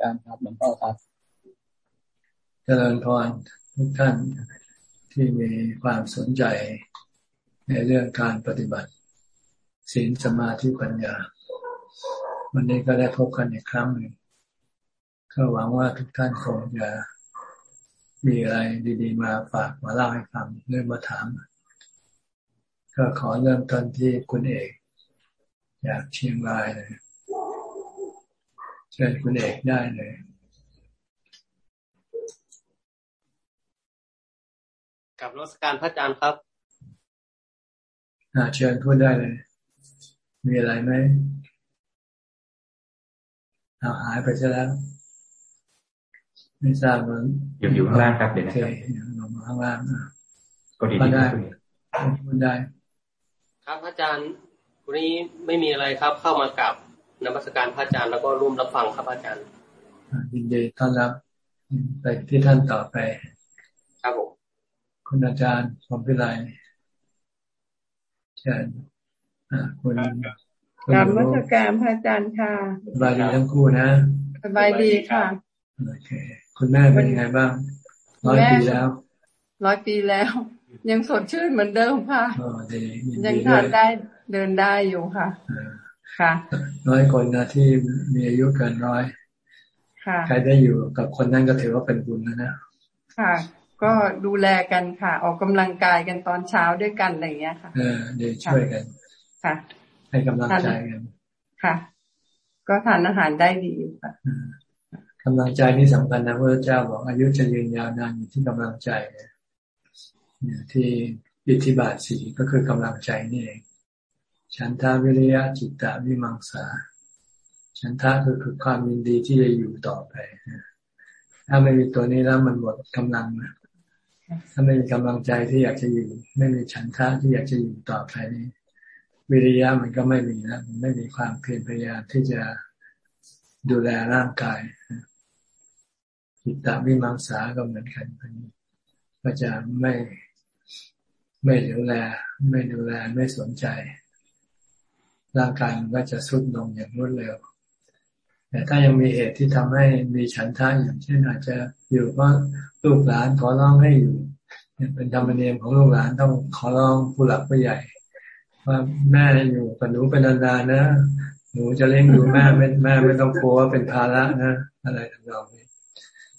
การครับหลวงพ่อครับ เจริญพรทุกท่านที่มีความสนใจในเรื่องการปฏิบัติศีลสมาธิปัญญา วันนี้ก็ได้พบกันอีกครั้งหนึ่งก็หวังว่าทุกท่านคงจะมีอะไรดีๆ มาฝากมาเล่าให้ฟังเรื่องมาถาม ก็ขอเริ่มต้นที่คุณเอก อยากเชียงรายเลย ชิญคุณเอกได้เลยกับรัชการพระอาจารย์ครับเชิญพูดได้เลย มีอะไรไหมเอาหายไปซะแล้ว ไม่ทราบมันอยู่อยู่ข้างล่างครับเดี๋ยวนะครับลงมาข้างล่างก็ดีได้พูดได้ ครับอาจารย์วันนี้ไม่มีอะไรครับ เข้ามากับ นมัสการพระอาจารย์แล้วก็ร่วมรับฟังครับอาจารย์ยินดีต้อนรับไปที่ท่านต่อไป ครับผมคุณอาจารย์สมพิไลเชิญคุณกรรมวัชการพระอาจารย์ค่ะสบายดีทั้งคู่นะสบายดีค่ะโอเคคุณแม่เป็นยังไงบ้างร้อยปีแล้วร้อยปีแล้ว ยังสดชื่นเหมือนเดิมค่ะยังทานได้เดินได้อยู่ค่ะ ค่ะน้อยคนนะที่มีอายุเกินร้อยค่ะใครได้อยู่กับคนนั้นก็ถือว่าเป็นบุญแล้วนะค่ะ ก็ดูแลกันค่ะ ออกกำลังกายกันตอนเช้าด้วยกันอะไรอย่างเงี้ยค่ะ เออเดี๋ยวช่วยกัน ค่ะ ให้กำลังใจกันค่ะ ก็ทานอาหารได้ดีอยู่ค่ะกำลังใจนี่สำคัญนะพระเจ้าบอกอายุจะยืนยาวนานอยู่ที่กำลังใจเนี่ยที่อิทธิบาทสีก็คือกำลังใจนี่เอง ฉันทาวิริยะจิตตะวิมังสา ฉันทะคือคือความยินดีที่จะอยู่ต่อไป ถ้าไม่มีตัวนี้แล้วมันหมดกำลังนะถ้าไม่มีกำลังใจที่อยากจะอยู่ ไม่มีฉันทะที่อยากจะอยู่ต่อไปนี่วิริยะมันก็ไม่มีนะมันไม่มีความเพียรพยายามที่จะดูแลร่างกายจิตตวิมังสาก็เหมือนกันก็จะไม่ไม่ดูแล ไม่ดูแลไม่สนใจ ร่างกายมันก็จะสุดลงอย่างรวดเร็ว แต่ถ้ายังมีเหตุที่ทำให้มีฉันทะอย่างเช่นอาจจะอยู่เพราลูกหลานขอร้องให้อยู่เป็นธรรมเนียมของลูกหลานต้องขอร้องผู้หลักผู้ใหญ่ ว่าแม่อยู่กับหนูเป็นนานๆนะหนูจะเลี้ยงดูแม่ไม่แม่ไม่ต้องกลัวว่าเป็นภาระนะอะไรต่างๆนี้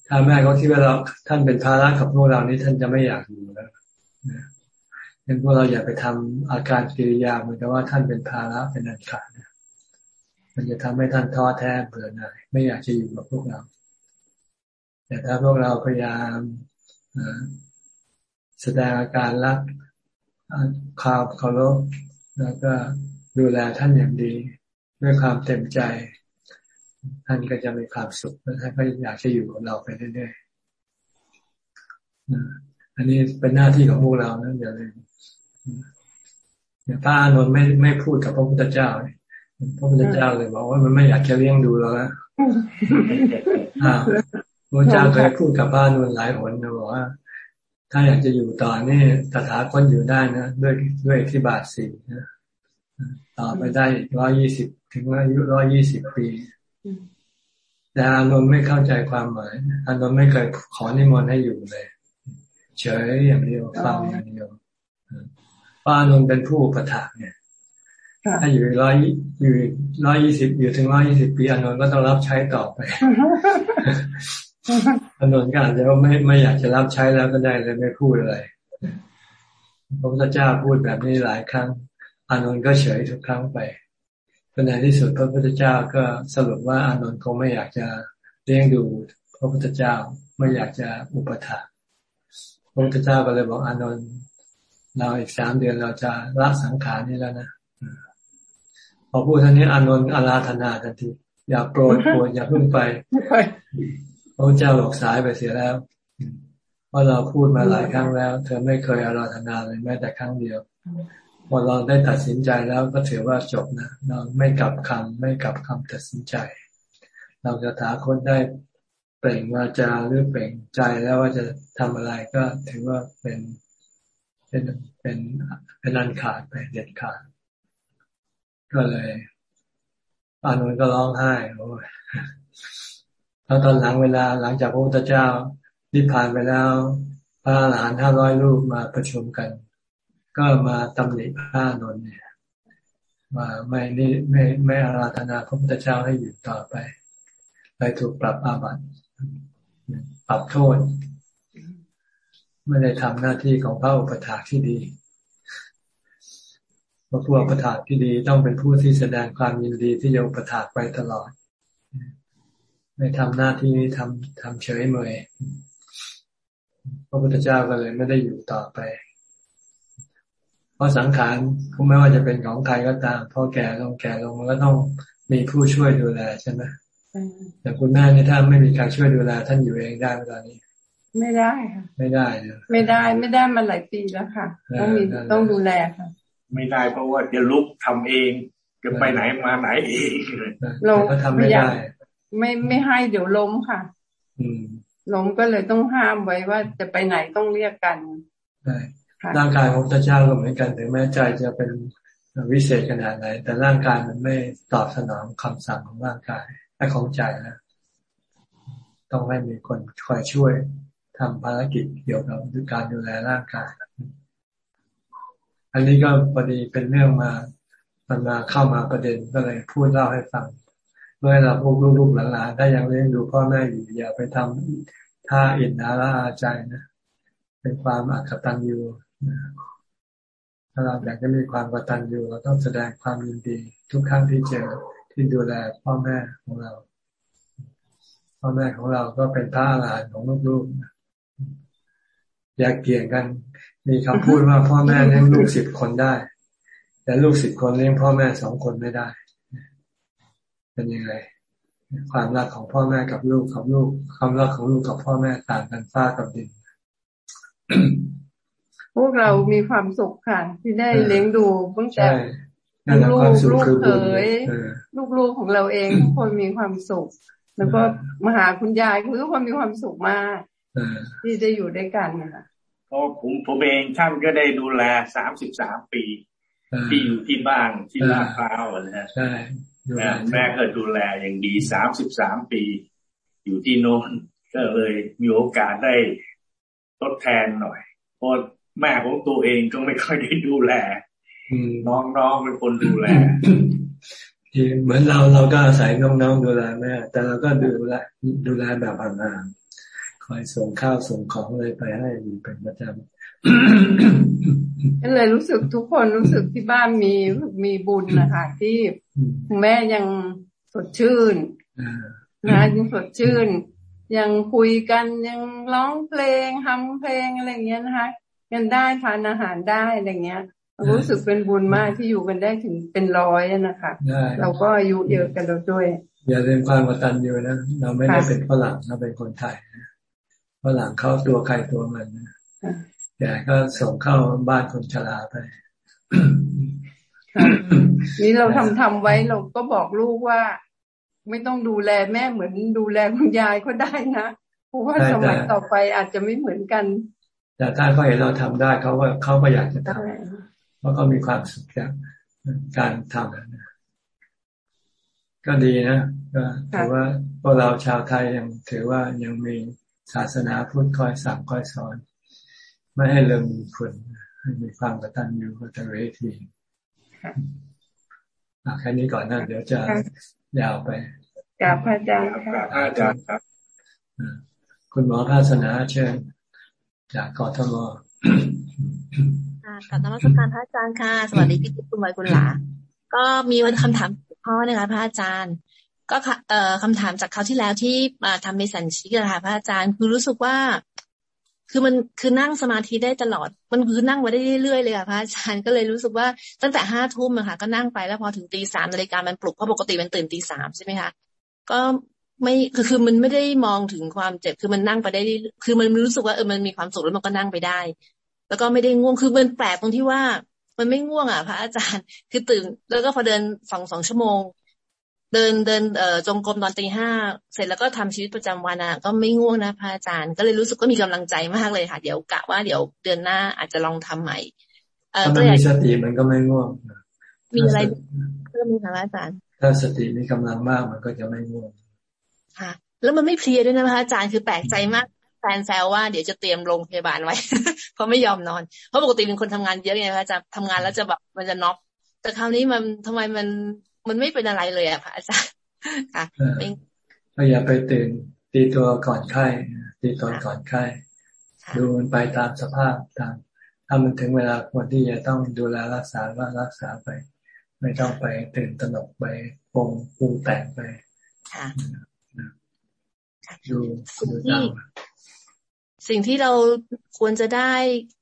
ถ้าแม่เขาคิดว่าเราท่านเป็นภาระกับพวกเรานี้ท่านจะไม่อยากอยู่แล้วนะ งั้นพวกเราอย่าไปทำอาการกิริยาเหมือนกับว่าท่านเป็นภาระเป็นอันขาดนะมันจะทำให้ท่านท้อแท้เบื่อหน่ายไม่อยากจะอยู่กับพวกเรา แต่ถ้าพวกเราพยายามแสดงอาการรักคาวเคารพแล้วก็ดูแลท่านอย่างดี ด้วยความเต็มใจ ท่านก็จะมีความสุขและท่านก็อยากจะอยู่กับเราไปเรื่อยๆอันนี้เป็นหน้าที่ของพวกเรานะอย่าเลยพระอานนท์ไม่ไม่พูดกับพระพุทธเจ้าเลยพระพุทธเจ้าเลยบอกว่ามันไม่อยากจะเลี้ยงดูเราแล้วพระเจ้าเคยพูดกับบ้านนหลายหนนะบอกว่า ถ้าอยากจะอยู่ต่อนี่ตถาคตอยู่ได้นะด้วยด้วยที่บาทสี่นะต่อไปได้ร้อยี่สิบถึงอายุร้อยี่สิบปีแต่อานนท์ไม่เข้าใจความหมายอานนท์ไม่เคยขอนิมนต์ให้อยู่เลย เฉยอย่างเดียวฟังอย่างเดียวเพราะอานนท์เป็นผู้ประถากเนี่ยถ้าอยู่ร้อยอยู่ร้อยยี่สิบอยู่ถึงร้อยยี่สิบปีอนนท์ก็ต้องรับใช้ต่อไปอนนท์ก็อาจจะไม่ไม่อยากจะรับใช้แล้วก็ได้เลยไม่พูดอะไรพระพุทธเจ้าพูดแบบนี้หลายครั้ง อานนท์ก็เฉยทุกครั้งไปในที่สุดพระพุทธเจ้าก็สรุปว่าอานนท์คงไม่อยากจะเลี้ยงดูพระพุทธเจ้าไม่อยากจะอุปถัมภ์พระพุทธเจ้าก็เลยบอกอานนท์ เราอีกสามเดือนเราจะละสังขารนี้แล้วนะพอพูดท่านนี้อานนท์อาราธนาทันทีอย่าโปรดโปรดอย่าพิ่งไปพระเจ้าหลอกสายไปเสียแล้วเพราะเราพูดมาหลายครั้งแล้ว เธอไม่เคยอาราธนาเลยแม้แต่ครั้งเดียวพอเราได้ตัดสินใจแล้วก็ถือว่าจบนะเราไม่กลับคำไม่กลับคำตัดสินใจ เราจะถาคนได้เปล่งวาจาหรือเปล่งใจแล้วว่าจะทำอะไรก็ถือว่าเป็น เป็นเป็นเป็นอันขาดไปเด็ดขาด ก็เลยอานนท์ก็ร้องไห้โอ้ยแล้วตอนหลังเวลาหลังจากพระพุทธเจ้านิพพานไปแล้ว พระหลานห้าร้อยรูปมาประชุมกัน ก็มาตำหนิพระนนท์เนี่ยว่าไม่นี่ไม่ไม่อาราธนาพระพุทธเจ้าให้อยู่ต่อไปเลยถูกปรับอาบัติปรับโทษ ไม่ได้ทำหน้าที่ของพระอุปถาที่ดีพระผู้อุปถาที่ดีต้องเป็นผู้ที่แสดงความยินดีที่จะอุปถาไปตลอด ไม่ทำหน้าที่นี้ทำทำเฉยเมยพระพุทธเจ้าก็เลยไม่ได้อยู่ต่อไป เพราะสังขารคุณไม่ว่าจะเป็นของใครก็ตามพอแก่ลงแก่ลงมันก็ต้องมีผู้ช่วยดูแลใช่ไหมแต่คุณแม่นี่ถ้าไม่มีการช่วยดูแลท่านอยู่เองได้เวลานี้ ไม่ได้ค่ะ ไม่ได้เนไม่ได้ไม่ได้มาหลายปีแล้วค่ะ ต้องมีต้องดูแลค่ะ ไม่ได้เพราะว่าจะลุกทำเอง จะไปไหนมาไหนเองเราทำไม่ได้ ไม่ไม่ให้เดี๋ยวล้มค่ะ อืมล้มก็เลยต้องห้ามไว้ว่าจะไปไหนต้องเรียกกันร่างกายของพระเจ้าก็เหมือนกันถึงแม้ใจจะเป็นวิเศษขนาดไหน แต่ร่างกายมันไม่ตอบสนองคำสั่งของร่างกายให้ของใจนะต้องให้มีคนคอยช่วย ทำภารกิจเกี่ยวกับการดูแลร่างกาย อันนี้ก็พอดีเป็นเรื่องมามันมาเข้ามาประเด็นก็เลยพูดเล่าให้ฟังเมื่อเราพวกลูกๆหลานๆได้ยังเลี้ยงดูพ่อแม่อยู่อย่าไปทำท่าอินนาละอาใจนะ เป็นความอักตันยูถ้าเราอยากจะมีความกตัญญูเราต้องแสดงความยินดี ทุกครั้งที่เจอที่ดูแลพ่อแม่ของเรา พ่อแม่ของเราก็เป็นพระอรหันต์ของลูกๆ อยากเกี่ยงกัน มีคำพูดว่าพ่อแม่เลี้ยงลูกสิบคนได้ แต่ลูกสิบคนเลี้ยงพ่อแม่สองคนไม่ได้ เป็นยังไงความรักของพ่อแม่กับลูกกับลูกความรักของลูกกับพ่อแม่ต่างกันฟ้ากับดิน พวกเรามีความสุขค่ะที่ได้เลี้ยงดูตั้งแต่ลูกลูกเขยลูกๆของเราเองทุกคนมีความสุข แล้วก็มาหาคุณยายคือทุกคนมีความสุขมาก ที่ได้อยู่ด้วยกันนะคะเพราะผมผมเองท่านก็ได้ดูแลสามสิบสามปี ที่อยู่ที่บ้านที่ลาดพร้าวนะฮะแม่ก็ดูแลอย่างดีสามสิบสามปี อยู่ที่โน้นก็เลยมีโอกาสได้ทดแทนหน่อยเพราะแม่ของตัวเองก็ไม่ค่อยได้ดูแลน้องๆเป็นคนดูแลเหมือนเราเราก็อาศัยน้องๆดูแลแม่ แต่เราก็ดูแลดูแลแบบห่างๆ คอยส่งข้าวส่งของอะไรไปให้อยู่เป็นประจำก็เลยรู้สึกทุกคนรู้สึกที่บ้านมีมีบุญนะคะที่แม่ยังสดชื่นนะยังสดชื่น ยังคุยกันยังร้องเพลงทำเพลงอะไรเงี้ยนะคะกันได้ทานอาหารได้อะไรเงี้ย รู้สึกเป็นบุญมากที่อยู่กันได้ถึงเป็นร้อยนะคะเราก็อายุเยอะกันแล้วด้วยอย่าเรียนความกตัญญูนะเราไม่ได้เป็นฝรั่งเราเป็นคนไทย ฝรั่งเข้าตัวใครตัวมันนะแต่ก็ส่งเข้าบ้านคนชราไปนี่เราทำทำไว้เราก็บอกลูกว่า ไม่ต้องดูแลแม่เหมือนดูแลคุณยายก็ได้นะเพราะว่าสมัยต่อไปอาจจะไม่เหมือนกัน แต่ถ้าเขาเห็นเราทำได้เขาก็เขาก็อยากจะทำเพราะเขามีความสุขจากการทำนะก็ดีนะก็ถือว่าพวกเราชาวไทยยังถือว่ายังมี ศาสนาพุทธคอยสั่งคอยสอน ไม่ให้เริ่มคนให้มีความกตัญญูกตเวทีแค่นี้ก่อนนะเดี๋ยวจะยาวไปกราบพระอาจารย์ค่ะอาจารย์ครับคุณหมอภาสนาเชิญจากกทมกับนมัสการพระอาจารย์ค่ะ สวัสดีพี่คุณไวยคุณหลา ก็มีวันคำถามพ่อนะคะพระอาจารย์ ก็เอ่อคำถามจากเขาที่แล้วที่มาทำเมสันชิกนะคะพระอาจารย์คือรู้สึกว่า คือมันคือนั่งสมาธิได้ตลอด มันคือนั่งมาได้เรื่อยๆเลยค่ะพระอาจารย์ก็เลยรู้สึกว่าตั้งแต่ห้าทุ่มอะค่ะ ก็นั่งไปแล้วพอถึงตีสามนาฬิกามันปลุกเพราะปกติมันตื่นตีสามใช่ไหมคะก็ไม่คือคือมันไม่ได้มองถึงความเจ็บคือมันนั่งไปได้คือมันรู้สึกว่าเออมันมีความสุขแล้วมันก็นั่งไปได้ แล้วก็ไม่ได้ง่วงคือมันแปลกตรงที่ว่า มันไม่ง่วงอะพระอาจารย์ คือตื่น แล้วก็พอเดินสองสองชั่วโมง เดินเดินเอ่อจงกรมตอนตีห้าเสร็จแล้วก็ทำชีวิตประจำวันอะก็ไม่ง่วงนะพระอาจารย์ ก็เลยรู้สึกก็มีกำลังใจมากเลยค่ะ เดี๋ยวกะว่าเดี๋ยวเดือนหน้าอาจจะลองทำใหม่เออถ้ามีสติมันก็ไม่ง่วงมีอะไรเพิ่มไหมคะอาจารย์ ถ้าสติมีกำลังมากมันก็จะไม่ง่วงค่ะ แล้วมันไม่เพลียด้วยนะพระอาจารย์คือแปลกใจมากแฟนแซวว่าเดี๋ยวจะเตรียมโรงพยาบาลไว้ เพราะไม่ยอมนอน เพราะปกติเป็นคนทำงานเยอะไงพระอาจารย์ทำงานแล้วจะแบบมันจะน็อกแต่คราวนี้มันทำไมมัน มันไม่เป็นอะไรเลยอะพระอาจารย์ค่ะก็อย่าไปตื่นตีตัวก่อนไข้ตีตอนก่อนไข้ดูมันไปตามสภาพตาม ถ้ามันถึงเวลาควรที่จะต้องดูแลรักษาว่ารักษาไป ไม่ต้องไปตื่นตระหนกไปปงปรุงแต่งไปดูดูตามสิ่งที่เราควรจะได้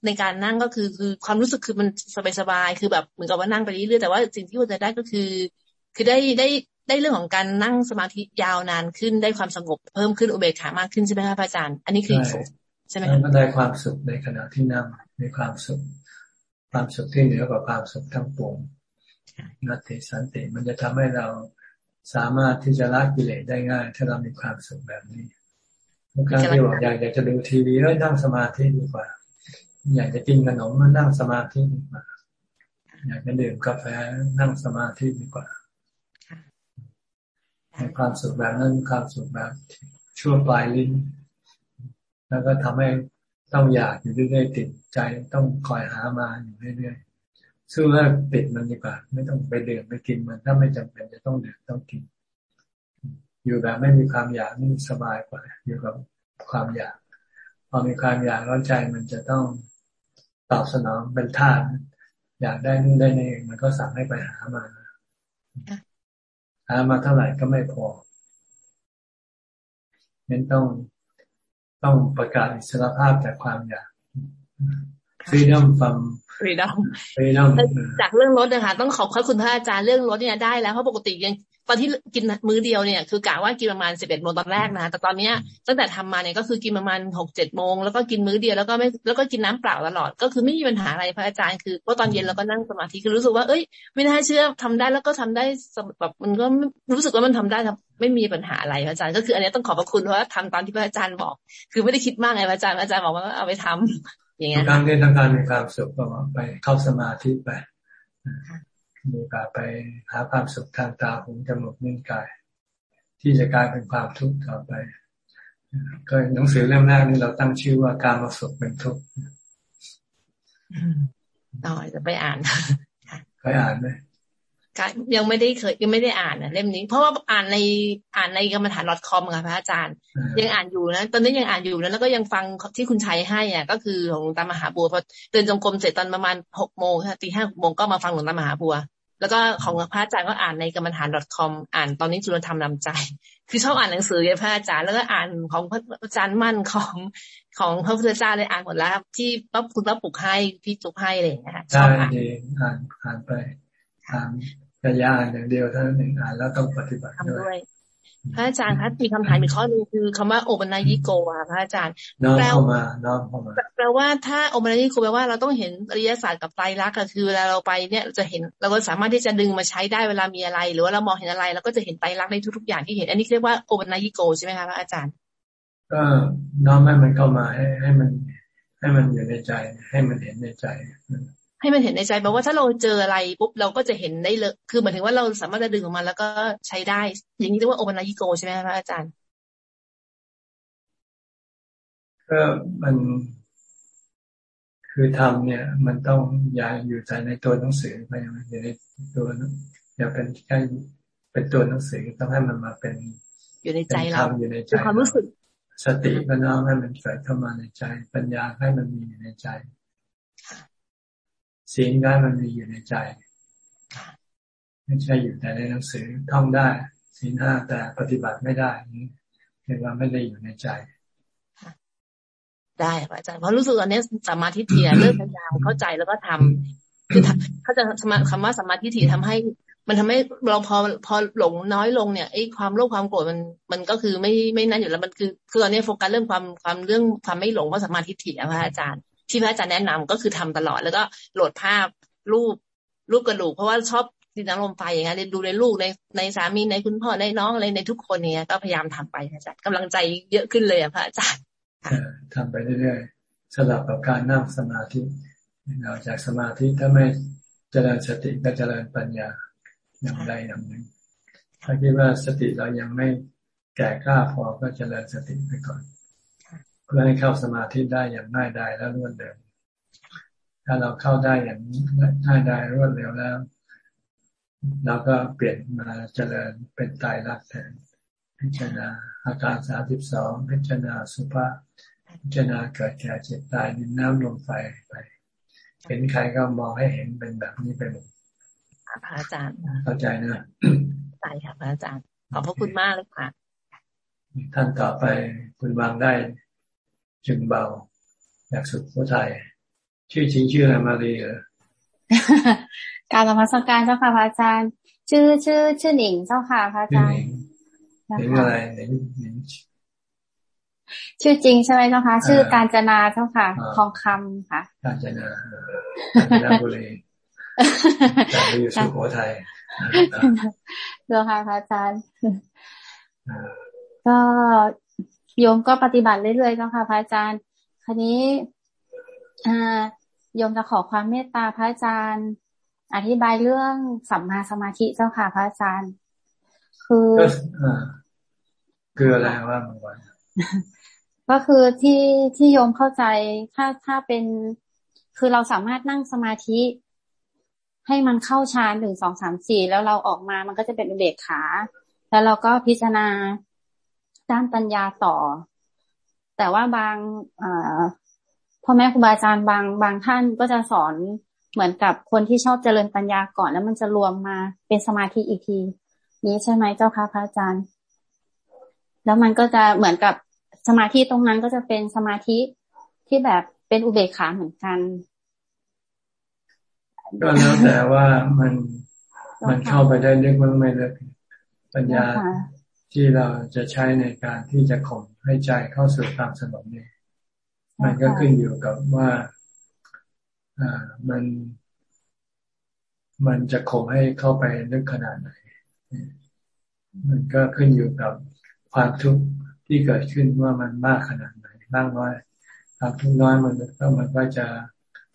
ในการนั่งก็คือคือความรู้สึกคือมันสบายๆคือแบบเหมือนกับว่านั่งไปเรื่อยๆแต่ว่าสิ่งที่ควรจะได้ก็คือ คือได้ได้ได้เรื่องของการนั่งสมาธิยาวนานขึ้นได้ความสงบเพิ่มขึ้นอุเบกขามากขึ้นใช่ไหมคะพระอาจารย์ อันนี้คือใช่ไหมคะได้ความสุขในขณะที่นั่งมีความสุข ความสุขที่เหนือกว่าความสุขทั้งปวงนัตติสันติมันจะทำให้เราสามารถที่จะละกิเลสได้ง่าย ถ้าเรามีความสุขแบบนี้บางครั้งที่บอกอยากอยากจะดูทีวีแล้วนั่งสมาธิดีกว่า อยากจะกินขนมมานั่งสมาธิดีกว่า อยากจะดื่มกาแฟนั่งสมาธิดีกว่า ในความสุขแบบนั้นความสุขแบบชั่วปลายลิ้น แล้วก็ทำให้ต้องอยากอยู่เรื่อยๆติดใจต้องคอยหามาอยู่เรื่อยๆสู้เลิกติดมันดีกว่า ไม่ต้องไปเดือดไปกินมันถ้าไม่จำเป็นจะต้องเดือดต้องกิน อยู่แบบไม่มีความอยากนี่สบายกว่า อยู่กับความอยาก พอมีความอยากแล้วใจมันจะต้องตอบสนองเป็นท่าอยากได้นู่นได้นี่มันก็สั่งให้ไปหามา หามาเท่าไหร่ก็ไม่พอนั้นต้องต้องประกาศอิสรภาพจากความอยาก freedom from freedom freedom จากเรื่องรถนะคะ ต้องขอบคุณพระอาจารย์เรื่องรถเนี่ยได้แล้วเพราะปกติยัง ตอนที่กินมื้อเดียวเนี่ย คือกะว่ากินประมาณสิบเอ็ดโมงตอนแรกนะ แต่ตอนเนี้ยตั้งแต่ทำมาเนี่ยก็คือกินประมาณหกเจ็ดโมงแล้วก็กินมื้อเดียวแล้วก็ไม่แล้วก็กินน้ำเปล่าตลอด ก็คือไม่มีปัญหาอะไรพระอาจารย์คือเพราะตอนเย็นเราก็นั่งสมาธิคือรู้สึกว่าเอ้ย ไม่น่าเชื่อทำได้แล้วก็ทำได้แบบมันก็รู้สึกว่ามันทำได้ครับไม่มีปัญหาอะไรพระอาจารย์ก็คืออันนี้ต้องขอบพระคุณเพราะว่าทำตามที่พระอาจารย์บอก คือไม่ได้คิดมากไงพระอาจารย์พระอาจารย์บอกว่าเอาไปทำอย่างเงี้ยการเรียนทางการมีความสุขก็ไปเข้าสมาธิไป มีกาไปหาความสุขทางตาหูจมูกนิ้วกาย ที่จะกลายเป็นความทุกข์ต่อไปก็หนังสือเล่มแรกนี่เราตั้งชื่อว่าการมาสุขเป็นทุกข์ต่อจะไปอ่านเคยอ่านไหมยังไม่ได้เคยยังไม่ได้อ่านนะเล่มนี้ เพราะว่าอ่านในอ่านในกรรมฐาน .com ค่ะพระอาจารย์ ยังอ่านอยู่นะ ตอนนี้ยังอ่านอยู่นะแล้วก็ยังฟังที่คุณชัยให้อะ ก็คือของหลวงตามหาบัวพอเดินจงกรมเสร็จตอนประมาณหกโมงตีห้าหกโมงก็มาฟังหลวงตามหาบัว แล้วก็ของพระอาจารย์ก็อ่านในกรรมฐาน .com อ่านตอนนี้จุลธรรมนำใจ คือชอบอ่านหนังสือเลยพระอาจารย์แล้วก็อ่านของพระอาจารย์มั่นของของพระพุทธเจ้าเลยอ่านหมดแล้วครับที่พระคุณพระปุกให้พี่จุกให้อะไรอย่างเงี้ยชอบอ่านอ่านอ่านไปอ่านแต่ยาอ่านอย่างเดียวเท่านั้นเองอ่านแล้วต้องปฏิบัติด้วย พระอาจารย์คะมีคำถามอีกข้อหนึ่งคือคำว่าโอปัญญิโกะพระอาจารย์น้อมเข้ามาน้อมเข้ามาแปลว่าถ้าโอปัญญิโกแปลว่าเราต้องเห็นอริยศาสตร์กับไตรลักษณ์ก็คือเวลาเราไปเนี่ยจะเห็นเราก็สามารถที่จะดึงมาใช้ได้เวลามีอะไร หรือว่าเรามองเห็นอะไรเราก็จะเห็นไตรลักษณ์ในทุกๆอย่างที่เห็น อันนี้เรียกว่าโอปัญญิโกใช่ไหมคะพระอาจารย์ ก็น้อมให้มันเข้ามาให้ให้มัน ให้มันอยู่ในใจ ให้มันเห็นในใจ ให้มันเห็นในใจแปลว่าถ้าเราเจออะไรปุ๊บเราก็จะเห็นได้เลย คือหมายถึงว่าเราสามารถจะดึงออกมาแล้วก็ใช้ได้ อย่างนี้เรียกว่าโอปัญญิโกใช่ไหมคะอาจารย์ก็มันคือทำเนี่ย มันต้องอย่าอยู่ใจในตัวหนังสือไปอย่าในตัวอย่าเป็นแค่เป็นตัวหนังสือต้องให้มันมาเป็น อยู่ในใจเราอยู่ในใจความรู้สึก สติก็น้อมให้มันเกิดเข้ามาในใจ ปัญญาให้มันมีอยู่ในใจ ศีลได้มันมีอยู่ในใจ ไม่ใช่อยู่แต่ในหนังสือท่องได้ศีลห้าแต่ปฏิบัติไม่ได้นี่เรียกว่าไม่ได้อยู่ในใจได้อาจารย์เพราะรู้สึกอันนี้สมาธิเทียเริ่มพยายามเข้าใจแล้วก็ทำคือเขาจะคำว่าสมาธิถี่ทำให้ มันทำให้เราพอพอหลงน้อยลงเนี่ยไอ้ความโลภความโกรธมันมันก็คือไม่ไม่นั่นอยู่แล้วมันคือคืออันนี้โฟกัสเรื่องความความเรื่องความไม่หลงเพราะสมาธิถี่นะพระอาจารย์ ที่พระอาจารย์แนะนำก็คือทำตลอด แล้วก็โหลดภาพรูปรูปกระดูก เพราะว่าชอบดินน้ำลมไฟอย่างเงี้ยดูในลูกในในสามีในคุณพ่อในน้องอะไรในทุกคนเนี่ยก็พยายามทำไปอาจารย์กำลังใจเยอะขึ้นเลยอะพระอาจารย์ทำไปเรื่อยๆสลับกับการนั่งสมาธิเราจากสมาธิถ้าไม่เจริญสติก็เจริญปัญญาอย่างใดอย่างหนึ่งถ้าคิดว่าสติเรายังไม่แก่กล้าพอก็เจริญสติไปก่อน เพื่อให้เข้าสมาธิได้อย่างง่ายดายและรวดเร็ว ถ้าเราเข้าได้อย่างง่ายดายรวดเร็วแล้วเราก็เปลี่ยนมาเจริญเป็นตายรักแทนพิจารณาอาการสาสิบสองพิจารณาสุภาพิจารณาเกิดแก่เจ็บตายดินน้ำลมไฟไป เห็นใครก็มองให้เห็นเป็นแบบนี้ไปหมดพระอาจารย์เข้าใจนะใช่ค่ะพระอาจารย์ ขอบพระคุณมากเลยค่ะ ท่านต่อไปคุณวางได้ จึงเบาอยากสุดผู้ไทยชื่อจริงชื่ออะไรมาดีเหรอการรมัสการเจ้าค่ะพระอาจารย์ ชื่อชื่อชื่อหนิงเจ้าค่ะพระอาจารย์หนิงอะไรหนิงหนิงชื่อจริงใช่ไหมเจ้าค่ะชื่อการจนาเจ้าค่ะทองคำค่ะ การจนาการจนาบุรีแต่ไปอยู่สุโขทัยเจ้าค่ะพระอาจารย์ก็ โยมก็ปฏิบัติเรื่อยๆเจ้าค่ะพระอาจารย์คราวนี้อ่าโยมจะขอความเมตตาพระอาจารย์ อธิบายเรื่องสัมมาสมาธิเจ้าค่ะพระอาจารย์ คือคืออะไรว่าเมื่อวานก็คือที่ที่โยมเข้าใจถ้าถ้าเป็น คือเราสามารถนั่งสมาธิ ให้มันเข้าฌานหนึ่งสองสามสี่แล้วเราออกมามันก็จะเป็นอุเบกขา แล้วเราก็พิจารณา ด้านปัญญาต่อ แต่ว่าบางพ่อแม่ครูบาอาจารย์บางบางท่านก็จะสอนเหมือนกับคนที่ชอบเจริญปัญญาก่อนแล้วมันจะรวมมาเป็นสมาธิอีกที นี้ใช่ไหมเจ้าค่ะพระอาจารย์ แล้วมันก็จะเหมือนกับสมาธิตรงนั้นก็จะเป็นสมาธิที่แบบเป็นอุเบกขาเหมือนกัน ก็แล้วแต่ว่ามันมันเข้าไปได้ลึกมั้งไม่ลึกปัญญา ที่เราจะใช้ในการที่จะข่มให้ใจเข้าสู่ความสงบนี่มันก็ขึ้นอยู่กับว่าอ่ามัน มันจะข่มให้เข้าไปลึกขนาดไหน มันก็ขึ้นอยู่กับความทุกข์ที่เกิดขึ้นว่ามันมากขนาดไหนมากน้อยความทุกข์น้อยมันก็มันก็จะ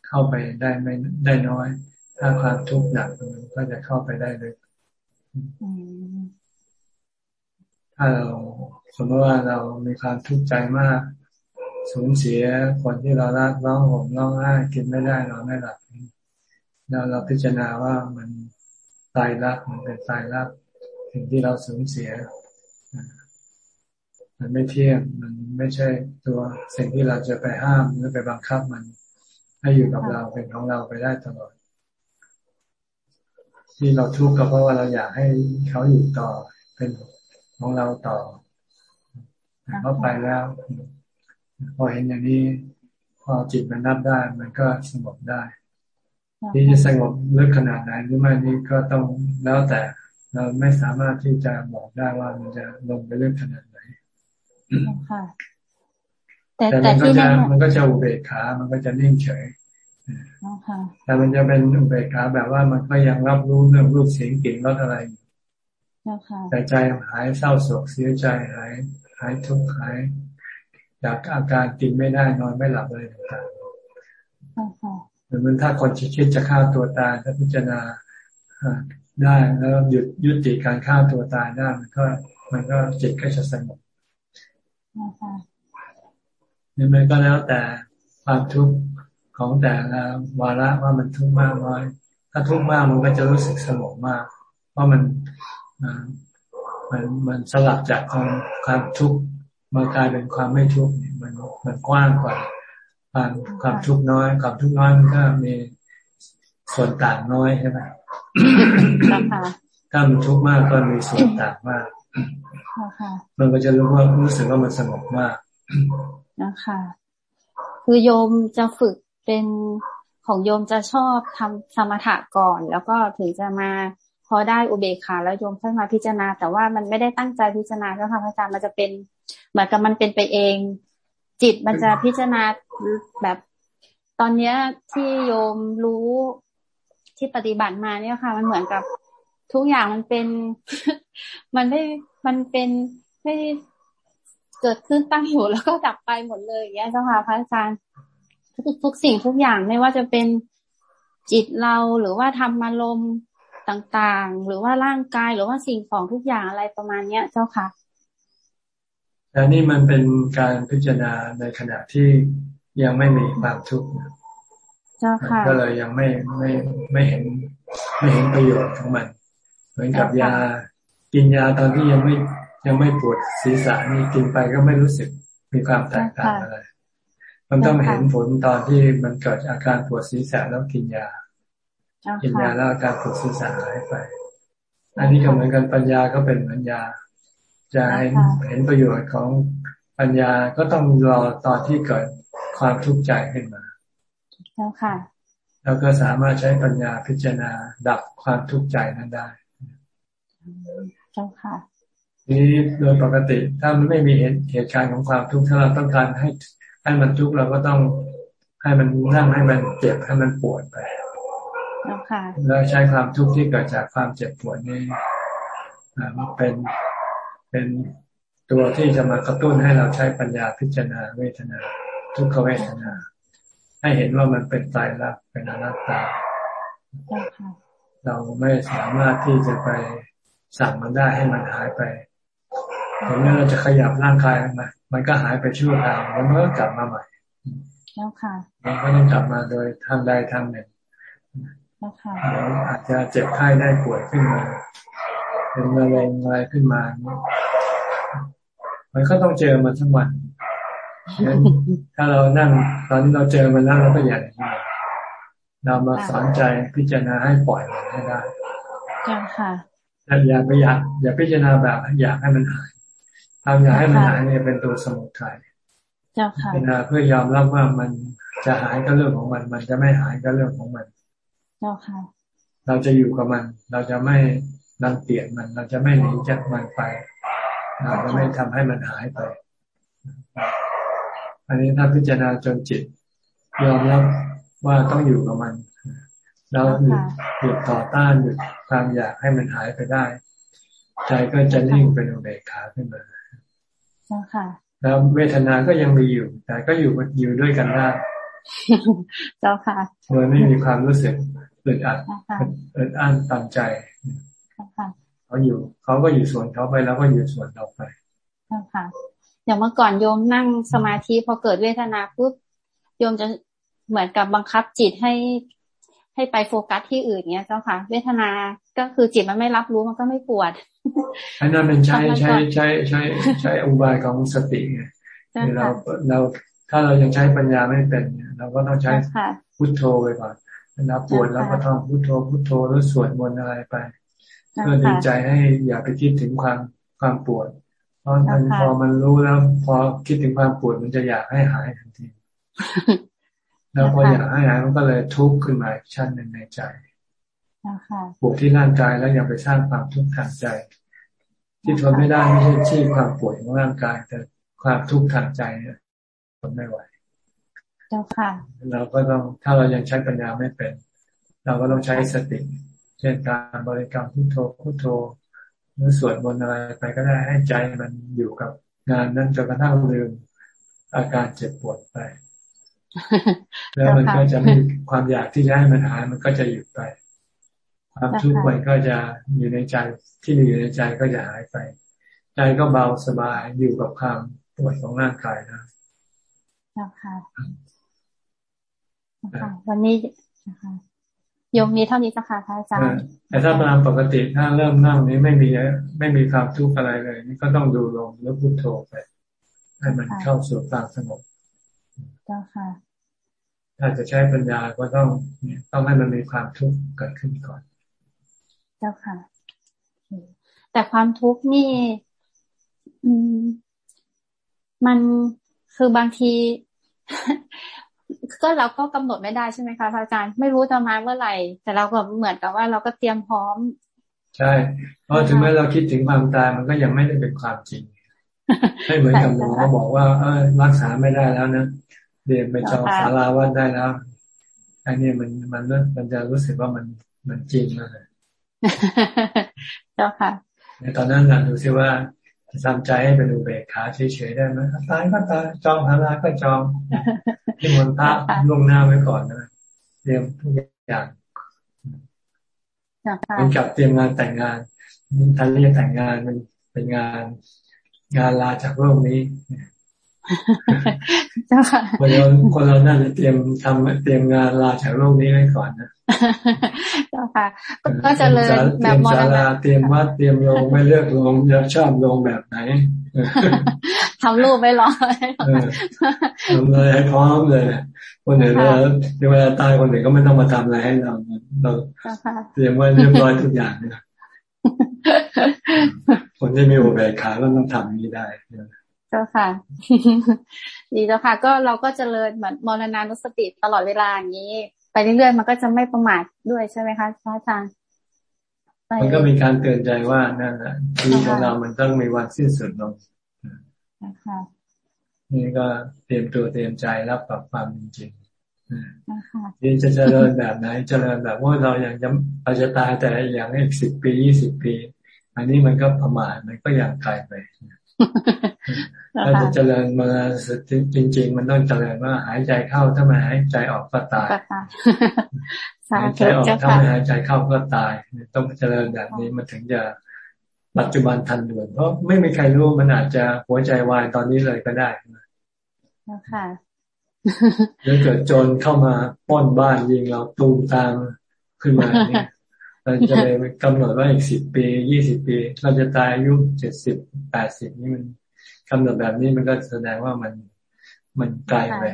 เข้าไปได้ไม่ได้น้อย ถ้าความทุกข์หนักมันก็จะเข้าไปได้เลย ถ้าเราสมมติว่าเรามีความทุกข์ใจมาก สูญเสียคนที่เรารักร้องห่มร้องไห้กินไม่ได้นอนไม่หลับเราเราพิจารณาว่ามันตายรักมันเป็นตายรักสิ่งที่เราสูญเสีย มันไม่เที่ยงมันไม่ใช่ตัวสิ่งที่เราจะไปห้ามหรือไปบังคับมัน ให้อยู่กับเราเป็นของเราไปได้ตลอดที่เราทุกข์ก็เพราะว่าเราอยากให้เขาอยู่ต่อเป็น ของเราต่อเขาไปแล้ว พอเห็นอย่างนี้ พอจิตมันนับได้ มันก็สงบได้ที่จะสงบลึกขนาดไหนหรือไม่นี่ก็ต้องแล้วแต่เราไม่สามารถที่จะบอกได้ว่ามันจะลงไปลึกขนาดไหนค่ะแต่แต่มันก็จะมันก็จะอุเบกขา มันก็จะนิ่งเฉยแต่มันจะเป็นอุเบกขาแบบว่ามันก็ยังรับรู้เรื่องรูปเสียงกลิ่นรสอะไร แต่ใจหายเศร้าโศกเสียใจหายหายทุกข์หายจากอาการกินไม่ได้นอนไม่หลับอะไรต่างๆเหมือนถ้าคนคิดจะฆ่าตัวตายถ้าพิจารณาได้แล้วหยุดยุติการฆ่าตัวตายได้มันก็ มันก็จิตก็จะสงบนี่มันก็แล้วแต่ความทุกข์ของแต่ละวาระว่ามันทุกข์มากน้อย ถ้าทุกข์มากมันก็จะรู้สึกสงบมาก เพราะมัน มันมันสลับจากความความทุกข์มากลายเป็นความไม่ทุกข์มันมันกว้างกว่าความความทุกข์น้อย ความทุกข์น้อยมันก็มีส่วนต่างน้อยใช่ไหมถ้ามันทุกข์มากก็มีส่วนต่างมากมันก็จะรู้ว่ารู้สึกว่ามันสงบมากนะคะคือโยมจะฝึกเป็นของโยมจะชอบทำสมถะก่อน แล้วก็ถึงจะมาพ อได้อุเบกขาแล้วโยมค่อยมาพิจารณา แต่ว่ามันไม่ได้ตั้งใจพิจารณาแล้วค่ะพระอาจารย์มันจะเป็นเหมือนกับมันเป็นไปเอง จิตมันจะพิจารณาแบบตอนเนี้ยที่โยมรู้ที่ปฏิบัติมาเนี่ยค่ะ มันเหมือนกับทุกอย่างมันเป็น มันไม่มันเป็นไม่เกิดขึ้นตั้งอยู่แล้วก็ดับไปหมดเลยอย่างเงี้ยเจ้าค่ะพระอาจารย์ทุกทุกสิ่งทุกอย่างไม่ว่าจะเป็นจิตเราหรือว่าธรรมารม ต่างๆ หรือว่าร่างกายหรือว่าสิ่งของทุกอย่างอะไรประมาณเนี้ยเจ้าค่ะแต่นี่มันเป็นการพิจารณาในขณะที่ยังไม่มีความทุกข์ก็เลยยังไม่ไม่ไม่เห็นไม่เห็นประโยชน์ของมัน เหมือนกับยากินยาตอนที่ยังไม่ยังไม่ปวดศีรษะนี่กินไปก็ไม่รู้สึกมีความแตกต่างอะไร มันต้องเห็นผลตอนที่มันเกิดอาการปวดศีรษะแล้วกินยา กินยาแล้วอาการปวดศีรษะหายไป อันนี้ก็เหมือนกันปัญญาก็เป็นเหมือนยาจะเห็นเห็นประโยชน์ของปัญญาก็ต้องรอตอนที่เกิดความทุกข์ใจขึ้นมาแล้วค่ะแล้วก็สามารถใช้ปัญญาพิจารณาดับความทุกข์ใจนั้นได้เจ้าค่ะนี้โดยปกติถ้ามันไม่มีเหตุการณ์ของความทุกข์ถ้าเราต้องการให้ให้มันทุกข์เราก็ต้องให้มันนั่งให้มันเจ็บให้มันปวดไป แล้วใช้ความทุกข์ที่เกิดจากความเจ็บปวดนี้เป็นเป็นตัวที่จะมากระตุ้นให้เราใช้ปัญญาพิจารณาเวทนา ทุกขเวทนา ให้เห็นว่ามันเป็นตายรักเป็นอนัตตา เราไม่สามารถที่จะไปสั่งมันได้ให้มันหายไปถึงแม้เราจะขยับร่างกายมันมันก็หายไปชั่วคราวแล้วมันก็กลับมาใหม่แล้วค่ะมันก็ต้องกลับมาโดยทางใดทางหนึ่งแล้วค่ะ อาจจะเจ็บไข้ได้ป่วยขึ้นมา เป็นมะเร็งอะไรขึ้นมา มันก็ต้องเจอมันทั้งวันถ้าเรานั่งตอนนี้เราเจอมันแล้วเราก็อย่าเรามาสอนใจพิจารณาให้ปล่อยมันให้ได้จ้าค่ะอย่าไปอยากอย่าพิจารณาแบบอยากให้มันหายทำอยากให้มันหายเนี่ยเป็นตัวสมุทัยเจ้าค่ะพิจารณาเพื่อยอมรับว่ามันจะหายก็เรื่องของมัน มันจะไม่หายก็เรื่องของมัน เจ้าค่ะ เราจะอยู่กับมัน เราจะไม่รังเกียจมัน เราจะไม่หนีจากมันไป เราจะไม่ทำให้มันหายไป อันนี้ถ้าพิจารณาจนจิตยอมรับว่าต้องอยู่กับมันแล้วหยุดหยุดต่อต้านหยุดความอยากให้มันหายไปได้ ใจก็จะนิ่งเป็นอุเบกขาขึ้นมาเจ้าค่ะแล้วเวทนาก็ยังมีอยู่ แต่ก็อยู่อยู่ด้วยกันได้เจ้าค่ะโดยไม่มีความรู้สึก อึดอัดอึดอั้นตามใจเขาอยู่เขาก็อยู่ส่วนเขาไปแล้วก็อยู่ส่วนเราไปเจ้าค่ะอย่างเมื่อก่อนโยมนั่งสมาธิพอเกิดเวทนาปุ๊บโยมจะเหมือนกับบังคับจิตให้ให้ไปโฟกัสที่อื่นเนี้ยเจ้าค่ะ เวทนาก็คือจิตมันไม่รับรู้มันก็ไม่ปวดอันนั้นเป็นใช้ใช้ใช้ใช้ใช้อุบายของสติไงเราเราถ้าเรายังใช้ปัญญาไม่เป็นเราก็ต้องใช้พุทโธไปก่อน เวลาปวดเราก็ท่องพุทโธพุทโธแล้วสวดมนต์อะไรไปเพื่อดีใจให้อย่าไปคิดถึงความความปวดเพราะมันพอมันรู้แล้ว พอคิดถึงความปวดมันจะอยากให้หายทันทีแล้วพออยากให้หายมันก็เลยทุกข์ขึ้นมาชั้นหนึ่งในใจปวดที่ร่างกายแล้วยังไปสร้างความทุกข์ทางใจ ที่ทนไม่ได้ไม่ใช่ที่ความปวดของร่างกาย แต่ความทุกข์ทางใจเนี่ยทนไม่ไหว เจ้าค่ะ เราก็ต้องถ้าเรายังใช้ปัญญาไม่เป็น เราก็ต้องใช้สติ เช่นการบริกรรมพุทโธพุทโธหรือสวดมนต์อะไรไปก็ได้ให้ใจมันอยู่กับงานนั้นจนกระทั่งลืมอาการเจ็บปวดไป แล้วมันก็จะมีความอยากที่จะให้มันหายมันก็จะหยุดไป ความทุกข์มันก็จะอยู่ในใจที่มีอยู่ในใจก็จะหายไป ใจก็เบาสบายอยู่กับความปวดของร่างกายนะค่ะ วันนี้นะคะยมมีเท่านี้สักค่ะพระอาจารย์แต่ถ้าตามปกติถ้าเริ่มนั่งนี้ไม่มีไม่มีความทุกข์อะไรเลยนี่ก็ต้องดูลงแล้วพุทโธไปให้มันเข้าสู่ความสงบเจ้าค่ะ ถ้าจะใช้ปัญญาก็ต้องเนี่ยต้องให้มันมีความทุกข์เกิดขึ้นก่อน เจ้าค่ะ แต่ความทุกข์นี่ อืม มันคือบางที ก็เราก็กำหนดไม่ได้ใช่ไหมคะพระอาจารย์ไม่รู้จะมาเมื่อไหร่ แต่เราก็เหมือนกับว่าเราก็เตรียมพร้อม ใช่ เพราะถึงแม้เราคิดถึงความตายมันก็ยังไม่ได้เป็นความจริงให้เหมือนกับหมอเขาบอกว่า เออรักษาไม่ได้แล้วนะเรียนไปจองสาราวัดได้แล้วอันนี้มันมันมันจะรู้สึกว่ามันมันจริงแล้วเลยเจ้าค่ะในตอนนั้นนะดูซิว่าจะ ทำใจให้เป็นอุเบกขาเฉยๆได้ไหมตายก็ตายจองสาราก็จองที่มนพระล่วงหน้าไว้ก่อนนะเตรียมทุกอย่างเป็นกับเตรียมงานแต่งงานทันเรียกแต่งงานมันเป็นงาน งานลาจากโลกนี้คนเราคนเราน่าจะเตรียมทำเตรียมงานลาจากโลกนี้ไว้ก่อนนะ เจ้าค่ะ ก็จะเลยแบบมรณะเตรียมวัดเตรียมโรงไม่เลือกโรงจะชอบโรงแบบไหนทำรูปไว้รอทำอะไรให้พร้อมเลยคนอื่นเราเวลาตายคนอื่นก็ไม่ต้องมาทำอะไรให้เราเราเตรียมไว้เรียบร้อยทุกอย่างนะคนที่มีอุเบกขาก็ต้องทำนี้ได้เจ้าค่ะ ดีเจ้าค่ะ ก็เราก็เจริญเหมือนมรณานุสติตลอดเวลาอย่างนี้ ไปเรื่อยๆมันก็จะไม่ประมาทด้วยใช่ไหมคะพระอาจารย์มันก็มีการเตือนใจว่านั่นแหละชีวิตของเรามันต้องมีวันสิ้นสุดลงนี่ก็เตรียมตัวเตรียมใจรับกับความจริงนี่จะเจริญแบบไหนเจริญแบบว่าเราอย่างจะเราจะตายแต่อย่างอีกสิบปียี่สิบปี อันนี้มันก็ประมาทมันก็อย่างไกลไป ถ้าจะเจริญมาจริง ๆ มันต้องเจริญว่าหายใจเข้าถ้าไม่หายใจออกก็ตายหายใจออกถ้าไม่หายใจเข้าก็ตาย ต้องเจริญแบบนี้มันถึงจะปัจจุบันทันด่วนเพราะไม่มีใครรู้มันอาจจะหัวใจวายตอนนี้เลยก็ได้ค่ะหรือเกิดโจรเข้ามาป้อนบ้านยิงเราตูมตามขึ้นมาเนี่ย เราจะไปกำหนดว่าอีกสิบปียี่สิบปี เราจะตายอายุเจ็ดสิบแปดสิบนี่มันกำหนดแบบนี้มันก็แสดงว่ามันมันไกลไป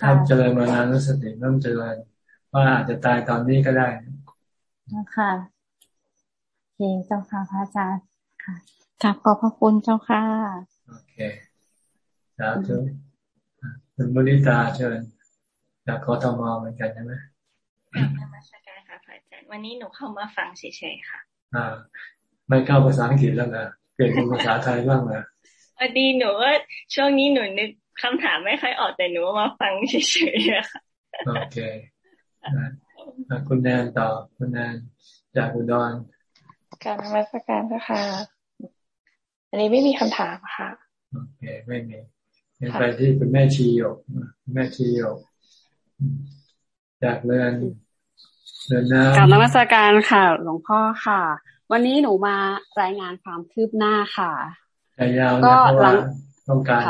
ถ้าเจริญมานานสติต้องเจริญว่าอาจจะตายตอนนี้ก็ได้ค่ะโอเคเจ้าค่ะพระอาจารย์ค่ะกราบขอบพระคุณเจ้าค่ะโอเคสาธุคุณมุนิตาเชิญจากกทมเหมือนกันใช่ไหม วันนี้หนูเข้ามาฟังเฉยๆค่ะ อ่า ไม่เข้าภาษาอังกฤษแล้วนะเปลี่ยนเป็นภาษาไทยบ้างนะพอดีหนูว่าช่วงนี้หนูนึกคำถามไม่ค่อยออกแต่หนูมาฟังเฉยๆค่ะโอเคคุณแนนต่อคุณแนนจากอุดรการนมัสการค่ะ อันนี้ไม่มีคำถามค่ะโอเคไม่มีไปที่คุณแม่ชีโยกแม่ชีโยกจากเรือน เรือนน้ำกับนมัสการค่ะ หลวงพ่อค่ะ วันนี้หนูมารายงานความคืบหน้าค่ะแต่ยาวก็หลังต้องการ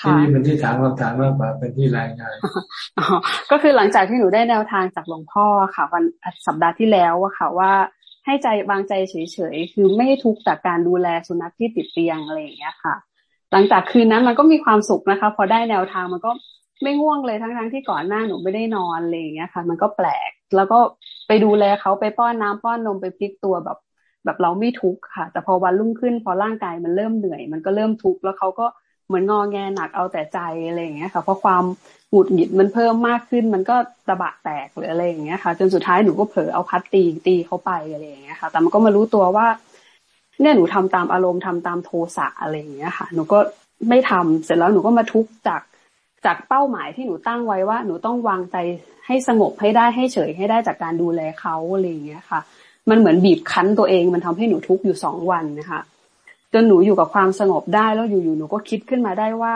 ที่นี่เป็นที่ถามคำถามมากกว่าเป็นที่รายงานก็คือหลังจากที่หนูได้แนวทางจากหลวงพ่อค่ะ วันสัปดาห์ที่แล้วอะค่ะว่าให้ใจวางใจเฉยๆ คือไม่ให้ทุกข์จากการดูแลสุนัขที่ติดเตียงอะไรอย่างเงี้ยค่ะ หลังจากคืนนั้นมันก็มีความสุขนะคะ พอได้แนวทางมันก็ไม่ง่วงเลยทั้งๆที่ก่อนหน้าหนูไม่ได้นอนอะไรอย่างเงี้ยค่ะ มันก็แปลก แล้วก็ไปดูแลเขาไปป้อนน้ำป้อนนมไปพลิกตัวแบบ แบบเราไม่ทุกข์ค่ะ แต่พอวันรุ่งขึ้น พอร่างกายมันเริ่มเหนื่อย มันก็เริ่มทุกข์แล้วเขาก็เหมือนงอแงหนักเอาแต่ใจอะไรอย่างเงี้ยค่ะเพราะความหงุดหงิดมันเพิ่มมากขึ้น มันก็ตะบะแตกหรืออะไรอย่างเงี้ยค่ะ จนสุดท้ายหนูก็เผลอเอาพัดตีตีเขาไปอะไรอย่างเงี้ยค่ะ แต่มันก็มารู้ตัวว่า เนี่ยหนูทำตามอารมณ์ทำตามโทสะอะไรอย่างเงี้ยค่ะ หนูก็ไม่ทำเสร็จแล้วหนูก็มาทุกข์จาก จากเป้าหมายที่หนูตั้งไว้ว่า หนูต้องวางใจให้สงบให้ได้ให้เฉยให้ได้จากการดูแลเขาอะไรอย่างเงี้ยค่ะ มันเหมือนบีบคั้นตัวเองมันทำให้หนูทุกข์อยู่สองวันนะคะจนหนูอยู่กับความสงบได้แล้วอยู่ๆหนูก็คิดขึ้นมาได้ว่า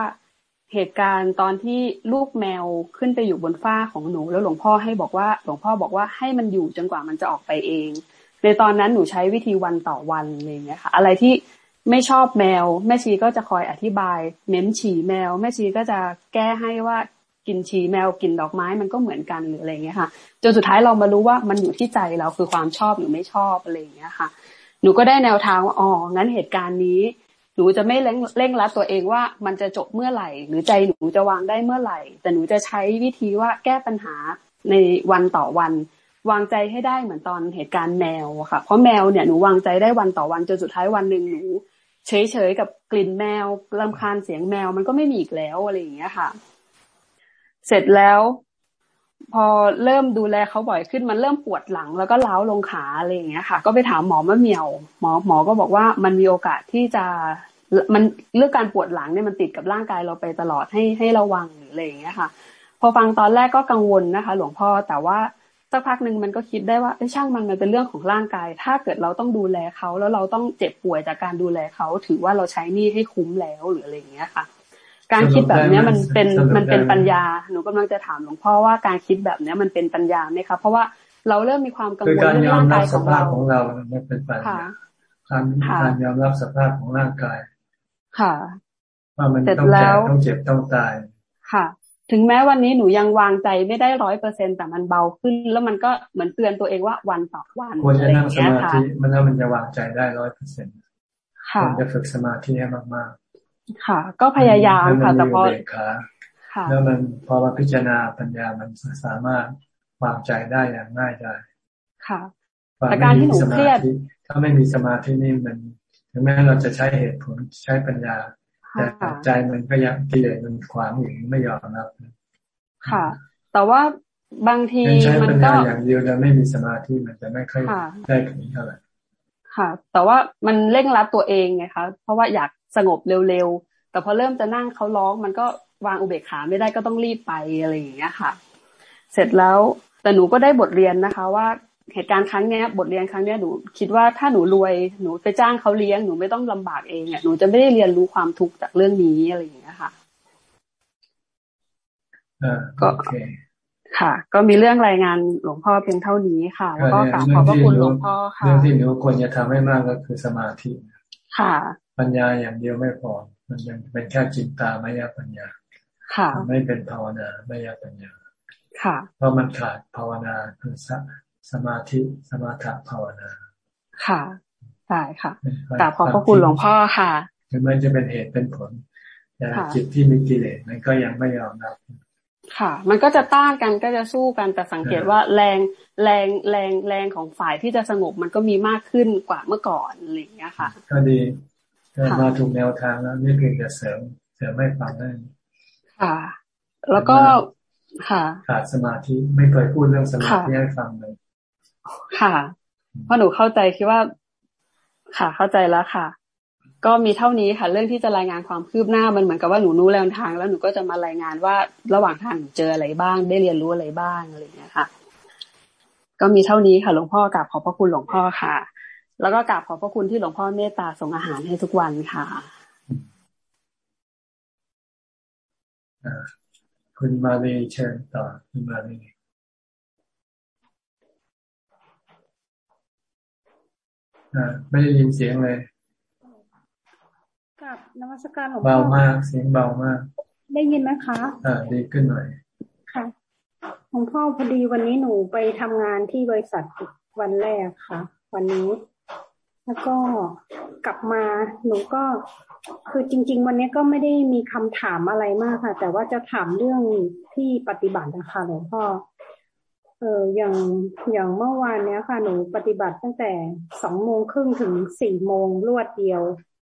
เหตุการณ์ตอนที่ลูกแมวขึ้นไปอยู่บนฟ้าของหนู แล้วหลวงพ่อให้บอกว่า หลวงพ่อบอกว่าให้มันอยู่จนกว่ามันจะออกไปเอง ในตอนนั้นหนูใช้วิธีวันต่อวันอะไรอย่างเงี้ยค่ะ อะไรที่ ไม่ชอบแมว แม่ชีก็จะคอยอธิบายเม้มฉี่แมว แม่ชีก็จะแก้ให้ว่ากินฉี่แมวกินดอกไม้มันก็เหมือนกันหรืออะไรเงี้ยค่ะ จนสุดท้ายเรามารู้ว่ามันอยู่ที่ใจเราคือความชอบหรือไม่ชอบอะไรเงี้ยค่ะ หนูก็ได้แนวทางว่าอ๋องั้นเหตุการณ์นี้ หนูจะไม่เร่งเร่งรัดตัวเองว่ามันจะจบเมื่อไหร่ หรือใจหนูจะวางได้เมื่อไหร่ แต่หนูจะใช้วิธีว่าแก้ปัญหาในวันต่อวันวางใจให้ได้เหมือนตอนเหตุการณ์แมวค่ะ เพราะแมวเนี่ยหนูวางใจได้วันต่อวันจนสุดท้ายวันหนึ่งหนู เฉยๆกับกลิ่นแมวลำคาญเสียงแมวมันก็ไม่มีอีกแล้วอะไรอย่างเงี้ยค่ะ เสร็จแล้ว พอเริ่มดูแลเขาบ่อยขึ้นมันเริ่มปวดหลังแล้วก็เล้าลงขาอะไรอย่างเงี้ยค่ะ ก็ไปถามหมอมะเมียว หมอหมอก็บอกว่ามันมีโอกาสที่จะมันเรื่องการปวดหลังเนี่ยมันติดกับร่างกายเราไปตลอดให้ให้ระวังหรืออะไรอย่างเงี้ยค่ะ พอฟังตอนแรกก็กังวลนะคะ หลวงพ่อแต่ว่า สักพักหนึ่งมันก็คิดได้ว่าช่างมันมันเป็นเรื่องของร่างกาย ถ้าเกิดเราต้องดูแลเขาแล้วเราต้องเจ็บป่วยจากการดูแลเขา ถือว่าเราใช้นี่ให้คุ้มแล้วหรืออะไรอย่างเงี้ยค่ะ การคิดแบบเนี้ยมันเป็นมันเป็นปัญญาหนูกำลังจะถามหลวงพ่อว่าการคิดแบบเนี้ยมันเป็นปัญญาไหมคะเพราะว่าเราเริ่มมีความกังวลเรื่องร่างกายของเราของเราไม่เป็นปัญญาการการยอมรับสภาพของร่างกาย ค่ะว่ามันต้องแก่ต้องเจ็บต้องตายค่ะ ถึงแม้วันนี้หนูยังวางใจไม่ได้ร้อยเปอร์เซ็นแต่มันเบาขึ้น แล้วมันก็เหมือนเตือนตัวเองว่าวันต่อวันควรจะนั่งสมาธิมันแล้วมันจะวางใจได้ร้อยเปอร์เซ็นต์ควรจะฝึกสมาธิให้มากๆ ค่ะ ก็พยายามค่ะแต่พอแล้วมันพอมาพิจารณาปัญญามันสามารถวางใจได้อย่างง่ายได้ค่ะแต่การที่หนูเครียดถ้าไม่มีสมาธินี่มันถึงแม้เราจะใช้เหตุผลใช้ปัญญา แต่ใจมันก็ยังกิเลสมันขวางอยู่ไม่ยอมรับค่ะ แต่ว่าบางทีมันก็อย่างเดียวจะไม่มีสมาธิมันจะไม่ค่อยได้ผลเท่าไหร่ค่ะ แต่ว่ามันเร่งรัดตัวเองไงคะเพราะว่าอยากสงบเร็วๆแต่พอเริ่มจะนั่งเขาร้อง มันก็วางอุเบกขาไม่ได้ก็ต้องรีบไปอะไรอย่างเงี้ยค่ะ เสร็จแล้วแต่หนูก็ได้บทเรียนนะคะ ว่า เหตุการณ์ครั้งเนี้ย บทเรียนครั้งเนี้ยหนูคิดว่าถ้าหนูรวยหนูไปจ้างเขาเลี้ยงหนูไม่ต้องลำบากเองอะหนูจะไม่ได้เรียนรู้ความทุกข์จากเรื่องนี้อะไรอย่างเงี้ยค่ะก็ค่ะ ก็มีเรื่องรายงานหลวงพ่อเพียงเท่านี้ค่ะ แล้วก็กราบขอบพระคุณหลวงพ่อค่ะเรื่องที่หนูควรจะทำให้มากก็คือสมาธิค่ะ ปัญญาอย่างเดียวไม่พอ มันยังเป็นแค่จิตตามายาปัญญา ค่ะ ไม่เป็นภาวนาไม่ยาปัญญาค่ะ เพราะมันขาดภาวนาคือ สมาธิสมาธิภาวนา ค่ะได้ค่ะกราบขอบพระคุณหลวงพ่อค่ะถึงมันจะเป็นเหตุเป็นผลแต่จิตที่มีกิเลสมันก็ยังไม่ยอมรับค่ะ มันก็จะต้านกันก็จะสู้กันแต่สังเกตว่าแรงแรงแรงแรงของฝ่ายที่จะสงบมันก็มีมากขึ้นกว่าเมื่อก่อนอะไรอย่างเงี้ยค่ะ ก็ดีมาถูกแนวทางแล้วนี่เพียงแต่เสริมเสริมไม่ฟังนั่นค่ะ แล้วก็ค่ะขาดสมาธิไม่เคยพูดเรื่องสมาธิให้ฟังเลย ค่ะ เพราะหนูเข้าใจคิดว่า ค่ะ เข้าใจแล้วค่ะ ก็มีเท่านี้ค่ะ เรื่องที่จะรายงานความคืบหน้ามันเหมือนกับว่าหนูรู้แนวทาง แล้วหนูก็จะมารายงานว่าระหว่างทางเจออะไรบ้าง ได้เรียนรู้อะไรบ้างอะไรอย่างเงี้ยค่ะ ก็มีเท่านี้ค่ะหลวงพ่อกราบขอบพระคุณหลวงพ่อค่ะ แล้วก็กราบขอบพระคุณที่หลวงพ่อเมตตาส่งอาหารให้ทุกวันค่ะคุณมาลีเชิญต่อคุณมาลี ไม่ได้ยินเสียงเลยกับนวัตการหลวงพ่อเบามากเสียงเบามาก ได้ยินไหมคะอ่าดีขึ้นหน่อย ค่ะหลวงพ่อพอดีวันนี้หนูไปทำงานที่บริษัทวันแรกค่ะ วันนี้ แล้วก็กลับมาหนูก็คือจริง ๆ วันนี้ก็ไม่ได้มีคำถามอะไรมากค่ะ แต่ว่าจะถามเรื่องที่ปฏิบัตินะคะหลวงพ่อ เอออย่างอย่างเมื่อวานเนี้ยค่ะหนูปฏิบัติตั้งแต่สองโมงครึ่งถึงสี่โมงรวดเดียว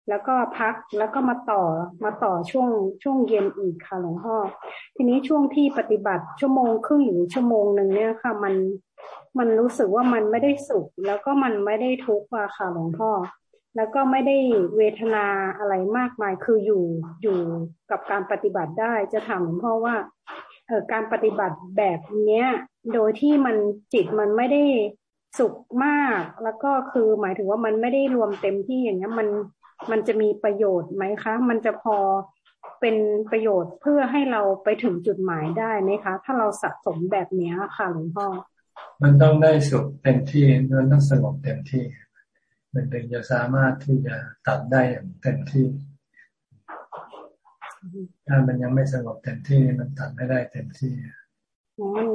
แล้วก็พักแล้วก็มาต่อมาต่อช่วงช่วงเย็นอีกค่ะหลวงพ่อทีนี้ช่วงที่ปฏิบัติชั่วโมงครึ่งหรือชั่วโมงหนึ่งเนี่ยค่ะ มันมันรู้สึกว่ามันไม่ได้สุข แล้วก็มันไม่ได้ทุกข์อะค่ะหลวงพ่อ แล้วก็ไม่ได้เวทนาอะไรมากมายคืออยู่อยู่กับการปฏิบัติได้จะถามหลวงพ่อว่าเออการปฏิบัติแบบเนี้ย โดยที่มันจิตมันไม่ได้สุขมาก แล้วก็คือหมายถึงว่ามันไม่ได้รวมเต็มที่อย่างเงี้ยมันมันจะมีประโยชน์ไหมคะ มันจะพอเป็นประโยชน์เพื่อให้เราไปถึงจุดหมายได้ไหมคะ ถ้าเราสะสมแบบนี้ค่ะหลวงพ่อ มันต้องได้สุขเต็มที่มันต้องสงบเต็มที่ มันถึงจะสามารถที่จะตัดได้อย่างเต็มที่ ถ้ามันยังไม่สงบเต็มที่มันตัดไม่ได้เต็มที่ มัน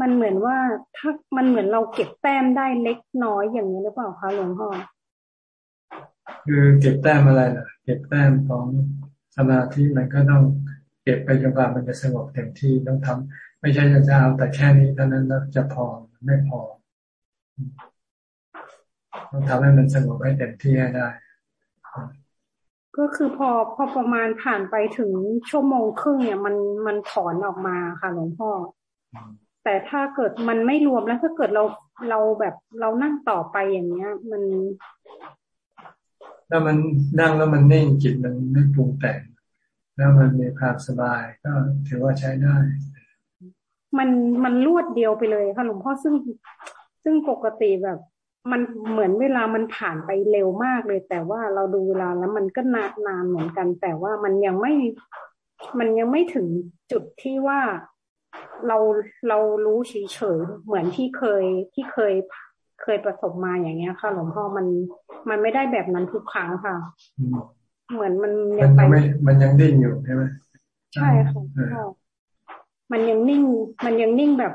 มันเหมือนว่าถ้ามันเหมือนเราเก็บแต้มได้เล็กน้อยอย่างนี้หรือเปล่าคะหลวงพ่อคือเก็บแต้มอะไรล่ะ เก็บแต้มของสมาธิมันก็ต้องเก็บไปจนกว่ามันจะสงบเต็มที่ต้องทำไม่ใช่จะเอาแต่แค่นี้เท่านั้นแล้วจะพอไม่พอต้องทำให้มันสงบให้เต็มที่ให้ได้ ก็คือพอพอประมาณผ่านไปถึงชั่วโมงครึ่งเนี่ย มันมันถอนออกมาค่ะหลวงพ่อ แต่ถ้าเกิดมันไม่รวมแล้วถ้าเกิดเราเราแบบเรานั่งต่อไปอย่างเงี้ย มัน ถ้ามันนั่งแล้วมันนิ่งจิตมันไม่ปรุงแต่งแล้วมันมีความสบายก็ถือว่าใช้ได้ มันมันรวดเดียวไปเลยค่ะหลวงพ่อซึ่งซึ่งปกติแบบ มันเหมือนเวลามันผ่านไปเร็วมากเลย แต่ว่าเราดูเวลาแล้วมันก็นานนานเหมือนกัน แต่ว่ามันยังไม่ มันยังไม่ถึงจุดที่ว่า เราเรารู้เฉยๆเหมือนที่เคยที่เคยเคยประสบมาอย่างเงี้ยค่ะ หลวงพ่อมันมันไม่ได้แบบนั้นทุกครั้งค่ะ เหมือนมันยังไปมันยังดิ้นอยู่ใช่ไหมใช่ค่ะมันยังนิ่ง มันยังนิ่งแบบ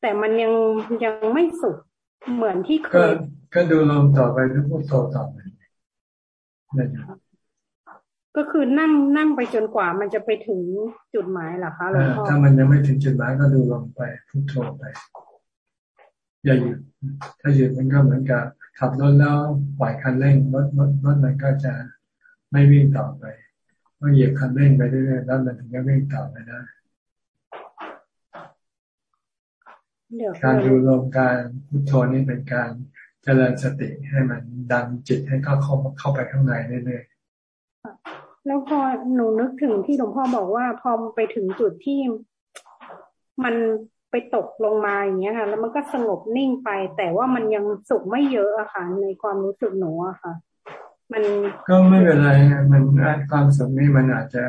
แต่มันยังยังไม่สุดเหมือนที่เคยก็ดูลมต่อไปดูพุทโธต่อไป ก็คือนั่งนั่งไปจนกว่ามันจะไปถึงจุดหมายหรอคะหลวงพ่อถ้ามันยังไม่ถึงจุดหมายก็ดูลมไปพุทโธไป อย่าหยุดถ้าหยุดมันก็เหมือนกับขับรถแล้วปล่อยคันเร่งรถรถรถมันก็จะไม่วิ่งต่อไปต้องเหยียบคันเร่งไปเรื่อยๆแล้วมันถึงจะวิ่งต่อไปได้การดูลมการพุทโธนี่เป็นการเจริญสติให้มันดันจิตให้เข้าเข้าเข้าไปข้างในเรื่อยๆ แล้วพอหนูนึกถึงที่หลวงพ่อบอกว่าพอไปถึงจุดที่มันไปตกลงมาอย่างเงี้ยค่ะ แล้วมันก็สงบนิ่งไป แต่ว่ามันยังสุขไม่เยอะอะค่ะ ในความรู้สึกหนูอะค่ะ มันก็ไม่เป็นไรมันความสุขนี่มันอาจจะ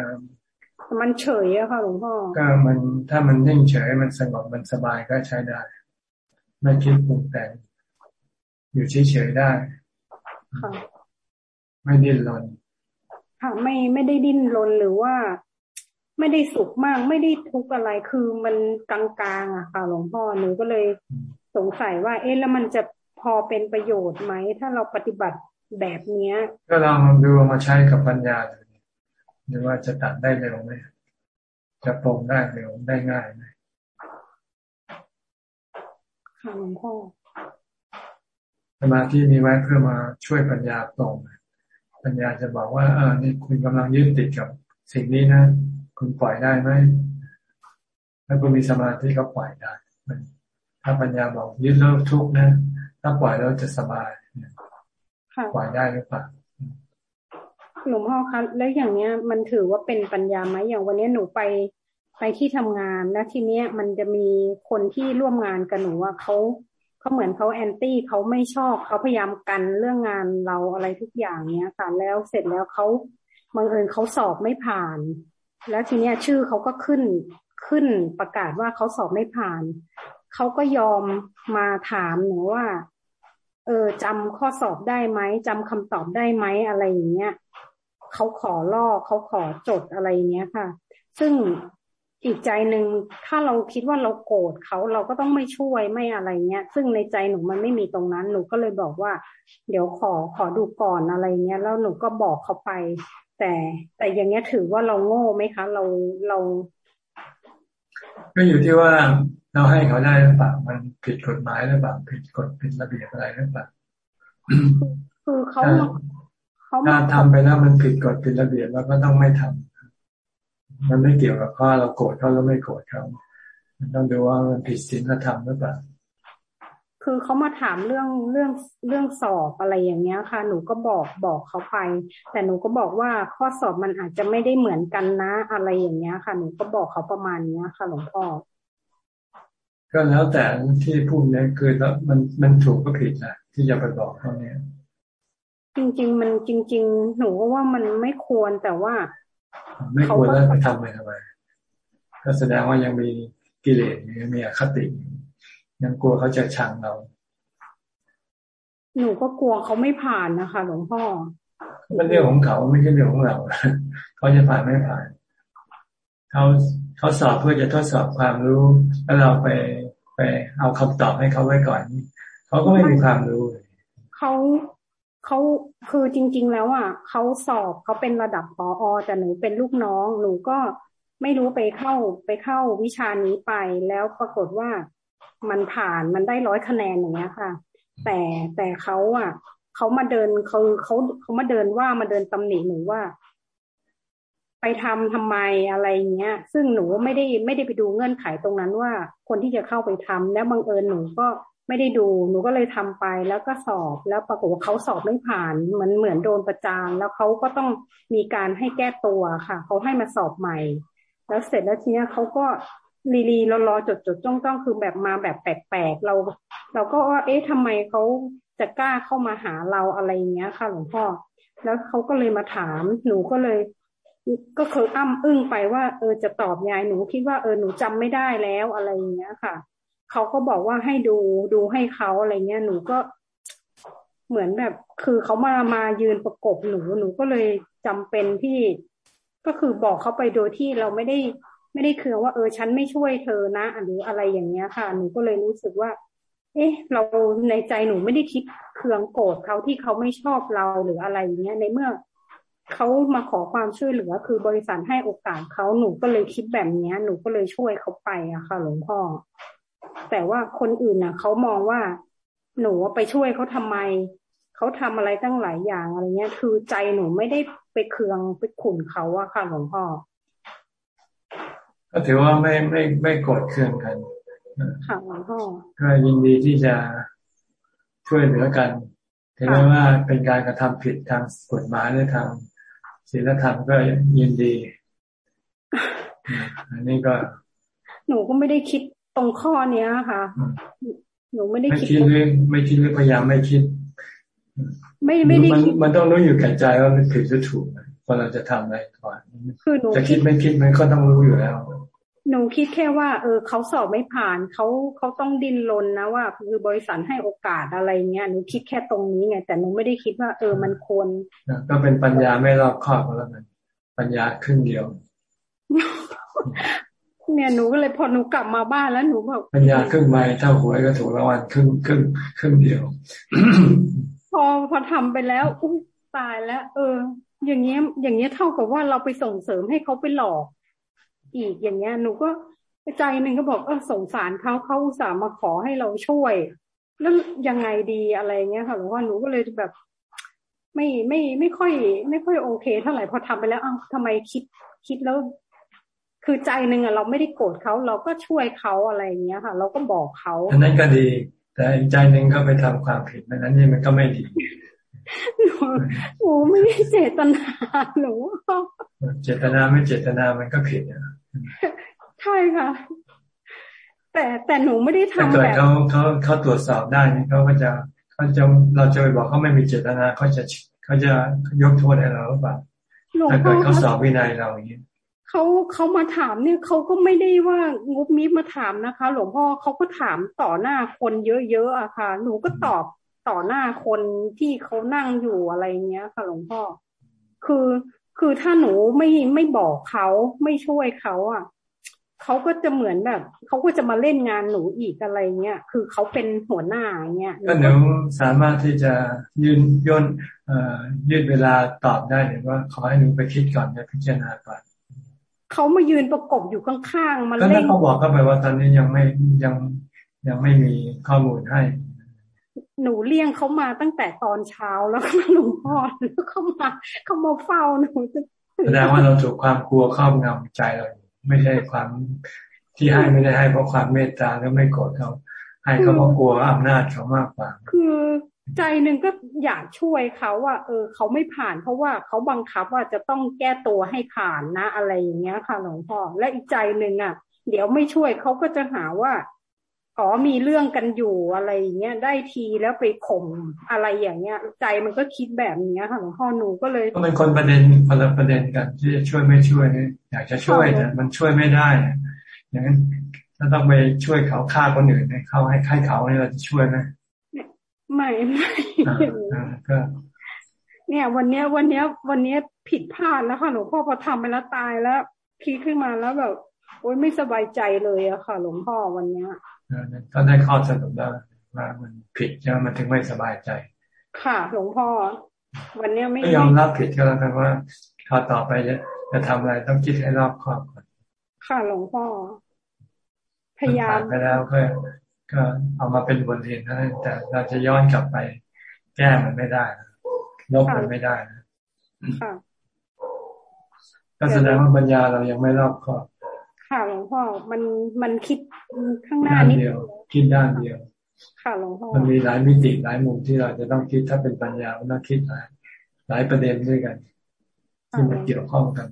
มันเฉยอะค่ะหลวงพ่อก็มันถ้ามันนิ่งเฉยมันสงบมันสบายก็ใช้ได้ ไม่คิดปรุงแต่งอยู่เฉยๆได้ค่ะไม่ดิ้นรน ค่ะไม่ไม่ได้ดิ้นรนหรือว่า ไม่ได้สุขมาก ไม่ได้ทุกข์อะไรคือมันกลางๆอะค่ะหลวงพ่อหนูก็เลยสงสัยว่า เอ๊ะแล้วมันจะพอเป็นประโยชน์ไหม ถ้าเราปฏิบัติแบบเนี้ย ก็ลองดูมาใช้กับปัญญาหรือว่าจะตัดได้เร็วไหมจะปรงได้เร็วได้ง่ายไหมค่ะหลวงพ่อสมาธิมีไว้เพื่อมาช่วยปัญญาตรง ปัญญาจะบอกว่าเออนี่คุณกำลังยึดติดกับสิ่งนี้นะ คุณปล่อยได้ไหมถ้าคุณมีสมาธิก็ปล่อยได้ถ้าปัญญาบอกยึดแล้วทุกข์นะ ถ้าปล่อยแล้วจะสบายปล่อยได้หรือเปล่าหลวงพ่อคะแล้วอย่างเนี้ย มันถือว่าเป็นปัญญาไหมอย่างวันนี้หนูไปไปที่ทำงานแล้วทีเนี้ยมันจะมีคนที่ร่วมงานกับหนูว่าเขา เขาเหมือนเขาแอนตี้เขาไม่ชอบเขาพยายามกันเรื่องงานเราอะไรทุกอย่างเนี้ยค่ะ แล้วเสร็จแล้วเขาบังเอิญเขาสอบไม่ผ่าน แล้วทีเนี้ยชื่อเขาก็ขึ้นขึ้นประกาศว่าเขาสอบไม่ผ่าน เขาก็ยอมมาถามหนูว่า เออจำข้อสอบได้ไหมจำคำตอบได้ไหมอะไรอย่างเงี้ยเขาขอลอกเขาขอจดอะไรเงี้ยค่ะ ซึ่ง อีกใจหนึ่งถ้าเราคิดว่าเราโกรธเขาเราก็ต้องไม่ช่วยไม่อะไรเงี้ย ซึ่งในใจหนูมันไม่มีตรงนั้น หนูก็เลยบอกว่า เดี๋ยวขอขอดูก่อนอะไรเงี้ย แล้วหนูก็บอกเขาไป แต่แต่อย่างเงี้ยถือว่าเราโง่ไหมคะ เราเรา ก็อยู่ที่ว่าเราให้เขาได้หรือเปล่ามันผิดกฎหมายหรือเปล่าผิดกฎผิดระเบียบอะไรหรือเปล่าคือเขาถ้าทำไปแล้วมันผิดกฎผิดระเบียบเราก็ต้องไม่ทำ มันไม่เกี่ยวกับข้อเราโกรธเขาแล้วไม่โกรธเขามันต้องดูว่ามันผิดศีลธรรมหรือเปล่าคือเขามาถามเรื่องเรื่องเรื่องสอบอะไรอย่างเงี้ยค่ะ หนูก็บอกบอกเขาไป แต่หนูก็บอกว่าข้อสอบมันอาจจะไม่ได้เหมือนกันนะอะไรอย่างเงี้ยค่ะ หนูก็บอกเขาประมาณเนี้ยค่ะ หลวงพ่อก็แล้วแต่ที่พูดเนี่ยคือแล้วมันมันถูกก็ผิดนะที่จะไปบอกเขาเนี่ยจริง ๆ มันจริง ๆ หนูก็ว่ามันไม่ควรแต่ว่า ไม่ควรแล้วไปทำไปทำไมก็แสดงว่ายังมีกิเลสยังมีอคติ ยังกลัวเขาจะชังเรา หนูก็กลัวเขาไม่ผ่านนะคะ หลวงพ่อ มันเรื่องของเขาไม่ใช่เรื่องของเราเขาจะผ่านไม่ผ่านเขาเขาสอบเพื่อจะทดสอบความรู้ แล้วเราไปไปเอาคำตอบให้เขาไว้ก่อนเขาก็ไม่มีความรู้เขา เขาคือจริง ๆ แล้วอะเขาสอบเขาเป็นระดับปออแต่หนูเป็นลูกน้อง หนูก็ไม่รู้ไปเข้าไปเข้าวิชานี้ไป แล้วปรากฏว่ามันผ่านมันได้ร้อยคะแนนอย่างเงี้ยค่ะ แต่แต่เขาอะเขามาเดินเขาเขาเขามาเดินว่ามาเดินตำหนิหนูว่า ไปทำทำไมอะไรเงี้ย ซึ่งหนูไม่ได้ไม่ได้ไปดูเงื่อนไขตรงนั้นว่า คนที่จะเข้าไปทำแล้วบังเอิญหนูก็ ไม่ได้ดูหนูก็เลยทำไปแล้วก็สอบแล้วปรากฏว่าเขาสอบไม่ผ่านเหมือนเหมือนโดนประจานแล้วเขาก็ต้องมีการให้แก้ตัวค่ะเขาให้มาสอบใหม่ แล้วเสร็จแล้วทีนี้เขาก็รีรีรอรอจดจดจ้องจ้องคือแบบมาแบบแปลกๆเรา เราก็ว่าเอ๊ะทำไมเขาจะกล้าเข้ามาหาเราอะไรเงี้ยค่ะหลวงพ่อ แล้วเขาก็เลยมาถามหนูก็เลย ก็เคืออ้ำอึ้งไปว่า เออจะตอบยายหนูคิดว่าเออหนูจำไม่ได้แล้วอะไรเงี้ยค่ะ เขาก็บอกว่าให้ดูดูให้เขาอะไรเงี้ยหนูก็เหมือนแบบ คือเขามามายืนประกบหนูหนูก็เลยจำเป็นที่ก็คือบอกเขาไปโดยที่เราไม่ได้ไม่ได้เคืองว่าเออฉันไม่ช่วยเธอนะหรืออะไรอย่างเงี้ยค่ะ หนูก็เลยรู้สึกว่า เอ๊ะ เราในใจหนูไม่ได้คิดเคืองโกรธเขาที่เขาไม่ชอบเราหรืออะไรอย่างเงี้ยในเมื่อเขามาขอความช่วยเหลือ คือบริษัทให้โอกาสเขาหนูก็เลยคิดแบบเนี้ย หนูก็เลยช่วยเขาไปอะค่ะ หลวงพ่อ แต่ว่าคนอื่นน่ะเขามองว่า หนูไปช่วยเขาทำไมเขาทำอะไรตั้งหลายอย่างอะไรเงี้ย คือใจหนูไม่ได้ไปเคืองไปขุนเขาอะค่ะหลวงพ่อก็ถือว่าไม่ไม่ไม่โกรธเคืองกันค่ะหลวงพ่อก็ยินดีที่จะช่วยเหลือกันถึงแม้ว่าเป็นการกระทำผิดทางกฎหมายหรือทางศีลธรรมก็ยินดี อันนี้ก็ หนูก็ไม่ได้คิด ตรงข้อเนี้ยค่ะหนูไม่ได้คิดไม่คิดเรื่องไม่คิดเรื่องพยายามไม่คิด ไม่ไม่ได้คิดมันต้องรู้อยู่แก่ใจว่ามันผิดหรือถูกพอเราจะทำอะไรก่อนคือหนูจะคิดไม่คิดมันก็ต้องรู้อยู่แล้ว หนูคิดแค่ว่า เออเขาสอบไม่ผ่านเขาเขาต้องดิ้นรนนะว่า คือบริษัทให้โอกาสอะไรเงี้ยหนูคิดแค่ตรงนี้ไงแต่หนูไม่ได้คิดว่า เออมันควรก็เป็นปัญญาไม่รอบคอบแล้วมันปัญญาครึ่งเดียว เนี่ยหนูก็เลยพอหนูกลับมาบ้านแล้วหนูบอกปัญญาครึ่งใบเท่าหวยก็ถูกรางวัลครึ่งครึ่งครึ่งเดียว พอพอทำไปแล้วอุ้ตายแล้ว เออ อย่างเงี้ย อย่างเงี้ยเท่ากับว่าเราไปส่งเสริมให้เขาไปหลอก อีกอย่างเงี้ย หนูก็ใจหนึ่งก็บอกเออสงสารเขาเขาอุตส่าห์มาขอให้เราช่วย แล้วยังไงดีอะไรเงี้ยค่ะหลวงพ่อหนูก็เลยแบบ ไม่ไม่ไม่ค่อย ไม่ค่อยโอเค เท่าไหร่พอทำไปแล้วอ้าวทำไมคิดคิดแล้ว คือใจหนึ่งอะเราไม่ได้โกรธเขาเราก็ช่วยเขาอะไรเงี้ยค่ะ เราก็บอกเขาอันนั้นก็ดี แต่อีกใจหนึ่งก็ไปทำความผิดนั้นนี่มันก็ไม่ดีหนูไม่ได้เจตนาหนูเจตนาไม่เจตนามันก็ผิดอะใช่ค่ะ แต่แต่หนูไม่ได้ทำแบบเขาเขาเขาตรวจสอบได้นี่เขาก็จะเขาจะเราจะไปบอกเขาไม่มีเจตนาเขาจะเขาจะยกโทษให้เราหรือเปล่าถ้าเกิดเขาสอบวินัยเราอย่างนี้ เขาเขามาถามเนี่ยเขาก็ไม่ได้ว่างบมิมาถามนะคะ หลวงพ่อเขาก็ถามต่อหน้าคนเยอะๆอะค่ะ หนูก็ตอบต่อหน้าคนที่เขานั่งอยู่อะไรเงี้ยค่ะหลวงพ่อ คือคือถ้าหนูไม่ไม่บอกเขาไม่ช่วยเขาอะเขาก็จะเหมือนแบบเขาก็จะมาเล่นงานหนูอีกอะไรเงี้ยคือเขาเป็นหัวหน้าเงี้ยก็หนูสามารถที่จะยืนย่นยืดเวลาตอบได้หรือว่าขอให้หนูไปคิดก่อนไปพิจารณาก่อน เขามายืนประกบอยู่ข้างๆมาเล่นก็เขาบอกก็แปลว่าตอนนี้ยังไม่ยังยังไม่มีข้อมูลให้ หนูเลี้ยงเขามาตั้งแต่ตอนเช้าแล้วหลวงพ่อแล้วเขามาเขามาเฝ้าหนูจะแสดงว่าเราถูกความกลัวครอบงำใจเราไม่ใช่ความที่ให้ไม่ได้ให้เพราะความเมตตาแล้วไม่โกรธเขาให้เขาเพราะกลัวอำนาจเขามากกว่า คือ ใจหนึ่งก็อยากช่วยเขาว่า เออ เขาไม่ผ่าน เพราะว่าเขาบังคับว่าจะต้องแก้ตัวให้ผ่านนะ อะไรอย่างเงี้ยค่ะหลวงพ่อและอีกใจหนึ่งอะ เดี๋ยวไม่ช่วยเขาก็จะหาว่าอ๋อมีเรื่องกันอยู่อะไรอย่างเงี้ยได้ทีแล้วไปข่มอะไรอย่างเงี้ย ใจมันก็คิดแบบเนี้ยค่ะหลวงพ่อหนูก็เลยก็เป็นคนประเด็นคนละประเด็นกันที่จะช่วยไม่ช่วย อยากจะช่วยแต่มันช่วยไม่ได้อย่างนั้นถ้าต้องไปช่วยเขาฆ่าคนอื่นให้เขาให้ให้เขาเนี่ยเราจะช่วยไหม ไม่ไม่ก็เนี่ย วันเนี้ย วันเนี้ย วันเนี้ยผิดพลาดแล้วค่ะหลวงพ่อพอทำไปแล้วตายแล้วคิดขึ้นมาแล้วแบบโอ๊ยไม่สบายใจเลยอะค่ะ หลวงพ่อวันเนี้ยก็ได้ข้อสรุปแล้วว่ามันผิดใช่ไหมมันถึงไม่สบายใจ ค่ะ หลวงพ่อ วันนี้ไม่ยอมรับผิดก็แล้วกันว่าข้อต่อไปจะจะทำอะไรต้องคิดให้รอบคอบก่อนค่ะหลวงพ่อพยายามไปแล้วก็ ก็เอามาเป็นบทเรียนนะแต่เราจะย้อนกลับไป แก้มันไม่ได้ลบมันไม่ได้นะก็แสดงว่าปัญญาเรายังไม่รอบคอบค่ะหลวงพ่อมันมันคิดข้างหน้านิดเดียว คิดด้านเดียว ค่ะหลวงพ่อมันมีหลายมิติหลายมุมที่เราจะต้องคิดถ้าเป็นปัญญาเราต้องคิดหลายหลายประเด็นด้วยกันที่มันเกี่ยวข้องกัน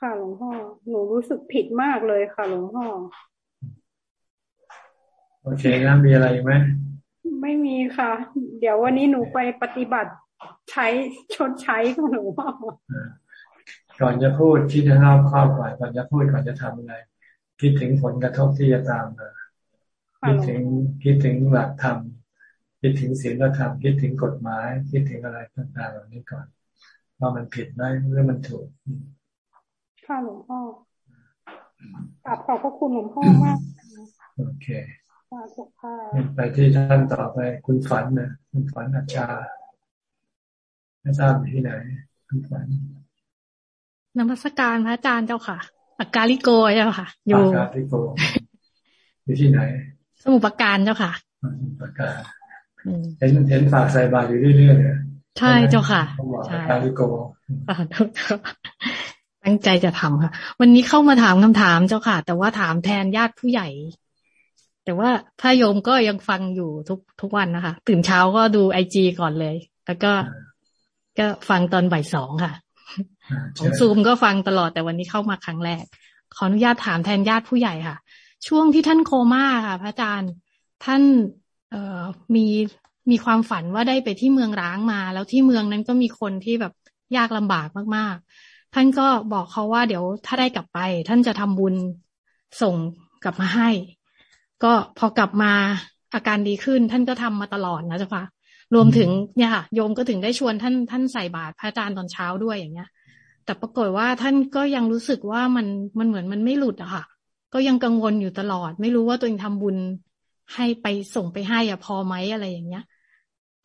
ค่ะหลวงพ่อหนูรู้สึกผิดมากเลยค่ะหลวงพ่อ โอเคนะมีอะไรไหมไม่มีค่ะ เดี๋ยววันนี้หนูไปปฏิบัติใช้ชดใช้ค่ะหลวงพ่อก่อนจะพูดคิดให้รอบคอบก่อนก่อนจะพูดก่อนจะทำอะไร คิดถึงผลกระทบที่จะตามมาคิดถึงคิดถึงหลักธรรมคิดถึงศีลธรรมคิดถึงกฎหมาย คิดถึงอะไรต่างๆเหล่านี้ก่อนว่ามันผิดไหมหรือมันถูกค่ะหลวงพ่อกราบขอบพระคุณหลวงพ่อมากโอเค ไปที่ท่านต่อไปคุณฝันนะคุณฝันอาจารย์ไม่ทราบที่ไหน คุณฝันนมัสการพระอาจารย์เจ้าค่ะอากาลิโกเจ้าค่ะ อยู่อากาลิโกอยู่ที่ไหน สมุปราการเจ้าค่ะสมุปราการเห็นเห็นฝากใส่บาตรอยู่เรื่อยๆใช่เจ้าค่ะใช่อากาลิโกตั้งใจจะทำค่ะ วันนี้เข้ามาถามคำถามเจ้าค่ะ แต่ว่าถามแทนญาติผู้ใหญ่ แต่ว่าพระโยมก็ยังฟังอยู่ทุกทุกวันนะคะ ตื่นเช้าก็ดูไอจีก่อนเลย แล้วก็ก็ฟังตอนบ่ายสองค่ะ ของซูมก็ฟังตลอดแต่วันนี้เข้ามาครั้งแรก ขออนุญาตถามแทนญาติผู้ใหญ่ค่ะ ช่วงที่ท่านโคม่าค่ะ พระอาจารย์ท่านเอ่อมีมีความฝันว่าได้ไปที่เมืองร้างมา แล้วที่เมืองนั้นก็มีคนที่แบบยากลำบากมากๆ ท่านก็บอกเขาว่าเดี๋ยวถ้าได้กลับไป ท่านจะทำบุญส่งกลับมาให้ ก็พอกลับมาอาการดีขึ้นท่านก็ทำมาตลอดนะเจ้าค่ะรวมถึงเนี่ยค่ะโยมก็ถึงได้ชวนท่านท่านใส่บาตรพระอาจารย์ตอนเช้าด้วยอย่างเงี้ย แต่ปรากฏว่าท่านก็ยังรู้สึกว่ามันมันเหมือนมันไม่หลุดอะค่ะ ก็ยังกังวลอยู่ตลอด ไม่รู้ว่าตัวเองทำบุญให้ไปส่งไปให้อะพอไหมอะไรอย่างเงี้ย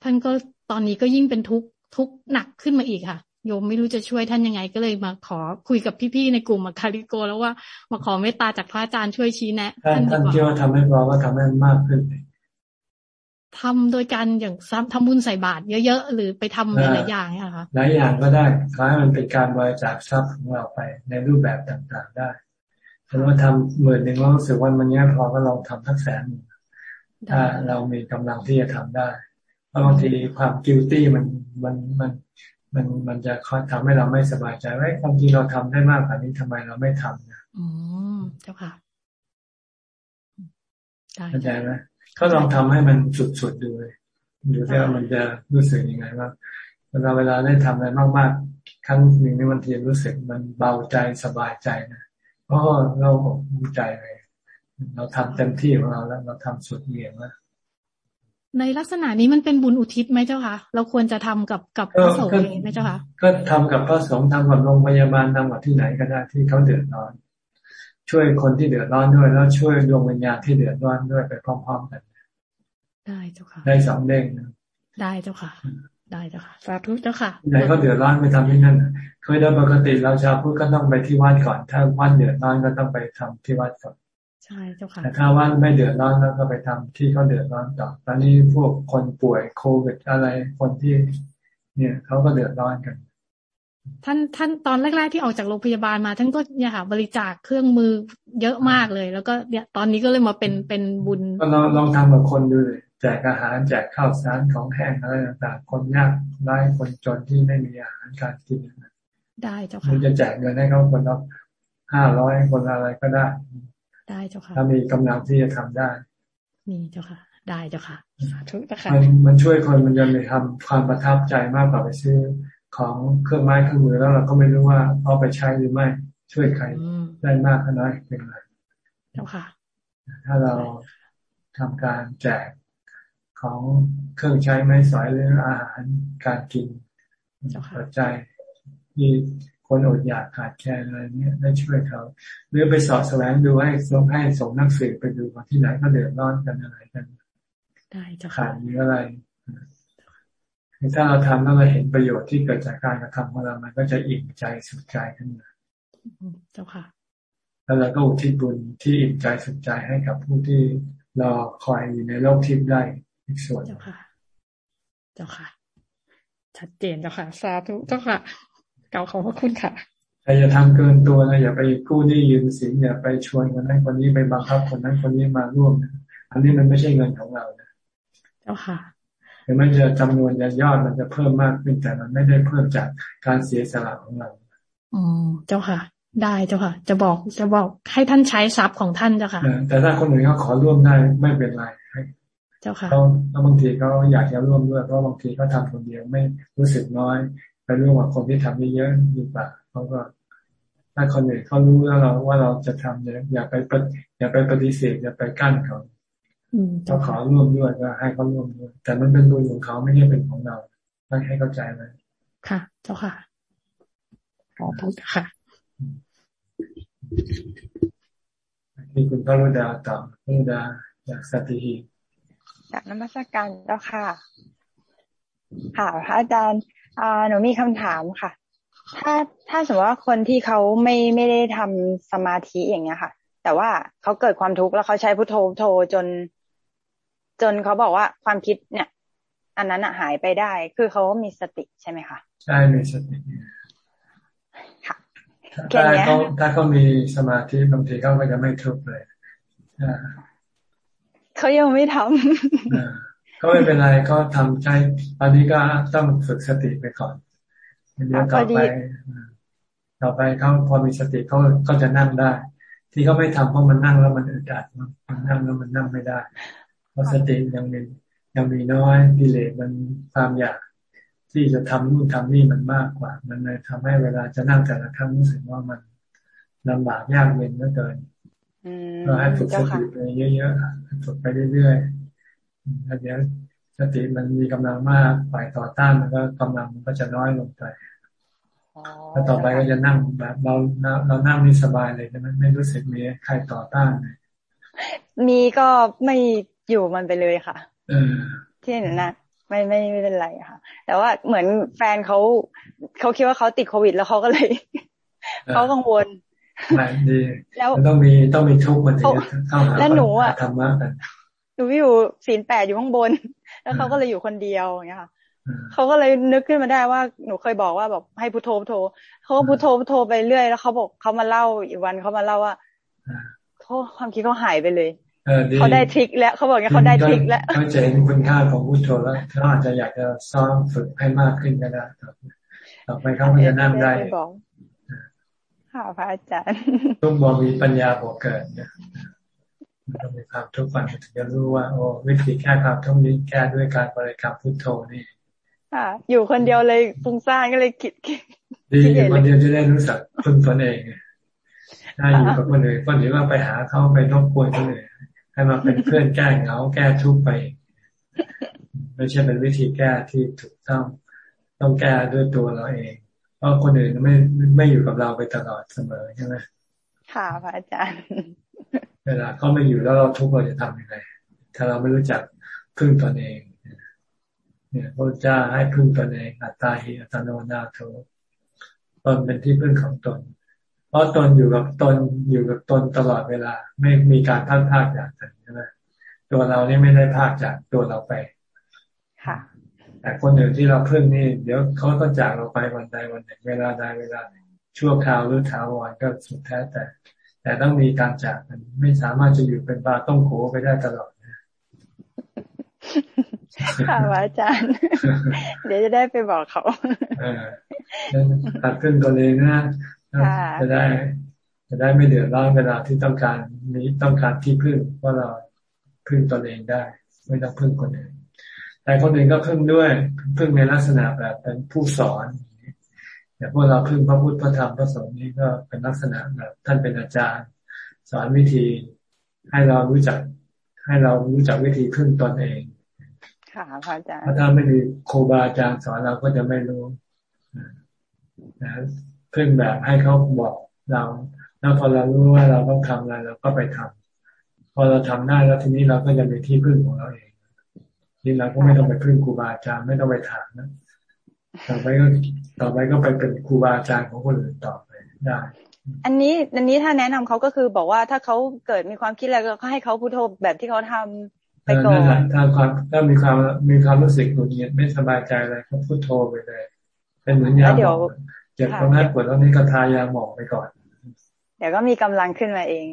ท่านก็ตอนนี้ก็ยิ่งเป็นทุกข์ทุกข์หนักขึ้นมาอีกค่ะ โยมไม่รู้จะช่วยท่านยังไง ก็เลยมาขอคุยกับพี่ๆในกลุ่มมาคาริโก แล้วว่ามาขอเมตตาจากพระอาจารย์ช่วยชี้แนะท่านท่านเกี่ยวทำให้พอก็ทำให้มากขึ้นทำโดยการอย่างซ้ำทำบุญใส่บาตรเยอะๆ หรือไปทำหลายอย่างเนี่ยค่ะหลายอย่างก็ได้ขอให้มันเป็นการบริจาคทรัพย์ของเราไปในรูปแบบต่างๆได้ถ้าเราทำหมื่นหนึ่งเรารู้สึกว่ามันเนี้ยพอก็ลองทำทั้งแสนถ้าเรามีกำลังที่จะทำได้เพราะบางทีความกิลตี้มันมันมัน มันมันจะคอยทำให้เราไม่สบายใจว่าบางทีเราทำได้มากกว่านี้ทำไมเราไม่ทำนะอืมเจ้าค่ะเข้าใจไหมก็ลองทำให้มันสุดๆดูเลยดูว่ามันจะรู้สึกยังไงว่าเวลาเวลาได้ทำอะไรมากๆ ครั้งหนึ่งในวันที่รู้สึกมันเบาใจสบายใจนะเพราะเรารู้ใจเลยเราทำเต็มที่ของเราแล้ว เราทำสุดเหวี่ยงแล้ว ในลักษณะนี้มันเป็นบุญอุทิศไหมเจ้าคะเราควรจะทำกับกับพระสงฆ์ไหมเจ้าคะก็ทำกับพระสงฆ์ทำกับโรงพยาบาลทำกับที่ไหนก็ได้ที่เขาเดือดร้อน ช่วยคนที่เดือดร้อนด้วย แล้วช่วยดวงวิญญาณที่เดือดร้อนด้วยไปพร้อมๆกัน ได้เจ้าค่ะ ได้สองเด้งนะได้เจ้าค่ะ ได้เจ้าค่ะสาธุเจ้าค่ะไหนก็เดือดร้อนไปทำที่นั่นเคยโดยปกติเราชาวพุทธก็ต้องไปที่วัดก่อน ถ้าวัดเดือดร้อนก็ต้องไปทำที่วัดก่อน ใช่เจ้าค่ะแต่ถ้าวัดไม่เดือดร้อนแล้วก็ไปทำที่เขาเดือดร้อนต่อตอนนี้พวกคนป่วยโควิดอะไรคนที่ เนี่ยเขาก็เดือดร้อนกัน ท่านท่านตอนแรก ๆ ที่ออกจากโรงพยาบาลมา ท่านก็เนี่ยค่ะบริจาคเครื่องมือเยอะมากเลย แล้วก็เนี่ยตอนนี้ก็เลยมาเป็นเป็นบุญก็ลองลองทำกับคนดูเลยแจกอาหารแจกข้าวสารของแห้งอะไรต่างๆคนยากไร้คนจนที่ไม่มีอาหารการกินได้เจ้าค่ะมันจะแจกเงินให้เขาคนละห้าร้อยคนอะไรก็ได้ ได้เจ้าค่ะ ถ้ามีกำลังที่จะทำได้มีเจ้าค่ะ ได้เจ้าค่ะทุกเจ้าค่ะมันมันช่วยคนมันจะมีทำความประทับใจมากกว่าไปซื้อของเครื่องไม้เครื่องมือแล้วเราก็ไม่รู้ว่าเอาไปใช้หรือไม่ ช่วยใครได้มากขนาดไหนเป็นไรเจ้าค่ะ ถ้าเราทำการแจกของเครื่องใช้ไม้สอยหรืออาหารการกินปัจจัยที่ คนอดอยากขาดแคลนอะไรเนี่ยได้ช่วยเขาหรือไปสอบแสวงดูให้ส่งให้ส่งนักสืบไปดูว่าที่ไหนก็เดือดร้อนกันอะไรกันได้จะขาดหรืออะไรถ้าเราทำแล้วเราเห็นประโยชน์ที่เกิดจากการกระทำของเรามันก็จะอิ่มใจสุขใจขึ้นมาเจ้าค่ะแล้วเราก็อุทิศบุญที่อิ่มใจสุขใจให้กับผู้ที่รอคอยอยู่ในโลกทิพย์ได้อีกส่วนเจ้าค่ะ เจ้าค่ะ ชัดเจนเจ้าค่ะ สาธุเจ้าค่ะ เก่าขอบพระคุณค่ะใครจะทำเกินตัวนะอย่าไปกู้หนี้ยืมสินอย่าไปชวนคนนั้นคนนี้ไปบังคับคนนั้นคนนี้มาร่วมนะอันนี้มันไม่ใช่เงินของเรานะเจ้าค่ะถึงแม้จะจำนวนจะยอดมันจะเพิ่มมากขึ้นแต่มันไม่ได้เพิ่มจากการเสียสละของเราอืมเจ้าค่ะ ได้เจ้าค่ะ จะบอกจะบอกให้ท่านใช้ทรัพย์ของท่านเจ้าค่ะแต่ถ้าคนอื่นเขาขอร่วมได้ไม่เป็นไรเจ้าค่ะเขาบางทีเขาอยากจะร่วมด้วยเพราะบางทีเขาทาคนเดียวไม่รู้สึกน้อย ไปร่วมกับคนที่ทำเยอะๆดีกว่าเขาก็ถ้าคนอื่นเขารู้แล้วเราว่าเราจะทำเนี่ยอย่าไปอย่าไปปฏิเสธอย่าไปกั้นเขาเขาขอร่วมด้วยก็ให้เขาร่วมด้วยแต่มันเป็นบุญของเขาไม่ใช่เป็นของเราต้องให้เข้าใจไหมค่ะ เจ้าค่ะขอบคุณค่ะที่คุณพระรุดาต่อพระรุดาจากสติหีจากนมัสการเจ้าค่ะ ค่ะพระอาจารย์ หนูมีคำถามค่ะ ถ้าถ้าสมมติว่าคนที่เขาไม่ไม่ได้ทำสมาธิอย่างเงี้ยค่ะ แต่ว่าเขาเกิดความทุกข์แล้วเขาใช้พุทโธโธจน จนเขาบอกว่าความคิดเนี่ย อันนั้นอะหายไปได้ คือเขามีสติใช่ไหมคะใช่มีสติค่ะถ้าเขาถ้าเขามีสมาธิบางทีเขาก็จะไม่ทุกข์เลยเขายังไม่ทำ ก็ไม่เป็นไรก็ทำใช้ตอนนี้ก็ต้องฝึกสติไปก่อนเดี๋ยวต่อไปต่อไปเขาพอมีสติเขาก็จะนั่งได้ ที่เขาไม่ทำเพราะมันนั่งแล้วมันอึดอัดมันนั่งแล้วมันนั่งไม่ได้ เพราะสติยังมียังมีน้อยกิเลสมันความอยากที่จะทำนู่นทำนี่มันมากกว่า มันเลยทำให้เวลาจะนั่งแต่ละครั้งรู้สึกว่ามันลำบากยากเย็นเหลือเกินก็ให้ฝึกสติไปเยอะๆฝึกไปเรื่อยๆ แล้วเดี๋ยวสติมันมีกำลังมากฝ่ายต่อต้านมันก็กำลังมันก็จะน้อยลงไปแล้วต่อไปก็จะนั่งแบบเราเรานั่งนี่สบายเลยใช่ไหมไม่รู้สึกมีใครต่อต้านเลยมีก็ไม่อยู่มันไปเลยค่ะที่นั่นนะไม่ไม่ไม่เป็นไรค่ะ แต่ว่าเหมือนแฟนเขาเขาคิดว่าเขาติดโควิด แล้วเขาก็เลยเขากังวลดีแล้วต้องมีต้องมีทุกข์มันถึงเข้าหาแล้วหนูอะธรรมะกัน หนูอยู่ศีลแปดอยู่ข้างบน แล้วเขาก็เลยอยู่คนเดียวอย่างเงี้ยค่ะเขาก็เลยนึกขึ้นมาได้ว่าหนูเคยบอกว่าแบบให้พุทโธพุทโธเขาก็พุทโธพุทโธไปเรื่อยแล้วเขาบอกเขามาเล่าอีกวันเขามาเล่าว่าเขาความคิดเขาหายไปเลยเขาได้ทริคแล้วเขาบอกว่าเขาได้ทริคแล้วเขาจะเห็นคุณค่าของพุทโธแล้วเขาอาจจะอยากจะซ้อมฝึกให้มากขึ้นก็ได้ต่อไปเขาก็จะนั่งได้ค่ะพระอาจารย์ต้องมองมีปัญญาบอกเกิดเนี่ย มันต้องมีความทุกข์มันถึงจะรู้ว่าโอ้วิธีแก้ความทุกข์นี้แก้ด้วยการบริกรรมพุทโธนี่ค่ะ อยู่คนเดียวเลยฟุ้งซ่านก็เลยคิดดีอยู่คนเดียวจะได้รู้สึกพึ่งตนเองถ้าอยู่กับคนอื่นคนอื่นว่าไปหาเขาไปรบกวนคนอื่นให้มาเป็นเพื่อนแก้เหงาแก้ทุกข์ไป ไม่ใช่เป็นวิธีแก้ที่ถูกต้องต้องแก้ด้วยตัวเราเอง เพราะคนอื่นไม่ไม่อยู่กับเราไปตลอดเสมอใช่ไหมค่ะพระอาจารย์ เวลาเขาไม่อยู่แล้วเราทุกข์เราจะทำยังไง ถ้าเราไม่รู้จักพึ่งตนเอง เนี่ยพระเจ้าให้พึ่งตนเอง อัตตาหิอัตโนนาโถตนเป็นที่พึ่งของตน เพราะตนอยู่กับตนอยู่กับตนตลอดเวลา ไม่มีการพัดพากจากกันใช่ไหมตัวเรานี่ไม่ได้พากจากตัวเราไป ค่ะ แต่คนอื่นที่เราพึ่งนี่ เดี๋ยวเขาก็จากเราไปวันใดวันหนึ่งเวลาใดเวลาชั่วคราวหรือถาวรก็สุดแท้แต่ แต่ต้องมีการจากกันไม่สามารถจะอยู่เป็นปลาต้องโขไปได้ตลอดนะค่ะอาจารย์ เดี๋ยวจะได้ไปบอกเขาตัดขึ้นตัวเองนะจะได้ จะได้ไม่เดือดร้อนเวลาที่ต้องการมีต้องการที่พึ่งว่าเราพึ่งตนเองได้ ไม่ต้องพึ่งคนอื่นแต่คนอื่นก็พึ่งด้วย พึ่งในลักษณะแบบเป็นผู้สอน แต่พวกเราพึ่งพระพุทธพระธรรมพระสงฆ์นี่ก็เป็นลักษณะแบบท่านเป็นอาจารย์ สอนวิธีให้เรารู้จัก ให้เรารู้จักวิธีพึ่งตนเอง ค่ะพระอาจารย์ถ้าไม่มีครูบาอาจารย์สอนเราก็จะไม่รู้นะพึ่งแบบให้เขาบอกเราแล้วพอเรารู้ว่าเราต้องทำอะไรเราก็ไปทำพอเราทำได้แล้วทีนี้เราก็จะมีที่พึ่งของเราเองนี่เราก็ไม่ต้องไปพึ่งครูบาอาจารย์ไม่ต้องไปถามนะ ต่อไปก็ต่อไปก็ไปเป็นครูบาอาจารย์ของคนอื่นต่อไปได้อันนี้อันนี้ถ้าแนะนำเขาก็คือบอกว่าถ้าเขาเกิดมีความคิดอะไรก็ให้เขาพุทโธแบบที่เขาทำไปก่อนถ้าความถ้ามีความมีความรู้สึกหงุดหงิดไม่สบายใจอะไรก็พุทโธไปเลยเป็นเหมือนยาหมองเจ็บตรงนั้นปวดตรงนี้ก็ทายาหมองไปก่อนเดี๋ยวก็มีกำลังขึ้นมาเอง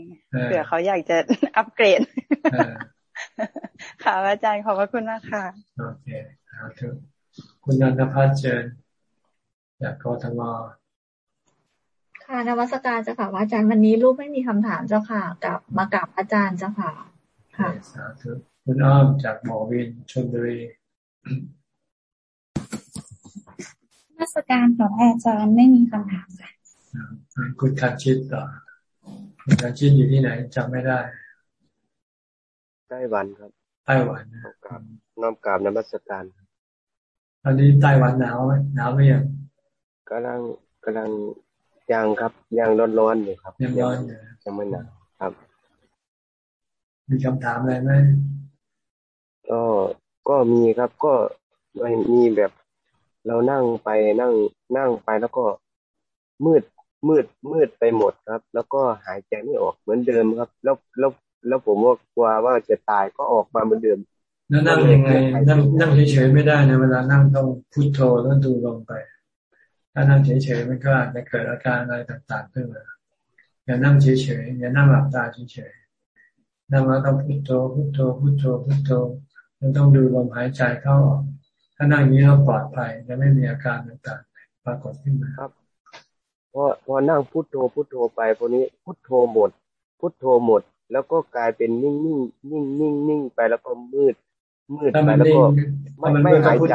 เผื่อเขาอยากจะอัปเกรดค่ะอาจารย์ขอบพระคุณมากค่ะโอเคครับ คุณนันทพัฒน์เชิญจากกทมค่ะนวัตการเจ้าค่ะอาจารย์วันนี้ลูกไม่มีคำถามเจ้าค่ะกับมากับอาจารย์เจ้าค่ะ ค่ะสาธุคุณอ้อมจากหมอวินชนบุรีนวัตการของอาจารย์ไม่มีคำถามค่ะคุณคันชิตต่อคุณคันชิตอยู่ที่ไหนจำไม่ได้ไต้หวันครับไต้หวันน้อมกราบน้อมกราบนมัสการ ตอนนี้ไต้หวันหนาวไหมหนาวไหมยังกำลังกำลังยังครับยังร้อนๆอยู่ครับยังร้อนอยู่ยังไม่หนาวครับ มีคำถามอะไรไหมก็ก็มีครับก็มีแบบเรานั่งไปนั่งนั่งไปแล้วก็มืดมืดมืดไปหมดครับ แล้วก็หายใจไม่ออกเหมือนเดิมครับ แล้วแล้วแล้วผมว่ากลัวว่าจะตายก็ออกมาเหมือนเดิม แล้วนั่งยังไงนั่งนั่งเฉยๆไม่ได้นะเวลานั่งต้องพุทโธแล้วดูลงไป ถ้านั่งเฉยๆมันก็อาจจะเกิดอาการอะไรต่างๆขึ้นมาอย่านั่งเฉยๆอย่านั่งหลับตาเฉยๆนั่งแล้วต้องพุทโธพุทโธพุทโธพุทโธมันต้องดูลมหายใจเข้าออกถ้านั่งอย่างนี้เราปลอดภัยจะไม่มีอาการต่างๆปรากฏขึ้นมาครับพอพอนั่งพุทโธพุทโธไปพวกนี้พุทโธหมด พุทโธหมด แล้วก็กลายเป็นนิ่งนิ่งนิ่งนิ่งนิ่งไปแล้วก็มืด มืดไปแล้วก็ไม่ไม่หายใจ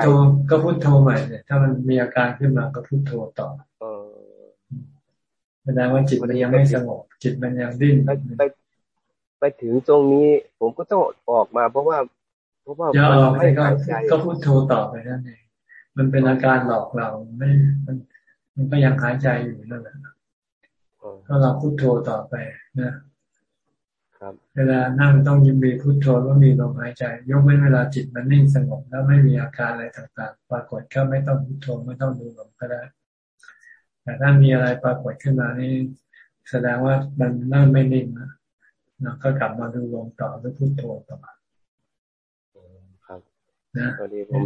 ก็พุทโธใหม่เนี่ยถ้ามันมีอาการขึ้นมาก็พุทโธต่อแสดงว่าจิตมันยังไม่สงบ จิตมันยังดิ้นไปไปถึงตรงนี้ ผมก็ต้องออกมา เพราะว่า เพราะว่าไม่หายใจก็พุทโธต่อไปนั่นเองมันเป็นอาการหลอกเราไม่มันมันก็ยังหายใจอยู่นั่นแหละก็เราพุโทโธต่อไปนะครับ เวลานั่งต้องยิมมีพุโทโธแล้วมีลมหายใจ ยกเว้นเวลาจิตมันนิ่งสงบแล้วไม่มีอาการอะไรต่างๆ ปรากฏก็ไม่ต้องพุโทโธไม่ต้องดูลมก็ได้ แต่ถ้ามีอะไรปรากฏขึ้นมานี่แสดงว่ามันเริ่มไม่นิ่งนะเราก็กลับมาดูลมต่อหรือพุโทโธต่อครับนะตอนนี้ผม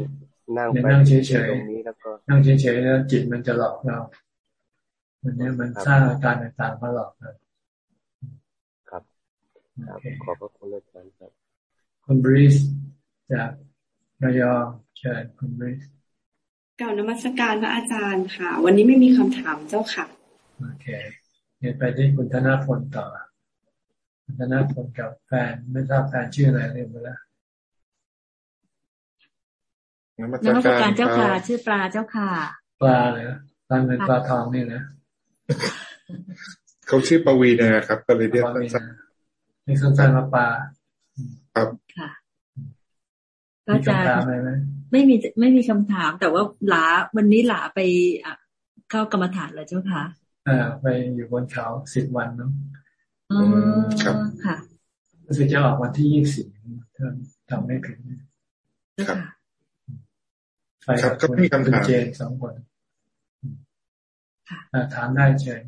นั่งไปนั่งเฉยๆตรงนี้แล้วก็นั่งเฉยๆแล้วจิตมันจะหลอกเรามันเนี้ยมันสร้างอาการต่างๆมาหลอกเราครับ ครับขอบพระคุณอาจารย์ครับคุณบริสจากระยองเชิญคุณบริสก่านมัสการพระอาจารย์ค่ะ วันนี้ไม่มีคำถามเจ้าค่ะโอเคเดี๋ยวไปที่คุณธนาพลต่อคุณธนาพลกับแฟนไม่ทราบแฟนชื่ออะไรเรียกมาแล้วนมัสการเจ้าค่ะ ชื่อปลาเจ้าค่ะ ปลาเลยปลาเงินปลาทองนี่นะเขาชื่อปวีนะครับ ก็เลยเรียกสั้นๆ นี่สั้นๆมาปลาครับค่ะอาจารย์ไม่มีไม่มีคำถาม แต่ว่าหลาวันนี้หลาไปเข้ากรรมฐานแล้วเจ้าค่ะอ่าไปอยู่บนเขาสิบวันเนาะอืมครับค่ะรู้สึกจะออกวันที่ยี่สิบถ้าทำไม่ผิดครับครับก็มีคำถามเจนสองคนถามได้เชิญ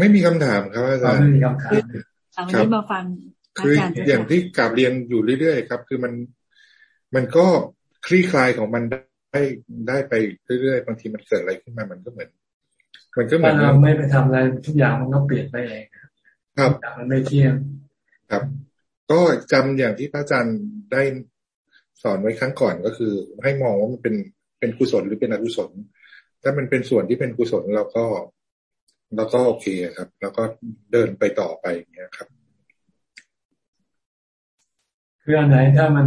ไม่มีคำถามครับอาจารย์ไม่มีคำถามครับมาฟังคืออย่างที่กลับเรียนอยู่เรื่อยๆครับ คือมันมันก็คลี่คลายของมันได้ได้ไปเรื่อยๆบางทีมันเกิดอะไรขึ้นมามันก็เหมือน มันก็เหมือนเราไม่ไปทำอะไรทุกอย่างมันก็เปลี่ยนไปเองครับมันไม่เที่ยงครับ ก็จำอย่างที่พระอาจารย์ได้สอนไว้ครั้งก่อนก็คือ ให้มองว่ามันเป็นเป็นกุศลหรือเป็นอกุศลถ้ามันเป็นส่วนที่เป็นกุศลเราก็ เราก็โอเคครับ แล้วก็เดินไปต่อไปอย่างเงี้ยครับคืออันไหนถ้ามัน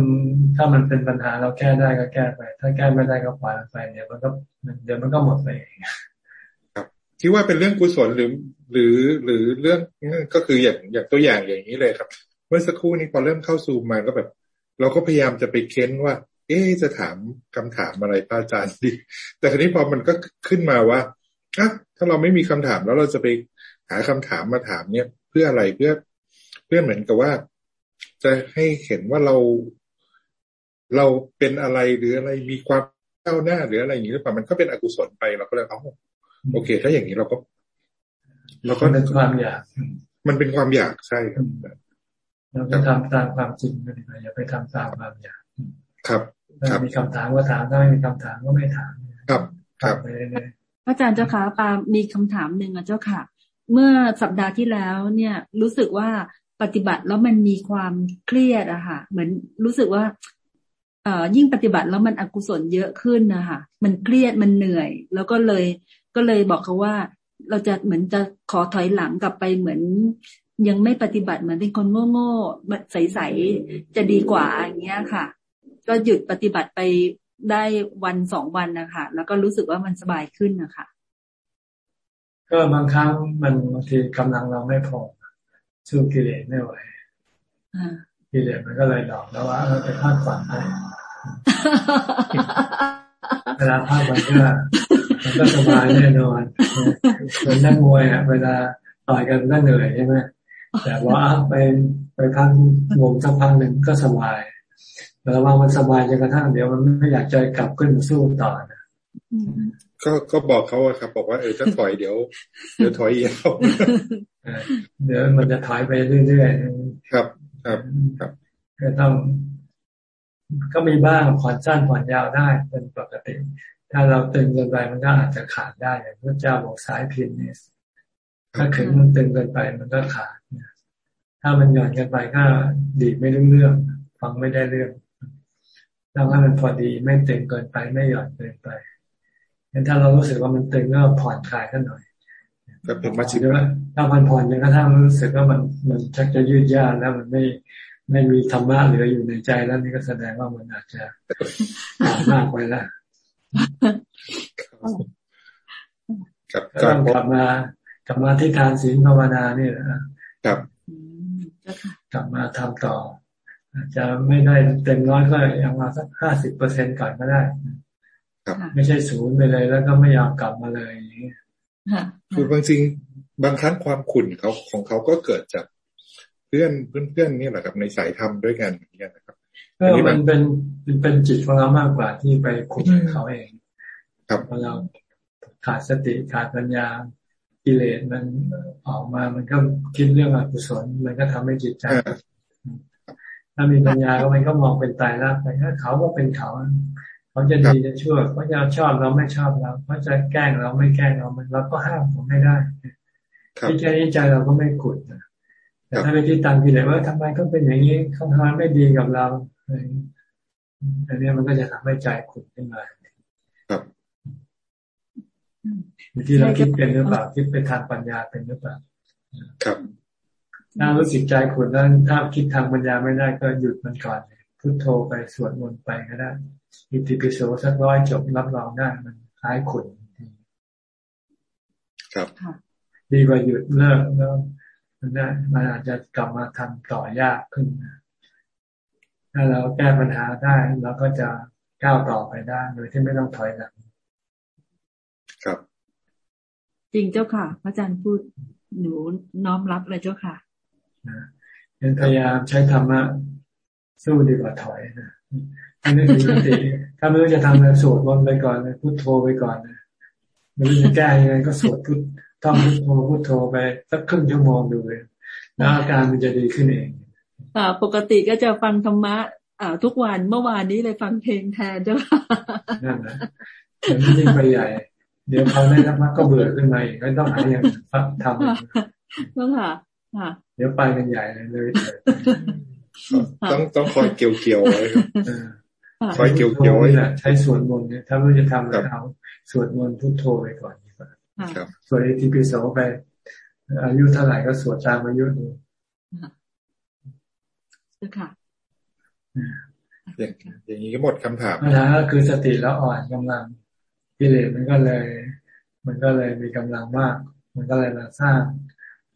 ถ้ามันเป็นปัญหาเราแก้ได้ก็แก้ไป ถ้าแก้ไม่ได้ก็ปล่อยไปเดี๋ยวมันก็เดี๋ยวมันก็หมดไปครับคิดว่าเป็นเรื่องกุศลหรือ หรือหรือเรื่องก็คืออย่างอย่างตัวอย่างอย่างนี้เลยครับ เมื่อสักครู่นี้พอเริ่มเข้าซูมมาก็แบบ เราก็พยายามจะไปเค้นว่า เอ๊จะถามคำถามอะไรพระอาจารย์ดีแต่ทีนี้พอมันก็ขึ้นมาว่าอะ ถ้าเราไม่มีคำถามแล้วเราจะไปหาคำถามมาถามเนี่ย เพื่ออะไรเพื่อเพื่อเหมือนกับว่า จะให้เห็นว่าเราเราเป็นอะไรหรืออะไรมีความก้าวหน้าหรืออะไรอย่างนี้หรือเปล่ามันก็เป็นอกุศลไปเราก็เลยเอาโอเค ถ้าอย่างนี้เราก็เราก็เป็นความอยาก มันเป็นความอยากใช่ครับเราก็ทำตามความจริงไปเลยอย่าไปทำตามความอยากครับถ้ามีคำถามก็ถามถ้าไม่มีคำถามก็ไม่ถามครับ ครับไปเลย อาจารย์เจ้าค่ะปามีคำถามหนึ่งอะเจ้าค่ะ เมื่อสัปดาห์ที่แล้วเนี่ยรู้สึกว่าปฏิบัติแล้วมันมีความเครียดอะค่ะเหมือนรู้สึกว่าเอ่อยิ่งปฏิบัติแล้วมันอกุศลเยอะขึ้นนะคะมันเครียดมันเหนื่อย แล้วก็เลยก็เลยบอกเขาว่า เราจะเหมือนจะขอถอยหลังกลับไปเหมือน ยังไม่ปฏิบัติเหมือนเป็นคนโง่ๆใสๆจะดีกว่าอย่างเงี้ยค่ะ ก็หยุดปฏิบัติไป ได้วันสองวันนะคะแล้วก็รู้สึกว่ามันสบายขึ้นนะคะก็บางครั้งมันบางทีกำลังเราไม่พอสู้กิเลสไม่ไหวกิเลสมันก็เลยหลอกแล้วว่าเออไปพาดฝันไปเวลาพาดฝันก็มันก็สบายแน่นอนเหมือนนักมวยอะ เวลาต่อยกันก็เหนื่อยใช่ไหมแต่ว่าไปไปพักงมสักพักหนึ่งก็สบาย แต่ว่ามันสบายจนกระทั่งเดี๋ยวมันไม่อยากจะกลับขึ้นมาสู้ต่อนะก็ก็บอกเขาอะครับ บอกว่าเออถ้าถอยเดี๋ยว เดี๋ยวถอยเยาวเดี๋ยวมันจะถอยไปเรื่อยๆครับ ครับครับก็ต้องก็มีบ้างผ่อนสั้นผ่อนยาวได้เป็นปกติ ถ้าเราตึงเกินไปมันก็อาจจะขาดได้อย่างพระเจ้าบอกสายพินเนี่ยถ้าขึงมันตึงเกินไปมันก็ขาดถ้ามันหย่อนกันไปก็ดีไม่รู้เรื่อง ฟังไม่ได้เรื่อง ต้องให้มันพอดีไม่ตึงเกินไปไม่หย่อนเกินไปงั้นถ้าเรารู้สึกว่ามันตึงก็ผ่อนคลายกันหน่อยก็เป็นมาชิว่าถ้ามันผ่อนจนกระทั่งรู้สึกว่ามันมันชักจะยืดยาดแล้วมันไม่ไม่มีธรรมะเหลืออยู่ในใจแล้วนี่ก็แสดงว่ามันอาจจะมากไปแล้วต้องกลับมากลับมาที่ทานศีลภาวนานี่นะครับกลับมาทำต่อ อาจจะไม่ได้เต็มร้อยก็ยังมาสักห้าสิบเปอร์เซ็นก่อนก็ได้ไม่ใช่ศูนย์ไปเลยแล้วก็ไม่ยอมกลับมาเลยอย่างนี้คือบางจริงบางครั้งความขุ่นเขาของเขาก็เกิดจากเพื่อนเพื่อนเพื่อนนี่แหละครับในสายธรรมด้วยกันอย่างนี้นะครับก็มันเป็นเป็นจิตของเรามากกว่าที่ไปขุ่นเขาเอง ครับเราขาดสติขาดปัญญากิเลสมันออกมามันก็คิดเรื่องอกุศลมันก็ทำให้จิตใจ ถ้ามีปัญญาก็มันก็มองเป็นตายรักไปถ้าเขาก็เป็นเขาเขาจะดีจะชั่วเขาจะชอบเราไม่ชอบเราเขาจะแกล้งเราไม่แกล้งเราเราก็ห้ามผมไม่ได้ที่แค่นี้ใจเราก็ไม่ขุดนะแต่ถ้าไปที่ตังกิเลสว่าทำไมก็เป็นอย่างนี้เขาทำไม่ดีกับเราอันนี้มันก็จะทำให้ใจขุดขึ้นมาครับที่เราคิดเป็นหรือเปล่าคิดไปทางปัญญาเป็นหรือเปล่าครับ ถ้ารู้สึกใจขุนนั้นถ้าคิดทางปัญญาไม่ได้ก็หยุดมันก่อนพุทโธไปสวดมนต์ไปก็ได้อิติปิโสสักร้อยจบรับรองได้มันคล้ายขุนครับดีกว่าหยุดเลิกแล้วมันได้มันอาจจะกลับมาทำต่อยากขึ้นถ้าเราแก้ปัญหาได้เราก็จะก้าวต่อไปได้โดยที่ไม่ต้องถอยหลังครับ จริงเจ้าค่ะ พระอาจารย์พูดหนูน้อมรับเลยเจ้าค่ะ ยังพยายามใช้ธรรมะสู้ดีกว่าถอยนะอันนี้คือสติถ้าไม่รู้จะทำอะไรสวดมนต์ไปก่อนเลยพุทโธไปก่อนนะไม่รู้จะแก้ยังไงก็สวดพุทท่องพุทโธพุทโธไปสักครึ่งชั่วโมงดูเลยแล้วอาการมันจะดีขึ้นเองอ่าปกติก็จะฟังธรรมะอ่าทุกวันเมื่อวานนี้เลยฟังเพลงแทนเจ้าค่ะนั่นแหละมันยิ่งไปใหญ่ เดี๋ยวเขาได้ธรรมะก็เบื่อขึ้นมาอีกไม่ต้องหาอย่างทำต้องค่ะ เดี๋ยวไปกันใหญ่เลยต้องต้องคอยเกี่ยวเกี่ยวไว้คอยเกี่ยวเกี่ยวไว้ใช้ส่วนมนต์เนี่ยถ้าเราจะทำอะไรเอาส่วนมนต์พุทโธไปก่อนดีกว่าส่วนทีพีโสไป อายุเท่าไหร่ก็สวดตามอายุดูค่ะอย่างนี้ก็หมดคำถามปัญหาก็คือสติแล้วอ่อนกำลังกิเลสมันก็เลย มันก็เลยมีกำลังมาก มันก็เลยมาสร้าง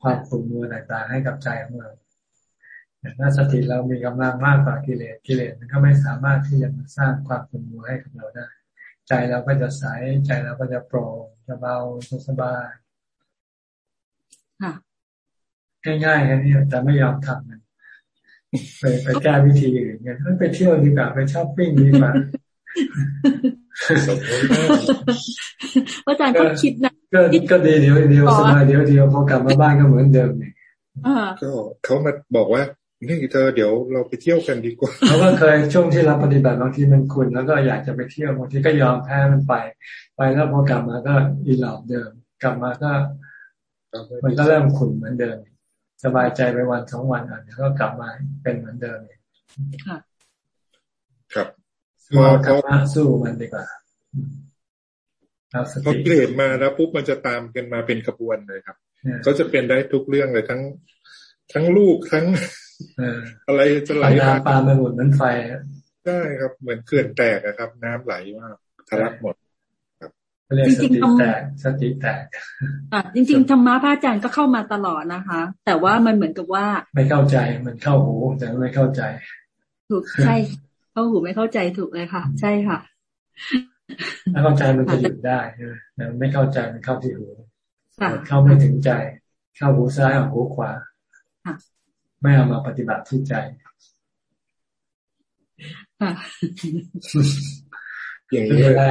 ความขุ่นมัวต่างๆให้กับใจของเราแต่ถ้าสติเรามีกำลังมากกว่ากิเลสกิเลสมันก็ไม่สามารถที่จะมาสร้างความขุ่นมัวให้กับเราได้ ใจเราก็จะใสใจเราก็จะโปร่งจะเบาจะสบายง่ายๆแค่นี้แต่ไม่ยอมทำมันไปไปแก้วิธีอื่นเงี้ยไปเที่ยวดีกว่าไปช้อปปิ้งดีกว่า อาจารย์ก็คิดนะก็ก็ดีเดียวเดียวสบายเดียวเดียวพอกลับมาบ้านก็เหมือนเดิมเนี่ยก็เขามาบอกว่านี่เธอเดี๋ยวเราไปเที่ยวกันดีกว่าเขาก็เคยช่วงที่เราปฏิบัติบางทีมันคุณแล้วก็อยากจะไปเที่ยวบางทีก็ยอมแพ้มันไป ไปแล้วพอกลับมาก็อีหลอบเดิม กลับมาก็มันก็เริ่มขุนเหมือนเดิม สบายใจไปวันสองวันอะแล้วก็กลับมาเป็นเหมือนเดิมครับ พอเขาสู้มันดีกว่าพอเกรดมาแล้วปุ๊บมันจะตามกันมาเป็นขบวนเลยครับเขาจะเป็นได้ทุกเรื่องเลยทั้ง ทั้งลูกทั้งอะไรจะไหลมาปาไปหมดนั้นไฟใช่ครับ เหมือนเขื่อนแตกครับ น้ำไหลมากทะลักหมดครับจริงๆธรรมะสติแตกอะจริง ๆธรรมะพระอาจารย์ก็เข้ามาตลอดนะคะ แต่ว่ามันเหมือนกับว่า ไม่เข้าใจมันเข้าหูแต่ไม่เข้าใจถูกใช่ เข้าหูไม่เข้าใจถูกเลยค่ะ ใช่ค่ะ ถ้าเข้าใจมันจะหยุดได้แต่ไม่เข้าใจมันเข้าที่หูเข้าไม่ถึงใจ เข้าหูซ้ายออกหูขวาไม่เอามาปฏิบัติที่ใจอย่างนี้อะไร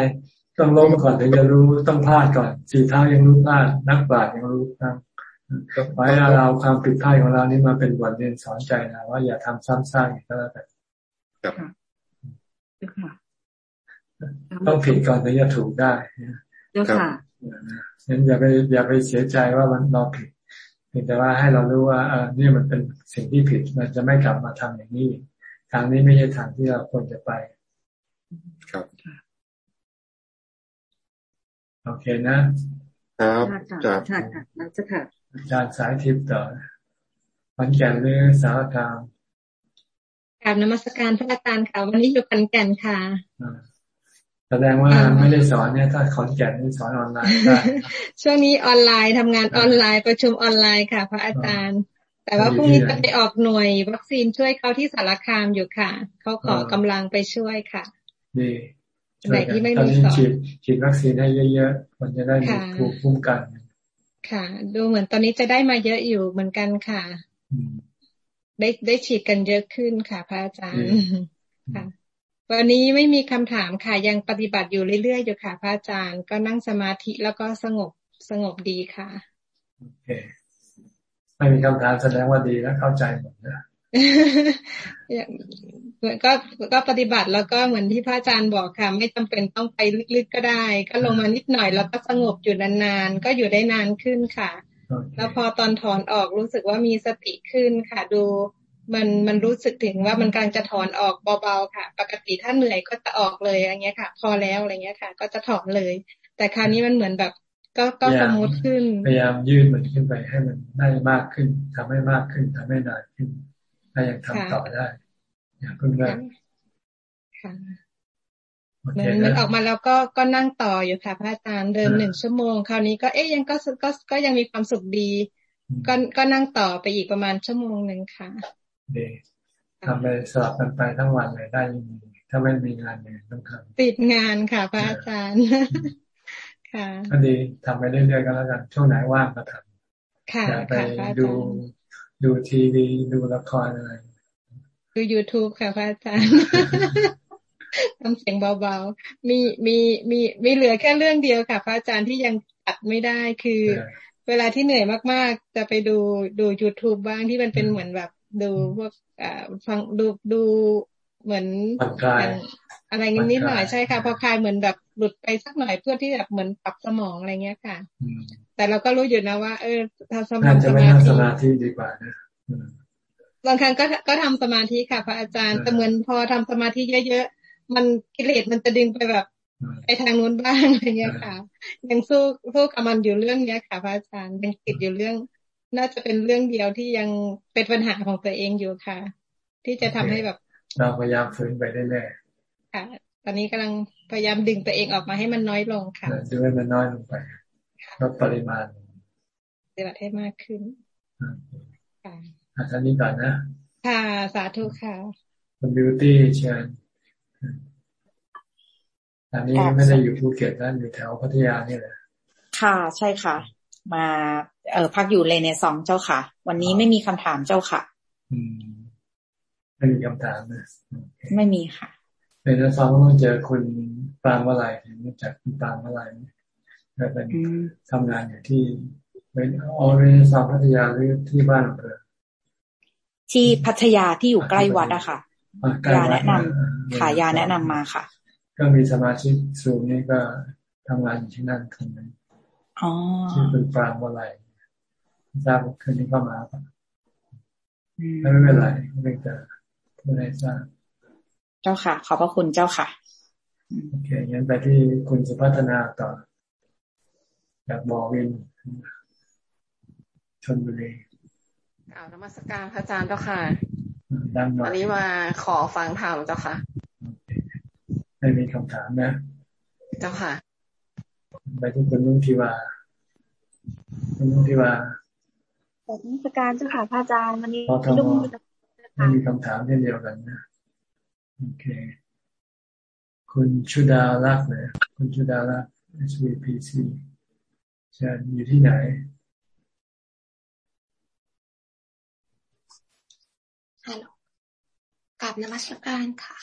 ต้องล้มก่อนถึงจะรู้ต้องพลาดก่อนสี่เท้ายังรู้พลาดนักบาตยังรู้พลาดไว้เราความผิดพลาดของเรานี่มาเป็นบทเรียนสอนใจนะว่าอย่าทำซ้ำซากอีกก็แล้วกัน ต้องผิดก่อนถึงจะถูกได้เจ้าค่ะงั้นอย่าไปอย่าไปเสียใจว่ามันเราผิดเพียงแต่ว่าให้เรารู้ว่าเออนี่มันเป็นสิ่งที่ผิดมันจะไม่กลับมาทำอย่างนี้ทางนี้ไม่ใช่ทางที่เราควรจะไป ครับโอเคนะครับครับค่ะค่ะจะค่ะอาจารย์สายทิพย์ต่อพันแก่นหรือสาวกลาง กราบนมัสการพระอาจารย์ค่ะ วันนี้อยู่พันแก่นค่ะแสดงว่าไม่ได้สอนเนี่ยถ้าขอนแก่นนี่สอนออนไลน์ช่วงนี้ออนไลน์ทำงานออนไลน์ประชุมออนไลน์ค่ะ พระอาจารย์ แต่ว่าพรุ่งนี้จะไปออกหน่วย วัคซีนช่วยเขาที่สารคามอยู่ค่ะเขาขอกำลังไปช่วยค่ะดีไหนที่ไม่มีสอนฉีดฉีดวัคซีนให้เยอะๆมันจะได้มีภูมิคุ้มกัน ค่ะ ดูเหมือนตอนนี้จะได้มาเยอะอยู่เหมือนกันค่ะ ได้ได้ฉีดกันเยอะขึ้นค่ะพระอาจารย์ค่ะวันนี้ไม่มีคำถามค่ะยังปฏิบัติอยู่เรื่อยๆอยู่ค่ะ พระอาจารย์ก็นั่งสมาธิแล้วก็สงบสงบดีค่ะโอเคไม่มีคำถามแสดงว่าดีแล้วเข้าใจหมดนะก็ก็ปฏิบัติแล้วก็เหมือนที่พระอาจารย์บอกค่ะ ไม่จำเป็นต้องไปลึกๆก็ได้ ก็ลงมานิดหน่อยแล้วก็สงบอยู่นานๆก็อยู่ได้นานขึ้นค่ะ แล้วพอตอนถอนออกรู้สึกว่ามีสติขึ้นค่ะ ดูมันมันรู้สึกถึงว่ามันกำลังจะถอนออกเบาๆค่ะ ปกติถ้าเหนื่อยก็จะออกเลยอย่างเงี้ยค่ะ พอแล้วอะไรเงี้ยค่ะ ก็จะถอนเลย แต่คราวนี้มันเหมือนแบบ ก็ก็สมูทขึ้น พยายามยืดมันขึ้นไปให้มันได้มากขึ้นทำให้มากขึ้นทำให้นานขึ้นถ้ายังทำต่อได้ อย่าเพิ่งเลิกค่ะ มันมันออกมาแล้วก็ก็นั่งต่ออยู่ค่ะพระอาจารย์เดินหนึ่งชั่วโมง คราวนี้ก็เอ๊ยยังก็ก็ก็ยังมีความสุขดี ก็ก็นั่งต่อไปอีกประมาณชั่วโมงหนึ่งค่ะดีทำไปสลับกันไปทั้งวันเลยได้ยังถ้าไม่มีงานเนี่ยต้องทำติดงานค่ะพระอาจารย์ ค่ะก็ดีทำไปเรื่อยๆก็แล้วกันช่วงไหนว่างก็ทำค่ะไปดูดูทีวีดูละครอะไรดู YouTube ค่ะพระอาจารย์ ทำเสียงเบาๆ มีมีมีมีเหลือแค่เรื่องเดียวค่ะ พระอาจารย์ที่ยังตัดไม่ได้คือ เวลาที่เหนื่อยมากๆ จะไปดูดู YouTube บ้างที่มันเป็นเหมือนแบบดูพวกฟังดูดูเหมือนอะไรเงี้ยนิดหน่อยใช่ค่ะ พอคลายเหมือนแบบหลุดไปสักหน่อยเพื่อที่แบบเหมือนปรับสมองอะไรเงี้ยค่ะ แต่เราก็รู้อยู่นะว่า เออทำสมาธิสมาธิดีกว่านะบางครั้งก็ก็ทำสมาธิค่ะ พระอาจารย์แต่เหมือนพอทำสมาธิเยอะๆ มันกิเลสมันจะดึงไปแบบ ไปทางนู้นบ้างอะไรเงี้ยค่ะ ยังสู้สู้กับมันอยู่เรื่องเนี้ยค่ะพระอาจารย์ยังติดอยู่เรื่อง น่าจะเป็นเรื่องเดียวที่ยังเป็นปัญหาของตัวเองอยู่ค่ะ ที่จะทำให้แบบ เราพยายามฝืนไปเรื่อยๆค่ะ ตอนนี้กำลังพยายามดึงตัวเองออกมาให้มันน้อยลงค่ะดึงให้มันน้อยลงไปลดปริมาณปฏิบัติให้มากขึ้นค่ะอาจารย์นี้ก่อนนะ ค่ะ สาธุค่ะคุณบิวตี้เชิญ อันนี้ไม่ได้อยู่ภูเก็ตนะอยู่แถวพัทยานี่แหละค่ะ ใช่ค่ะ มาเออพักอยู่เลยในสองเจ้าค่ะ วันนี้ไม่มีคำถามเจ้าค่ะ อืมไม่มีคำถามนะไม่มีค่ะเป็นในสองต้องเจอคุณปางวะไรรู้จักคุณปางวะไรก็เป็นทำงานอยู่ที่เป็นออเรนซองพัทยาหรือที่บ้านอำเภอที่พัทยาที่อยู่ใกล้วัดอะค่ะยาแนะนำขายาแนะนำมาค่ะ ก็มีสมาชิกสูงนี่ก็ทำงานอยู่ที่นั่นคนนึงชื่อคุณปางวะไรทราบคืนนี้ก็มาปะไม่เป็นไรไม่จะผู้ใดทราบเจ้าค่ะ ขอบพระคุณเจ้าค่ะ โอเคงั้นไปที่คุณสุพัฒนาต่อจากบอวินชนบุรีกล่าวนมัสการพระอาจารย์เจ้าค่ะ วันนี้มาขอฟังธรรมเจ้าค่ะ ไม่มีคำถามนะ เจ้าค่ะโอไปที่คุณลุงทิวาคุณลุงทิวาขอบคุณการเจ้าค่ะพระอาจารย์วันนี้ลุงไม่มีคำถามเช่นเดียวกันนะ โอเค คุณชุดาลักเลยคุณชุดาลัก SVPC จะอยู่ที่ไหนฮัลโหลกลับนมัสการค่ะ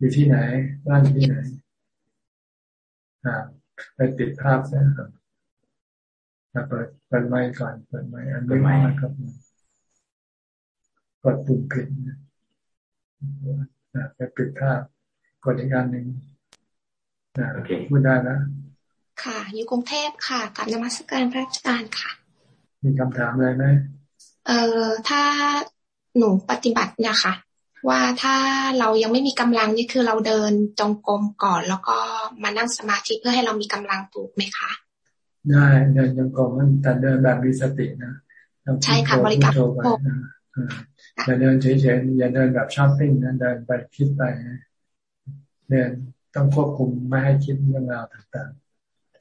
อยู่ที่ไหนบ้านอยู่ที่ไหนอ่าไปติดภาพนะครับเปิดเปิดไมค์ก่อนเปิดไมค์อันนี้มาครับกดปุ่มผิดนะไปปิดภาพกดอีกอันหนึ่งพูดได้นะค่ะ อยู่กรุงเทพค่ะกับนมัสการพระอาจารย์ค่ะ มีคำถามอะไรไหมเอ่อถ้าหนูปฏิบัติเนี่ยค่ะ ว่าถ้าเรายังไม่มีกำลังนี่คือเราเดินจงกรมก่อน แล้วก็มานั่งสมาธิเพื่อให้เรามีกำลังถูกไหมคะ ได้เดินจงกรมแต่เดินแบบมีสตินะใช่ค่ะบริกรรมไปอย่าเดินเฉยๆอย่าเดินแบบช้อปปิ้งนะเดินไปคิดไปเดินต้องควบคุมไม่ให้คิดเรื่องราวต่าง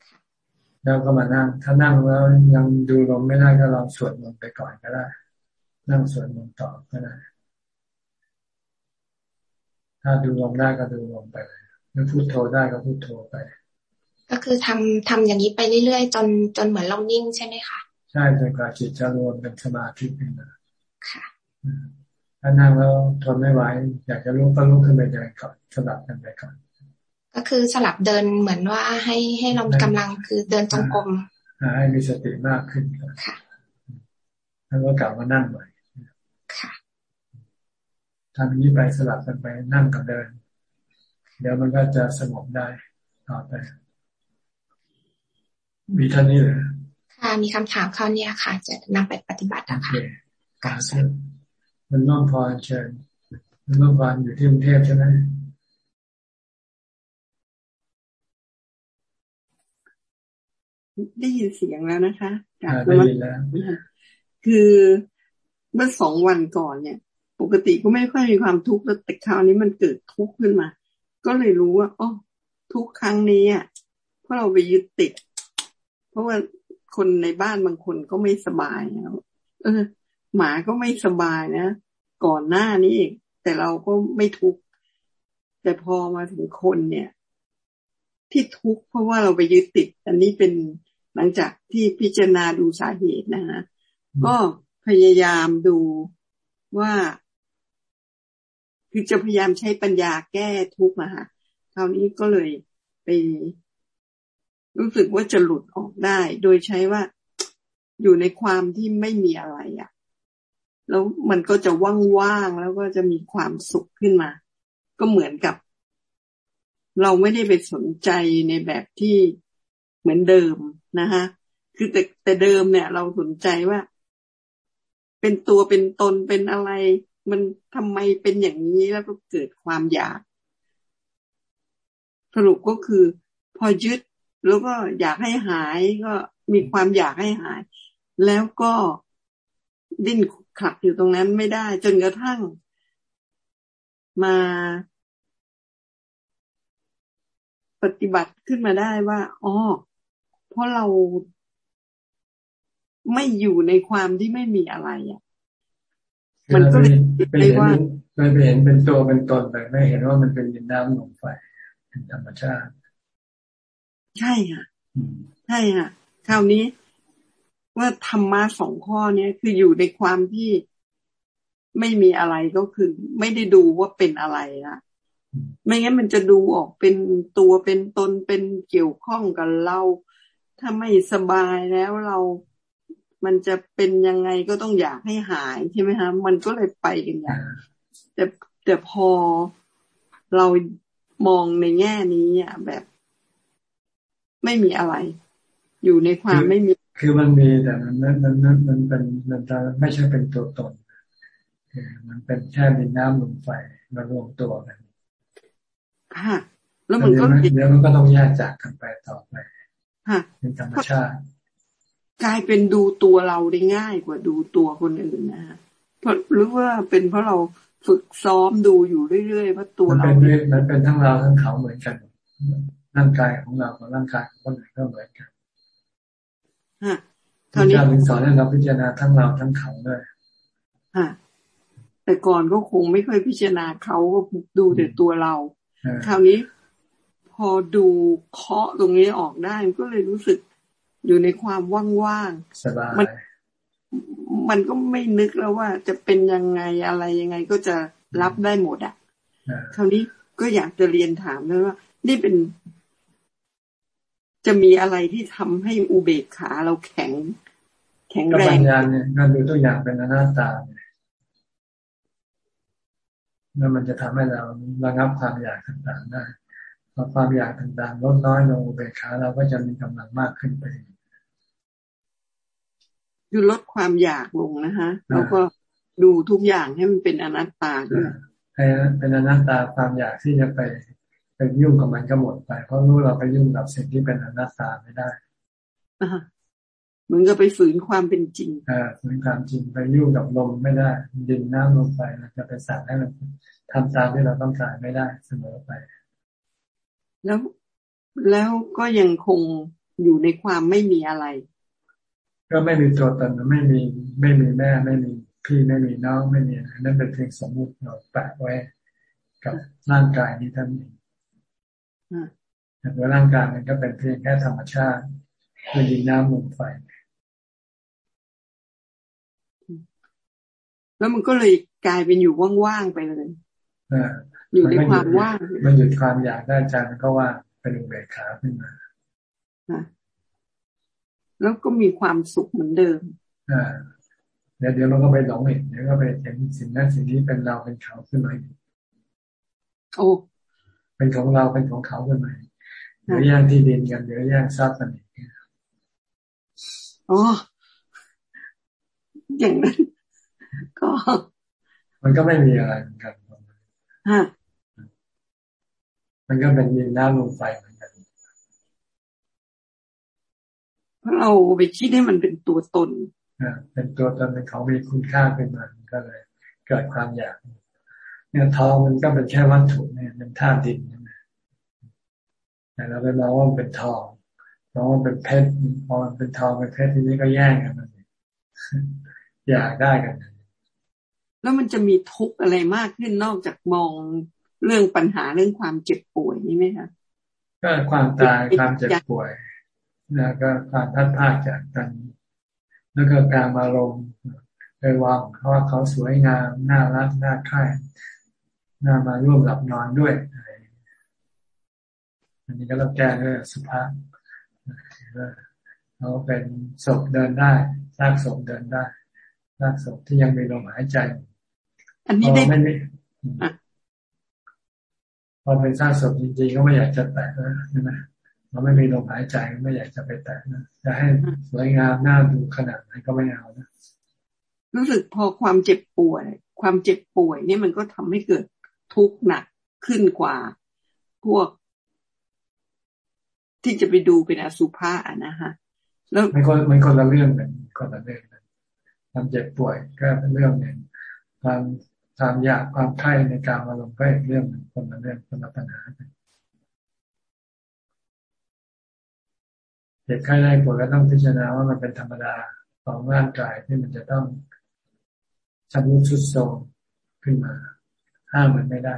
ๆ แล้วก็มานั่ง ถ้านั่งแล้วยังดูลมไม่ได้ก็ลองสวดมนต์ไปก่อนก็ได้ นั่งสวดมนต์ต่อก็ได้ ถ้าดูลมได้ก็ดูลมไปเลยถ้าพูดโทรได้ก็พูดโทรไป ก็คือทำทำอย่างนี้ไปเรื่อยๆ จนจนเหมือนเรานิ่งใช่ไหมคะ ใช่จนกว่าจิตจะรวมเป็นสมาธิขึ้นมาค่ะถ้านั่งแล้วทนไม่ไหวอยากจะลุกก็ลุกขึ้นไปเดินก่อนสลับกันไปก่อน ก็คือสลับเดินเหมือนว่าให้ให้เรามีกำลังคือเดินจงกรมให้มีสติมากขึ้นค่ะแล้วก็กลับมานั่งใหม่ค่ะ ทำนี้ไปสลับกันไปนั่งกับเดิน เดี๋ยวมันก็จะสงบได้ต่อไปมีท่านี้เลยค่ะมีคำถามข้อนี้ค่ะ จะนำไปปฏิบัตินะคะการมันน้องพรเชิญมันน้องพรอยู่ที่กรุงเทพใช่ไหมได้ยินเสียงแล้วนะคะได้ยินแล้วคือเมื่อสองวันก่อนเนี่ย ปกติก็ไม่ค่อยมีความทุกข์แล้วแต่คราวนี้มันเกิดทุกข์ขึ้นมา ก็เลยรู้ว่าอ๋อทุกครั้งนี้อะเพราะเราไปยึดติด เพราะว่าคนในบ้านบางคนก็ไม่สบายแล้วเออ หมาก็ไม่สบายนะก่อนหน้านี้เองแต่เราก็ไม่ทุกข์แต่พอมาถึงคนเนี่ย ที่ทุกข์เพราะว่าเราไปยึดติด อันนี้เป็นหลังจากที่พิจารณาดูสาเหตุนะฮะก็พยายามดูว่า คือจะพยายามใช้ปัญญาแก้ทุกข์นะฮะคราวนี้ก็เลยไปรู้สึกว่าจะหลุดออกได้ โดยใช้ว่าอยู่ในความที่ไม่มีอะไรอะ่ะ แล้วมันก็จะว่างๆ แล้วก็จะมีความสุขขึ้นมา ก็เหมือนกับ เราไม่ได้ไปสนใจในแบบที่เหมือนเดิมนะคะคือแต่แต่เดิมเนี่ย เราสนใจว่า เป็นตัวเป็นตนเป็นอะไร มันทำไมเป็นอย่างนี้แล้วก็เกิดความอยาก สรุปก็คือ พอยึดแล้วก็อยากให้หายก็มีความอยากให้หาย แล้วก็ดิ้นขัดอยู่ตรงนั้นไม่ได้ จนกระทั่ง มา ปฏิบัติขึ้นมาได้ว่าอ๋อเพราะเราไม่อยู่ในความที่ไม่มีอะไรอะ มันก็เลยไม่ว่าไม่เห็นเป็นตัวเป็นตนไปไม่เห็นว่ามันเป็นดินน้ำลมไฟเป็นธรรมชาติ ใช่ค่ะใช่ค่ะคราวนี้ว่าธรรมะสองข้อเนี้ยคืออยู่ในความที่ไม่มีอะไรก็คือ ไม่ได้ดูว่าเป็นอะไรนะไม่งั้นมันจะดูออกเป็นตัวเป็นตนเป็นเกี่ยวข้องกับเรา ถ้าไม่สบายแล้วเรา มันจะเป็นยังไงก็ต้องอยากให้หายใช่ไหมคะมันก็เลยไปกันอย่างแต่แต่พอเรามองในแง่นี้อะแบบ ไม่มีอะไร อยู่ในความไม่มี คือมันมีแต่มันมันมันมันเป็นมันจะไม่ใช่เป็นตัวตนมันเป็นแค่ดินน้ำลมไฟมารวมตัวกันค่ะแล้วมันก็เดี๋ยวมันก็ต้องแยกจากกันไปต่อไปเป็นธรรมชาติ กลายเป็นดูตัวเราได้ง่ายกว่าดูตัวคนอื่นนะเพราะหรือว่าเป็นเพราะเราฝึกซ้อมดูอยู่เรื่อยๆว่าตัวเรามันเป็นมันเป็นทั้งเราทั้งเขาเหมือนกันนร่างกายของเรากับร่างกายของคนอื่นก็เหมือนกันฮะพระเจ้าสอนให้เราพิจารณาทั้งเราทั้งเขาด้วยฮะแต่ก่อนก็คงไม่ค่อยพิจารณาเขาก็ดูแต่ตัวเรา คราวนี้ พอดูเคาะตรงนี้ออกได้ก็เลยรู้สึก อยู่ในความว่างๆสบายมันมันก็ไม่นึกแล้วว่าจะเป็นยังไงอะไรยังไงก็จะรับได้หมดอะคราวนี้ก็อยากจะเรียนถามเลยว่า นี่เป็น จะมีอะไรที่ทำให้อุเบกขาเราแข็ง แข็งแรงปัญญาเนี่ยการดูตัวอย่างเป็นหน้าตาเนี่ยแล้วมันจะทำให้เราระงับความอยากต่างๆได้พ อความอยากต่างๆลดน้อยลงอุเบกขาเราก็จะมีกำลังมากขึ้นไปคือลดความอยากลงนะคะแล้วก็ดูทุกอย่างให้มันเป็นอนัตตาด้วยให้เป็นอนัตตาความอยากที่จะไปไปยุ่งกับมันก็หมดไป เพราะรู้เราไปยุ่งกับสิ่งที่เป็นอนัตตาไม่ได้เหมือนกับไปฝืนความเป็นจริงอ่าฝืนความจริงไปยุ่งกับลมไม่ได้ดินน้ำลมไฟเราจะไปสั่งให้มันทำตามที่เราต้องการไม่ได้เสมอไป แล้วแล้วก็ยังคงอยู่ในความไม่มีอะไร ก็ไม่มีตัวตนไม่มีไม่มีแม่ไม่มีพี่ไม่มีน้องไม่มีนั่นเป็นเพียงสมมุติเราแปะไว้ กับร่างกายนี้ท่านเองแต่ว่าร่างกายมันก็เป็นเพียงแค่ธรรมชาติคือดินน้ำลมไฟแล้วมันก็เลยกลายเป็นอยู่ว่างๆไปเลยอ ยู่ในความว่างมันหยุดความอยากได้ใจมันก็ว่างเป็นอุเบกขาขึ้นมาแล้วก็มีความสุขเหมือนเดิมอ่าเดี๋ยวเดี๋ยวเราก็ไปหลงอีกเดี๋ยวก็ไปเห็นสิ่งนั้นสิ่งนี้เป็นเราเป็นเขาขึ้นมาอีกโอ้เป็นของเราเป็นของเขาขึ้นมาเดี๋ยวแย่งที่ดินกันเดี๋ยวแย่งทรัพย์กันอีกอ๋ออย่างนั้นก็ มันก็ไม่มีอะไรเหมือนกันฮะ มันก็เป็นยินน้ำลมไฟเหมือนกันเพราะเราไปคิดให้มันเป็นตัวตนเป็นตัวตนเป็นเขามีคุณค่าขึ้นมาก็เลย เกิดความอยากเนี่ยทองมันก็เป็นแค่วัตถุเนี่ยเป็นธาตุดินนะแต่เราไปมองว่ามันเป็นทองมองว่าเป็นเพชรมองมันเป็นทองเป็นเพชรทีนี้ก็แย่งกันมันอยากได้กัน แล้วมันจะมีทุกข์อะไรมากขึ้นนอกจากมอง เรื่องปัญหาเรื่องความเจ็บป่วยนี่ไหมคะก็ความตายความเจ็บป่วย แล้วก็ความพัดพาจากกันแล้วก็การมาลงไปวางเขาว่าเขาสวยงามน่ารักน่าใคร่น่ามาร่วมหลับนอนด้วยอันนี้ก็ต้องแก้ด้วยสุภาพเขาเป็นศพเดินได้ซากศพเดินได้ซากศพที่ยังมีลมหายใจอันนี้ได้ไม่พ อเป็นซากศพจริงๆก็ไม่อยากจะแตะแล้วใช่ไหมเราไม่มีลมหายใจไม่อยากจะไปแตะนะจะให้สวยงามน่าดูขนาดไหนก็ไม่เอานะรู้สึกพอความเจ็บป่วย ความเจ็บป่วยนี่มันก็ทำให้เกิดทุกข์หนักขึ้นกว่าพวก ที่จะไปดูเป็นอสุภะนะฮะแล้วมันคนมันคนละเรื่องกันคนละเรื่องกันความเจ็บป่วยก็เป็นเรื่องหนึ่งความ ความอยากความไข้ในการอารมณ์ก็อีกเรื่องหนึ่งคนละเรื่องคนละปัญหากันจ็บไข้ได้ป่วยก็ต้องพิจารณาว่ามันเป็นธรรมดาของร่างกายที่มันจะต้องชำรุดชุดโทรมขึ้นมา ห้ามมันไม่ได้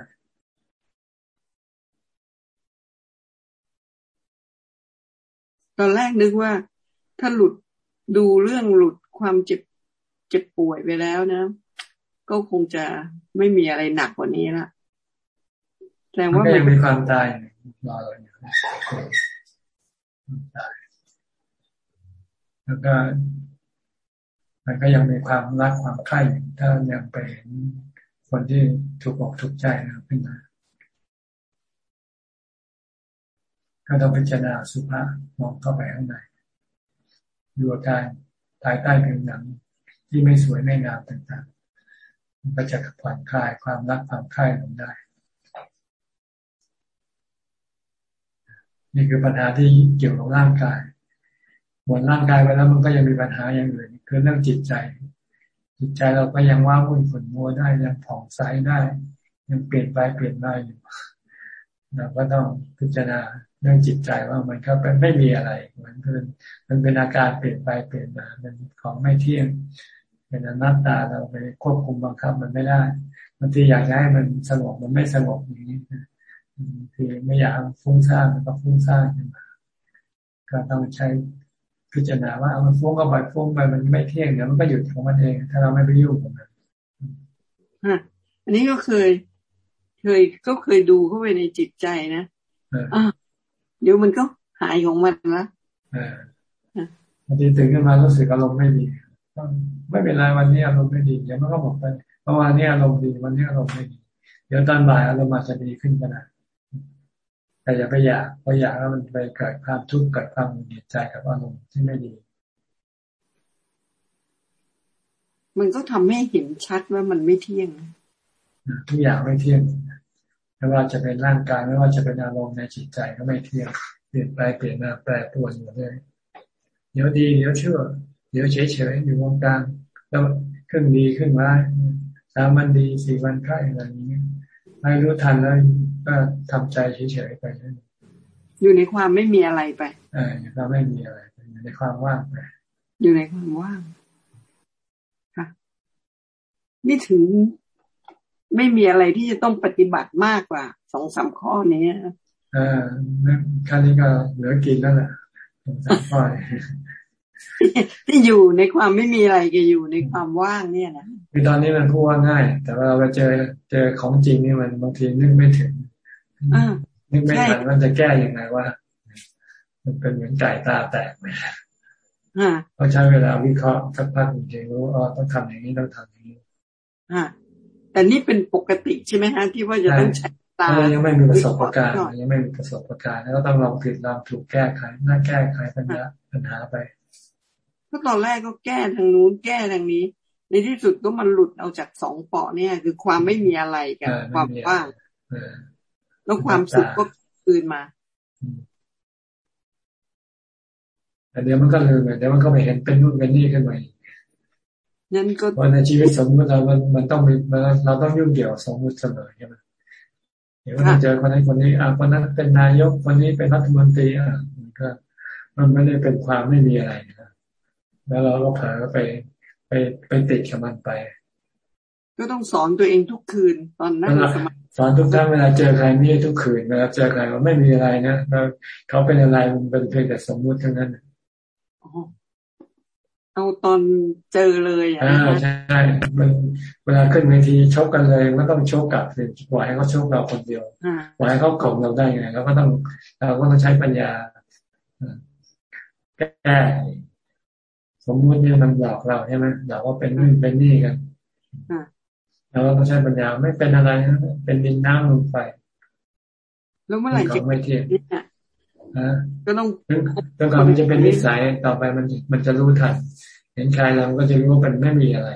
ตอนแรกนึกว่า ถ้าหลุดดูเรื่องหลุดความเจ็บเจ็บป่วยไปแล้วนะ ก็คงจะไม่มีอะไรหนักกว่านี้ละแสดงว่ามันมีความตายรอเราอยู่ตายแล้วก็มันก็ยังมีความรักความใคร่ถ้ายังไปเห็นคนที่ถูกอกถูกใจนะขึ้นมาก็ต้องพิจารณาสุภาพมองเข้าไปข้างในดูอาการภายใต้ผิวหนังที่ไม่สวยไม่งามต่างๆ มันก็จะผ่อนคลายความรักความใคร่ลงได้ นี่คือปัญหาที่เกี่ยวกับร่างกายหมดร่างกายไปแล้วมันก็ยังมีปัญหาอย่างอื่นคือเรื่องจิตใจ จิตใจเราก็ยังว่าวุ่นขุ่นมัวได้ยังผ่องใสได้ ยังเปลี่ยนไปเปลี่ยนมาอยู่เราก็ต้องพิจารณาเรื่องจิตใจว่ามันก็เป็นไม่มีอะไรมันเป็นมันเป็นอาการเปลี่ยนไปเปลี่ยนมาเป็นของไม่เที่ยง เป็นอนัตตาเราไปควบคุมบังคับมันไม่ได้บางทีอยากให้มันสงบมันไม่สงบอย่างนี้คือไม่อยากฟุ้งซ่านมันก็ฟุ้งซ่านขึ้นมาก็ต้องใช้พิจารณาว่ามันฟุ้งก็ไปฟุ้งไปมันไม่เที่ยงเดี๋ยวมันก็หยุดของมันเอง ถ้าเราไม่ไปยุ่งกับมันอันนี้ก็เคย เคยก็เคยดูเข้าไปในจิตใจนะอ่าเดี๋ยวมันก็หายของมันละบางทีตื่นขึ้นมารู้สึกอารมณ์ไม่ดี ไม่เป็นไรวันนี้อารมณ์ไม่ดีเดี๋ยวมันก็บอกไปเมื่อวานนี้อารมณ์ดีวันนี้อารมณ์ไม่ดี เดี๋ยวตอนบ่ายอารมณ์อาจจะดีขึ้นก็ได้แต่อย่าไปอยากเพราะอยากแล้วมันไปเกิดความทุกข์เกิดความหงุดหงิดใจกับอารมณ์ที่ไม่ดี มันก็ทำให้เห็นชัดว่ามันไม่เที่ยงทุกอย่างไม่เที่ยงไม่ว่าจะเป็นร่างกายไม่ว่าจะเป็นอารมณ์ในจิตใจก็ไม่เที่ยงเปลี่ยนไปเปลี่ยนมาแปรปรวนอยู่เลยเดี๋ยวดีเดี๋ยวชั่ว เดี๋ยวเฉยเฉยอยู่วงกลางแล้วขึ้นดีขึ้นมาสามวันดีสี่วันไข้อะไรอย่างนี้ไม่รู้ทันแล้วก็ทำใจเฉยๆไปอยู่ในความไม่มีอะไรไปเออเราไม่มีอะไรอยู่ในความว่างไปอยู่ในความว่างค่ะนี่ถึงไม่มีอะไรที่จะต้องปฏิบัติมากกว่าสองสามข้อนี้อ่าแค่นี้ก็เหลือกินแล้วแหละสองสามข้อ ที่อยู่ในความไม่มีอะไรก็อยู่ในความว่างเนี่ยนะคือตอนนี้มันพูดว่าง่าย แต่ว่าเราไปเจอเจอของจริงนี่มันบางทีนึกไม่ถึงนึกไม่ทันมันจะแก้ยังไงว่า มันเป็นเหมือนไก่ตาแตกไหมเขาใช้เวลาวิเคราะห์สักพักจริงๆรู้อ๋อต้องทำอย่างนี้ต้องทำอย่างนี้อ่าแต่นี่เป็นปกติใช่ไหมฮะที่ว่าจะต้องใช้ตายังไม่มีประสบการณ์ยังไม่มีประสบการณ์แล้วก็ต้องลองผิดลองถูกแก้ไขน่าแก้ไขปัญหาปัญหาไป ก็ตอนแรกก็แก้ทางนู้นแก้ทางนี้ ในที่สุดก็มันหลุดเอาจากสองเปาะเนี่ย คือความไม่มีอะไรกับความว่างแล้วความสุขก็คืนมาแต่เดี๋ยวมันก็ลืมเดี๋ยวมันก็ไปเห็นเป็นนู่นเป็นนี่ขึ้นมานั่นก็วันในชีวิตสมมติเรามันมันต้องมีเราต้องยุ่งเกี่ยวสมมติเสมอใช่ไหมเดี๋ยวเราเจอคนนั้นคนนี้อ่าคนนั้นเป็นนายกคนนี้เป็นรัฐมนตรีอ่ามันก็ มันไม่ได้เป็นความไม่มีอะไรนะ แล้วเราก็เผลอไปไปไปติดกับมันไป ก็ต้องสอนตัวเองทุกคืนตอนนั่งสมาสอนทุกครั้งเวลาเจอใครไม่ใช่ทุกคืนเวลาเจอใครว่าไม่มีอะไรนะแล้วเขาเป็นอะไรมันเป็นเพียงแต่สมมุติเท่านั้นเอาตอนเจอเลยอ่าใช่มันเวลาขึ้นเวทีชกกันเลยก็ต้องชกกับสิปล่อยให้เขาชกเราคนเดียวปล่อยให้เขาข่มเราได้ไงเราก็ต้องเราก็ต้องใช้ปัญญาแก้ส มมุติเนี่ยมันหลอกเราใช่ไหมหลอกว่าเป็นนู่นเป็นนี่กันแล้วเราต้องใช้ปัญญาไม่เป็นอะไรนะเป็นดินน้ำลมไฟแล้วเมื่อไหร่จะไม่เที่ยงก็ต้องแล้วก่อนมันจะเป็นนิสัยต่อไปมันมันจะรู้ทันเห็นใครเราก็จะรู้ว่ามันไม่มีอะไร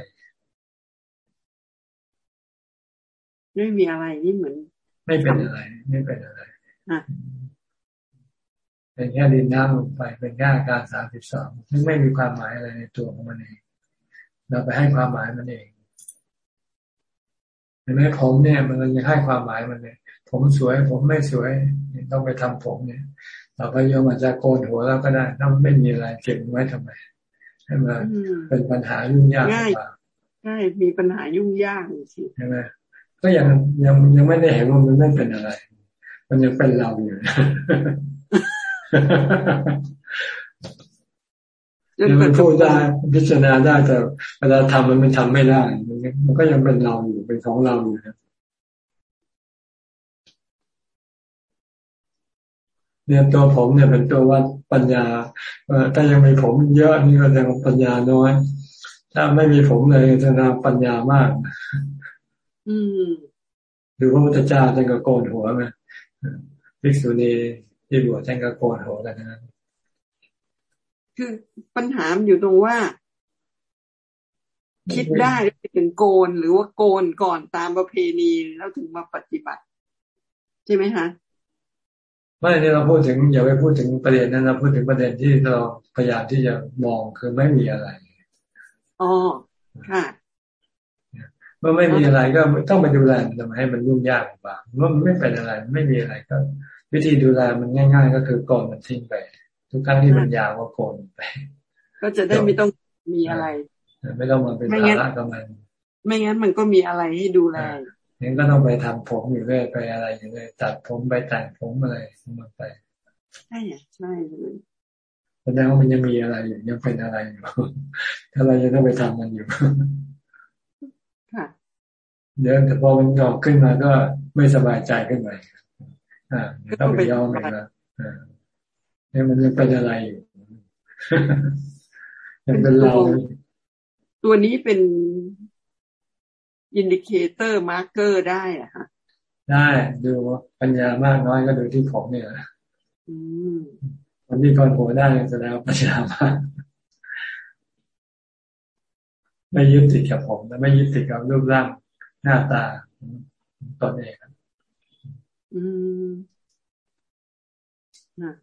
ไม่มีอะไรนี่เหมือน ไม่เป็นอะไร ไม่เป็นอะไร เป็นแค่ดินน้ำลงไปเป็นแค่อาการสามสิบสองซึ่งไม่มีความหมายอะไรในตัวของมันเอง เราไปให้ความหมายมันเองเห็นไหมผมเนี่ย มันยังให้ความหมายมันเลยผมสวย ผมไม่สวยต้องไปทำผมเนี่ยเราก็ยอมอาจจะโกนหัวแล้วก็ได้ถ้าไม่มีอะไรเก็บไว้ทำไมให้มันเป็นปัญหายุ่งยากง่ายใช่มีปัญหายุ่งยากจริงใช่ไหมก็ยังยังยังไม่ได้เห็นว่ามันไม่เป็นอะไร มันยังเป็นเราอยู่ มันพูดได้พิจารณาได้แต่เวลาทำมันมันทำไม่ได้ มันก็ยังเป็นเราอยู่เป็นของเราอยู่นะเนี่ยตัวผมเนี่ยเป็นตัววัดปัญญาถ้ายังมีผมเยอะนี่ก็ยังปัญญาน้อย ถ้าไม่มีผมเลยจะนาปัญญามาก อืมดูพระพุทธเจ้าท่านก็โกนหัวไหมภิกษุณี ที่บวชท่านก็โกนหัวกันนะคือปัญหาอยู่ตรงว่า คิดได้ถึงโกนหรือว่าโกนก่อนตามประเพณีแล้วถึงมาปฏิบัติ ใช่ไหมคะไม่เนี่ยเราพูดถึงอย่าไปพูดถึงประเด็นนั้นเราพูดถึงประเด็นที่เราพยายามที่จะมองคือไม่มีอะไรอ๋อค่ะเมื่อไม่มีอะไรก็ต้องไปดูแลมันทำให้มันยุ่งยากบ้างเมื่อมันไม่เป็นอะไร ไม่มีอะไรก็ วิธีดูแลมันง่าย ๆ ก็คือโกนมันทิ้งไป ทุกครั้งที่มันยาวก็โกนไป ก็จะได้ไม่ต้องมีอะไรไม่ต้องมาเป็นภาระกับมัน ไม่งั้นมันก็มีอะไรให้ดูแลงั้นก็ต้องไปทำผมอยู่เรื่อยไปอะไรอยู่เรื่อยตัดผมไปแต่งผมอะไรมันไปใช่ใช่เลยแสดงว่ามันยังมีอะไรอยู่ยังเป็นอะไรอยู่ถ้าเราจะต้องไปทำมันอยู่ค่ะเดี๋ยวแต่พอมันงอกขึ้นมาก็ไม่สบายใจขึ้นมา อ่าต้องไปย้อมอีกแล้วอ่าเนี่ยมันยังเป็นอะไรอยู่ยังเป็นเรา ตัวนี้เป็น indicator marker ได้อะค่ะ ได้ดูปัญญามากน้อยก็ดูที่ผมเนี่ยคนที่คนหัวได้แสดงปัญญามากไม่ยึดติดกับผมและไม่ยึดติดกับรูปร่างหน้าตาตนเอง อืมนะ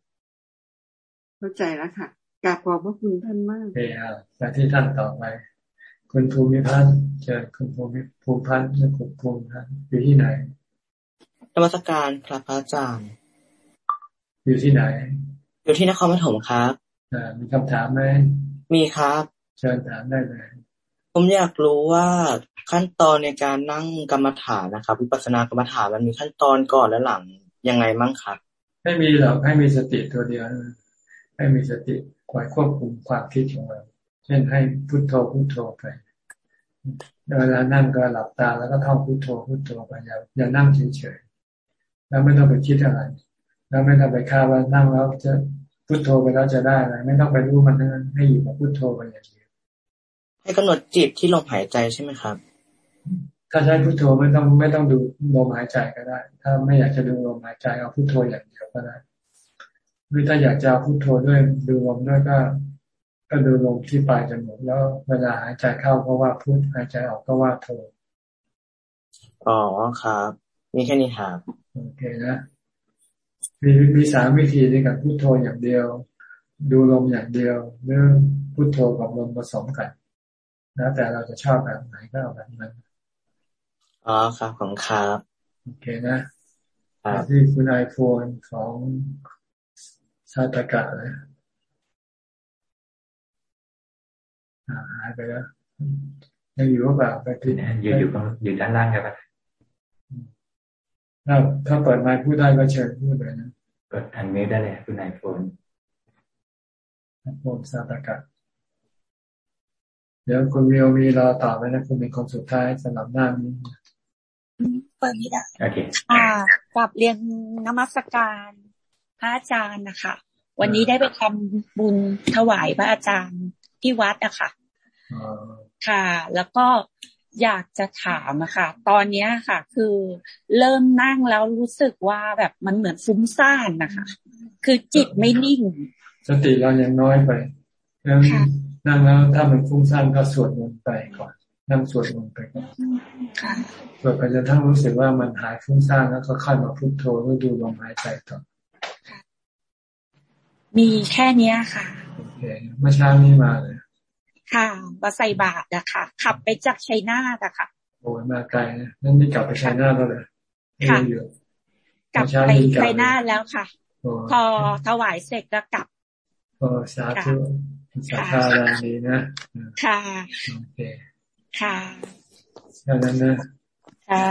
เข้าใจแล้วค่ะกราบขอบพระคุณท่านมากเออไปที่ท่านต่อไป คุณภูมิพัฒน์เจอคุณภูมิภูมิพัฒน์และคุณภูมิพัฒน์อยู่ที่ไหนนมัสการครับพระอาจารย์ อยู่ที่ไหน อยู่ที่นครปฐมครับมีคำถามไหมมีครับ เชิญถามได้เลย ผมอยากรู้ว่าขั้นตอนในการนั่งกรรมฐานนะครับ วิปัสสนากรรมฐานมันมีขั้นตอนก่อนและหลังยังไงมั่งครับไม่มีหรอกให้มีสติตัวเดียว ให้มีสติคอยควบคุมความคิดของเราเช่นให้พุทโธพุทโธไปเวลานั่งก็หลับตาแล้วก็ท่องพุทโธพุทโธไปอย่าอย่านั่งเฉยๆแล้วไม่ต้องไปคิดอะไร แล้วไม่ต้องไปคาดว่านั่งแล้วจะพุทโธไปแล้วจะได้อะไรไม่ต้องไปรู้มันนั้นให้อยู่กับพุทโธไปอย่างเดียว ให้กำหนดจิตที่ลมหายใจใช่ไหมครับ ถ้าใช้พุทโธไม่ต้องไม่ต้องดูลมหายใจก็ได้ ถ้าไม่อยากจะดูลมหายใจเอาพุทโธอย่างเดียวก็ได้หรือถ้าอยากจะเอาพุทโธด้วยดูลมด้วยก็ ก็ดูลมที่ปลายจมูกแล้วเวลาหายใจเข้าก็ว่าพุทหายใจออกก็ว่าโทอ๋อครับมีแค่นี้ครับโอเคนะมีมีสามวิธีในการพุทโธอย่างเดียว ดูลมอย่างเดียวหรือพุทโธกับลมผสมกัน แล้วแต่เราจะชอบแบบไหนก็เอาแบบนั้นอ๋อครับของครับโอเคนะที่คุณไอโฟนของชาตกะเลยหายไปแล้วยังอยู่ก็แบบไปที่อยู่อยู่อยู่ด้านล่างครับถ้าถ้าเปิดไมค์พูดได้ก็เชิญพูดเลยนะกดอันนี้ได้เลยคุณนายโฟนโฟนซาตากะ เดี๋ยวคุณมีโอมีรอต่อไปนะคุณเป็นคนสุดท้ายสำหรับหน้านี้เปิดไม่ได้โอเคค่ะกลับเรียนนมัสการพระอาจารย์นะคะ วันนี้ได้ไปทำบุญถวายพระอาจารย์ที่วัดอะค่ะค่ะ แล้วก็อยากจะถามอะค่ะ ตอนเนี้ยค่ะ คือเริ่มนั่งแล้วรู้สึกว่าแบบมันเหมือนฟุ้งซ่านนะคะ คือจิตไม่นิ่ง สติเรายังน้อยไปแล้ว นั่งแล้วถ้ามันฟุ้งซ่านก็สวดมนต์ไปก่อน นั่งสวดมนต์ไปก่อนสวดไปจนทั้งรู้สึกว่ามันหายฟุ้งซ่านแล้วก็ค่อยมาพุทโธแล้วดูลมหายใจต่อมีแค่เนี้ยค่ะโอเคเมื่อเช้านี้มาเลยค่ะมาใส่บาตรอะค่ะ ขับไปจากชัยนาทอะค่ะโอ้ยมาไกลนะนั่นนี่กลับไปชัยนาทแล้วเลยค่ะกลับไปชัยนาทแล้วค่ะ พอถวายเสร็จก็กลับโอ้สาธุ สาธารานีนะ ค่ะ โอเค ค่ะแค่นั้นนะค่ะ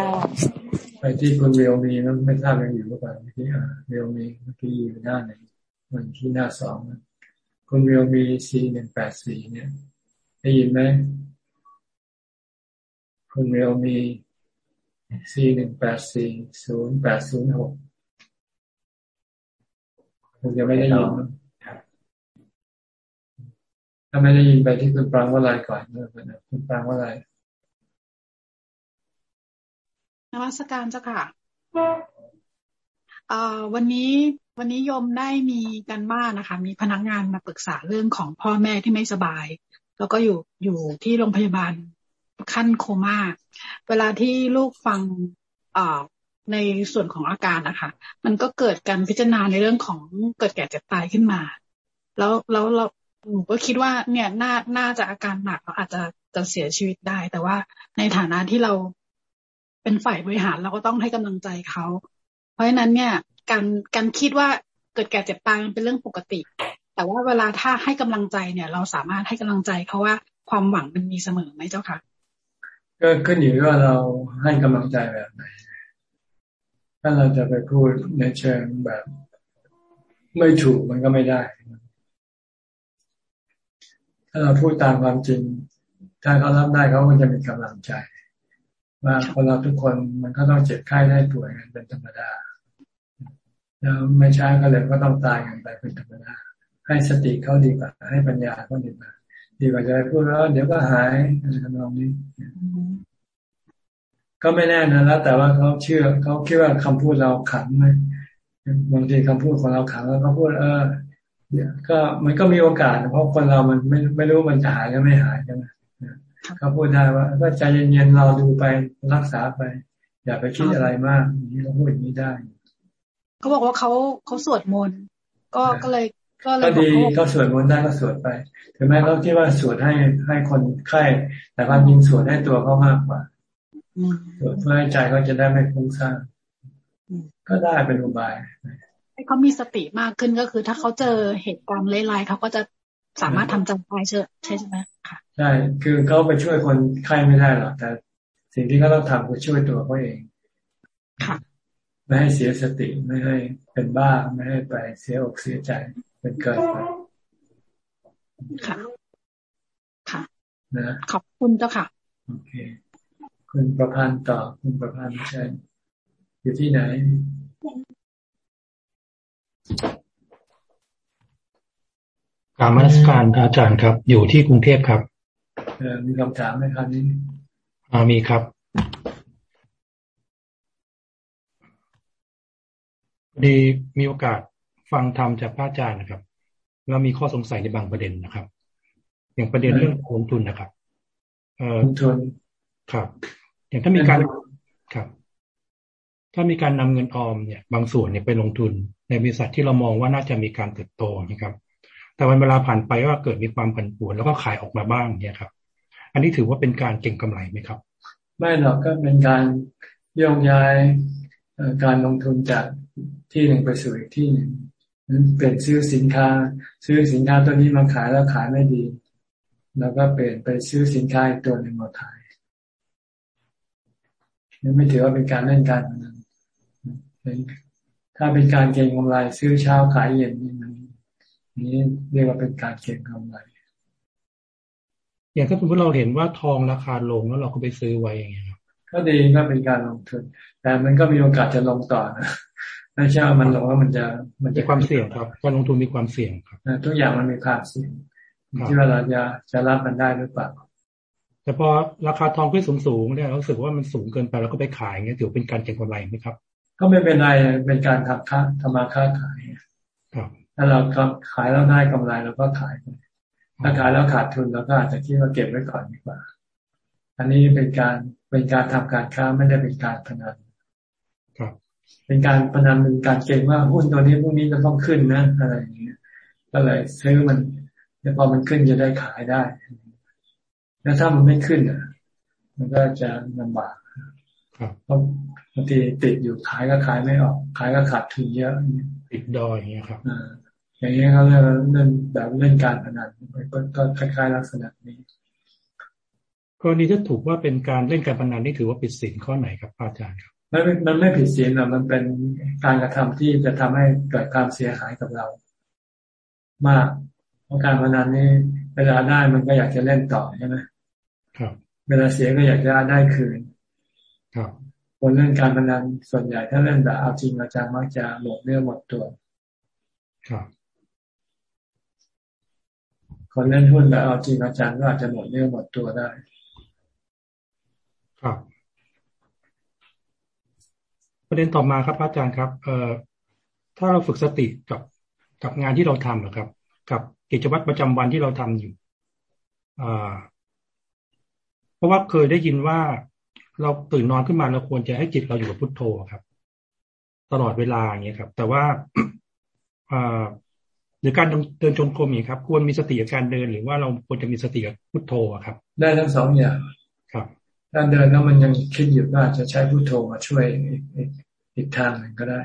ไปที่คุณเรียวมีนั้นไม่ทราบยังอยู่หรือเปล่าเมื่อกี้อ่าเรียวมีเมื่อกี้อยู่หน้าไหนมันที่หน้าสองนะคุณวิวมีสี่หนึ่งแปดสี่เนี่ย ได้ยินไหมคุณวิวมีสี่หนึ่งแปดสี่ศูนย์แปดศูนย์หกคุณจะไม่ได้ยิน ถ้าไม่ได้ยินไปที่คุณปรางว่าอะไรก่อนเมื่อคุณปรางว่าอะไรนวัตการเจ้าค่ะวันนี้วันนี้โยมได้มีกันบ้านนะคะ มีพนักงงานมาปรึกษาเรื่องของพ่อแม่ที่ไม่สบาย แล้วก็อยู่อยู่ที่โรงพยาบาลขั้นโคมา่าเวลาที่ลูกฟังในส่วนของอาการนะคะ มันก็เกิดการพิจารณาในเรื่องของเกิดแก่เจ็บตายขึ้นมา แล้วแล้วเรา หนูก็คิดว่าเนี่ยน่าน่าจะอาการหนักเราอาจจะจะเสียชีวิตได้ แต่ว่าในฐานะที่เราเป็นฝ่ายบริหารเราก็ต้องให้กำลังใจเขา เพราะฉะนั้นเนี่ย การการคิดว่าเกิดแก่เจ็บตายมันเป็นเรื่องปกติ แต่ว่าเวลาถ้าให้กำลังใจเนี่ย เราสามารถให้กำลังใจเขาว่าความหวังมันมีเสมอไหมเจ้าค่ะก็ขึ้นอยู่ว่าเราให้กำลังใจแบบไหนถ้าเราจะไปพูดในเชิงแบบ ไม่ถูกมันก็ไม่ได้ ถ้าเราพูดตามความจริง ถ้าเขารับได้เขาก็จะมีกำลังใจ ว่าคนเราทุกคนมันก็ต้องเจ็บไข้ได้ป่วยกันเป็นธรรมดา แล้วไม่ช้าก็เลยก็ต้องตายกันไปเป็นธรรมดา ให้สติเขาดีกว่า ให้ปัญญาเขาดีกว่าดีกว่าจะพูดแล้วเดี๋ยวก็หายอะไรทำนองนี้ ก็ไม่แน่นะแล้ว แต่ว่าเขาเชื่อเขาคิดว่าคำพูดเราขังไหมบางทีคำพูดของเราขังแล้วเขาพูดเออ ก็มันก็มีโอกาส เพราะคนเรามันไม่ไม่รู้มันจะหายหรือไม่หายใช่ไหมเขาพูดได้ว่าก็ใจเย็นๆเราดูไปรักษาไป อย่าไปคิดอะไรมากอย่างนี้เราพูดอย่างนี้ได้เขาบอกว่าเขาเขาสวดมนต์ก็ก็เลยก็เลยดีเขาสวดมนต์ได้ก็สวดไปถึงแม้เขาคิดว่าสวดให้ให้คนไข้แต่ความจริงสวดให้ตัวเขามากกว่าสวดเพื่อให้ใจเขาจะได้ไม่ฟุ้งซ่านก็ได้เป็นอุบาย ให้เขามีสติมากขึ้นก็คือ ถ้าเขาเจอเหตุการณ์เลายๆเขาก็จะสามารถทำใจได้ใช่ใช่ไหมค่ะใช่คือเขาไปช่วยคนไข้ไม่ได้หรอกแต่ สิ่งที่เขาต้องทำคือช่วยตัวเขาเองค่ะไม่ให้เสียสติไม่ให้เป็นบ้าไม่ให้ไปเสียอกเสียใจเป็นเกิดไปค่ะ ค่ะนะขอบคุณเจ้าค่ะโอเค คุณประพันธ์ต่อคุณประพันธ์ใช่อยู่ที่ไหน กามาสการอาจารย์ครับ อยู่ที่กรุงเทพครับเออมีคำถามไหมครับนี้อ่ามีครับดีมีโอกาสฟังธรรมจากพระอาจารย์นะครับ แล้วมีข้อสงสัยในบางประเด็นนะครับ อย่างประเด็นเรื่องลงทุนนะครับ เออลงทุนครับ อย่างถ้ามีการครับ ถ้ามีการนำเงินออมเนี่ย บางส่วนเนี่ยไปลงทุน ในบริษัทที่เรามองว่าน่าจะมีการเติบโตนะครับ แต่วันเวลาผ่านไปว่าเกิดมีความผันผวนแล้วก็ขายออกมาบ้างเนี่ยครับ อันนี้ถือว่าเป็นการเก็งกำไรไหมครับ ไม่หรอกก็เป็นการโยงย้ายการลงทุนจากที่หนึ่งไปสู่อีกที่หนึ่งเปลี่ยนซื้อสินค้า ซื้อสินค้าตัวนี้มาขายแล้วขายไม่ดี แล้วก็เปลี่ยนไปซื้อสินค้าอีกตัวหนึ่งมาขายนี่ไม่ถือว่าเป็นการเล่นการพนัน ถ้าเป็นการเก็งกำไรซื้อเช้าขายเย็นนี่มันนี้เรียกว่าเป็นการเก็งกำไร อย่างถ้าสมมติเราเห็นว่าทองราคาลงแล้วเราก็ไปซื้อไว้อย่างเงี้ยก็ดีก็เป็นการลงทุน แต่มันก็มีโอกาสจะลงต่อนะไม่ใช่ว่ามันลงว่ามันจะมันจะความเสี่ยงครับการลงทุนมีความเสี่ยงครับทุกอย่างมันมีความเสี่ยงที่ว่าเราจะจะรับมันได้หรือเปล่าแต่พอราคาทองขึ้นสูงๆเนี่ยรู้สึกว่ามันสูงเกินไปแล้วก็ไปขายเงี้ยถือเป็นการเก็งกำไรไหมครับ ก็ไม่เป็นไรเป็นการทำค้าทำมาค้าขายครับถ้าเราขายแล้วได้กำไรเราก็ขายไปถ้าขายแล้วขาดทุนเราก็อาจจะคิดว่าเก็บไว้ก่อนดีกว่า อันนี้เป็นการเป็นการทำการค้าไม่ได้เป็นการพนันครับเป็นการพนันเป็นการเก่งว่าหุ้นตัวนี้พรุ่งนี้จะต้องขึ้นนะอะไรอย่างเงี้ยก็เลยซื้อมันแล้วพอมันขึ้นจะได้ขายได้ แล้วถ้ามันไม่ขึ้นอะ มันก็จะลำบากเพราะ บางทีติดอยู่ขายก็ขายไม่ออก ขายก็ขาดทุนเยอะติดดอยอย่างเงี้ยครับอ่าอย่างเงี้ยเขาเรียกเล่นแบบเล่นการพนันก็คล้ายๆลักษณะนี้กรณีที่ถูกว่าเป็นการเล่นการพนันนี่ถือว่าผิดศีลข้อไหนครับอาจารย์ครับมันมันไม่ผิดศีลหรอกมันเป็นการกระทำที่จะทำให้เกิดความเสียหายกับเรา มากเพราะการพนันนี่เวลาได้มันก็อยากจะเล่นต่อใช่ไหมครับ เวลาเสียก็อยากจะได้คืน ครับ คนเล่นการพนันส่วนใหญ่ถ้าเล่นแบบเอาจริงเอาจังมักจะหมดเนื้อหมดตัวครับคนเล่นหุ้นแบบเอาจริงเอาจังก็อาจจะหมดเนื้อหมดตัวได้ ครับ ประเด็นต่อมาครับอาจารย์ครับ เอ่อถ้าเราฝึกสติกับกับงานที่เราทำนะครับ กับกิจวัตรประจำวันที่เราทำอยู่อ่าเพราะว่าเคยได้ยินว่า เราตื่นนอนขึ้นมาเราควรจะให้จิตเราอยู่กับพุทโธครับ ตลอดเวลาอย่างเงี้ยครับ แต่ว่าอ่าหรือการเดินจงกรมอย่างครับ ควรมีสติกับการเดิน หรือว่าเราควรจะมีสติกับพุทโธครับ ได้ทั้งสองอย่างครับถ้าเดินแล้วมันยังคิดอยู่ว่าจะใช้พุทโธมาช่วยอีกอีกทางหนึ่งก็ได้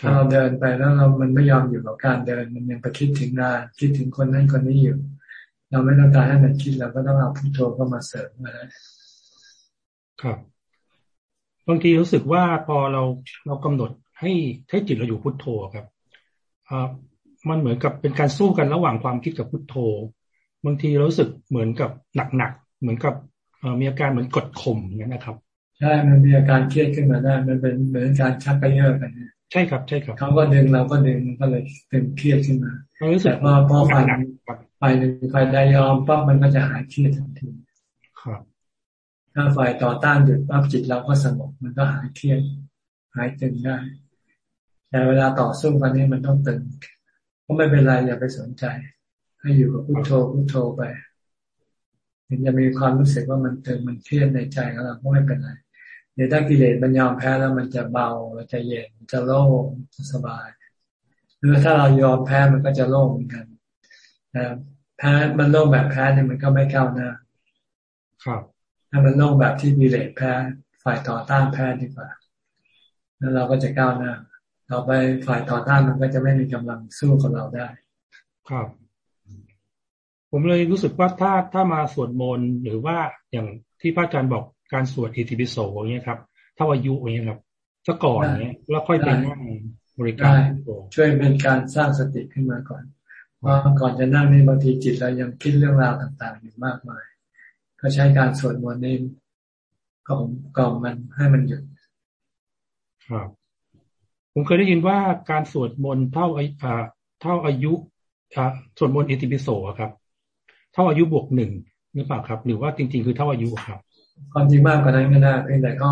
ถ้าเราเดินไปแล้วเรามันไม่ยอมอยู่กับการเดิน มันยังไปคิดถึงงานคิดถึงคนนั้นคนนี้อยู่ เราไม่ต้องการให้มันคิดเราก็ต้องเอาพุทโธเข้ามาเสริมมาได้ ครับบางทีรู้สึกว่าพอเราเรากำหนดให้ให้จิตเราอยู่พุทโธครับอ่ามันเหมือนกับเป็นการสู้กันระหว่างความคิดกับพุทโธ บางทีเรารู้สึกเหมือนกับหนักๆเหมือนกับมีอาการเหมือนกดข่มอย่างนี้นะครับใช่มันมีอาการเครียดขึ้นมาได้ มันเป็นเหมือนการชักกระเยาะกันใช่ครับ ใช่ครับเขาก็ดึงเราก็ดึงก็เลยเป็นเครียดขึ้นมาแต่พอพอฝ่ายฝ่ายหนึ่งฝ่ายใดยอมปั๊บมันก็จะหายเครียดทันทีครับ ถ้าฝ่ายต่อต้านหยุดปั๊บจิตเราก็สงบมันก็หายเครียดหายตึงได้ แต่เวลาต่อสู้กันนี่มันต้องตึงก็ไม่เป็นไรอย่าไปสนใจ ให้อยู่กับพุโทโธพุโทโธไปถึงจะมีความรู้สึกว่ามันตึงมันเครียดในใจของเราก็ไม่เป็นไรเดี๋ยวถ้ากิเลสมันยอมแพ้แล้วมันจะเบาจะเย็นจะโล่งจะสบายหรือถ้าเรายอมแพ้มันก็จะโล่งเหมือนกันนะแพ้มันโล่งแบบแพ้เนี่ยมันก็ไม่ก้าวหน้าครับ ถ้ามันโล่งแบบที่กิเลสแพ้ฝ่ายต่อต้านแพ้ดีกว่า แล้วเราก็จะก้าวหน้าต่อไปฝ่ายต่อต้านมันก็จะไม่มีกำลังสู้กับเราได้ ครับ ผมเลยรู้สึกว่าถ้าถ้ามาสวดมนต์หรือว่าอย่างที่พระอาจารย์บอกการสวดอิติปิโสอย่างเงี้ยครับถ้าอายุอย่างเงี้ยครับซะก่อนเนี้ยแล้วค่อยไปนั่งบริการช่วยเป็นการสร้างสติขึ้นมาก่อนเพราะก่อนจะนั่งนี่บางทีจิตเรายังคิดเรื่องราวต่าง ๆ อยู่มากมาย ก็ใช้การสวดมนต์นี่ก็ผมกล่อมมันให้มันหยุด ครับ ผมเคยได้ยินว่าการสวดมนต์เท่าอ่าเท่าอายุอ่าสวดมนต์อิติปิโสครับ เท่าอายุบวกหนึ่งหรือเปล่าครับ หรือว่าจริง ๆ คือเท่าอายุครับความจริงมากกว่านั้นก็ได้เพียงแต่ก็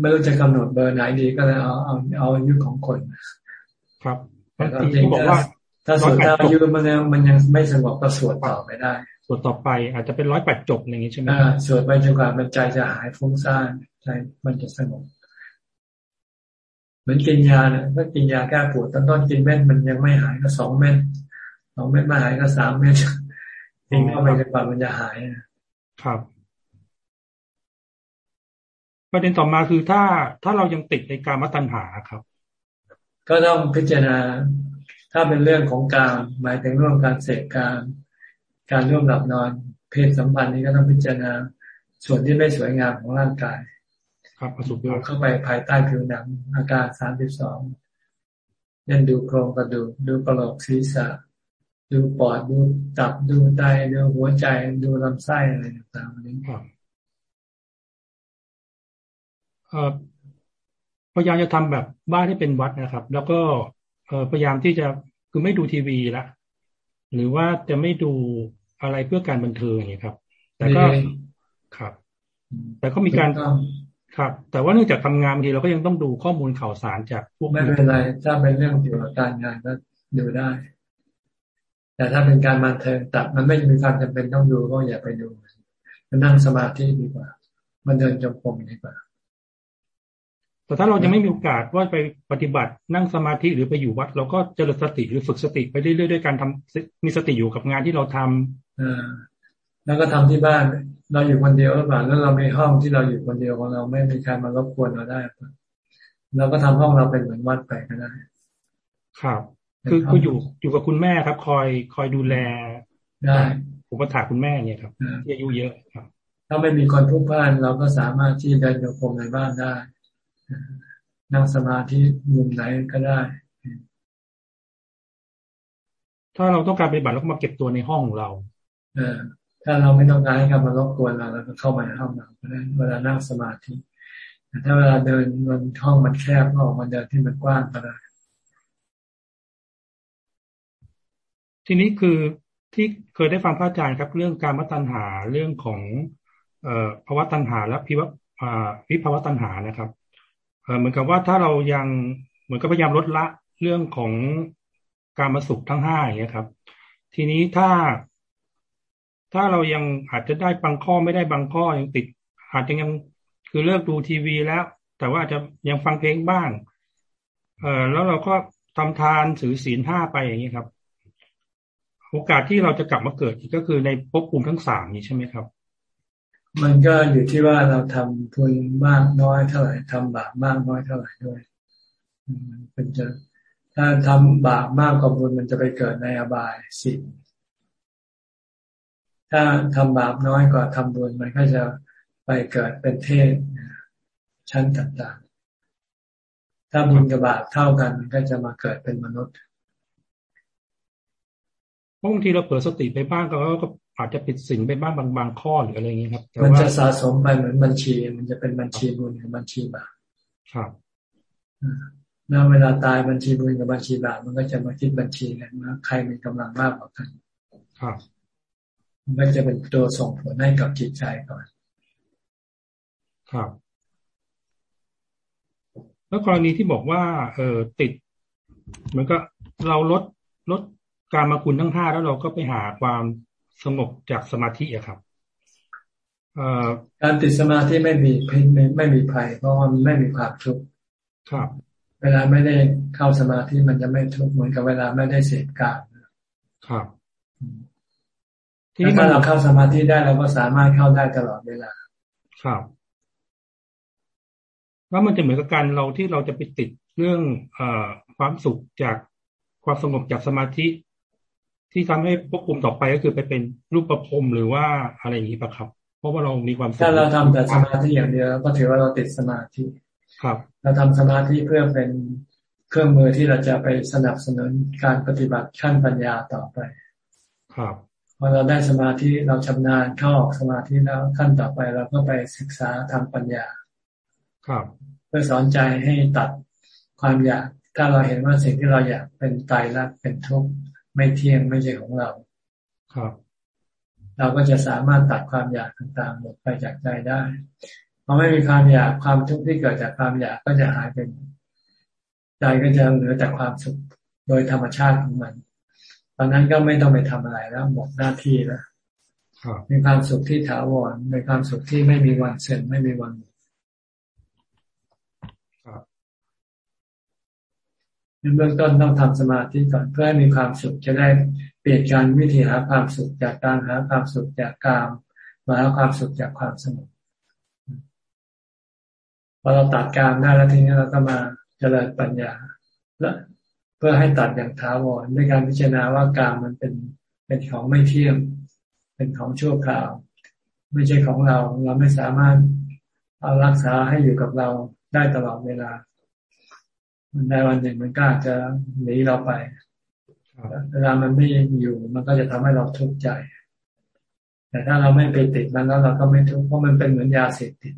ไม่รู้จะกำหนดเบอร์ไหนดีก็เลยเอาเอาเอาอายุของคน ครับแต่ความจริงบอกว่าถ้าสวดอายุมันยังมันยังไม่สงบก็สวดต่อไม่ได้ สวดต่อไปอาจจะเป็นร้อยแปดจบอย่างนี้ใช่ไหมสวดไปจนกว่ามันใจจะหายฟุ้งซ่านใจมันจะสงบเหมือนกินยาเนี่ยถ้ากินยาแก้ปวดตอนต้นกินเม็ดมันยังไม่หายก็สองเม็ดสองเม็ดมาหายก็สามเม็ดกินเข้าไปจนกว่ามันจะหายครับ ประเด็นต่อมาคือถ้าถ้าเรายังติดในการมัตัญหาครับ ก็ต้องพิจารณาถ้าเป็นเรื่องของการหมายถึงเรื่องการเสพการ การร่วมหลับนอนเพศสัมพันธ์นี้ก็ต้องพิจารณาส่วนที่ไม่สวยงามของร่างกาย ครับประสุดูเข้าไปภายใต้ผิวหนัง อาการสามสิบสองเล่นดูโครงกระดูกดูกระโหลกศีรษะ ดูปอดดูตับดูไตดูหัวใจดูลำไส้อะไรต่างๆนี้ครับพยายามจะทำแบบบ้านที่เป็นวัดนะครับ แล้วก็พยายามที่จะคือไม่ดูทีวีละ หรือว่าจะไม่ดูอะไรเพื่อการบันเทิงอย่างนี้ครับ แต่ก็ครับ แต่ก็มีการครับ แต่ว่าเนื่องจากทำงานบางทีเราก็ยังต้องดูข้อมูลข่าวสารจากพวกไม่เป็นไรถ้าเป็นเรื่องเกี่ยวกับการงานก็ดูได้ แต่ถ้าเป็นการบันเทิงตัดมันไม่มีความจำเป็นต้องดูก็อย่าไปดูมันนั่งสมาธิดีกว่า มันเดินจงกรมดีกว่า แต่ถ้าเรายังไม่มีโอกาสว่าไปปฏิบัตินั่งสมาธิหรือไปอยู่วัด เราก็เจริญสติหรือฝึกสติไปเรื่อยๆด้วยการทำมีสติอยู่กับงานที่เราทำอ่าแล้วก็ทำที่บ้าน เราอยู่คนเดียวหรือเปล่าแล้วเรามีห้องที่เราอยู่คนเดียวของเราไม่มีใครมารบกวนเราได้เราก็ทำห้องเราเป็นเหมือนวัดไปก็ได้ ครับ คือคืออยู่อยู่กับคุณแม่ครับ คอยคอยดูแลได้อุปถัมภ์คุณแม่เนี่ยครับที่อายุเยอะครับ ถ้าไม่มีคนพูดพ่านเราก็สามารถที่เดินโยกในบ้านได้ นั่งสมาธิมุมไหนก็ได้ ถ้าเราต้องการปฏิบัติเราก็มาเก็บตัวในห้องของเรา เออ ถ้าเราไม่ต้องการให้เขามารบกวนเราเราก็เข้ามาในห้องเราก็ได้เวลานั่งสมาธิแต่ถ้าเวลาเดินมันห้องมันแคบก็ออกมาเดินที่มันกว้างก็ได้ทีนี้คือที่เคยได้ฟังพระอาจารย์ครับ เรื่องการมัตัญหาเรื่องของ เอ่อภาวะตัญหาและพิวะวิภาวะตัญหานะครับ เหมือนกับว่าถ้าเรายังเหมือนกับพยายามลดละเรื่องของการมาสุขทั้งห้าอย่างเงี้ครับ ทีนี้ถ้า ถ้าเรายังอาจจะได้บางข้อไม่ได้บางข้อยังติด อาจจะยังคือเลิกดูทีวีแล้ว แต่ว่าอาจจะยังฟังเพลงบ้าง เออแล้วเราก็ทำทานถือศีลห้าไปอย่างนี้ครับ โอกาสที่เราจะกลับมาเกิดก็คือในภพภูมิทั้งสามนี้ใช่ไหมครับ มันก็อยู่ที่ว่าเราทำบุญมากน้อยเท่าไหร่ทำบาปมากน้อยเท่าไหร่ด้วยมันจะถ้าทำบาปมากกว่าบุญมันจะไปเกิดในอบายสิถ้าทำบาปน้อยกว่าทำบุญมันก็จะไปเกิดเป็นเทพชั้นต่างๆ ถ้าบุญกับบาปเท่ากันมันก็จะมาเกิดเป็นมนุษย์บางทีเราเปิดสติไปบ้างก็ก็ อาจจะผิดสิ่งไปบ้างบางบางข้อหรืออะไรอย่างนี้ครับมันจะสะสมไปเหมือนบัญชี มันจะเป็นบัญชีบุญกับบัญชีบาปครับแล้วเวลาตายบัญชีบุญกับบัญชีบาปมันก็จะมาคิดบัญชีกันว่าใครมีกำลังมากกว่ากัน ครับมันก็จะเป็นตัวส่งผลให้กับจิตใจก่อน ครับ แล้วกรณีที่บอกว่า เออติด มันก็เราลดลดการมาคุณทั้งห้าแล้วเราก็ไปหาความ สงบจากสมาธิอะครับการติดสมาธิไม่มีไม่ไม่มีภัย เพราะว่ามันไม่มีความทุกข์ครับ เวลาไม่ได้เข้าสมาธิมันจะไม่ทุกข์เหมือนกับเวลาไม่ได้เสพกามครับที่ถ้าเราเข้าสมาธิได้เราก็สามารถเข้าได้ตลอดเวลา ครับ แล้วมันจะเหมือนกับการเราที่เราจะไปติดเรื่องอความสุขจากความสงบจากสมาธิ ที่ทำให้ควบคุมต่อไปก็คือไปเป็นรูปประพรมหรือว่าอะไรอย่างนี้ปะครับ เพราะว่าเรามีความถ้าเราทำแต่สมาธิอย่างเดียวก็ถือว่าเราติดสมาธิครับเราทำสมาธิเพื่อเป็นเครื่องมือที่เราจะไปสนับสนุนการปฏิบัติขั้นปัญญาต่อไป ครับพอเราได้สมาธิเราชำนาญเข้าออกสมาธิแล้วขั้นต่อไปเราก็ไปศึกษาทางปัญญา ครับ เพื่อสอนใจให้ตัดความอยาก ถ้าเราเห็นว่าสิ่งที่เราอยากเป็นตายรักเป็นทุกข์ ไม่เที่ยงไม่ใช่ของเรา ครับ เราก็จะสามารถตัดความอยากต่างๆหมดไปจากใจได้พอไม่มีความอยากความทุกข์ที่เกิดจากความอยากก็จะหายไปใจก็จะเหลือแต่ความสุขโดยธรรมชาติของมัน ตอนนั้นก็ไม่ต้องไปทำอะไรแล้วหมดหน้าที่แล้วมีความสุขที่ถาวรมีความสุขที่ไม่มีวันเสื่อมไม่มีวัน เบื้องต้นต้องทำสมาธิก่อนเพื่อให้มีความสุขจะได้เปลี่ยนการวิธีหาความสุขจากการหาความสุขจากกามมาหาความสุขจากความสงบพอเราตัดกามได้แล้วทีนี้เราก็มาเจริญปัญญาและเพื่อให้ตัดอย่างท้าวรด้วยการพิจารณาว่ากามมันเป็นเป็นของไม่เที่ยงเป็นของชั่วคราว ไม่ใช่ของเรา เราไม่สามารถเอารักษาให้อยู่กับเราได้ตลอดเวลา มันในวันหนึ่งมันก็อาจจะหนีเราไปเวลามันไม่อยู่มันก็จะทำให้เราทุกข์ใจ แต่ถ้าเราไม่ไปติดมันแล้วเราก็ไม่ทุกข์เพราะมันเป็นเหมือนยาเสพติด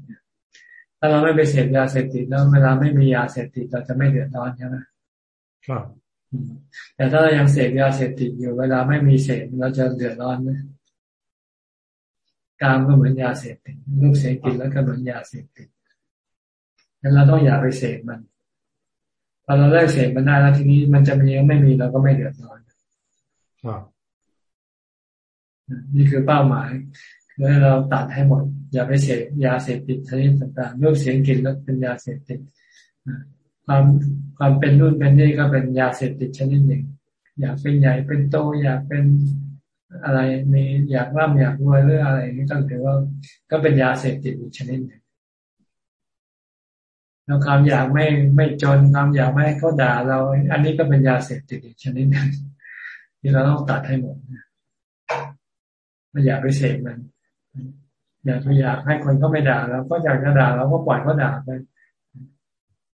ถ้าเราไม่ไปเสพยาเสพติดแล้วเวลาไม่มียาเสพติดเราจะไม่เดือดร้อนใช่ไหมครับแต่ถ้าเรายังเสพยาเสพติดอยู่ เวลาไม่มีเสพเราจะเดือดร้อนไหมการก็เหมือนยาเสพติดลูกเสพติดแล้วก็เหมือนยาเสพติดงั้นเราต้องอย่าไปเสพมัน พอเราเลิกเสพมันได้แล้วทีนี้มันจะมีไม่มีเราก็ไม่เดือดร้อนครับนี่คือเป้าหมายคือให้เราตัดให้หมด อย่าไปเสพยาเสพติดชนิดต่างๆรูปเสียงกลิ่นรสเป็นยาเสพติดความความเป็นนู่นเป็นนี่ก็เป็นยาเสพติดชนิดหนึ่ง อยากเป็นใหญ่เป็นโต อยากเป็นอะไรมีอยากร่ำอยากรวยหรืออะไรนี่ก็ถือว่าก็เป็นยาเสพติดอีกชนิดหนึ่ง แล้วความอยากไม่ไม่จนความอยากไม่ให้เขาด่าเรา อันนี้ก็เป็นยาเสพติดอีกชนิดนึงที่เราต้องตัดให้หมดไม่อยากไปเสพมัน อยากไปอยากให้คนเขาไม่ด่าเราก็อยากจะด่าเราก็ปล่อยเขาด่าไป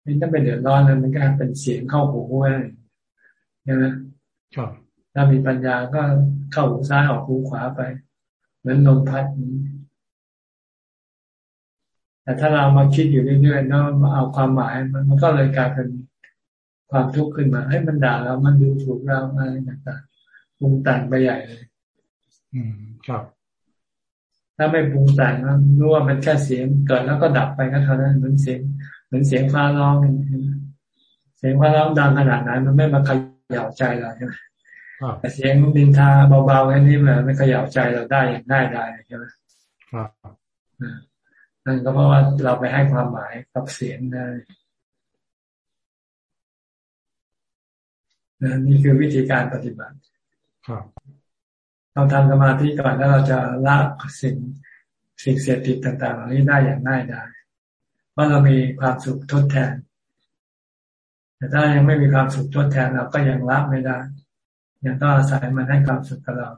นี่ถ้าเป็นเดือดร้อนนั้นมันก็เป็นเสียงเข้าหูไว้ใช่ไหมครับถ้ามีปัญญาก็เข้าหูซ้ายออกหูขวาไป เหมือนลมพัดนี้ แต่ถ้าเรามาคิดอยู่เรื่อยๆแล้วมาเอาความหมายมันมันก็เลยกลายเป็นความทุกข์ขึ้นมาให้มันด่าเรามันดูถูกเราอะไรต่างๆปรุงแต่งไปใหญ่เลย อืมครับ ถ้าไม่ปรุงแต่งนะรู้ว่ามันแค่เสียงเกิดแล้วก็ดับไปก็เท่านั้นเหมือนเสียงเหมือนเสียงฟ้าร้องเสียงฟ้าร้องดังขนาดนั้น มันไม่มาขย่าใจเราใช่ไหมแต่เสียงดินทาเบาๆแค่นี้มันไม่ขย่าใจเราได้อย่างง่ายได้ใช่ไหมครับ นั่นก็เพราะว่าเราไปให้ความหมายกับเสียงได้นะนี่คือวิธีการปฏิบัติครับเราทำสมาธิก่อนแล้วเราจะละสิ่งสิ่งเสพติดต่างๆเหล่านี้ได้อย่างง่ายดายเพราะเรามีความสุขทดแทน แต่ถ้ายังไม่มีความสุขทดแทนเราก็ยังรับไม่ได้ ยังต้องอาศัยมันให้ความสุขกับเรา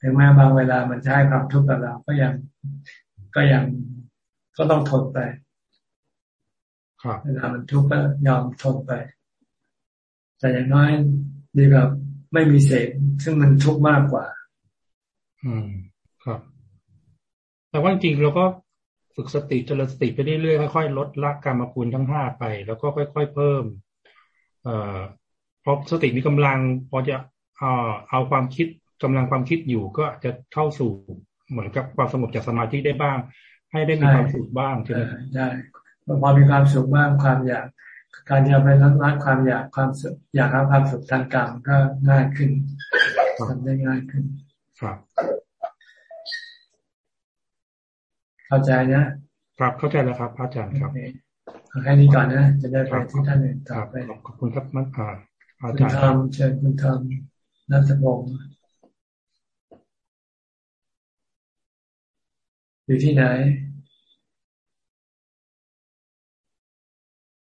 ถึงแม้บางเวลามันจะให้ความทุกข์กับเรา ก็ยังก็ยัง ก็ต้องทนไปเวลามันทุกข์ก็ยอมทนไป แต่อย่างน้อยดีกว่าไม่มีเสพซึ่งมันทุกข์มากกว่า อืมครับ แต่ว่าจริงๆเราก็ฝึกสติเจริญสติไปเรื่อยๆค่อยๆลดละกรรมคุณทั้งห้าไป แล้วก็ค่อย ๆ เพิ่ม เอ่อพอสติมีกำลัง พอจะเอ่อเอาความคิดกำลังความคิดอยู่ก็จะเข้าสู่เหมือนกับความสงบจากสมาธิได้บ้าง ให้ได้มีความสุขบ้างใช่ไหมได้พอมีความสุขบ้างความอยาก การจะไปรัดรัดความอยากความสุขอยากรับความสุขทางกายก็ง่ายขึ้นทำได้ง่ายขึ้นครับ เข้าใจนะครับเข้าใจแล้วครับพระอาจารย์ครับแค่นี้ก่อนนะ จะได้ไปที่ท่านอื่นต่อไปขอบคุณครับมัอ่าอาจารย์คุณทำเชิญคุณทำนัทพงศ์ อยู่ที่ไหน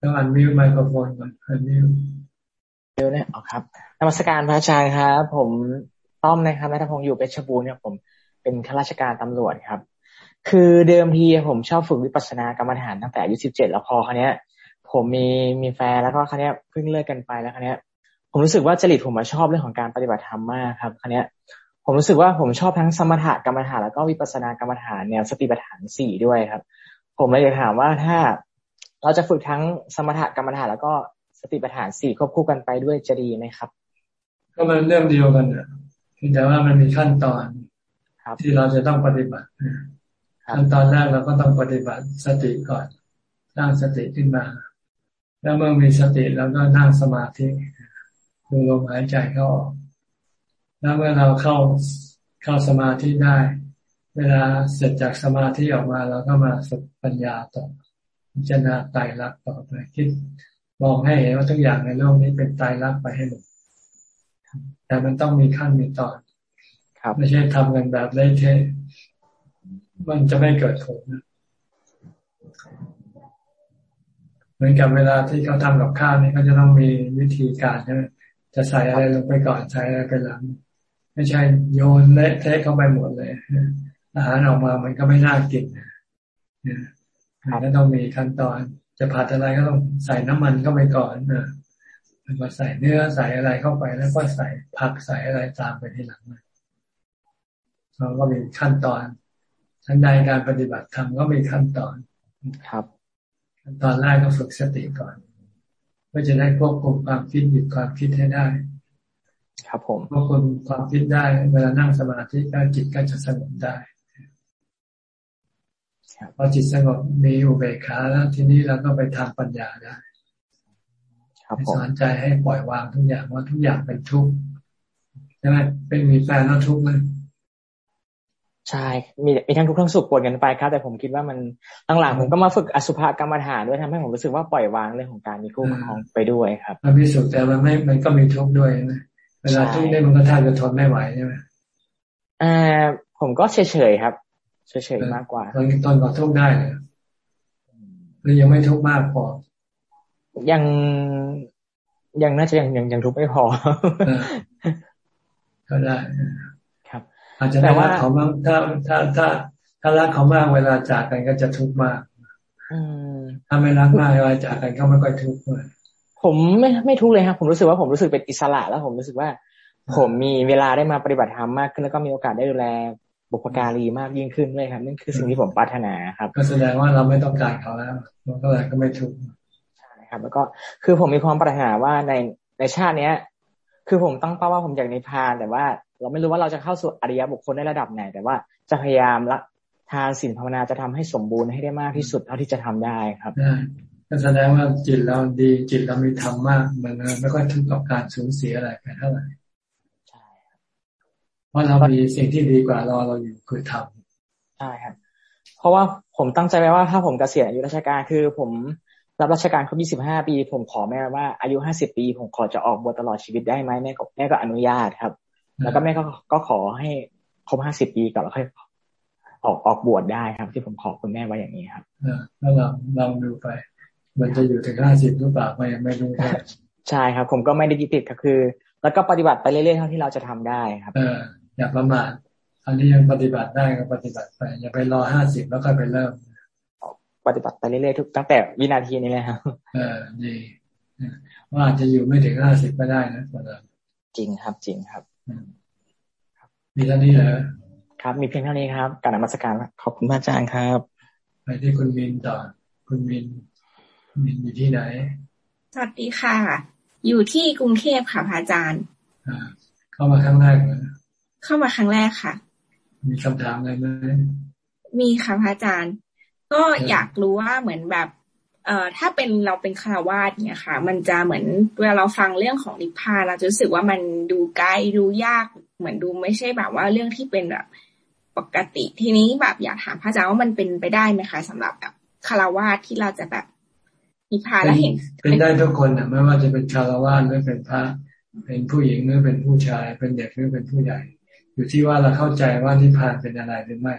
ต้องอันมิวไมโครโฟนก่อนอันมิวเดี๋ยวเนี่ยอ๋อครับนมัสการพระอาจารย์ครับ ผมต้อมนะครับนัทพงศ์อยู่เพชรบูรณ์เนี่ยผมเป็นข้าราชการตำรวจครับ คือเดิมทีผมชอบฝึกวิปัสสนากรรมฐานตั้งแต่อายุสิบเจ็ดแล้วพอครั้นี้ย ผมมีมีแฟนแล้วก็ครั้นี้ยเพิ่งเลิกกันไปแล้วครั้นี้ย ผมรู้สึกว่าจริตผมมาชอบเรื่องของการปฏิบัติธรรมมากครับครั้นี้ย ผมรู้สึกว่าผมชอบทั้งสมถะกรรมฐานแล้วก็วิปัสสนากรรมฐานแนวสติปัฏฐานสี่ด้วยครับ ผมเลยอยากถามว่าถ้าเราจะฝึกทั้งสมถะกรรมฐานแล้วก็สติปัฏฐานสี่ควบคู่กันไปด้วยจะดีไหมครับ ก็มันเรื่องเดียวกันนะแต่ว่ามันมีขั้นตอนที่เราจะต้องปฏิบัติขั้นตอนแรกเราก็ต้องปฏิบัติสติก่อนสร้างสติขึ้นมา แล้วเมื่อมีสติแล้วก็นั่งสมาธิดูลมหายใจเข้าออก แล้วเมื่อเราเข้าเข้าสมาธิได้ เวลาเสร็จจากสมาธิออกมาเราก็มาฝึกปัญญาต่อพิจารณาตายรักต่อไปคิดมองให้เห็นว่าทุกอย่างในโลกนี้เป็นตายรักไปให้หมดแต่มันต้องมีขั้นมีตอนไม่ใช่ทำกันแบบเละเทะมันจะไม่เกิดผลเหมือนกับเวลาที่เขาทำกับข้าวนี่เขาจะต้องมีวิธีการใช่ไหมจะใส่อะไรลงไปก่อนใส่อะไรไปหลัง ไม่ใช่โยนเละเทะเข้าไปหมดเลยอาหารออกมามันก็ไม่น่ากินนะมันก็ต้องมีขั้นตอนจะผัดอะไรก็ต้องใส่น้ำมันเข้าไปก่อนนะแล้วก็ใส่เนื้อใส่อะไรเข้าไปแล้วก็ใส่ผักใส่อะไรตามไปทีหลังเราก็มีขั้นตอนทั้งใดการปฏิบัติธรรมก็มีขั้นตอนครับขั้นตอนแรกก็ฝึกสติก่อนเพื่อจะได้ควบคุมความคิดหยุดความคิดให้ได้ ครับผมพอคนความคิดได้ เวลานั่งสมาธิก็จิตก็จะสงบได้พอจิตสงบมีอุเบกขาแล้วทีนี้เราก็ไปทำปัญญาได้สอนใจให้ปล่อยวางทุกอย่างว่าทุกอย่างเป็นทุกข์ใช่ไหมเป็นมีแฟนแล้วทุกข์ไหมใช่มีมีทั้งทุกข์ทั้งสุขปนกันไปครับ แต่ผมคิดว่ามันหลังๆผมก็มาฝึกอสุภกรรมฐานด้วยทำให้ผมรู้สึกว่าปล่อย วางเรื่องของการมีคู่ครองไปด้วยครับมันมีสุขแต่มันไม่มันก็มีทุกข์ด้วยนะ เวลาทุกข์เนี่ยมันก็แทบจะทนไม่ไหวใช่ไหมอ่าผมก็เฉยๆครับเฉยๆมากกว่าตอนตอนก็ทุกข์ได้เลยหรือยังไม่ทุกข์มากพอ ยังยังน่าจะยังยังยังทุกข์ไม่พอก็ได้ครับ อาจจะได้รักเขามากถ้าถ้าถ้าถ้ารักเขามากเวลาจากกันก็จะทุกข์มากถ้าไม่รักมากเวลาจากกันก็ไม่ค่อยทุกข์เลย ผมไม่ไม่ทุกเลยครับผมรู้สึกว่าผมรู้สึกเป็นอิสระแล้วผมรู้สึกว่า ผมมีเวลาได้มาปฏิบัติธรรมมากขึ้นแล้วก็มีโอกาสได้ดูแลบุพการีมากยิ่งขึ้นเลยครับนั่นคือสิ่งที่ผมปรารถนาครับ ก็แสดงว่าเราไม่ต้องการเขาแล้วมันก็เลยก็ไม่ทุกใช่ครับ แล้วก็คือผมมีความปรารถนาว่าในในชาติเนี้ย คือผมตั้งเป้าว่าผมอยากนิพพาน แต่ว่าเราไม่รู้ว่าเราจะเข้าสู่อริยบุคคลในระดับไหน แต่ว่าจะพยายามละทานศีลภาวนาจะทำให้สมบูรณ์ให้ได้มากที่สุดเท่าที่จะทำได้ครับ ก็แสดงว่าจิตเราดีจิตเรามีธรรมมาก มันไม่ค่อยทุกข์กับการสูญเสียอะไรไปเท่าไหร่ใช่เพราะเรามีสิ่งที่ดีกว่ารอเราอยู่คือธรรมใช่ครับ เพราะว่าผมตั้งใจไว้ว่าถ้าผมกเกษียณอายุราชการคือผมรับราชการครบ25 ปี ผมขอแม่ว่าอายุ 50 ปี ผมขอจะออกบวชตลอดชีวิตได้ไหมแม่ก็แม่ก็อนุญาตครับ แล้วก็แม่ก็ก็ขอให้ครบ 50 ปีก่อนแล้วค่อยออกออกบวชได้ครับ ที่ผมขอคุณแม่ไว้อย่างนี้ครับแล้วลองลองดูไป มันจะอยู่ถึงห้าสิบหรือเปล่าก็ยังไม่รู้ใช่ครับ ผมก็ไม่ได้ยึดติดก็คือ แล้วก็ปฏิบัติไปเรื่อยๆเท่าที่เราจะทำได้ครับ เอออย่าประมาทอันนี้ยังปฏิบัติได้ก็ปฏิบัติไป อย่าไปรอห้าสิบแล้วค่อยไปเริ่ม ปฏิบัติไปเรื่อยๆทุกตั้งแต่วินาทีนี้เลยครับเออดีว่าจะอยู่ไม่ถึงห้าสิบก็ได้นะคนเราจริงครับจริงครับมีเท่านี้เหรอครับ มีเพียงเท่านี้ครับ การนมัสการขอบคุณพระอาจารย์ครับ ไปที่คุณมินต่อคุณมินมิน อยู่ที่ไหน สวัสดีค่ะ อยู่ที่กรุงเทพค่ะพระอาจารย์เข้ามาครั้งแรกเลยเข้ามาครั้งแรกค่ะ มีคำถามอะไรไหมมีค่ะพระอาจารย์ ก็อยากรู้ว่าเหมือนแบบ เอ่อถ้าเป็นเราเป็นคารวาสเนี่ยค่ะ มันจะเหมือนเวลาเราฟังเรื่องของนิพพานเราจะรู้สึกว่ามันดูไกลดูยากเหมือนดูไม่ใช่แบบว่าเรื่องที่เป็นแบบปกติทีนี้แบบอยากถามพระอาจารย์ว่ามันเป็นไปได้ไหมคะสำหรับแบบคารวาสที่เราจะแบบ นิพพานแล้วเห็น เป็นได้ทุกคนอะไม่ว่าจะเป็นคารวาสหรือเป็นพระ เป็นผู้หญิงหรือเป็นผู้ชาย เป็นเด็กหรือเป็นผู้ใหญ่ อยู่ที่ว่าเราเข้าใจว่านิพพานเป็นอะไรหรือไม่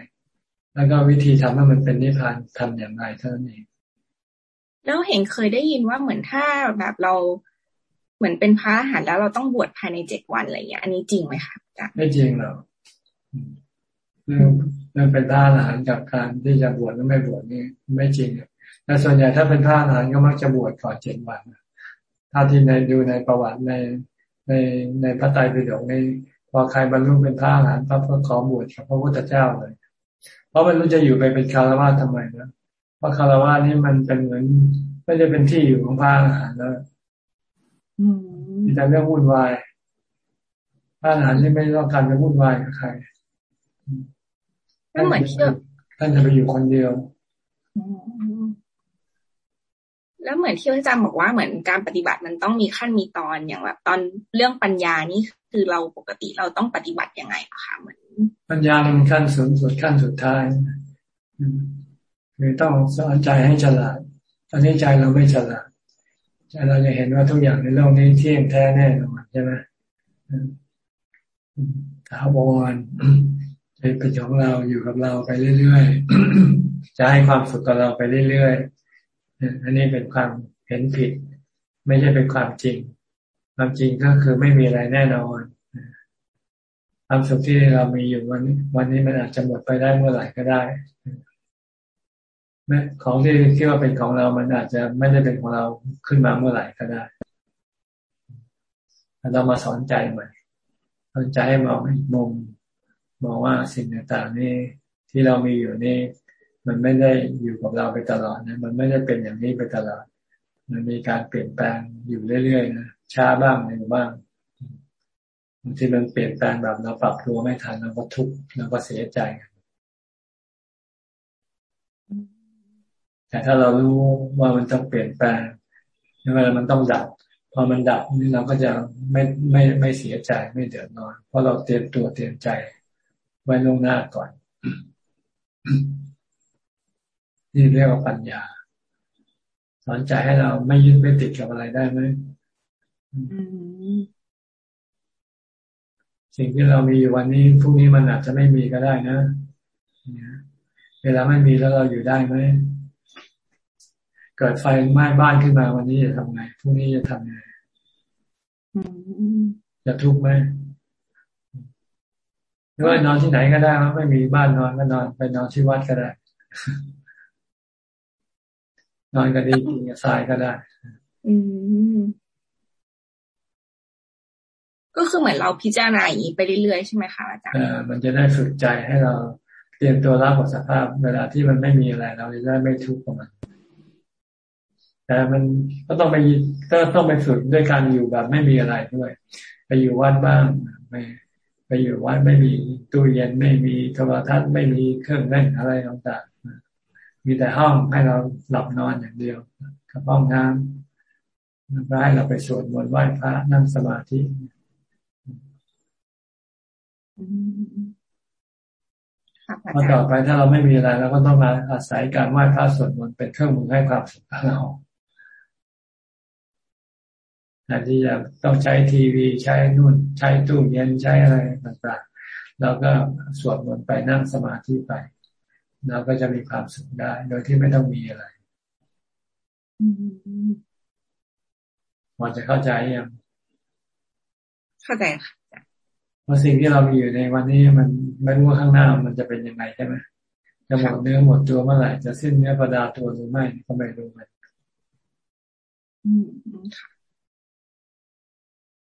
แล้วก็วิธีทำให้มันเป็นนิพพานทำอย่างไรเท่านั้นเองแล้วเห็นเคยได้ยินว่าเหมือนถ้าแบบเราเหมือนเป็นพระอรหันต์แล้วเราต้องบวชภายในเจ็ดวันอะไรอย่างเงี้ยอันนี้จริงไหมคะไม่จริงหรอกเรื่องเรื่องเป็นพระอรหันต์กับการที่จะบวชหรือไม่บวชนี่ไม่จริง แต่ส่วนใหญ่ถ้าเป็นพระอรหันต์ก็มักจะบวชก่อนเจ็ดวันถ้าที่ในดูในประวัติในในในพระไตรปิฎกในพอใครบรรลุเป็นพระอรหันต์ปั๊บก็ขอบวชกับพระพุทธเจ้าเลย เพราะมันรู้จะอยู่ไปเป็นคารวะทำไมนะราะคารวะนี่มันเป็นเหมือนไม่ได้เป็นที่อยู่ของพระอรหันต์แล้วมีแต่เรื่องวุ่นวายพระอรหันต์ที่ไม่ต้องการจะวุ่นวายกับใครก็เหมือนที่ท่านจะไปอยู่คนเดียว แล้วเหมือนที่อาจารย์บอกว่าเหมือนการปฏิบัติมันต้องมีขั้นมีตอนอย่างแบบตอนเรื่องปัญญานี่คือเราปกติเราต้องปฏิบัติยังไงอะคะเหมือนปัญญาเป็นขั้นสูงสุดขั้นสุดท้ายคือต้องสอนใจให้ฉลาดตอนนี้ใจเราไม่ฉลาดใจเราจะเห็นว่าทุกอย่างในโลกนี้เที่ยงแท้แน่นอนใช่ไหมถาวรจะเป็นของเราอยู่กับเราไปเรื่อยๆจะให้ความสุขกับเราไปเรื่อยๆ อันนี้เป็นความเห็นผิด ไม่ใช่เป็นความจริง ความจริงก็คือไม่มีอะไรแน่นอนความสุขที่เรามีอยู่วันนี้วันนี้มันอาจจะหมดไปได้เมื่อไหร่ก็ได้ของที่คิดว่าเป็นของเรา มันอาจจะไม่ได้เป็นของเราขึ้นมาเมื่อไหร่ก็ได้ เรามาสอนใจใหม่สอนใจให้มองอีกมุม มองว่าสิ่งต่างๆนี่ที่เรามีอยู่นี่ มันไม่ได้อยู่กับเราไปตลอดนะ มันไม่ได้เป็นอย่างนี้ไปตลอด มันมีการเปลี่ยนแปลงอยู่เรื่อยๆนะ ช้าบ้างเร็วบ้างบางทีมันเปลี่ยนแปลงแบบเราปรับตัวไม่ทันเราก็ทุกข์เราก็เสียใจ แต่ถ้าเรารู้ว่ามันต้องเปลี่ยนแปลงเวลามันต้องดับ พอมันดับนี่เราก็จะไม่ไม่ไม่เสียใจไม่เดือดร้อน เพราะเราเตรียมตัวเตรียมใจไว้ลงหน้าก่อน นี่เรียกว่าปัญญา สอนใจให้เราไม่ยึดไม่ติดกับอะไรได้ไหมสิ่งที่เรามีอยู่วันนี้พรุ่งนี้มันอาจจะไม่มีก็ได้นะเวลาไม่มีแล้วเราอยู่ได้ไหมเกิดไฟไหม้บ้านขึ้นมาวันนี้จะทำไงพรุ่งนี้จะทำไงจะทุกข์ไหมหรือว่านอนที่ไหนก็ได้ไม่มีบ้านนอนก็นอนไปนอนที่วัดก็ได้ นอนก็ดีกินกับทรายก็ได้ อืมก็คือเหมือนเราพิจารณาอย่างนี้ไปเรื่อยๆใช่ไหมคะอาจารย์มันจะได้ฝึกใจให้เราเตรียมตัวรับกับสภาพ เวลาที่มันไม่มีอะไร เราจะได้ไม่ทุกข์กับมัน แต่มันก็ต้องไปก็ต้องไปฝึกด้วยการอยู่แบบไม่มีอะไรด้วย ไปอยู่วัดบ้างไปไปอยู่วัดไม่มีตู้เย็นไม่มีโทรทัศน์ไม่มีเครื่องเล่นอะไรต่างๆ มีแต่ห้องให้เราหลับนอนอย่างเดียวกับห้องน้ำแล้วก็ให้เราไปสวดมนต์ไหว้พระนั่งสมาธิพอต่อไปถ้าเราไม่มีอะไรเราก็ต้องมาอาศัยการไหว้พระสวดมนต์เป็นเครื่องมือให้ความสุขเราแทนที่จะต้องใช้ทีวีใช้นู่น ใช้ตู้เย็นใช้อะไรต่างๆเราก็สวดมนต์ไปนั่งสมาธิไป เราก็จะมีความสุขได้ โดยที่ไม่ต้องมีอะไรพอจะเข้าใจยังเข้าใจค่ะเพราะสิ่งที่เรามีอยู่ในวันนี้มันไม่รู้ว่าข้างหน้ามันจะเป็นยังไงใช่ไหมจะหมดเนื้อหมดตัวเมื่อไหร่จะสิ้นเนื้อประดาตัวหรือไม่ก็ไม่รู้มันอืมค่ะ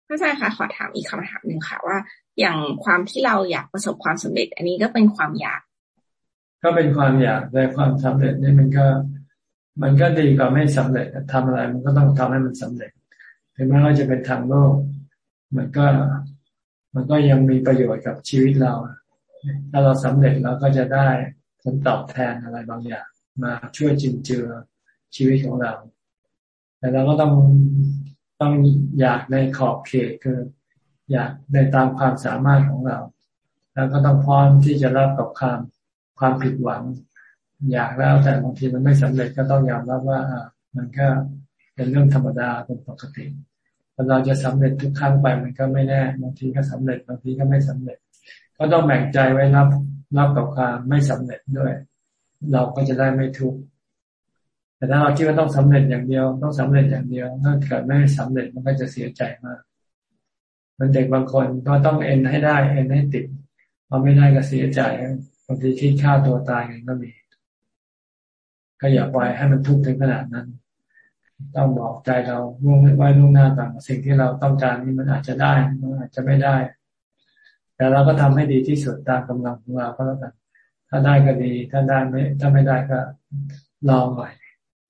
อาจารย์ค่ะขอถามอีกคำถามหนึ่งค่ะ ว่า อย่างความที่เราอยากประสบความสำเร็จ อันนี้ก็เป็นความอยาก ก็เป็นความอยากแต่ความสำเร็จนี่มันก็ มันก็ดีกว่าไม่สำเร็จทำอะไร มันก็ต้องทำให้มันสำเร็จถึงแม้ว่าจะเป็นทางโลก มันก็มันก็ยังมีประโยชน์กับชีวิตเรา ถ้าเราสำเร็จเราก็จะได้ผลตอบแทนอะไรบางอย่าง มาช่วยจินเจือชีวิตของเรา แต่เราก็ต้องต้องอยากในขอบเขตคือ อยากในตามความสามารถของเรา แล้วก็ต้องพร้อมที่จะรับกับความ ความผิดหวัง อยากแล้วแต่บางทีมันไม่สำเร็จก็ต้องยอมรับว่ามันก็เป็นเรื่องธรรมดาเป็นปกติเราจะสำเร็จทุกครั้งไปมันก็ไม่แน่บางทีก็สำเร็จบางทีก็ไม่สำเร็จ ก็ต้องแบ่งใจไว้รับรับกับความไม่สำเร็จด้วย เราก็จะได้ไม่ทุกข์แต่ถ้าเราคิดว่าต้องสำเร็จอย่างเดียว ต้องสำเร็จอย่างเดียวถ้าเกิดไม่สำเร็จมันก็จะเสียใจมากมันเด็กบางคนก็ต้องเอ็นให้ได้ เอ็นให้ติดพอไม่ได้ก็เสียใจ บางทีคิดฆ่าตัวตายกันก็มี ก็อย่าปล่อยให้มันทุกข์ถึงขนาดนั้น ต้องบอกใจเราล่วงไว้ล่วงหน้าต่างสิ่งที่เราต้องการนี่มันอาจจะได้มันอาจจะไม่ได้ แต่เราก็ทำให้ดีที่สุดตามกำลังของเราก็แล้วกันถ้าได้ก็ดี ถ้าได้ไม่ถ้าไม่ได้ก็ลองใหม่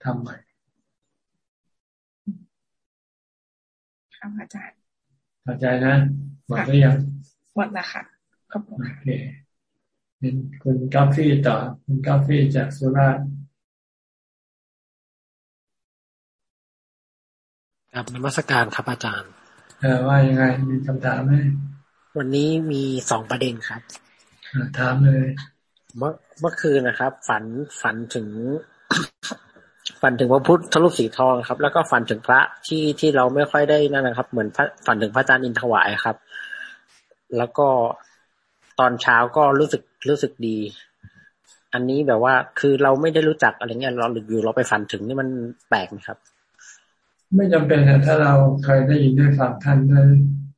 ทำใหม่ครับอาจารย์เข้าใจนะหมดหรือยังหมดแล้วค่ะขอบคุณโอ เคเป็นคุณกาแฟต่อคุณกาแฟจากสุราษฎร์ครับนมัสการครับอาจารย์เออว่ายังไงมีคำถามไหมวันนี้มีสองประเด็นครับถามเลย เมื่อเมื่อคืนนะครับ ฝันฝันถึง ฝันถึงพระพุทธรูปสีทองครับ แล้วก็ฝันถึงพระที่ที่เราไม่ค่อยได้นั่นนะครับ เหมือนฝันถึงพระอาจารย์อินทวายครับ แล้วก็ตอนเช้าก็รู้สึก รู้สึกดี อันนี้แบบว่าคือเราไม่ได้รู้จักอะไรเงี้ยเราอยู่เราไปฝันถึงนี่มันแปลกไหมครับ ไม่จำเป็นนะถ้าเราเคยได้ยินได้ฟังท่านได้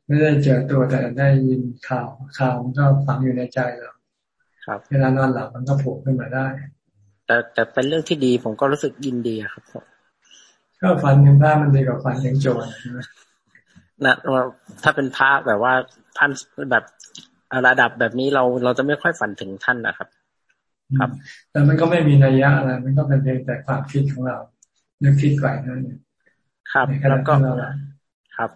ไม่ได้เจอตัวแต่ได้ยินข่าวข่าวมันก็ฝังอยู่ในใจเราครับเวลานอนหลับมันก็โผล่ขึ้นมาได้ แต่แต่เป็นเรื่องที่ดีผมก็รู้สึกยินดีครับก็ฝันถึงพระมันดีกว่าฝันถึงโจรนะถ้าเป็นพระแบบว่าท่านแบบ ระดับแบบนี้เราเราจะไม่ค่อยฝันถึงท่านนะครับ ครับแต่มันก็ไม่มีนัยยะอะไรมันก็เป็นเพียงแต่ความคิดของเราเรื่องคิดไกลนั่นเองครับแล้วก็ครับ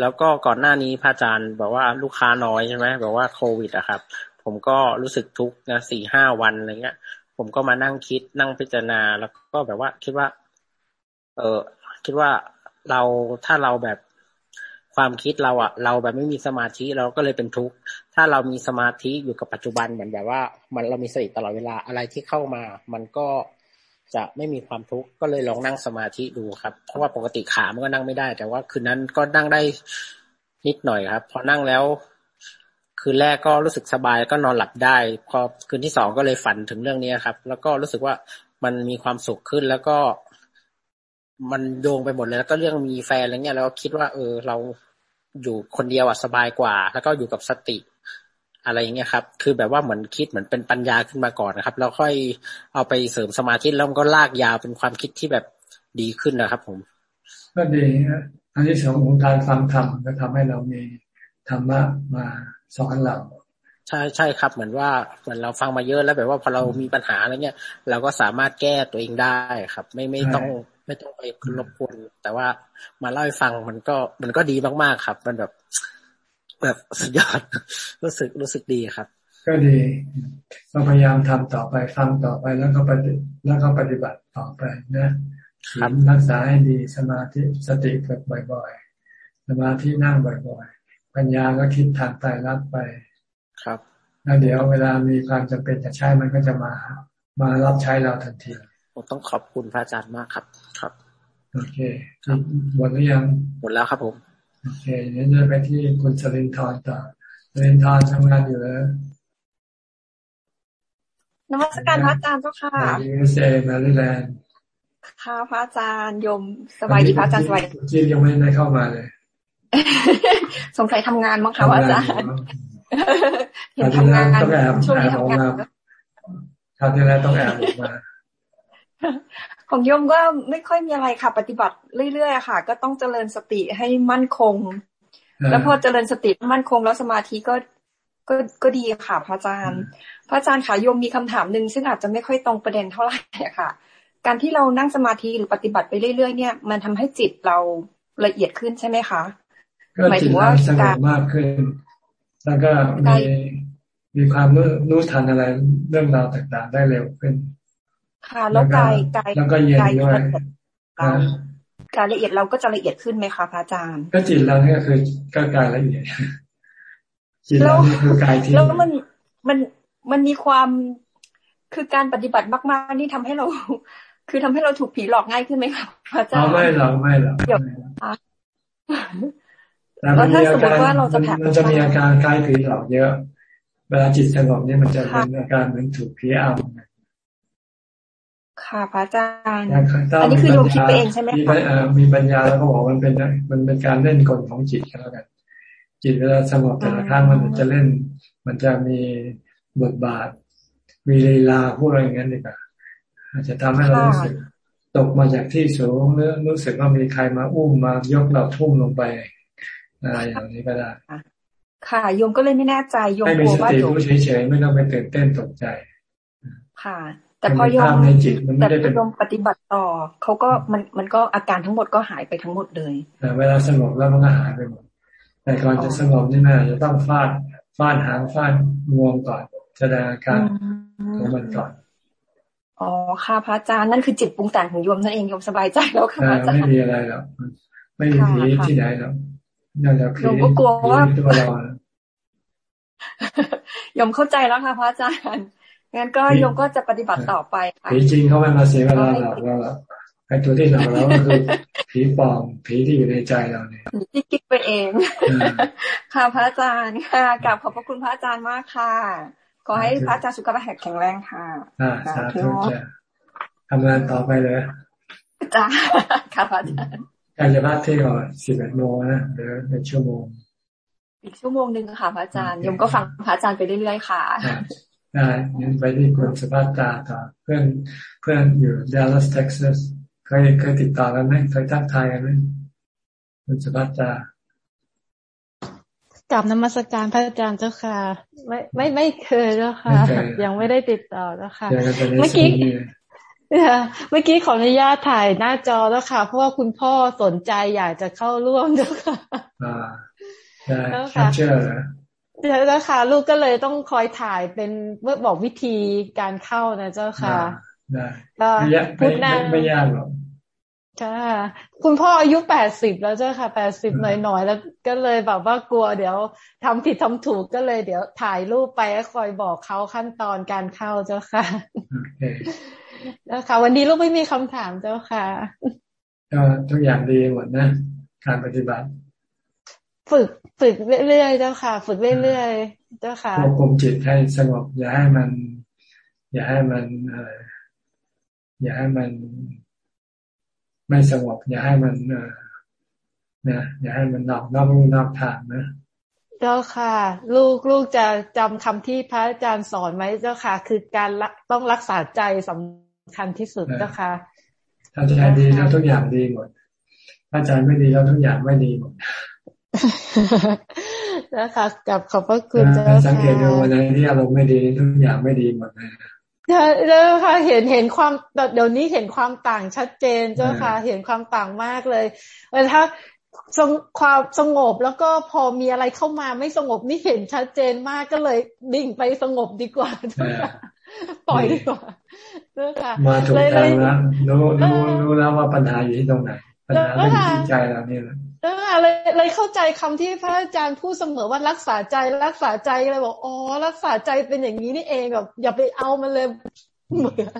แล้วก็ก่อนหน้านี้พระอาจารย์บอกว่าลูกค้าน้อยใช่ไหมบอกว่าโควิดอะครับ ผมก็รู้สึกทุกข์นะสี่ห้าวันอะไรเงี้ย ผมก็มานั่งคิดนั่งพิจารณาแล้วก็แบบว่าคิดว่า เออคิดว่าเราถ้าเราแบบ ความคิดเราอะเราแบบไม่มีสมาธิเราก็เลยเป็นทุกข์ถ้าเรามีสมาธิอยู่กับปัจจุบันเหมือนแบบว่า มันเรามีสติตลอดเวลาอะไรที่เข้ามา มันก็จะไม่มีความทุกข์ก็เลยลองนั่งสมาธิดูครับ เพราะว่าปกติขามันก็นั่งไม่ได้ แต่ว่าคืนนั้นก็นั่งได้นิดหน่อยครับ พอนั่งแล้ว คืนแรกก็รู้สึกสบายก็นอนหลับได้ พอคืนที่สองก็เลยฝันถึงเรื่องนี้ครับ แล้วก็รู้สึกว่ามันมีความสุขขึ้นแล้วก็มันโยงไปหมดเลยแล้วก็เรื่องมีแฟนอะไรเงี้ยแล้วก็คิดว่า เออ เรา อยู่คนเดียวอะสบายกว่า แล้วก็อยู่กับสติ อะไรอย่างเงี้ยครับ คือแบบว่าเหมือนคิดเหมือนเป็นปัญญาขึ้นมาก่อนนะครับ แล้วค่อยเอาไปเสริมสมาธิแล้วมันก็ลากยาวเป็นความคิดที่แบบดีขึ้นนะครับ ผม ก็ดีอันนี้สองของการฟังธรรมก็ทำให้เรามีธรรมะมาสอนเราใช่ใช่ครับ เหมือนว่าเหมือนเราฟังมาเยอะแล้วแบบว่าพอเรามีปัญหาอะไรเงี้ยเราก็สามารถแก้ตัวเองได้ครับ ไม่ไม่ต้อง ไม่ต้องไปรบกวนแต่ว่ามาเล่าให้ฟังมันก็มันก็ดีมากๆครับ มันแบบแบบสุดยอดรู้สึกรู้สึกดีครับ ก็ดีก็พยายามทำต่อไปฟังต่อไปแล้วก็ปฏิแล้วก็ปฏิบัติต่อไปนะครับรักษาให้ดีสมาธิสติฝึกบ่อยๆ สมาธินั่งบ่อยปัญญาก็คิดทางตายรักไปครับแล้วเดี๋ยวเวลามีความจำเป็นจะใช้มันก็จะมามารับใช้เราทันที ผมต้องขอบคุณพระอาจารย์มากครับ ครับ โอเค ครับหมดหรือยังหมดแล้วครับผม โอเคงั้นจะไปที่คุณสลินทร์ต่อสลินทร์ทำงานอยู่แล้วนมัสการพระอาจารย์เจ้าค่ะยูเซมาริแลนด์ค่ะพระอาจารย์โยมสบายดีพระอาจารย์สบายจีนยังไม่ได้เข้ามาเลย สงสัยทำงานมั้งคะพระอาจารย์เห็นทำงานต้องแอบช่วงแอนี้บออกทำงานมาคราวที่แล้วต้องแอบออกมา ของโยมก็ไม่ค่อยมีอะไรค่ะ ปฏิบัติเรื่อยๆค่ะ ก็ต้องเจริญสติให้มั่นคง แล้วพอเจริญสติมั่นคงแล้วสมาธิก็ก็ก็ดีค่ะ พระอาจารย์ พระอาจารย์ค่ะโยมมีคำถามหนึ่งซึ่งอาจจะไม่ค่อยตรงประเด็นเท่าไหร่อะค่ะ การที่เรานั่งสมาธิหรือปฏิบัติไปเรื่อยๆเนี่ย มันทำให้จิตเราละเอียดขึ้นใช่ไหมคะก็จิตเราสงบมากขึ้น แล้วก็มีมีความรู้รู้ทันอะไรเรื่องราวต่างๆ ได้เร็วขึ้น ค่ะ แล้วกายกายแล้วก็เย็นกายด้วยเรากายละเอียดเราก็จะละเอียดขึ้นไหมคะพระอาจารย์ ก็จิตเราเนี่ยคือก็กายละเอียดจิตเรานี่คือกายที่แล้วมันมันมันมีความคือการปฏิบัติมาก ๆ นี่ทำให้เรา คือทำให้เราถูกผีหลอกง่ายขึ้นไหมคะพระอาจารอ๋อย์ไม่หรอกไม่หรอกเดี๋ยวอะแต่แล้มัวนถ้ามีสอามมติการว่าเราจะมันแผ่มันจะมีอาการคล้ายผีหลอกเยอะ เวลาจิตสงบเนี่ยมันจะเป็นอาการเหมือนถูกผีอำ ค่ะพระอาจารย์ถ้าอันนี้คือโยมคิดไปเองใช่ไหมมีคะเอ่อมีปัญญาแล้วก็บอกมันเป็นมันเป็นการเล่นกลของจิตกันแล้วกัน จิตเวลาสงบแต่ละครั้งมันจะเล่น มันจะมีบทบาท มีลีลาพูดอะไรอย่างนั้นดีกว่าอาจจะทำให้เรารู้สึกตกมาจากที่สูงหรือรู้สึกว่ามีใครมาอุ้มมายกเราทุ่มลงไปอะไรอย่างนี้ก็ได้ค่ะโยมก็เลยไม่แน่ใจโยมให้กมีลัวสว่าติโยมรู้เฉยๆไม่ต้องไปตื่นเต้นตกใจ ค่ะ แต่พอโยมันมีภามพในจิตมันไม่แต่ได้เป็นโยมปฏิบัติต่อเขาก็มันมันก็อาการทั้งหมดก็หายไปทั้งหมดเลยแต่เวลาสงบแล้วมันก็หายไปหมด แต่ก่อนจะสงบนี่แม่จะต้องฟาดฟาดหางฟาดงวงก่อนแสดงอาการของมันก่อนอ๋อค่ะพระอาจารย์นั่นคือจิตปรุงแต่งของโยมนั่นเองโยมสบายใจแล้วค่ะเอพระออาจารไม่ย์มีอะไรหรอกไม่มีผีค่ะที่ไหนหรอกนอกจากผีหนูก็กลัวว่าผีตัวเราโยมเข้าใจแล้วค่ะพระอาจารย์ งั้นก็โยมก็จะปฏิบัติต่อไปค่ะผีจริงเขาไม่มาเสียเวลาหลอกเราหรอกไอ้ตัวที่หลอกเราก็คือผีปลอมผีที่อยู่ในใจเราเนี่ยหนูที่คิดไปเอง ค่ะพระอาจารย์ค่ะกราบขอบพระคุณพระอาจารย์มากค่ะ ขอให้พระอาจารย์สุขภาพแข็งแรงค่ะอ่าสาธุจะทำงานต่อไปเลยจ้าค่ะพระอาจารย์การจะพักเที่ยงก่อนสิบเอ็ดโมงนะเดี๋ยวเป็นชั่วโมง อีกชั่วโมงหนึ่งค่ะพระอาจารย์โยมก็ฟังพระอาจารย์ไปเรื่อยๆค่ะ ได้งั้นไปที่คุณสภัตตาต่อเพื่อนเพื่อนอยู่ดัลลัสเท็กซัสเคยเคยติดต่อกันไหมเคยทักทายกันไหมคุณสภัตตากลับนมัสการพระอาจารย์เจ้าค่ะ ไม่ไม่ไม่เคยเจ้าค่ะ ยังไม่ได้ติดต่อเจ้าค่ะเจอกันแต่ในเมื่อซีกี้นี่เมื่อกี้ขออนุญาตถ่ายหน้าจอแล้วค่ะ เพราะว่าคุณพ่อสนใจอยากจะเข้าร่วมเจ้าค่ะอ่าได้แล้วแคค่ะปเจอร์เหรอเดี๋ยว เจ้าค่ะ ลูกก็เลยต้องคอยถ่ายเป็นเมื่อบอกวิธีการเข้านะเจ้าค่ะได้ก็ไม่ยากพูไม่ดหน้าไม่ไม่ยากหรอกค่ะคุณพ่ออายุแปดสิบแล้วเจ้าค่ะแปดสิบหน่อยๆแล้วก็เลยแบบว่ากลัวเดี๋ยวทำผิดทำถูกก็เลยเดี๋ยวถ่ายรูปไปแล้วคอยบอกเขาขั้นตอนการเข้าเจ้าค่ะโอเคเจ้าค่ะ วันนี้ลูกไม่มีคำถามเจ้าค่ะก็ทุกอย่างดีหมดนะ การปฏิบัติ ฝึกฝึกเรื่อยๆเจ้าค่ะ ฝึกเรื่อยๆเจ้าค่ะควบคุมจิตให้สงบอย่าให้มัน อย่าให้มันเอ่ออย่าให้มัน ไม่สงบอย่าให้มันเอ่อนะอย่าให้มันนอกนอกลู่นอกทางนะเจ้าค่ะ ลูกลูกจะจำคำที่พระอาจารย์สอนไว้เจ้าค่ะ คือการรักต้องรักษาใจสำคัญที่สุดเจ้าค่ะถ้าใจดีแล้วทุกอย่างดีหมดถ้าใจไม่ดีแล้วทุกอย่างไม่ดีหมด นะคะกับขอบพระคุณเจ้าถ้าค่ะสังเกตดูวันไหนที่อารมณ์ไม่ดีทุกอย่างไม่ดีหมดเลยใช่เจ้าค่ะเห็นเห็นความเดี๋ยวนี้เห็นความต่างชัดเจนเจ้าค่ะ เห็นความต่างมากเลยเออถ้าสงความสงบแล้วก็พอมีอะไรเข้ามาไม่สงบนี่เห็นชัดเจนมากก็เลยดิ่งไปสงบดีกว่าเจ้าค่ะปล่อยดีกว่าเจ้าค่ะมาถูกเลยเลทางยแล้วรู้รู้รู้แล้วว่าปัญหาอยู่ที่ตรงไหนปัญหาไม่อยู่ที่ใจเรานี่แหละ เออเลยเลยเข้าใจคำที่พระอาจารย์พูดเสมอว่ารักษาใจรักษาใจเลยบอกอ๋อรักษาใจเป็นอย่างนี้นี่เองแบบอย่าไปเอามันเลยเบื่อ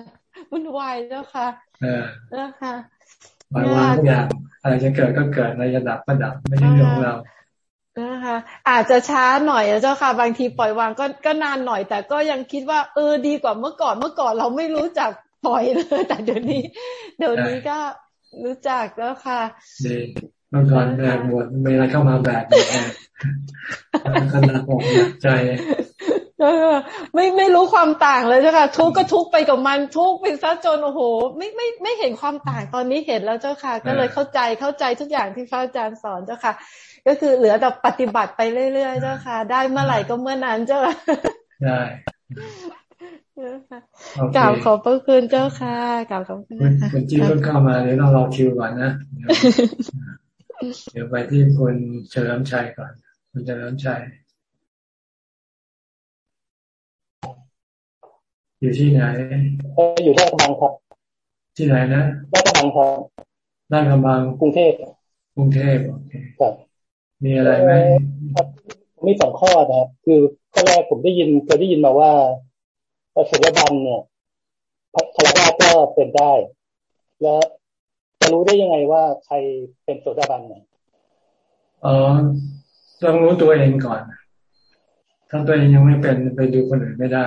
วุ่นวายเจ้าค่ะเออเจ้าค่ะปล่อยวางทุกอย่างอะไรจะเกิดก็เกิดอะไรจะดับก็ดับไม่ใช่เรื่องของเรานะคะอาจจะช้าหน่อยนะเจ้าค่ะ บางทีปล่อยวางก็ก็นานหน่อย แต่ก็ยังคิดว่าเออดีกว่าเมื่อก่อนเมื่อก่อนเราไม่รู้จักปล่อยเลยแต่เดี๋ยวนี้ เดี๋ยวนี้ก็รู้จักแล้วค่ะดี เมื่อก่อนแบกหมดมีอะไรเข้ามาแบกหมดขนาดอกใจไม่ไม่รู้ความต่างเลยเจ้าค่ะ ทุกก็ทุกไปกับมันทุกไปซะจนโอ้โห ไม่ไม่ไม่เห็นความต่างตอนนี้เห็นแล้วเจ้าค่ะ ก็เลยเข้าใจเข้าใจทุกอย่างที่พระอาจารย์สอนเจ้าค่ะ ก็คือเหลือแต่ปฏิบัติไปเรื่อยๆเจ้าค่ะ ได้เมื่อไหร่ก็เมื่อนั้นเจ้าได้กล่าวขอบพระคุณเจ้าค่ะกล่าวขอบคุณค่ะคุณจี้เพิ่งเข้ามาเดี๋ยวเรารอคิวก่อนนะ เดี๋ยวไปที่คุณเฉลิมชัยก่อน คุณเฉลิมชัย อยู่ที่ไหนอยู่ที่กระบังครับ ที่ไหนนะลาดกระบังครับลาดกระบังกรุงเทพกรุงเทพโอเคครับมีอะไรไหมครับมีสองข้อนะครับ คือข้อแรกผมได้ยินเคยได้ยินมาว่าสุรบันเนี่ยคารวะก็เป็นได้ แล้วจะ รู้ได้ยังไงว่าใครเป็นโสดาบันเนี่ยอ๋อต้องรู้ตัวเองก่อน ถ้าตัวเองยังไม่เป็นไปดูคนอื่นไม่ได้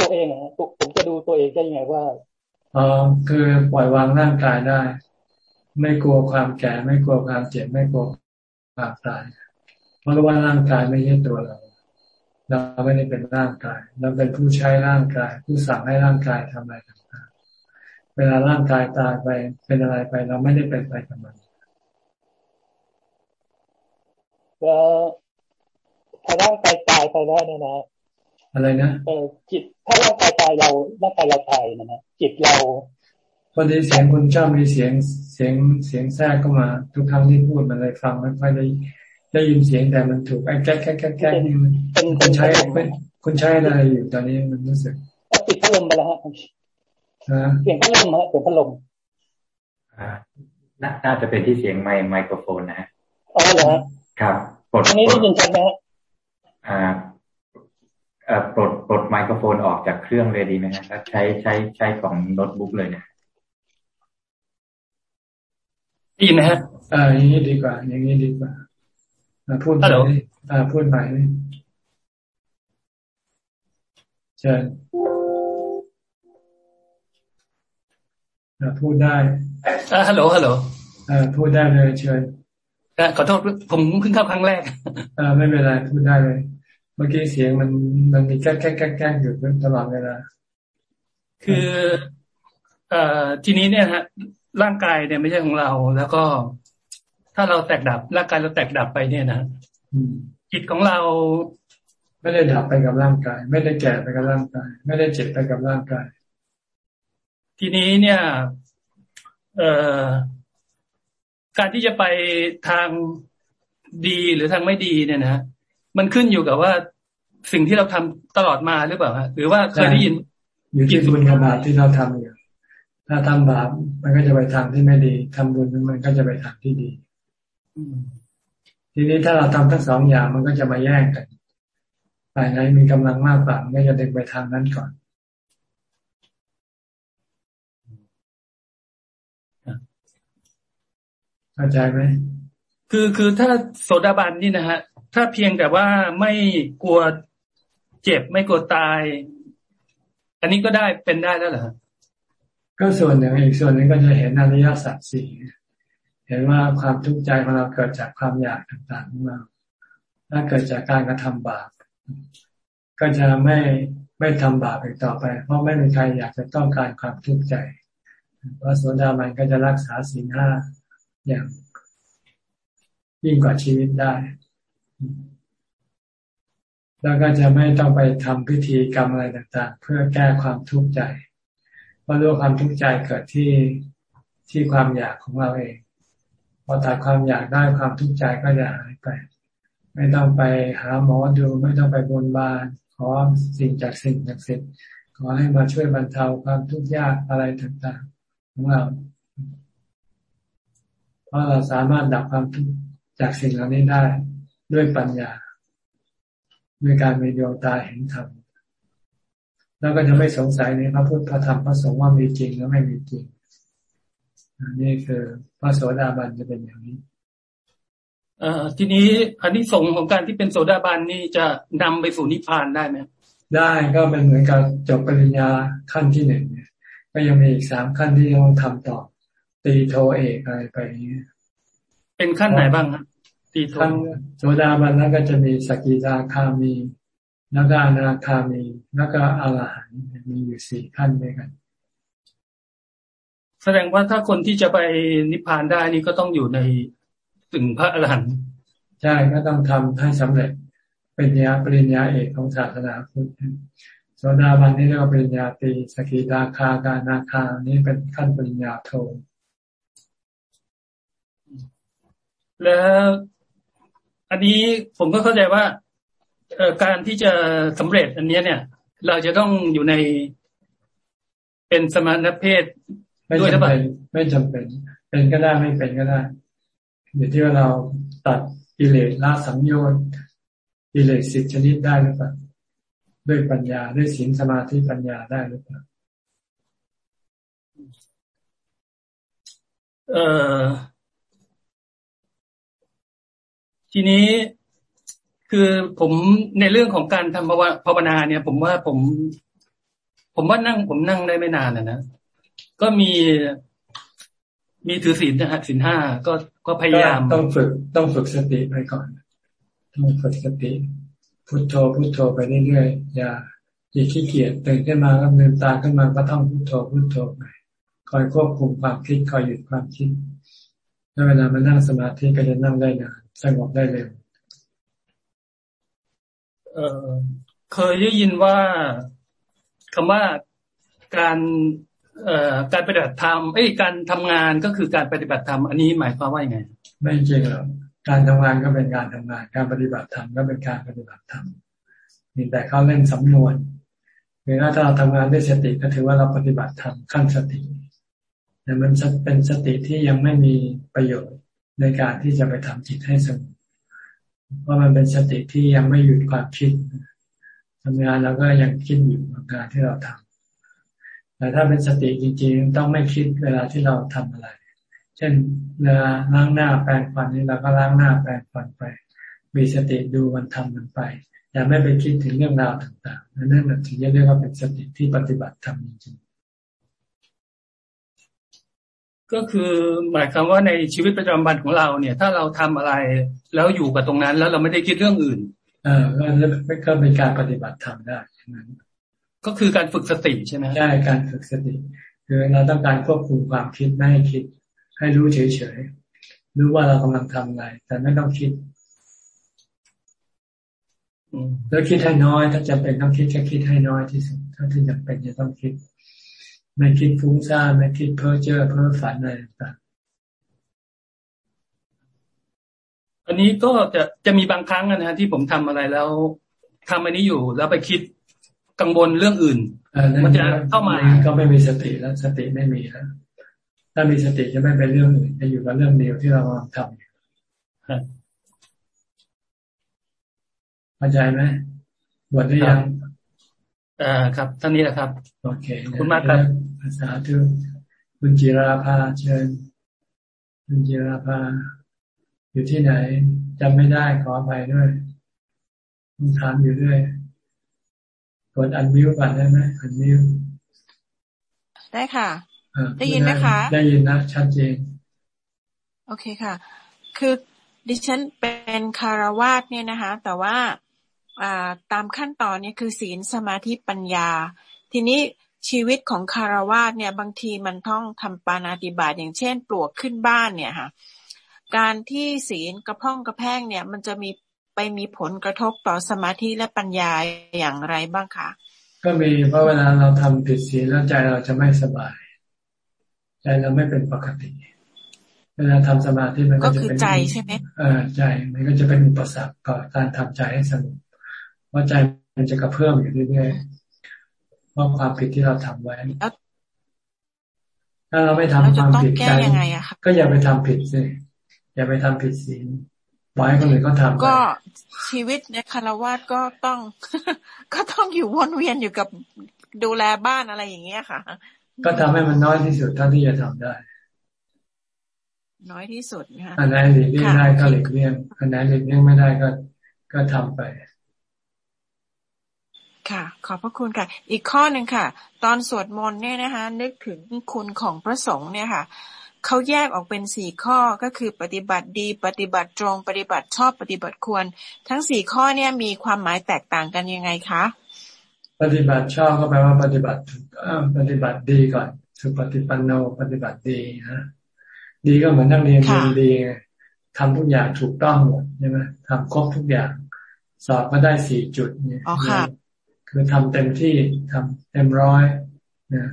ตัวเองนะผมจะดูตัวเองได้ยังไงว่าอ๋อคือปล่อยวางร่างกายได้ ไม่กลัวความแก่ ไม่กลัวความเจ็บไม่กลัวความตายเพราะว่าร่างกายไม่ใช่ตัวเรา เราไม่ได้เป็นร่างกาย เราเป็นผู้ใช้ร่างกาย ผู้สั่งให้ร่างกายทำอะไรต่างๆเวลาร่างกายตายไปเป็นอะไรไป เราไม่ได้เป็นไปกับมัน แล้วถ้าร่างกายตายไปแล้วเนี่ยนะอะไรนะเออจิตถ้าร่างกายตายเราร่างกายเราตายนะนะจิตเราพอดีเสียงคุณเจ้ามีเสียงเสียงเสียงแทรกเข้ามา ทุกครั้งที่พูดมันเลยฟังไม่ค่อยได้ได้ยินเสียงแต่มันถูกไอ้แก๊กแก๊กแก๊กแก๊กนี่มันคุณใช้คุณใช้อะไรอยู่ตอนนี้มันรู้สึกปิดพัดลมไปแล้วฮะ เสียงพัดลมฮะเสียงพัดลมน่าจะเป็นที่เสียงไมไมโครโฟนนะฮะอ๋อเหรอครับปลดอันนี้ได้ยินชัดไหมฮะอ่าปลดปลดไมโครโฟนออกจากเครื่องเลยดีไหมครับใช้ใช้ใช้ของโน้ตบุ๊กเลยเนี่ยดีนะฮะอ่าอย่างนี้ดีกว่า อย่างนี้ดีกว่าพูดใหม่อ่าพูดใหม่เชิญ พูดได้อ่าฮัลโหลฮัลโหลอ่าพูดได้เลยเชิญขอโทษผมเพิ่งเข้าครั้งแรกอ่าไม่เป็นไรพูดได้เลย เมื่อกี้เสียงมันมันมีแก๊กแก๊กแก๊กอยู่ตลอดเวลาคือเอ่อทีนี้เนี่ยฮะ ร่างกายเนี่ยไม่ใช่ของเรา แล้วก็ ถ้าเราแตกดับ ร่างกายเราแตกดับไปเนี่ยนะจิตของเรา ไม่ได้ดับไปกับร่างกาย ไม่ได้แก่ไปกับร่างกาย ไม่ได้เจ็บไปกับร่างกาย ทีนี้เนี่ยเอ่อการที่จะไปทางดีหรือทางไม่ดีเนี่ยนะมันขึ้นอยู่กับว่าสิ่งที่เราทำตลอดมาหรือเปล่าฮะหรือว่าเคยได้ยินอยู่ที่บุญกับบาปที่เราทำอยู่ถ้าทำบาปมันก็จะไปทางที่ไม่ดีทำบุญมันก็จะไปทางที่ดีทีนี้ถ้าเราทำทั้งสองอย่างมันก็จะมาแย่งกันฝ่ายไหนมีกำลังมากกว่าก็จะดึงไปทางนั้นก่อน เข้าใจไหมคือคือถ้าโสดาบันนี่นะฮะ ถ้าเพียงแต่ว่าไม่กลัวเจ็บไม่กลัวตาย อันนี้ก็ได้เป็นได้แล้วเหรอก็ส่วนหนึ่งอีกส่วนหนึ่งก็จะเห็นอริยสัจสี่เห็นว่าความทุกข์ใจของเราเกิดจากความอยากต่างๆของเราถ้าเกิดจากการกระทำบาปก็จะไม่ไม่ทำบาปอีกต่อไป เพราะไม่มีใครอยากจะต้องการความทุกข์ใจเพราะโสดามันก็จะรักษาสิ่งห้า อย่างยิ่งกว่าชีวิตได้ แล้วก็จะไม่ต้องไปทำพิธีกรรมอะไรต่างๆ เพื่อแก้ความทุกข์ใจ เพราะรู้ความทุกข์ใจเกิดที่ที่ความอยากของเราเอง พอตัดความอยากได้ความทุกข์ใจก็จะหายไป ไม่ต้องไปหาหมอดู ไม่ต้องไปบนบานขอสิ่งจากสิ่งจากสิ่งขอให้มาช่วยบรรเทาความทุกข์ยากอะไรต่างๆของเรา เพราะเราสามารถดับความทุกข์จากสิ่งเหล่านี้ได้ด้วยปัญญา ด้วยการมีดวงตาเห็นธรรมแล้วก็จะไม่สงสัยในพระพุทธพระธรรมพระสงฆ์ว่ามีจริงหรือไม่มีจริงนี่คือพระโสดาบันจะเป็นอย่างนี้เอ่อทีนี้อันนี้ส่งของการที่เป็นโสดาบันนี่จะนำไปสู่นิพพานได้ไหมได้ก็เป็นเหมือนกับจบปริญญาขั้นที่หนึ่งเนี่ยก็ยังมีอีกสามขั้นที่ต้องทำต่อ ตีโทเอกอะไรไปอย่างนี้เป็นขั้นไหนบ้างครับตีโทโสดาบันแล้วก็จะมีสกิทาคามี แล้วก็อนาคามี แล้วก็อรหันต์มีอยู่สี่ขั้นด้วยกัน แสดงว่าถ้าคนที่จะไปนิพพานได้นี่ก็ต้องอยู่ในถึงพระอรหันต์ใช่ก็ต้องทำให้สำเร็จเป็นญาปริญญาเอกของศาสนาพุทธโสดาบันนี่เรียกว่าปริญญาตรีสกิทาคากานาคานี่เป็นขั้นปริญญาโท แล้ว อันนี้ผมก็เข้าใจว่าการที่จะสำเร็จอันนี้เนี่ย เราจะต้องอยู่ในเป็นสมณเพศด้วยหรือเปล่าไม่จำเป็น เป็นก็ได้ไม่เป็นก็ได้อยู่ที่ว่าเราตัดกิเลสละสังโยชน์กิเลสสิบชนิดได้หรือเปล่าด้วยปัญญาด้วยศีลสมาธิปัญญาได้หรือเปล่าเอ่อ ทีนี้คือผมในเรื่องของการทำภาวนาเนี่ย ผมว่าผม ผมว่านั่ง ผมนั่งได้ไม่นานนะนะก็มีมีถือศีลนะฮะศีลห้าก็ก็พยายามต้องฝึกต้องฝึกสติไปก่อน ต้องฝึกสติพุทโธพุทโธไปเรื่อยๆอย่าอย่าขี้เกียจตื่นขึ้นมาก็ลืมตาขึ้นมาก็ต้องพุทโธพุทโธไปคอยควบคุมความคิดคอยหยุดความคิดแล้วเวลามานั่งสมาธิก็จะนั่งได้นาน สงบได้เร็วเออเคยได้ยินว่าคำว่าการเอ่อการปฏิบัติธรรมเอ้ยการทำงานก็คือการปฏิบัติธรรมอันนี้หมายความว่ายังไง ไม่จริงหรอกการทำงานก็เป็นการทำงาน การปฏิบัติธรรมก็เป็นการปฏิบัติธรรมมีแต่เขาเล่นสำนวนเวลาถ้าเราทำงานด้วยสติก็ถือว่าเราปฏิบัติธรรมขั้นสติแต่มันเป็นสติที่ยังไม่มีประโยชน์ ในการที่จะไปทำจิตให้สงบเพราะมันเป็นสติที่ยังไม่หยุดความคิดทำงานเราก็ยังคิดอยู่กับงานที่เราทำแต่ถ้าเป็นสติจริงๆ ต้องไม่คิดเวลาที่เราทำอะไร เช่นเวลาล้างหน้าแปรงฟันนี่เราก็ล้างหน้าแปรงฟันไป มีสติดูมันทำมันไปอย่าไม่ไปคิดถึงเรื่องราวต่างๆนั่นถึงจะเรียกว่าเป็นสติที่ปฏิบัติทำจริง ก็คือหมายความว่าในชีวิตประจำวันของเราเนี่ย ถ้าเราทำอะไรแล้วอยู่กับตรงนั้น แล้วเราไม่ได้คิดเรื่องอื่น เออก็เป็นการปฏิบัติธรรมได้นั้นก็คือการฝึกสติใช่ไหมใช่การฝึกสติคือเราต้องการควบคุมความคิดไม่ให้คิด ให้รู้เฉยๆรู้ว่าเรากำลังทำอะไร แต่ไม่ต้องคิดแล้วคิดให้น้อย ถ้าจะเป็นต้องคิดแค่คิดให้น้อยที่สุดถ้าที่จำเป็นจะต้องคิด ไม่คิดฟุ้งซ่านไม่คิดเพ้อเจ้อเพ้อฝันอะไรต่างอันนี้ก็จะจะมีบางครั้งนะฮะที่ผมทำอะไรแล้วทำอันนี้อยู่แล้วไปคิดกังวลเรื่องอื่นมันจะเข้ามาก็ไม่มีสติแล้ว สติไม่มีแล้วถ้ามีสติจะไม่เป็นเรื่องอื่นจะอยู่กับเรื่องเดียวที่เรากำลังทำอยู่เข้าใจไหมบทได้ยังอ่าครับท่านนี้แหละครับ โอเคคุณมากครับ ภาษาทุกคุณจิราภาเชิญ คุณจิราภา อยู่ที่ไหนจำไม่ได้ขอไปด้วยคุณถามอยู่ด้วยกดอันวิวก่อนได้ไหมอันวิวได้ค่ะ ได้ยินไหมคะ ได้ยินนะ ชัดเจน โอเคค่ะ คือดิฉันเป็นคารวาสเนี่ยนะคะ แต่ว่าตามขั้นตอนนี้คือศีลสมาธิปัญญา ทีนี้ ชีวิตของคารวาสเนี่ยบางทีมันต้องทำปานาติบาตอย่างเช่น ปลวกขึ้นบ้านเนี่ยค่ะการที่ศีลกระพ้องกระแพงเนี่ย มันจะมีไปมีผลกระทบต่อสมาธิและปัญญาอย่างไรบ้างคะก็มีเพราะเวลาเราทำผิดศีลแล้วใจเราจะไม่สบาย ใจเราไม่เป็นปกติ เวลาทำสมาธิมันก็จะเป็นใจใช่ไหมเออใจมันก็จะเป็นอุปสรรคต่อการทำใจให้สงบว่าใจมันจะกระเพื่อมอยู่เรื่อยๆเพ ราะความผิดที่เราทำไว้ ถ้าเราไม่ทำความผิดใจก็อย่าไปทำผิดสิอย่าไปทำผิดศีลปล่อยให้คนอื่นเขาทำก็ชีวิตในคารวะก็ต้อง ก็ต้องอยู่วนเวียนอยู่กับดูแลบ้านอะไรอย่างเงี้ยค่ะ ก็ทำให้มันน้อยที่สุดเท่าที่จะทำได้ น้อยที่สุดนะคะอันไหนหลีกเลี่ยงได้ก็หลีกเลี่ยงอันไหนหลีกเลี่ยงไม่ได้ก็ก็ทำไป ค่ะ ขอบพระคุณค่ะ อีกข้อหนึ่งค่ะ ตอนสวดมนต์เนี่ยนะคะ นึกถึงคุณของพระสงฆ์เนี่ยค่ะเขาแยกออกเป็นสี่ข้อก็คือปฏิบัติดี ปฏิบัติตรง ปฏิบัติชอบปฏิบัติควร ทั้งสี่ข้อเนี่ยมีความหมายแตกต่างกันยังไงคะปฏิบัติชอบก็แปลว่าปฏิบัติปฏิบัติดีก่อนสุปฏิปันโนปฏิบัติดีนะดีก็เหมือนนักเรียนเรียนดีทำทุกอย่างถูกต้องหมดใช่ไหมทำครบทุกอย่าง สอบก็ได้สี่จุดเนี่ย คือทำเต็มที่ทำเต็มร้อยนะ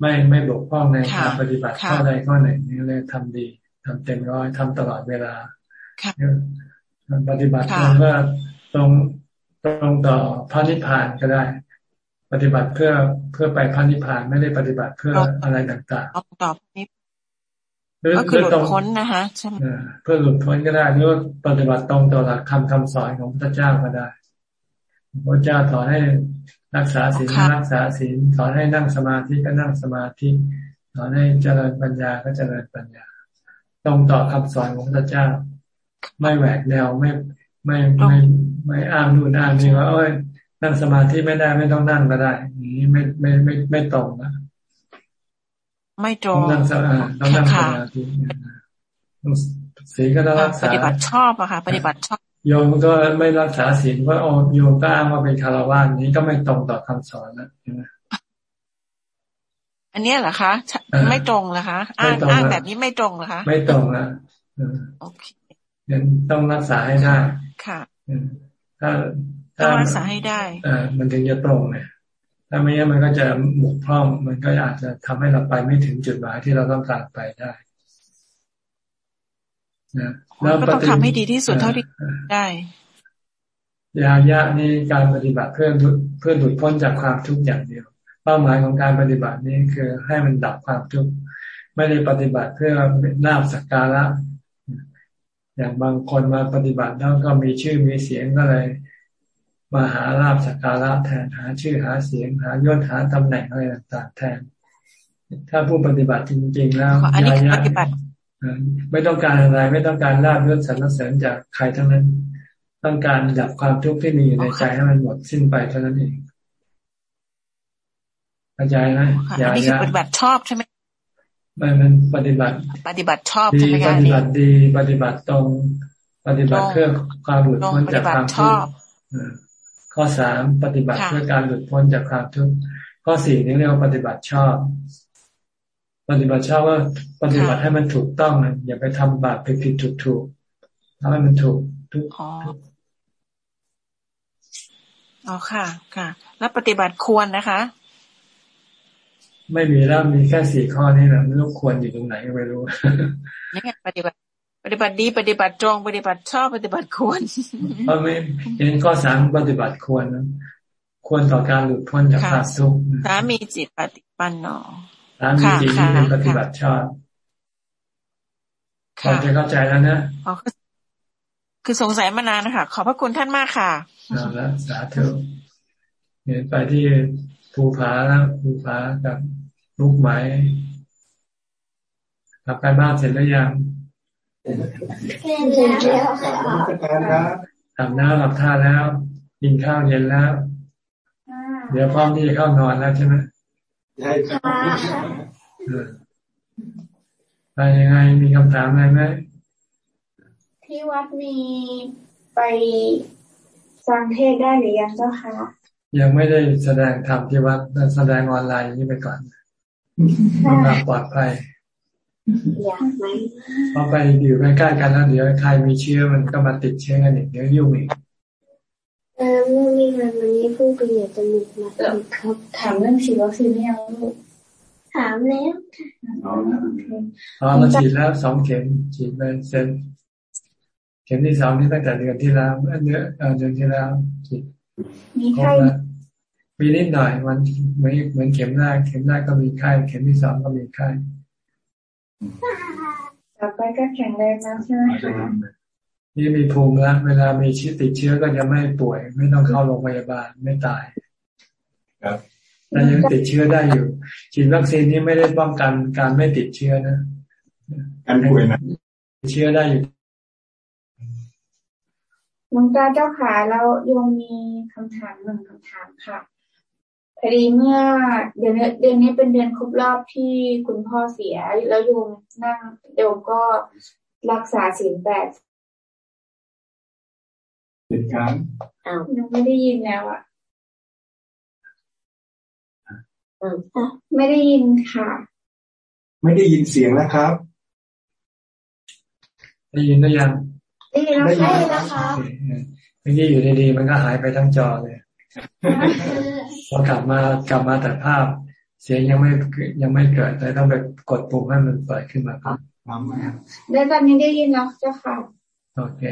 ไม่ไม่บกพร่องในการปฏิบัติข้อใดข้อหนึ่งนี่เลยทำดีทำเต็มร้อยทำตลอดเวลาปฏิบัติตรงก็ตรงตรงต่อพระนิพพานก็ได้ ปฏิบัติเพื่อเพื่อไปพระนิพพานไม่ได้ปฏิบัติเพื่ออะไรต่างๆตอบนี้ก็คือหลุดพ้นนะคะใช่ไหมเพื่อหลุดพ้นก็ได้หรือว่าปฏิบัติตรงต่อหลักคำคำสอนของพระเจ้าก็ได้ พระเจ้าสอนให้รักษาศีลรักษาศีลสอนให้นั่งสมาธิก็นั่งสมาธิสอนให้เจริญปัญญาก็เจริญปัญญา ตรงต่อคำสอนของพระเจ้า ไม่แหวกแนวไม่ไม่ไม่ไม่อ้างนู่นอ้างนี่ว่าเอ้ยนั่งสมาธิไม่ได้ไม่ต้องนั่งก็ได้อย่างนี้ไม่ไม่ไม่ไม่ตรงนะไม่ตรงต้องนั่งสมาต้องนั่งสมาธิศีลก็ต้องรักษาปฏิบัติชอบอะค่ะ ปฏิบัติชอบ โยมก็ไม่รักษาศีลว่าโอโยมก็อ้างว่าเป็นคารวะนี้ก็ไม่ตรงต่อคำสอนนะใช่ไหมอันนี้เหรอคะไม่ตรงเหรอคะอ้างอ้างแบบนี้ไม่ตรงเหรอคะไม่ตรงนะโอเคยังต้องรักษาให้ได้ค่ะถ้าต้องรักษาให้ได้อ่ามันถึงจะตรงเนี่ยถ้าไม่งั้นมันก็จะหมกพร่องมันก็อาจจะทำให้เราไปไม่ถึงจุดหมายที่เราต้องการไปได้นะ แล้วก็ต้องทำให้ดีที่สุดเท่าที่ได้ยายะนี่การปฏิบัติเพื่อเพื่อหลุดพ้นจากความทุกข์อย่างเดียว เป้าหมายของการปฏิบัตินี้คือให้มันดับความทุกข์ไม่ได้ปฏิบัติเพื่อลาบสักการะ อย่างบางคนมาปฏิบัติแล้วก็มีชื่อมีเสียงก็เลยมาหาลาบสักการะแทนหาชื่อหาเสียงหายศหาตำแหน่งอะไรต่างๆแทน ถ้าผู้ปฏิบัติจริงๆแล้วยายะ ไม่ต้องการอะไร ไม่ต้องการลาบยศสรรเสริญจากใครทั้งนั้น ต้องการดับความทุกข์ที่มีอยู่ในใจให้มันหมดสิ้นไปเท่านั้นเองเข้าใจไหมอย่าอย่าปฏิบัติชอบใช่ไหมมันมันปฏิบัติ ปฏิบัติชอบใช่ไหมปฏิบัติดี ปฏิบัติตรง ปฏิบัติเพื่อความหลุดพ้นจากความทุกข์ข้อสามปฏิบัติเพื่อการหลุดพ้นจากความทุกข์ข้อสี่นี่เรียกว่าปฏิบัติชอบ ปฏิบัติชอบว่าปฏิบัติให้มันถูกต้องนะอย่าไปทำบาปผิดผิดถูกถูกทำให้มันถูกทุกอ๋อค่ะ ค่ะ แล้วปฏิบัติควรนะคะ ไม่มีแล้วมีแค่สี่ข้อนี้แหละไม่รู้ควรอยู่ตรงไหนก็ไม่รู้นี่ไงปฏิบัติ ปฏิบัติดี ปฏิบัติตรง ปฏิบัติชอบปฏิบัติควรเพราะไม่เห็นข้อสามปฏิบัติควรนะควรต่อการหลุดพ้นจากความทุกข์สามีจิตปฏิปันเนาะถ้ามีจริงที่เป็นปฏิบัติชอบพอจะเข้าใจแล้วนะคือสงสัยมานานนะคะขอบพระคุณท่านมากค่ะเอาละสาธุเนี่ยไปที่ภูผาแล้วภูผากับลูกไม้ทำการบ้านเสร็จแล้วยังเสร็จแล้วค่ะทำน้ำหลับท่าแล้ว กินข้าวเย็นแล้ว เดี๋ยวพร้อมที่จะเข้านอนแล้วใช่ไหม ใช่ครับไปยังไงมีคำถามอะไรไหมที่วัดมีไปฟังเทศได้หรือยังเจ้าคะยังไม่ได้แสดงธรรมที่วัดแสดงออนไลน์นี้ไปก่อนเพื่อความปลอดภัยอยากไหมพอไปอยู่ใกล้ๆกันแล้วเดี๋ยวใครมีเชื้อมันก็มาติดเชื้อกันอีกเดี๋ยวยุ่งอีก เออเมื่อมีงานวันนี้ผู้ประโยชน์จะมีมาอีกครับถามเรื่องฉีดวัคซีนไม่ยังลูกถามแล้วอ๋อเราฉีดแล้วสองเข็มฉีดไปเซ็นเข็มที่สองนี่ตั้งแต่เดือนที่แล้วเดือนเดือนที่แล้วฉีดมีไข้มีนิดหน่อยมันเหมือนเหมือนเข็มแรกเข็มแรกก็มีไข้เข็มที่สองก็มีไข้ต่อไปก็แข็งแรงแล้วใช่ไหมคะ นี่มีภูมิแล้วเวลามีชีติดเชื้อก็จะไม่ป่วย ไม่ต้องเข้าโรงพยาบาลไม่ตาย ครับแต่ยังติดเชื้อได้อยู่ ฉีดวัคซีนนี้ไม่ได้ป้องกันการไม่ติดเชื้อนะการป่วยนะเชื้อได้อยู่หลวงตาเจ้าขาแล้วโยมมีคำถามหนึ่งคำถามค่ะพอดีเมื่อเดือนเดือนนี้เป็นเดือนครบรอบที่คุณพ่อเสีย แล้วโยมนั่งโยมก็รักษาศีลแปด เป็นการอ้าวยังไม่ได้ยินแล้วอะไม่ได้ยินค่ะ ไม่ได้ยินเสียงแล้วครับ ได้ยินได้ยังได้ยินแล้วใช่แล้วครับเมื่อกี้อยู่ดีๆมันก็หายไปทั้งจอเลยพอกลับมากลับมาแต่ภาพ เสียงยังไม่ยังไม่เกิดเลยต้องไปกดปุ่มให้มันเปิดขึ้นมาครับได้ตอนนี้ได้ยินแล้วเจ้าค่ะโอเค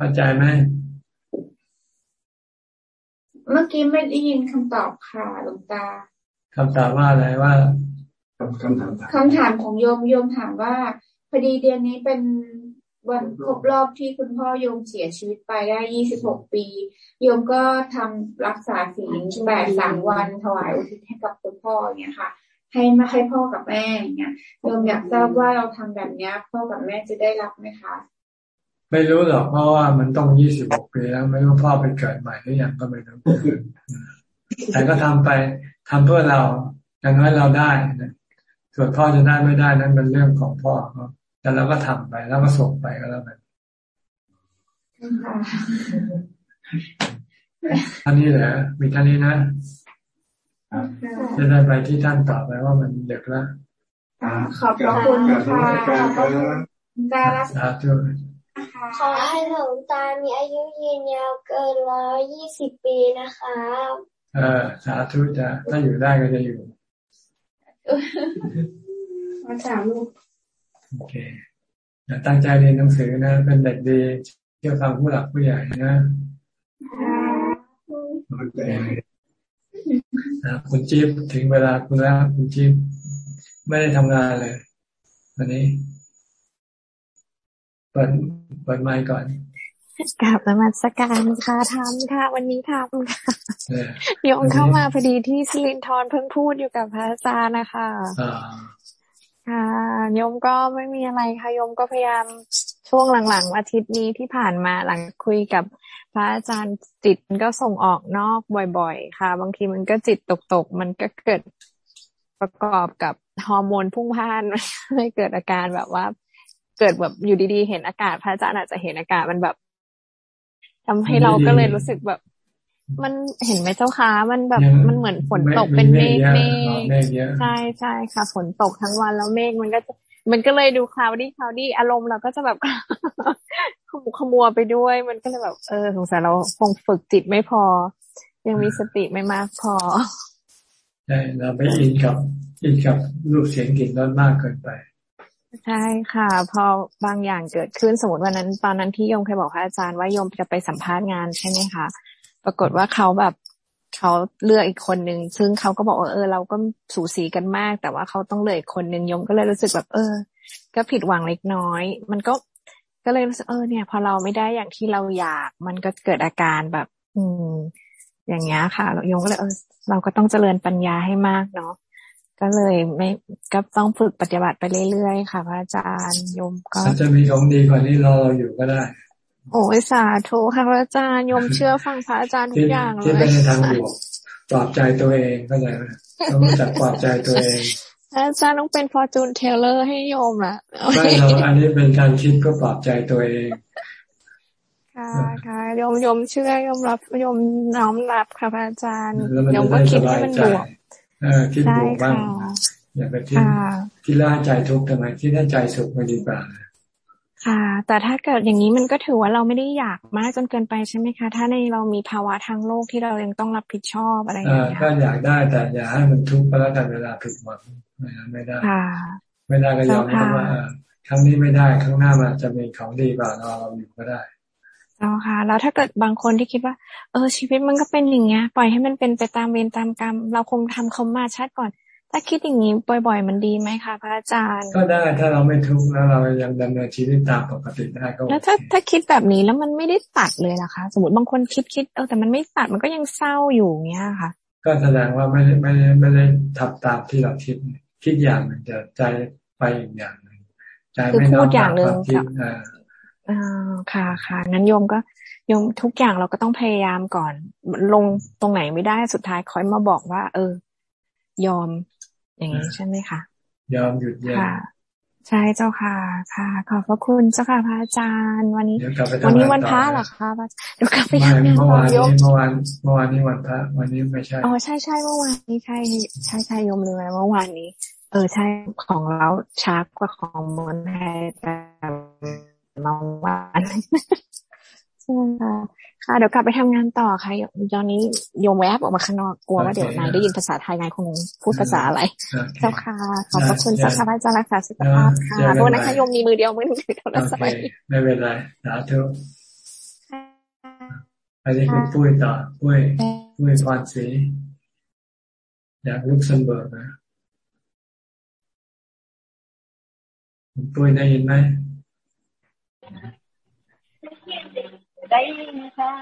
เข้าใจไหมเมื่อกี้ไม่ได้ยินคำตอบค่ะหลวงตาคำตอบว่าอะไรว่าคำถามคำถามของโยมโยมถามว่าพอดีเดือนนี้เป็นวันครบรอบที่คุณพ่อโยมเสียชีวิตไปได้ยี่สิบหกปี โยมก็ทำรักษาศีลแปดสามวันถวายอุทิศให้กับคุณพ่ออย่างเงี้ยค่ะ ให้มาให้พ่อกับแม่อย่างเงี้ยโยมอยากทราบว่าเราทำแบบเนี้ยพ่อกับแม่จะได้รับไหมคะ ไม่รู้หรอกเพราะว่ามันต้องยี่สิบหกปีแล้ว ไม่รู้พ่อไปเกิดใหม่หรือยังก็ไม่รู้แต่ก็ทำไปทำเพื่อเราอย่างน้อยเราได้ส่วนพ่อจะได้ไม่ได้นั้นเป็นเรื่องของพ่อเขาแต่เราก็ทำไปแล้วก็ส่งไปก็แล้วกันท่านนี้แหละมีท่านนี้นะจะได้ไปที่ท่านต่อไปว่ามันเด็กแล้วขอบพระคุณค่ะการสาธุ ขอให้หลวงตามีอายุยืนยาวเกินร้อยยี่สิบปีนะคะเออสาธุจะถ้าอยู่ได้ก็จะอยู่มาถามลูกโอเคอย่าตั้งใจเรียนหนังสือนะ เป็นเด็กดีเที่ยวฟังผู้หลักผู้ใหญ่นะโอเคคุณจิ๊บถึงเวลาคุณแล้วคุณจิ๊บไม่ได้ทำงานเลยวันนี้ เปิดเปิดไมค์ก่อนกลับมาสการค่ะทำค่ะ วันนี้ทำค่ะโยมเข้ามาพอดีที่สิรินทรเพิ่งพูดอยู่กับพระอาจารย์นะคะค่ะโยมก็ไม่มีอะไรค่ะโยมก็พยายามช่วงหลังๆอาทิตย์นี้ที่ผ่านมาหลังคุยกับพระอาจารย์จิตมันก็ส่งออกนอกบ่อย ๆ ค่ะ บางทีมันก็จิตตกๆมันก็เกิดประกอบกับฮอร์โมนพุ่งพ่านให้เกิดอาการแบบว่า เกิดแบบอยู่ดีๆ เห็นอากาศพระอาจารย์อาจจะเห็นอากาศมันแบบทำให้เราก็เลยรู้สึกแบบ มันเห็นไหมเจ้าคะมันแบบมันเหมือนฝนตกเป็นเมฆเมใช่ใช่ค่ะฝนตกทั้งวันแล้วเมฆมันก็จะมันก็เลยดู cloudy cloudy อารมณ์เราก็จะแบบขมุขมัวไปด้วย มันก็เลยแบบ เออสงสัยเราคงฝึกจิตไม่พอ ยังมีสติไม่มากพอใช่เราไปอินกับอินกับรูปเสียงกลิ่นรสมากเกินไป ใช่ค่ะ พอบางอย่างเกิดขึ้นสมมติวันนั้น ตอนนั้นที่โยมเคยบอกพระอาจารย์ว่าโยมจะไปสัมภาษณ์งานใช่ไหมคะปรากฏว่าเขาแบบเขาเลือกอีกคนนึงซึ่งเขาก็บอกว่าเออ เราก็สูสีกันมาก แต่ว่าเขาต้องเลือกอีกคนนึงยมก็เลยรู้สึกแบบ เออ ก็ผิดหวังเล็กน้อย มันก็ก็เลยรู้สึกเออเนี่ย พอเราไม่ได้อย่างที่เราอยาก มันก็เกิดอาการแบบ อืม อย่างเงี้ยค่ะยมก็เลยเออเราก็ต้องเจริญปัญญาให้มากเนาะ ก็เลยไม่ก็ต้องฝึกปฏิบัติไปเรื่อยๆค่ะพระอาจารย์ยมก็จะมีของดีกว่านี้เราอยู่ก็ได้ โอ้ยสาธุค่ะพระอาจารย์ยมเชื่อฟังพระอาจารย์ทุกอย่างเลยที่เป็นทางบวกปลอบใจตัวเองก็เลยต้องรู้จักปลอบใจตัวเองอาจารย์ต้องเป็นฟอร์จูนเทเลอร์ให้โยมอะไม่เราอันนี้เป็นการคิดก็ปลอบใจตัวเอง ค่ะค่ะโยมโยมเชื่อโยมรับโยมน้อมรับค่ะพระอาจารย์โยมก็คิดให้มันบวก คิดบวกบ้างอย่าไปที่ที่ล่าใจทุกข์ทำไมที่ล่าใจสุขมันดีกว่าค่ะ แต่ถ้าเกิดอย่างนี้มันก็ถือว่าเราไม่ได้อยากมากจนเกินไปใช่ไหมคะ ถ้าในเรามีภาวะทางโลกที่เรายังต้องรับผิดชอบอะไรอย่างเงี้ยก็อยากได้แต่อย่าให้มันทุกข์ไปแล้วกันเวลาผิดหวังไม่ได้ไม่ได้ก็ยอมรับว่าครั้งนี้ไม่ได้ครั้งหน้ามันจะมีของดีกว่าเราเราอยู่ก็ได้ เอาค่ะ แล้วถ้าเกิดบางคนที่คิดว่า เออ ชีวิตมันก็เป็นอย่างเงี้ย ปล่อยให้มันเป็นไปตามเวรตามกรรม เราคงทำเขามาชาติก่อน ถ้าคิดอย่างนี้บ่อย ๆ มันดีไหมคะพระอาจารย์ ก็ได้ถ้าเราไม่ทุกข์แล้วเรายังดำเนินชีวิตตามปกติได้ก็แล้วถ้าถ้าคิดแบบนี้แล้วมันไม่ได้ตัดเลยนะคะ สมมติบางคนคิดคิดเออแต่มันไม่ตัดมันก็ยังเศร้าอยู่เงี้ยค่ะ ก็แสดงว่าไม่ได้ไม่ได้ไม่ได้ทำตามที่เราคิดคิดอย่างหนึ่งจะใจไปอีกอย่างหนึ่งคือพูดอย่างหนึ่ง อ่าค่ะค่ะงั้นโยมก็โยมทุกอย่างเราก็ต้องพยายามก่อน ลงตรงไหนไม่ได้สุดท้ายค่อยมาบอกว่า เออ ยอม อย่างนี้ใช่ไหมคะยอมหยุดเย็นใช่เจ้าค่ะ ค่ะ ขอบพระคุณเจ้าค่ะพระอาจารย์ วันนี้ วันนี้วันพระเหรอคะเดี๋ยวกลับไปทำงานต่อโยมเมื่อวานเมื่อวานนี้วันพระวันนี้ไม่ใช่ อ๋อใช่ใช่เมื่อวานนี้ใช่ใช่ใช่โยมเลยเมื่อวานนี้ เออใช่ของเราช้ากว่าของเมืองไทยแต่เมื่อวานใช่ค่ะค่ะเดี๋ยวกลับไปทำงานต่อค่ะตอนนี้โยมแวบออกมาข้างนอกกลัวว่าเดี๋ยวนายได้ยินภาษาไทยนายคงพูดภาษาอะไร เจ้าค่ะ ขอบพระคุณเจ้าค่ะพระอาจารย์รักษาสุขภาพค่ะเพราะนะคะโยมมีมือเดียวไม่ถือโทรศัพท์ไม่เป็นไรสาธุอันนี้คือปุ้ยต่อปุ้ยปุ้ยพรศรีจากลักเซมเบิร์กนะปุ้ยได้ยินไหม ได้ยินค่ะ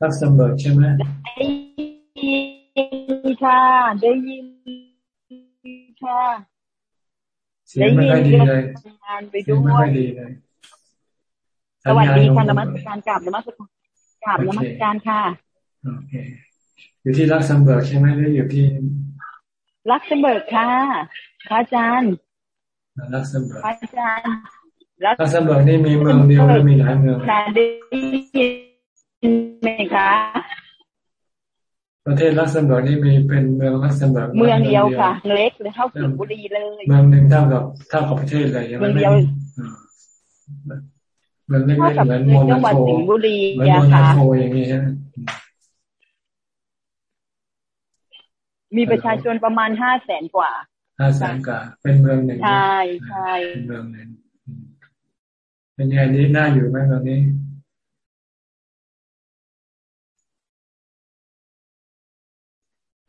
ลักเซมเบิร์กใช่ไหมได้ยินค่ะ ได้ยินค่ะเสียงไม่ค่อยดีเลยงานไปด้วยไม่ค่อยดีเลยสวัสดีค่ะนมัสการกราบนมัสการกราบนมัสการค่ะโอเคอยู่ที่ลักเซมเบิร์กใช่ไหมหรืออยู่ที่ลักเซมเบิร์กค่ะพระอาจารย์ลักเซมเบิร์กพระอาจารย์ ลักเซมเบิร์กนี่มีเมืองเดียวหรือมีหลายเมืองค่ะได้ยินไหมคะ ประเทศลักเซมเบิร์กนี่มีเป็นเมืองลักเซมเบิร์กเมืองเดียวค่ะเล็กเลยเท่าสิงห์บุรีเลยเมืองหนึ่งเท่ากับเท่ากับประเทศเลยเมืองเดียวเมืองเล็กๆเหมือนโมนาโกเหมือนโมนาโกอย่างนี้ใช่ไหมมีประชาชนประมาณห้าแสนกว่าห้าแสนกว่า เป็นเมืองหนึ่งใช่ใช่เป็นเมืองหนึ่ง เป็นไงนี้น่าอยู่ไหมตอนนี้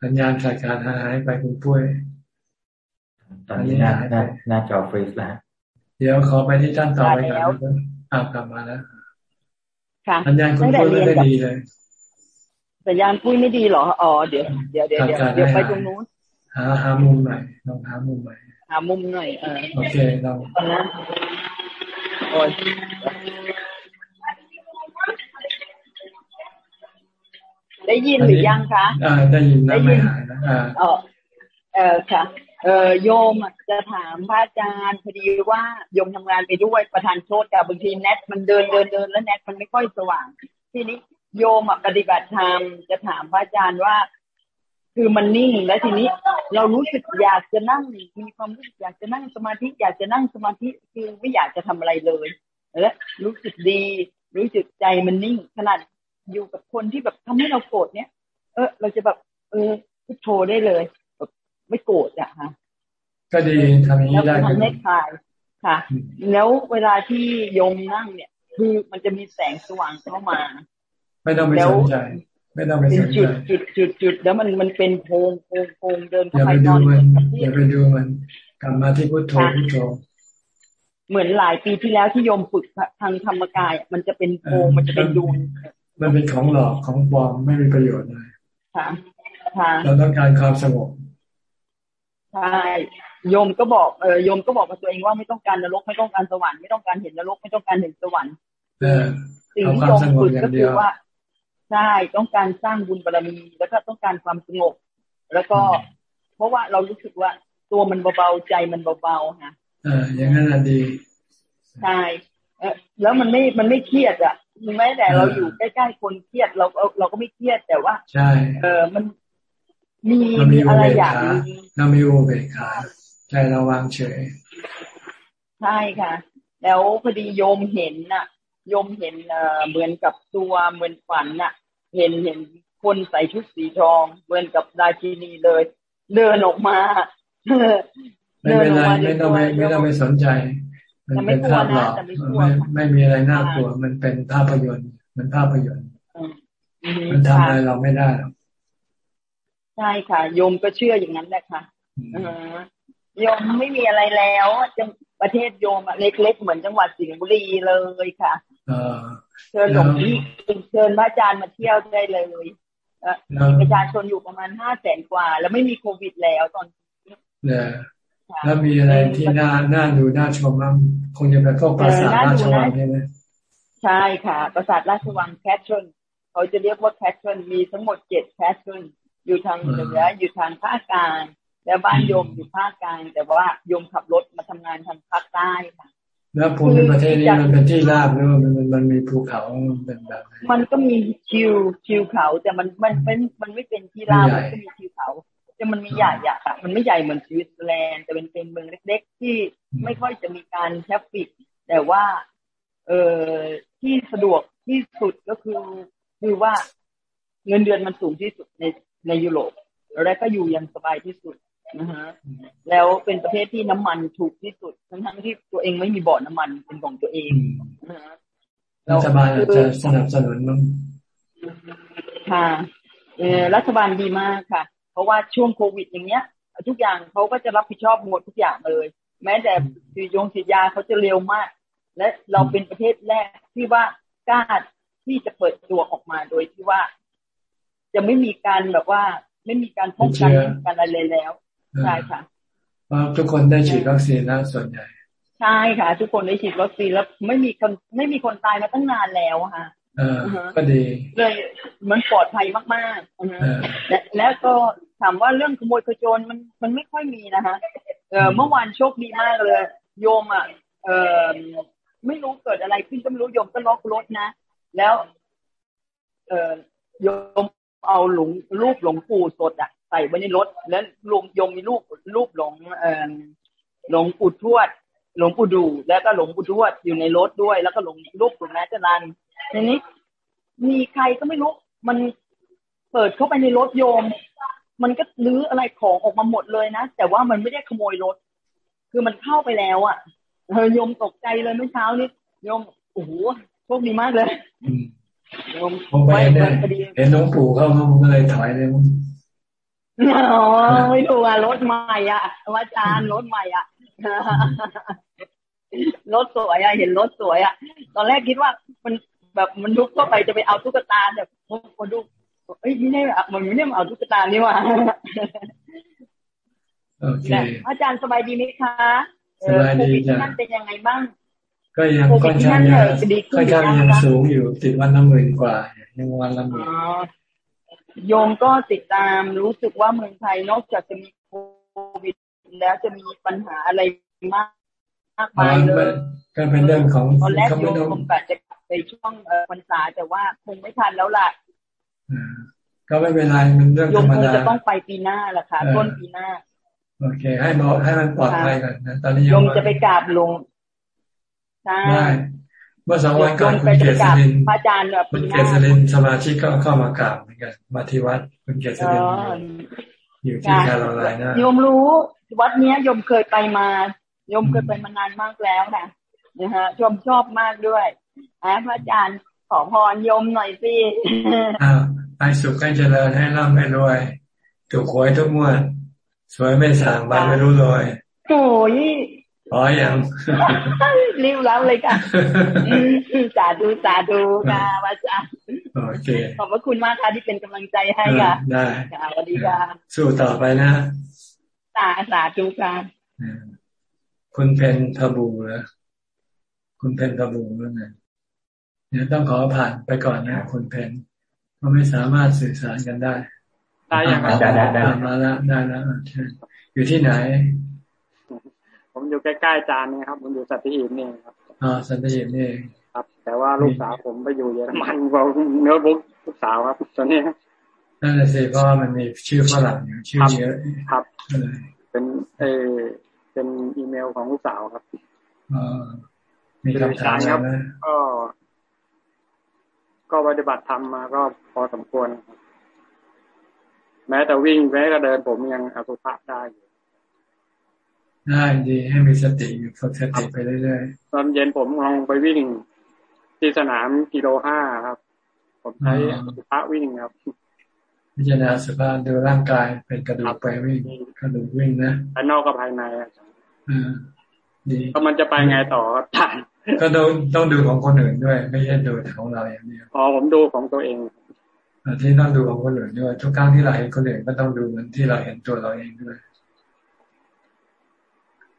สัญญาณขาดขาดหายไปคุณปุ้ยตอนนี้หน้าหน้าหน้าจอฟรีซแล้ว เดี๋ยวขอไปที่ท่านต่อไปก่อนอ่ากลับมาแล้วสัญญาณคุณปุ้ยไม่ได้ดีเลย สัญญาณปุ้ยไม่ดีเหรอ อ๋อ เดี๋ยว เดี๋ยวเดี๋ยวเดี๋ยวไปตรงนู้น หาหามุมใหม่ลองหามุมใหม่ หามุมหน่อย เออ โอเคเรา โอ้ยได้ยินหรือยังคะอ่าได้ยินได้ยินอ่าเออเออค่ะเออโยมจะถามพระอาจารย์พอดีว่าโยมทำงานไปด้วยประธานโทษกับบางทีเน็ตมันเดินเดินเดินแล้วเน็ตมันไม่ค่อยสว่าง ทีนี้โยมปฏิบัติธรรมจะถามพระอาจารย์ว่า คือมันนิ่งแล้วทีนี้เรารู้สึกอยากจะนั่งมีความรู้สึกอยากจะนั่งสมาธิอยากจะนั่งสมาธิคือไม่อยากจะทำอะไรเลยและรู้สึกดี รู้สึกใจมันนิ่ง ขนาดอยู่กับคนที่แบบทำให้เราโกรธเนี้ยเออ เราจะแบบ เออพุทโธได้เลยแบบไม่โกรธอะค่ะก็ดีทำอย่างนี้ได้ทำให้คลายค่ะ แล้วเวลาที่โยมนั่งเนี่ย คือมันจะมีแสงสว่างเข้ามา ไม่ต้องไปสนใจ ไม่ต้องไปสนใจจุดจุดจุดจุดแล้วมันมันเป็นโพงโพงโพงเดินเข้าไปนอนอย่าไปดูมันกลับมาที่พุทโธพุทโธเหมือนหลายปีที่แล้วที่โยมฝึกทางธรรมกาย มันจะเป็นโพงมันจะเป็นดูนมันเป็นของหลอกของปลอมไม่มีประโยชน์เลยค่ะค่ะเราต้องการความสงบใช่โยมก็บอกเออโยมก็บอกกับตัวเองว่าไม่ต้องการนรกไม่ต้องการสวรรค์ไม่ต้องการเห็นนรกไม่ต้องการเห็นสวรรค์สิ่งที่โยมฝึกก็คือว่า ใช่ต้องการสร้างบุญบารมีแล้วก็ต้องการความสงบแล้วก็ เพราะว่าเรารู้สึกว่าตัวมันเบาๆใจมันเบาๆค่ะอ่าอย่างนั้นดีใช่เออแล้วมันไม่มันไม่เครียดอะแม้แต่เราอยู่ใกล้ๆคนเครียดเราเราก็ไม่เครียดแต่ว่าใช่เออมันมีมีอะไรอย่างเรามีโอเบคาใจเราวางเฉยใช่ค่ะ แล้วพอดีโยมเห็นน่ะ โยมเห็นเอ่อเหมือนกับตัวเหมือนฝันน่ะ เห็นเห็นคนใส่ชุดสีทองเหมือนกับราชินีเลย เดินออกมาไม่เป็นไรไม่ต้องไม่ไม่ต้องไปสนใจ มันเป็นภาพหลอกไม่ไม่มีอะไรน่ากลัว มันเป็นภาพยนตร์ มันภาพยนตร์ มันทำอะไรเราไม่ได้หรอกใช่ค่ะโยมก็เชื่ออย่างนั้นแหละค่ะโยมไม่มีอะไรแล้วจังประเทศโยมเล็กๆเหมือนจังหวัดสิงห์บุรีเลยค่ะ เชิญหลวงพี่เชิญพระอาจารย์มาเที่ยวได้เลยมีประชาชนอยู่ประมาณห้าแสนกว่า แล้วไม่มีโควิดแล้วตอนนี้เนี่ยแล้วมีอะไรที่น่าน่าดูน่าชมบ้างคงจะเป็นพวกปราสาทราชวังใช่ไหมใช่ค่ะ ปราสาทราชวัง castle เขาจะเรียกว่า castle มีทั้งหมดเจ็ด castle อยู่ทางเหนืออยู่ทางภาคกลางแล้วบ้านโยมอยู่ภาคกลางแต่ว่าโยมขับรถมาทำงานทางภาคใต้ค่ะ แล้วภูมิประเทศนี้มันเป็นที่ราบหรือมันมันมันมีภูเขาเป็นแบบมันก็มีทิวทิวเขาแต่มันมันเป็นมันไม่เป็นที่ราบมันก็มีทิวเขาแต่มันมีใหญ่อะค่ะมันไม่ใหญ่เหมือนสวิตเซอร์แลนด์แต่เป็นเป็นเมืองเล็ก ๆ ที่ไม่ค่อยจะมีการแทฟฟิกแต่ว่าเออที่สะดวกที่สุดก็คือคือว่าเงินเดือนมันสูงที่สุดในในยุโรปและก็อยู่ยังสบายที่สุด นะฮะแล้วเป็นประเทศที่น้ำมันถูกที่สุดทั้งทั้งที่ตัวเองไม่มีบ่อน้ำมันเป็นของตัวเองนะฮะรัฐบาลจะสนับสนุนมั้งค่ะเออรัฐบาลดีมากค่ะ เพราะว่าช่วงโควิดอย่างเงี้ย ทุกอย่างเขาก็จะรับผิดชอบหมดทุกอย่างเลย แม้แต่ฉีดยงฉีดยาเขาจะเร็วมาก และเราเป็นประเทศแรกที่ว่ากล้าที่จะเปิดตัวออกมาโดยที่ว่า จะไม่มีการแบบว่า ไม่มีการป้องกันกันอะไรแล้ว ใช่ค่ะทุกคนได้ฉีดวัคซีนแล้วส่วนใหญ่ ใช่ค่ะ ทุกคนได้ฉีดวัคซีนแล้วไม่มีคนไม่มีคนตายมาตั้งนานแล้วค่ะเออก็ดีเลยมันปลอดภัยมากๆและแล้วก็ถามว่าเรื่องขโมยขโจรมันมันไม่ค่อยมีนะคะเออเมื่อวานโชคดีมากเลย โยมอะเออไม่รู้เกิดอะไรขึ้นก็ไม่รู้โยมก็ล็อกรถนะ แล้ว เออโยมเอาหลงรูปหลงปู่สดอะ ใส่ไว้ในรถ แล้วลงยมมีรูปรูปหลงเอ่อหลงปู่ทวด หลงปู่ดูแล้วก็หลงปู่ทวดอยู่ในรถด้วย แล้วก็หลงรูปหลวงแม่จรันทีนี้ มีใครก็ไม่รู้ มันเปิดเข้าไปในรถโยม มันก็ลื้ออะไรของออกมาหมดเลยนะแต่ว่ามันไม่ได้ขโมยรถ คือมันเข้าไปแล้วอะเฮยมตกใจเลยเมื่อเช้านี้โยมโอ้โหโชคดีมากเลยโยมไปเห็นน้องปู่เข้าเขาเลยถอยเลยมั้ อ๋อไม่ดูอะรถใหม่อะอาจารย์รถใหม่อะรถสวยอะเห็นรถสวยอะตอนแรกคิดว่ามันแบบมันลุกเข้าไปจะไปเอาตุ๊กตาแบบพอดูเอ้ยไม่ได้มันไม่ได้มาเอาตุ๊กตานี่ว่ะโอเคอาจารย์สบายดีไหมคะสบายดีจ้ะนั่นเป็นยังไงบ้าง ก็ยังค่อนข้างยังค่อนข้างยังสูงอยู่ติดวันละหมื่นกว่ายังวันละหมื่น โยมก็ติดตามรู้สึกว่าเมืองไทยนอกจากจะมีโควิด แล้วจะมีปัญหาอะไรมากมากมายเลยก็เป็นเรื่องของตอนแรกโยมคงกะจะไปช่วงพรรษาแต่ว่าคงไม่ทันแล้วล่ะก็ไม่เป็นไรมันเรื่องธรรมดาจะต้องไปปีหน้าแหละค่ะต้นปีหน้า โอเค ให้บอกให้มันปลอดภัยก่อนนะตอนนี้โยมจะไปกราบลงใช่ เมื่อสองวันก่อนคุณเกษรินพระอาจารย์แบบคุณเกษรินสมาชิกก็เข้ามากราบเหมือนกันมาที่วัดคุณเกษรินอยู่ที่แคโรไลนาโยมรู้วัดเนี้ยโยมเคยไปมาโยมเคยไปมานานมากแล้วนะนะฮะชมชอบมากด้วยอ่าพระอาจารย์ขอพรโยมหน่อยสิอ่าให้สุขให้เจริญให้ร่ำให้รวยถูกหวยทุกงวดสวยไม่สางบันไม่รู้รวยโอ้ย อ๋อยังรีบรับเลยค่ะสาธุสาธุค่ะอาจารย์โอเคขอบพระคุณมากค่ะที่เป็นกำลังใจให้ค่ะได้สวัสดีค่ะสู้ต่อไปนะสาสาธุค่ะคุณเพนทบูเหรอคุณเพนทบูนั่นไงเนี่ยต้องขอผ่านไปก่อนนะคุณเพนเพราะไม่สามารถสื่อสารกันได้ได้ยังได้ได้ได้มาแล้วได้แล้วใช่อยู่ที่ไหนผม อยู่ใกล้ๆจานนี่ครับ ผมอยู่สัตหีบนี่ครับอ่าสัตหีบนี่ครับ แต่ว่าลูกสาวผมไปอยู่เยอรมันเราเนื้อบุ๊กลูกสาวครับ ตอนนี้นั่นแหละสิเพราะมันมีชื่อฝรั่งอยู่ชื่อเยอะครับเป็นเออเป็นอีเมลของลูกสาวครับอ่ามีคำถามครับก็ก็ปฏิบัติธรรมมาก็พอสมควร แม้แต่วิ่งแม้แต่เดินผมยังอสุภะได้อยู่ ได้ดีให้มีสติอยู่ฝึกสติไปเรื่อยๆตอนเย็นผมลองไปวิ่ง ที่สนามกิโลห้าครับ ผมใช้สุภาวิ่งครับ พิจารณาสภาพดูร่างกายเป็นกระดูกไปวิ่งกระดูกวิ่งนะภายนอกกับภายในอะดีก็มันจะไปไงต่อครับท่านก็ต้องต้องดูของคนอื่นด้วย ไม่ใช่ดูของเราอย่างเดียวอ๋อผมดูของตัวเองที่ต้องดูของคนอื่นด้วยทุกครั้งที่เราเห็นคนอื่นก็ต้องดูเหมือนที่เราเห็นตัวเราเองด้วย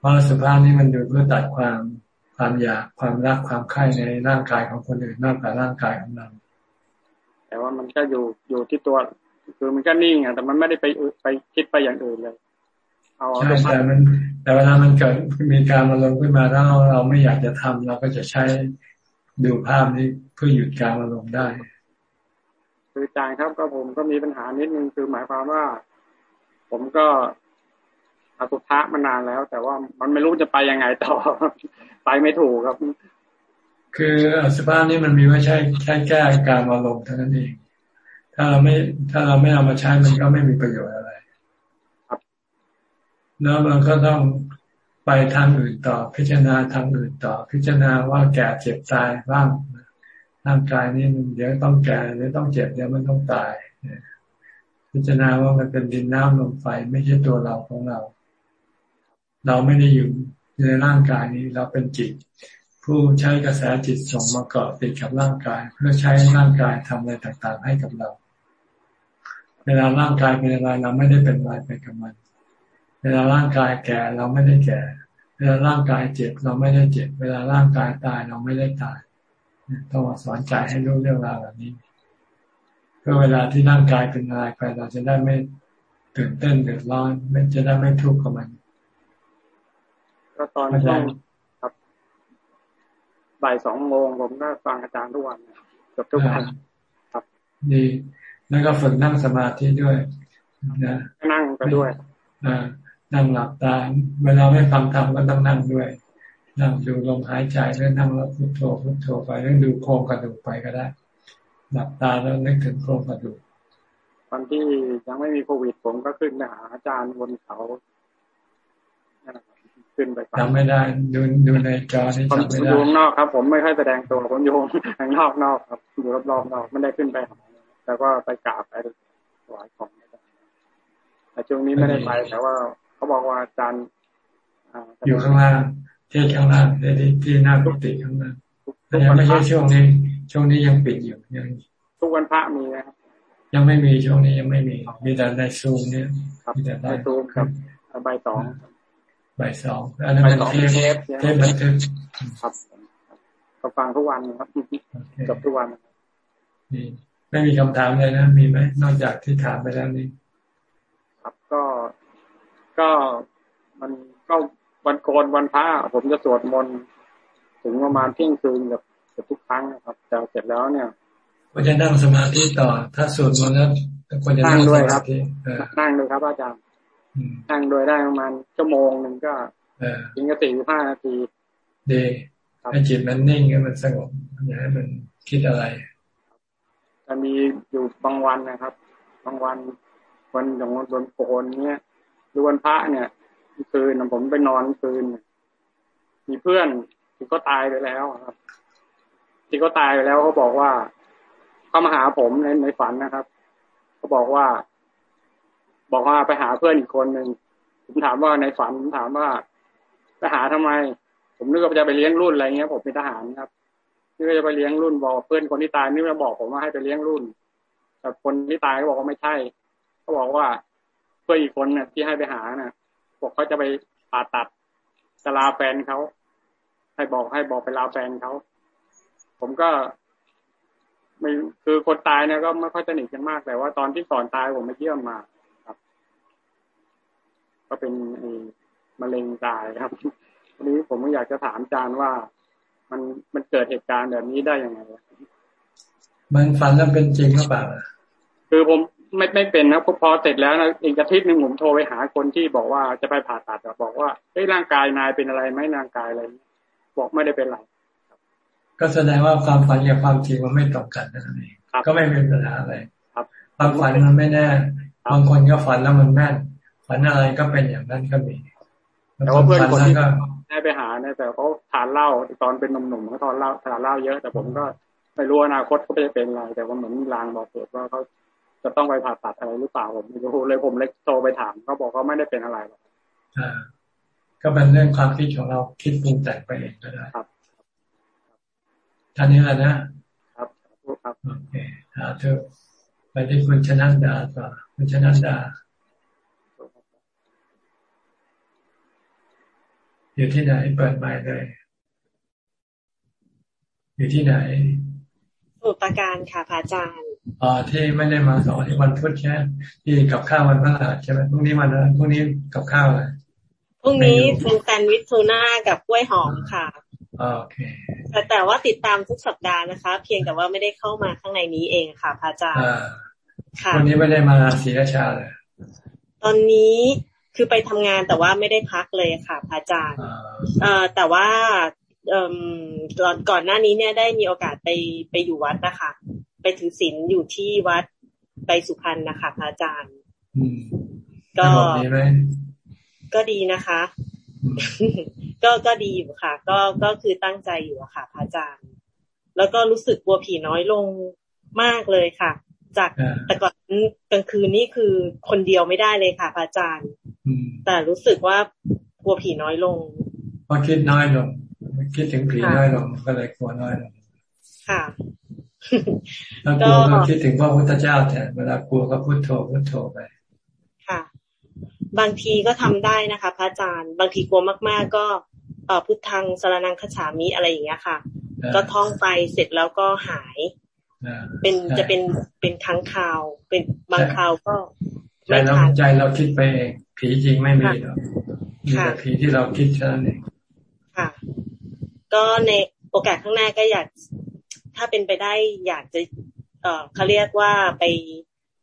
เพราะสุภาพนี่มันอยู่เพื่อตัดความความอยากความรักความใคร่ในร่างกายของคนอื่นมากกว่าร่างกายของเราแต่ว่ามันก็อยู่อยู่ที่ตัว คือมันก็นิ่งอะแต่มันไม่ได้ไปไปคิดไปอย่างอื่นเลย เอาใช่แต่มัน แต่เวลามันเกิดมีการมาลงขึ้นมาถ้าเราไม่อยากจะทำเราก็จะใช้ดูภาพนี้เพื่อหยุดการมาลงได้ คือจางครับก็ผมก็มีปัญหานิดนึงคือหมายความว่า ผมก็ อาสุภะมานานแล้ว แต่ว่ามันไม่รู้จะไปยังไงต่อ ไปไม่ถูกครับ คืออสุภะนี่มันมีไว้ใช้แค่แก้การมาลงเท่านั้นเอง ถ้าเราไม่ถ้าเราไม่เอามาใช้มันก็ไม่มีประโยชน์อะไรแล้วมันก็ต้องไปทางอื่นต่อ พิจารณาทางอื่นต่อ พิจารณาว่าแก่เจ็บตายบ้างร่างกายนี่เดี๋ยวต้องแก่เดี๋ยวต้องเจ็บเดี๋ยวมันต้องตายพิจารณาว่ามันเป็นดินน้ำลมไฟไม่ใช่ตัวเราของเรา เราไม่ได้อยู่ในร่างกายนี้เราเป็นจิต ผู้ใช้กระแสจิตส่งมาเกาะติดกับร่างกาย เพื่อใช้ร่างกายทำอะไรต่างๆ ให้กับเรา เวลาร่างกายเป็นอะไรเราไม่ได้เป็นอะไรไปกับมัน เวลาร่างกายแก่เราไม่ได้แก่ เวลาร่างกายเจ็บเราไม่ได้เจ็บ เวลาร่างกายตายเราไม่ได้ตายต้องสอนใจให้รู้เรื่องราวแบบนี้เพื่อเวลาที่ร่างกายเป็นอะไรไป เราจะได้ไม่ตื่นเต้นเดือดร้อนไม่จะได้ไม่ทุกข์กับมัน ก็ตอนช่วงครับ บ่ายสองโมงผมก็ฟังอาจารย์ทุกวันเกือบทุกวันครับดีแล้วก็ฝึกนั่งสมาธิด้วยนะนั่งไปด้วยอ่านั่งหลับตา เวลาไม่ฟังธรรมก็ต้องนั่งด้วย นั่งดูลมหายใจแล้วนั่งแล้วพุทโธพุทโธไปแล้วดูโครงกระดูกไปก็ได้ หลับตาแล้วนึกถึงโครงกระดูกตอนที่ยังไม่มีโควิดผมก็ขึ้นไปหาอาจารย์บนเขา ขึ้นไปจำไม่ได้ดูดูในจอนี่จำไม่ได้อยู่ข้างนอกครับ ผมไม่ค่อยแสดงตัวผมอยู่ข้างนอกนอกครับอยู่รอบๆนอกไม่ได้ขึ้นไปแล้วก็ไปกราบไปถวายของแต่ช่วงนี้ไม่ได้ไปแต่ว่าเขาบอกว่าอาจารย์อยู่ข้างล่างเทศข้างล่างที่ที่หน้ากุฏิข้างล่างแต่ยังไม่ใช่ช่วงนี้ช่วงนี้ยังปิดอยู่ยังทุกวันพระมีนะครับยังไม่มีช่วงนี้ยังไม่มีมีแต่ในซูมเนี่ยมีแต่ในซูมครับใบสอง ใบสองอันนั้นเป็นเทปเทปบันทึกครับก็ฟังทุกวันครับกับทุกวันนี่ไม่มีคำถามเลยนะมีไหมนอกจากที่ถามไปแล้วนี่ครับก็ก็มันก็วันโกนวันพระผมจะสวดมนต์ถึงประมาณเที่ยงคืนกับกับทุกครั้งนะครับแต่เสร็จแล้วเนี่ยก็จะนั่งสมาธิต่อ ถ้าสวดมนต์แล้วควรจะนั่งด้วยครับนั่งด้วยครับอาจารย์ นั่งโดยได้ประมาณชั่วโมงหนึ่งก็ถึงกสี่ห้านาทีดีให้จิตมันนิ่งให้มันสงบอย่าให้มันคิดอะไรจะมีอยู่บางวันนะครับ บางวันวันอย่างวันโกนเนี้ยหรือวันพระเนี่ยคืนผมไปนอนคืน มีเพื่อนที่ก็ตายไปแล้วครับ ที่ก็ตายไปแล้วเขาบอกว่าเขามาหาผมในในฝันนะครับเขาบอกว่า บอกว่าไปหาเพื่อนอีกคนหนึ่งผมถามว่าในฝันผมถามว่าไปหาทำไม ผมนึกว่าจะไปเลี้ยงรุ่นอะไรเงี้ย ผมเป็นทหารครับนึกว่าจะไปเลี้ยงรุ่นบอกเพื่อนคนที่ตายนึกว่าบอกผมว่าให้ไปเลี้ยงรุ่นแต่คนที่ตายก็บอกว่าไม่ใช่เขาบอกว่าเพื่อนอีกคนเนี่ยที่ให้ไปหาน่ะบอกเขาจะไปผ่าตัดจะลาแฟนเขาให้บอกให้บอกไปลาแฟนเขาผมก็ไม่คือคนตายเนี่ยก็ไม่ค่อยสนิทกันมากแต่ว่าตอนที่ก่อนตายผมไปเยี่ยมมา ก็เป็นมะเร็งตายครับวันนี้ผมก็อยากจะถามอาจารย์ว่า มันมันเกิดเหตุการณ์แบบนี้ได้ยังไงมันฝันแล้วเป็นจริงหรือเปล่าคือผมไม่ไม่เป็นนะพอเสร็จแล้วนะอีกอาทิตย์หนึ่งผมโทรไปหาคนที่บอกว่าจะไปผ่าตัดบอกว่าเฮ้ยร่างกายนายเป็นอะไรไหมร่างกายอะไรบอกไม่ได้เป็นไรก็แสดงว่าความฝันกับความจริงมันไม่ตรงกันนั่นเองก็ไม่มีปัญหาอะไรความฝันมันไม่แน่บางคนก็ฝันแล้วมันแม่น ฝันอะไรก็เป็นอย่างนั้นก็มีแต่ว่าเพื่อนคนที่ได้ไปหาเนี่ยแต่เขาทานเหล้าตอนเป็นหนุ่มๆเขาทานเหล้าทานเหล้าเยอะแต่ผมก็ไม่รู้อนาคตเขาจะเป็นอะไร แต่ว่าเหมือนลางบอกเกิดว่าเขาจะต้องไปผ่าตัดอะไรหรือเปล่าผมไม่รู้เลยผมเลยโทรไปถามเขาบอกเขาไม่ได้เป็นอะไรหรอกอ่าก็เป็นเรื่องความคิดของเราคิดปรุงแต่งไปเองก็ได้ครับท่านนี้แหละนะครับครับโอเคหาเธอไปที่คุณชนันดาต่อคุณชนันดา อยู่ที่ไหนเปิดไมค์เลย อยู่ที่ไหนสุปการค่ะพระอาจารย์อ๋อที่ไม่ได้มาสอนที่วันพุธใช่ที่กับข้าววันพฤหัสใช่ไหมพรุ่งนี้วันพรุ่งนี้กับข้าวอะไรพรุ่งนี้เป็นแซนด์วิชทูน่ากับกล้วยหอมค่ะโอเคแต่แต่ว่าติดตามทุกสัปดาห์นะคะ เพียงแต่ว่าไม่ได้เข้ามาข้างในนี้เองค่ะพระอาจารย์ค่ะวันนี้ไม่ได้มาศรีราชาเลยตอนนี้ คือไปทำงานแต่ว่าไม่ได้พักเลยค่ะพระอาจารย์เอ่อแต่ว่าเอ่อก่อนหน้านี้เนี่ยได้มีโอกาสไปไปอยู่วัดนะคะ ไปถือศีลอยู่ที่วัดไปสุพรรณนะคะพระอาจารย์ก็ก็ดีนะคะ ก็ก็ดีอยู่ค่ะ ก็ก็คือตั้งใจอยู่ค่ะพระอาจารย์ แล้วก็รู้สึกกลัวผีน้อยลงมากเลยค่ะ จากแต่ก่อนกลางคืนนี่คือคนเดียวไม่ได้เลยค่ะพระอาจารย์ แต่รู้สึกว่ากลัวผีน้อยลงพอคิดน้อยลงคิดถึงผีน้อยลงก็เลยกลัวน้อยลงค่ะถ้ากลัวก็คิดถึงพระพุทธเจ้าแทนเวลากลัวก็พุทโธพุทโธไปค่ะ บางทีก็ทำได้นะคะ พระอาจารย์ บางทีกลัวมาก ๆ ก็เอ่อพุทธังสารนังขฉามิอะไรอย่างเงี้ยค่ะ ก็ท่องไปเสร็จแล้วก็หายเป็นจะเป็นเป็นครั้งคราว เป็นบางคราวก็ใจเราใจเราคิดไปเอง ผีจริงไม่มีหรอกมีแต่ผีที่เราคิดเท่านั้นเองค่ะ ก็ในโอกาสข้างหน้าก็อยาก ถ้าเป็นไปได้อยากจะ เออเขาเรียกว่าไป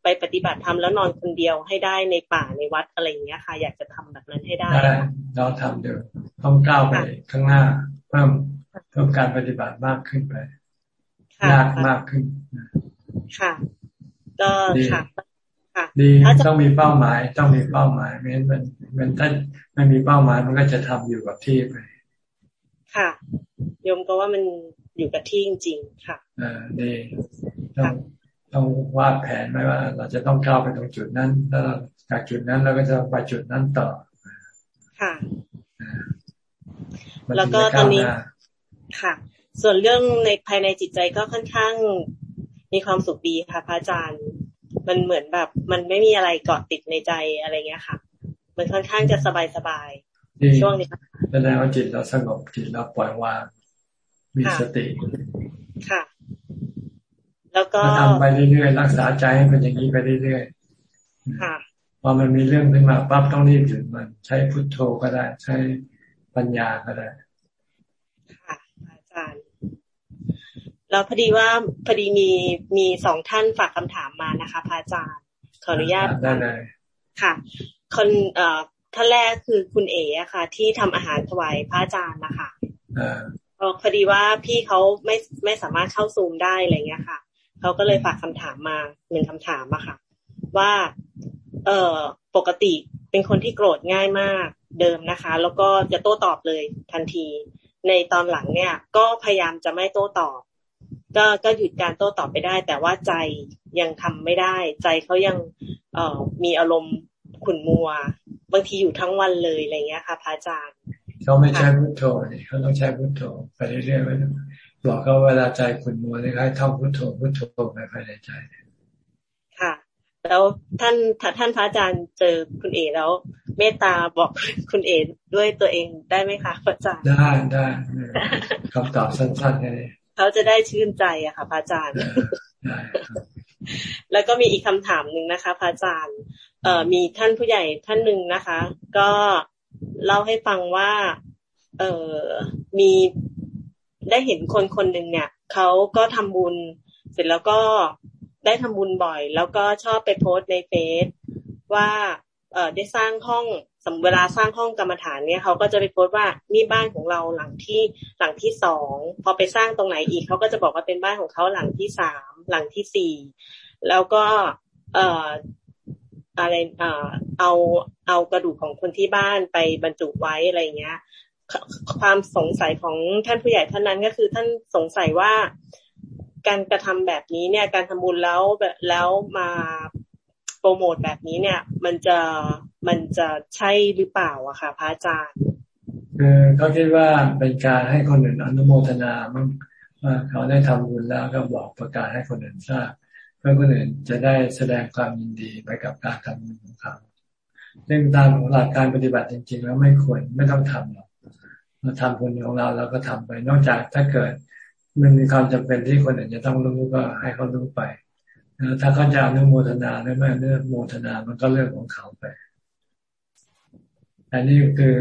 ไปปฏิบัติธรรมแล้วนอนคนเดียวให้ได้ในป่าในวัดอะไรอย่างเงี้ยค่ะ อยากจะทำแบบนั้นให้ได้ได้เราทำเดี๋ยวต้องก้าวไปข้างหน้า เพิ่มเพิ่มการปฏิบัติมากขึ้นไปยากมากขึ้นค่ะ ก็ค่ะ ดีต้องมีเป้าหมาย ต้องมีเป้าหมายไม่งั้นมันมันถ้าไม่มีเป้าหมายมันก็จะทำอยู่กับที่ไป ค่ะโยมก็ว่ามันอยู่กับที่จริงๆค่ะอ่าดีต้องต้องวาดแผนไว้ว่า เราจะต้องก้าวไปตรงจุดนั้นแล้วจากจุดนั้นเราก็จะไปจุดนั้นต่อ ค่ะแล้วก็ตอนนี้ค่ะ ส่วนเรื่องในภายในจิตใจก็ค่อนข้างมีความสุขดีค่ะพระอาจารย์ มันเหมือนแบบ มันไม่มีอะไรเกาะติดในใจอะไรเงี้ยค่ะ มันค่อนข้างจะสบายสบายช่วงนี้แสดงว่าจิตเราสงบจิตเราปล่อยวางมีสติค่ะ แล้วก็ทำไปเรื่อยๆรักษาใจให้เป็นอย่างนี้ไปเรื่อยๆค่ะพอมันมีเรื่องขึ้นมาปั๊บต้องรีบหยุดมัน ใช้พุทโธก็ได้ ใช้ปัญญาก็ได้ค่ะอาจารย์ แล้วพอดีว่าพอดีมีมีสองท่านฝากคำถามมานะคะพระอาจารย์ขออนุญาตได้เลยค่ะ คนเอ่อท่านแรกคือคุณเอ๋ค่ะ ที่ทำอาหารถวายพระอาจารย์นะคะพอดีว่าพี่เขาไม่ไม่สามารถเข้าซูมได้อะไรเงี้ยค่ะเขาก็เลยฝากคำถามมาหนึ่งคำถามอะค่ะ ว่า เออปกติเป็นคนที่โกรธง่ายมากเดิมนะคะ แล้วก็จะโต้ตอบเลยทันที ในตอนหลังเนี่ย ก็พยายามจะไม่โต้ตอบ ก็ก็หยุดการโต้ตอบไปได้ แต่ว่าใจยังทำไม่ได้ ใจเขายังเอ่อมีอารมณ์ขุ่นมัว บางทีอยู่ทั้งวันเลยอะไรเงี้ยค่ะพระอาจารย์เขาไม่ใช้พุทโธนี่เขาต้องใช้พุทโธไปเรื่อยๆไว้บอกเขาเวลาใจขุ่นมัวเลยให้ท่องพุทโธพุทโธไปภายในใจค่ะ แล้วท่านท่านพระอาจารย์เจอคุณเอแล้ว เมตตาบอกคุณเอด้วยตัวเองได้ไหมคะพระอาจารย์ได้ได้คำตอบสั้นๆแค่นี้ เขาจะได้ชื่นใจอะค่ะพระอาจารย์ แล้วก็มีอีกคำถามหนึ่งนะคะพระอาจารย์ เอ่อมีท่านผู้ใหญ่ท่านหนึ่งนะคะ ก็เล่าให้ฟังว่า เออมีได้เห็นคนคนหนึ่งเนี่ยเขาก็ทำบุญ เสร็จแล้วก็ได้ทำบุญบ่อย แล้วก็ชอบไปโพสในเฟซว่า เออได้สร้างห้องสมเวลาสร้างห้องกรรมฐานเนี่ยเขาก็จะไปโพสว่านี่บ้านของเราหลังที่หลังที่สองพอไปสร้างตรงไหนอีกเขาก็จะบอกว่าเป็นบ้านของเขาหลังที่สามหลังที่สี่แล้วก็เอ่ออะไรเอ่อเอาเอากระดูกของคนที่บ้านไปบรรจุไว้อะไรเงี้ย ความสงสัยของท่านผู้ใหญ่ท่านนั้นก็คือท่านสงสัยว่าการกระทำแบบนี้เนี่ยการทำบุญแล้วแล้วมา โปรโมทแบบนี้เนี่ย มันจะมันจะใช่หรือเปล่าอะค่ะพระอาจารย์คือเขาคิดว่าเป็นการให้คนอื่นอนุโมทนามั้งว่าเขาได้ทำบุญแล้วก็บอกประกาศให้คนอื่นทราบเพื่อคนอื่นจะได้แสดงความยินดีไปกับการทำบุญของเขาซึ่องตามหลักการปฏิบัติจริง ๆ แล้วไม่ควรไม่ต้องทำหรอกเราทำคนของเราเราก็ทำไป นอกจากถ้าเกิด มันมีความจำเป็นที่คนอื่นจะต้องรู้ก็ให้เขารู้ไป ถ้าเขาจะอนุโมทนาหรือไม่อนุโมทนามันก็เรื่องของเขาไป อันนี้คือ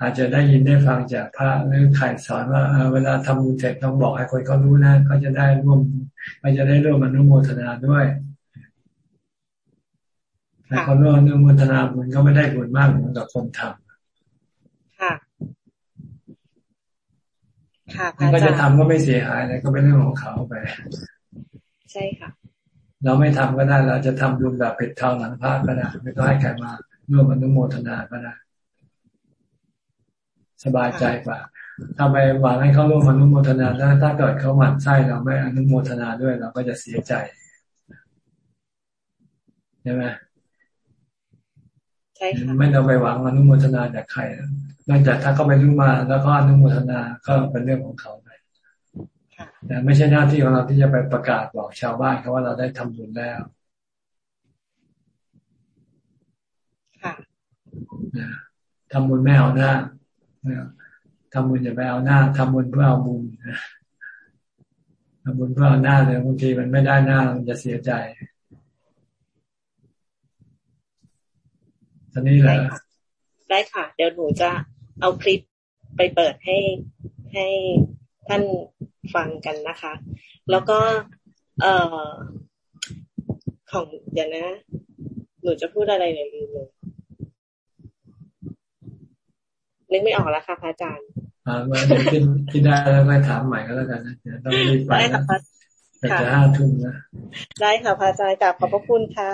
อาจจะได้ยินได้ฟังจากพระหรือใครสอนว่าเวลาทำบุญเสร็จต้องบอกให้คนเขารู้นะเขาจะได้ร่วมเขาจะได้ร่วมอนุโมทนาด้วยแต่คนร่วมอนุโมทนาบุญก็ไม่ได้บุญมากเหมือนกับคนทำค่ะ ค่ะก็จะทำก็ไม่เสียหายเลยก็เป็นเรื่องของเขาไป ใช่ค่ะ เราไม่ทำก็ได้เราจะทำบุญแบบปิดทองหลังพระก็ได้ไม่ต้องให้ใครมาร่วมอนุโมทนาก็ได้สบายใจกว่าถ้าไปหวังให้เขาร่วมอนุโมทนาถ้าเกิดเขาหมั่นไส้เราไม่อนุโมทนาด้วยเราก็จะเสียใจใช่ไหมใช่ค่ะไม่ต้องไปหวังอนุโมทนาจากใครนอกจากถ้าเขาไปรู้มาแล้วก็อนุโมทนาก็เป็นเรื่องของเขาไป แต่ไม่ใช่หน้าที่ของเราที่จะไปประกาศบอกชาวบ้านเขาว่าเราได้ทำบุญแล้วค่ะทำบุญไม่เอาหน้าทำบุญอย่าไปเอาหน้าทำบุญเพื่อเอาบุญทำบุญเพื่อเอาหน้าเลยบางทีมันไม่ได้หน้ามันจะเสียใจตอนนี้แหละได้ค่ะ เดี๋ยวหนูจะเอาคลิปไปเปิดให้ให้ท่าน ฟังกันนะคะ แล้วก็ เอ่อ ของเดี๋ยวนะ หนูจะพูดอะไรเนี่ยลืมเลยนึกไม่ออกแล้วค่ะพระอาจารย์อ่าวันนี้คิดคิดได้แล้วไปถามใหม่ก็แล้วกันนะเดี๋ยวต้องรีบไปนะจะห้าทุ่มนะได้ค่ะพระอาจารย์กลับขอบพระคุณค่ะ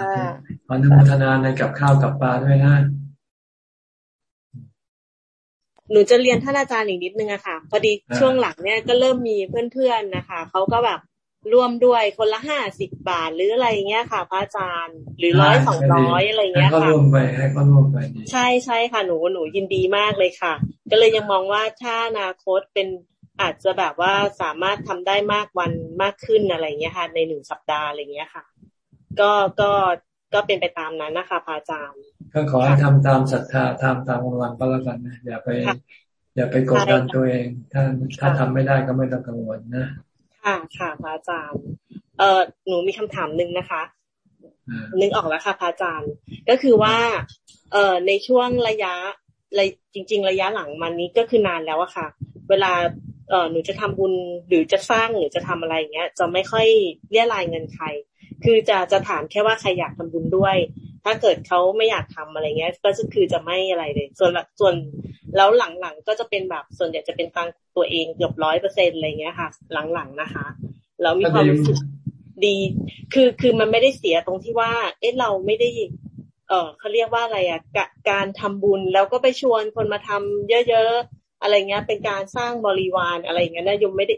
ขออนุโมทนาในกับข้าวกับปลาด้วยนะ หนูจะเรียนท่านอาจารย์อีกนิดนึงอะค่ะ พอดีช่วงหลังเนี่ยก็เริ่มมีเพื่อนๆนะคะเขาก็แบบร่วมด้วยคนละห้าสิบบาทหรืออะไรเงี้ยค่ะ พระอาจารย์หรือร้อยสองร้อยอะไรเงี้ยค่ะให้เขาร่วมไปให้เขาร่วมไปใช่ใช่ค่ะหนูหนูยินดีมากเลยค่ะ ก็เลยยังมองว่าถ้าอนาคตเป็นอาจจะแบบว่าสามารถทำได้มากวันมากขึ้นอะไรเงี้ยค่ะ ในหนึ่งสัปดาห์อะไรเงี้ยค่ะ ก็ก็ ก็เป็นไปตามนั้นนะคะพระอาจารย์ ก็ขอให้ทำตามศรัทธาทำตามกำลังก็แล้วกันนะอย่าไป อย่าไปกดดันตัวเอง ถ้าถ้าทำไม่ได้ก็ไม่ต้องกังวลนะ ค่ะค่ะพระอาจารย์ เออหนูมีคำถามหนึ่งนะคะนึกออกแล้วค่ะพระอาจารย์ ก็คือว่า เออในช่วงระยะจริง ๆ ระยะหลังมันนี้ก็คือนานแล้วอะค่ะ เวลาเออหนูจะทำบุญหรือจะสร้างหรือจะทำอะไรเงี้ย จะไม่ค่อยเรียรายเงินใคร คือจะจะถามแค่ว่าใครอยากทำบุญด้วย ถ้าเกิดเขาไม่อยากทำอะไรเงี้ย ก็คือจะไม่อะไรเลย ส่วนส่วนแล้วหลังๆก็จะเป็นแบบส่วนใหญ่จะเป็นตังตัวเองเกือบร้อยเปอร์เซ็นต์อะไรเงี้ยค่ะ หลังๆนะคะแล้วมีความรู้สึกดี คือคือมันไม่ได้เสียตรงที่ว่า เอ๊ะเราไม่ได้เออเขาเรียกว่าอะไรอะการทำบุญแล้วก็ไปชวนคนมาทำเยอะๆอะไรเงี้ย เป็นการสร้างบริวารอะไรเงี้ยนะยมไม่ได้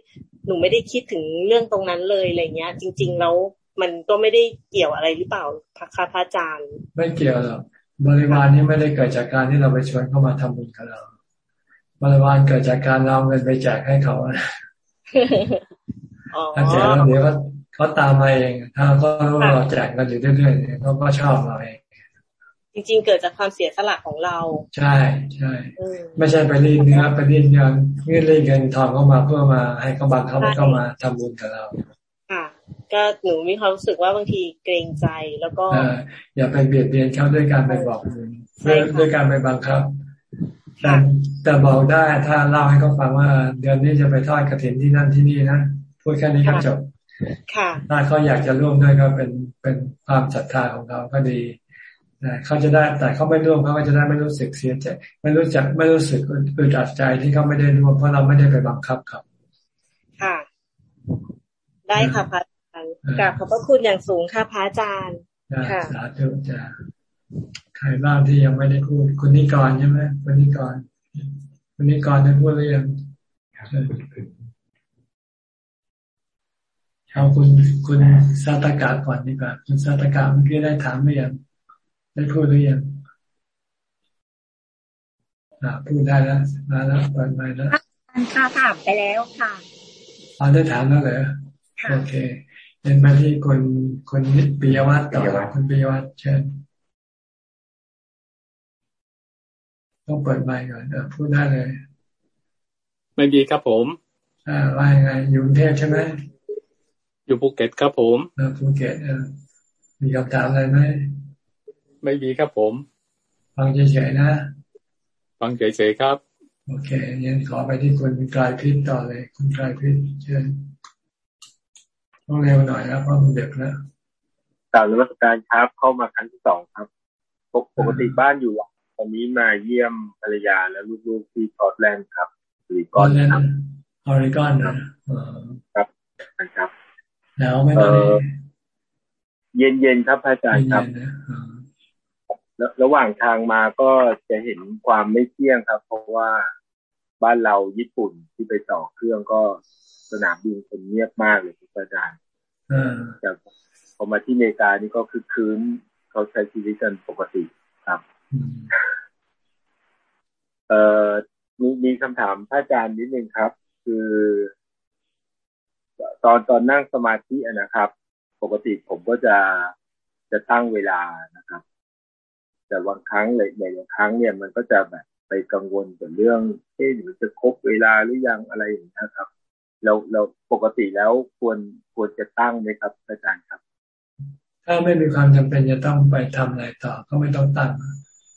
หนูไม่ได้คิดถึงเรื่องตรงนั้นเลยอะไรเงี้ย จริง ๆ แล้ว มันก็ไม่ได้เกี่ยวอะไรหรือเปล่าพระคาพระอาจารย์ ไม่เกี่ยวหรอกบริวารนี้ไม่ได้เกิดจากการที่เราไปชวนเข้ามาทำบุญกับเราบริวารเกิดจากการเราเงินไปแจกให้เขาถ้าแจกแล้วเดี๋ยวก็เขาตามมาเอง ถ้าเขารู้เราแจกกันอยู่เรื่อยๆเขาก็ชอบเราเองจริง ๆ เกิดจากความเสียสละของเรา ใช่ใช่ไม่ใช่ไปรีดเนื้อไปรีดเงินเงินรีดเงินทองเข้ามาเพื่อมาให้เขาบังเขาเข้ามาทำบุญกับเราค่ะ ก็หนูมีความรู้สึกว่าบางทีเกรงใจแล้วก็อย่าไปเบียดเบียนเขาด้วยการไปบอกบุญด้วยการไปบังคับแต่แต่บอกได้ถ้าเล่าให้เขาฟังว่า เดือนนี้จะไปทอดกระถินที่นั่นที่นี่นะพูดแค่นี้ก็จบถ้าเขาอยากจะร่วมด้วยก็เป็นเป็นความศรัทธาของเขาก็ดีเขาจะได้แต่เขาไม่ร่วมเขาก็จะได้ไม่รู้สึกเสียใจ ไม่รู้จักไม่รู้สึกอึดอัดใจที่เขาไม่ได้ร่วมเพราะเราไม่ได้ไปบังคับเขาค่ะ ได้ค่ะพระอาจารย์ กราบขอบพระคุณอย่างสูงค่ะพระอาจารย์ค่ะสาธุจ้าใครบ้างที่ยังไม่ได้พูด คุณนิกรใช่ไหมคุณนิกรคุณนิกรได้พูดหรือยังเอาคุณคุณซาตากาก่อนดีกว่าคุณซาตากาเมื่อกี้ได้ถามหรือยังได้พูดหรือยังอ่าพูดได้แล้วมาแล้วเปิดไมค์แล้วค่ะถามไปแล้วค่ะอ๋อได้ถามแล้วเหรอโอเค เป็นมาที่คนคนปิยวัตรต่อคุณปิยวัตรเชิญต้องเปิดไมค์ก่อนเออพูดได้เลยไม่มีครับผมอ่าว่ายังไงอยู่กรุงเทพใช่ไหมอยู่ภูเก็ตครับผมเออภูเก็ตเออมีคำถามอะไรไหมไม่มีครับผม ฟังเฉยๆนะ ฟังเฉยๆครับ โอเคงั้นขอไปที่คุณกลายพิษต่อเลย คุณกลายพิษเชิญ ต้องเร็วหน่อยนะเพราะมันเด็กแล้วกล่าวนมัสการครับเข้ามาครั้งที่สองครับปกติบ้านอยู่ตอนนี้มาเยี่ยมภรรยาและลูกๆที่พอร์ตแลนด์ครับออริกอนครับออริกอนครับครับแล้วไม่ต้องเย็นเย็นครับอาจารย์ครับระหว่างทางมาก็จะเห็นความไม่เที่ยงครับ เพราะว่าบ้านเราญี่ปุ่นที่ไปต่อเครื่องก็ สนามบินคนเงียบมากเลยครับอาจารย์แต่พอมาที่อเมริกานี่ก็คือคืนเขาใช้ชีวิตกันปกติครับ เอ่อมีมีคำถามพระอาจารย์นิดนึงครับ คือ ตอนตอนนั่งสมาธินะครับ ปกติผมก็จะจะตั้งเวลานะครับ แต่บางครั้งเลยในบางครั้งเนี่ยมันก็จะแบบไปกังวลกับเรื่องเอ๊ะมันจะครบเวลาหรือยังอะไรอย่างนี้ครับ เราเราปกติแล้วควรควรจะตั้งไหมครับอาจารย์ครับ ถ้าไม่มีความจำเป็นจะต้องไปทำอะไรต่อ ก็ไม่ต้องตั้ง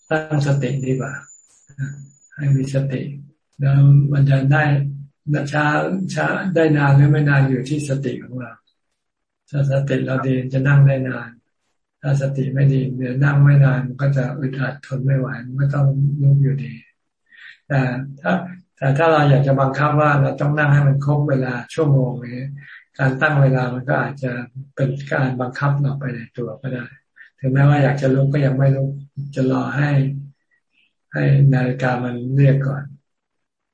ตั้งสติดีกว่า ให้มีสติ แล้วมันจะได้ช้าช้าได้นานหรือไม่นานอยู่ที่สติของเราถ้าสติเราดีจะนั่งได้นาน ถ้าสติไม่ดีเดี๋ยวนั่งไม่นานก็จะอึดอัดทนไม่ไหวไม่ต้องลุกอยู่ดีแต่ถ้า แต่ถ้าเราอยากจะบังคับว่าเราต้องนั่งให้มันครบเวลาชั่วโมงนี้การตั้งเวลามันก็อาจจะเป็นการบังคับเราไปในตัวก็ได้ ถึงแม้ว่าอยากจะลุกก็ยังไม่ลุกจะรอให้ ให้นาฬิกามันเรียกก่อน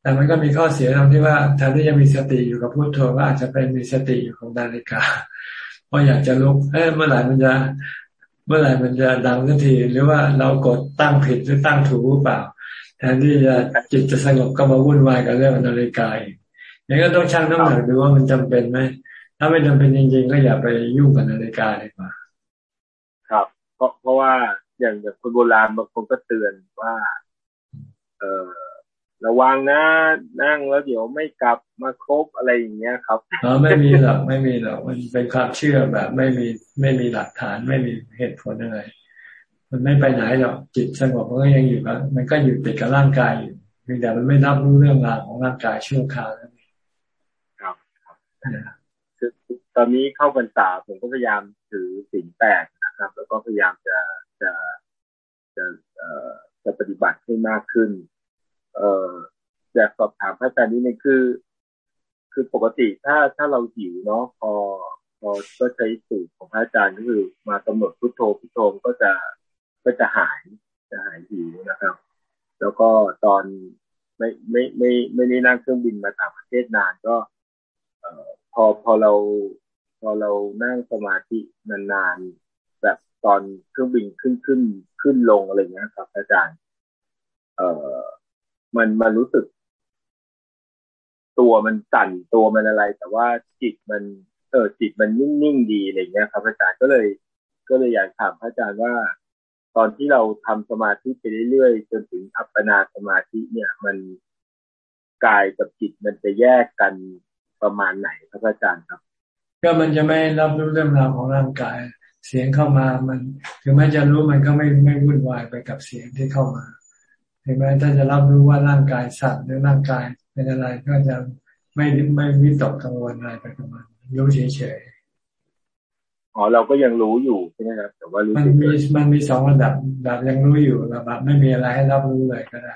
แต่มันก็มีข้อเสียตรงที่ว่าแทนที่จะมีสติอยู่กับพุทโธก็อาจจะเป็นมีสติอยู่ของนาฬิกาเพราะอยากจะลุกเอ้เมื่อไหร่มันจะ เมื่อไหร่มันจะดังทันที หรือว่าเรากดตั้งผิดหรือตั้งถูกหรือเปล่า แทนที่จะจิตจะสงบก็มาวุ่นวายกับเรื่องนาฬิกาอย่างก็ต้องชั่งน้ำหนักดูว่ามันจำเป็นไหม ถ้าไม่จำเป็นจริงๆ ก็อย่าไปยุ่งกับนาฬิกาดีกว่า ครับเพราะเพราะว่าอย่างอย่างคนโบราณบางคนก็เตือนว่า เออระวังนะนั่งแล้วเดี๋ยวไม่กลับมาครบอะไรอย่างเงี้ยครับอ๋อไม่มีหรอกไม่มีหรอกมันเป็นความเชื่อแบบ ไม่มีไม่มีหลักฐานไม่มีเหตุผลอะไร มันไม่ไปไหนหรอกจิตสงบมันก็ยังอยู่กับมันก็อยู่ติดกับร่างกายอยู่เพียงแต่มันไม่รับรู้เรื่องราวของร่างกายชั่วคราวนั่นเองครับครับคือตอนนี้เข้าพรรษาผมก็พยายามถือสิ่งแปดนะครับ แล้วก็พยายามจะจะจะเอ่อจะปฏิบัติให้มากขึ้น เอ่ออยากสอบถามพระอาจารย์นี้นึงคือ คือปกติถ้าถ้าเราหิวเนาะพอพอก็ใช้สูตรของพระอาจารย์ก็คือ มากำหนดพุทโธพุทโธก็จะ ก็จะหายจะหายหิวนะครับ แล้วก็ตอนไม่ไม่ไม่ไม่ได้นั่งเครื่องบินมาต่างประเทศนานก็ เอ่อพอพอเราพอเรานั่งสมาธินานๆแบบตอนเครื่องบินขึ้นขึ้นขึ้นลงอะไรเงี้ยครับ อาจารย์ เอ่อมันมันรู้สึก ตัวมันสั่นตัวมันอะไร แต่ว่าจิตมัน เออจิตมันนิ่งๆดีอะไรเงี้ยครับ อาจารย์ก็เลย ก็เลยอยากถามพระอาจารย์ว่า ตอนที่เราทำสมาธิไปเรื่อยๆจนถึงอัปปนาสมาธิเนี่ย มันกายกับจิตมันจะแยกกันประมาณไหนครับอาจารย์ครับ ก็มันจะไม่รับรู้เรื่องราวของร่างกาย เสียงเข้ามามัน ถึงแม้จะรู้มันก็ไม่ไม่วุ่นวายไปกับเสียงที่เข้ามา ถึงแม้ถ้าจะรับรู้ว่าร่างกายสั่นหรือร่างกายเป็นอะไรก็จะไม่ไม่วิตกกังวลอะไรไปกับมันรู้เฉยๆ อ๋อเราก็ยังรู้อยู่ใช่ไหมครับแต่ว่ารู้มันมีมันมีสองระดับแบบยังรู้อยู่ระดับไม่มีอะไรให้รับรู้เลยก็ได้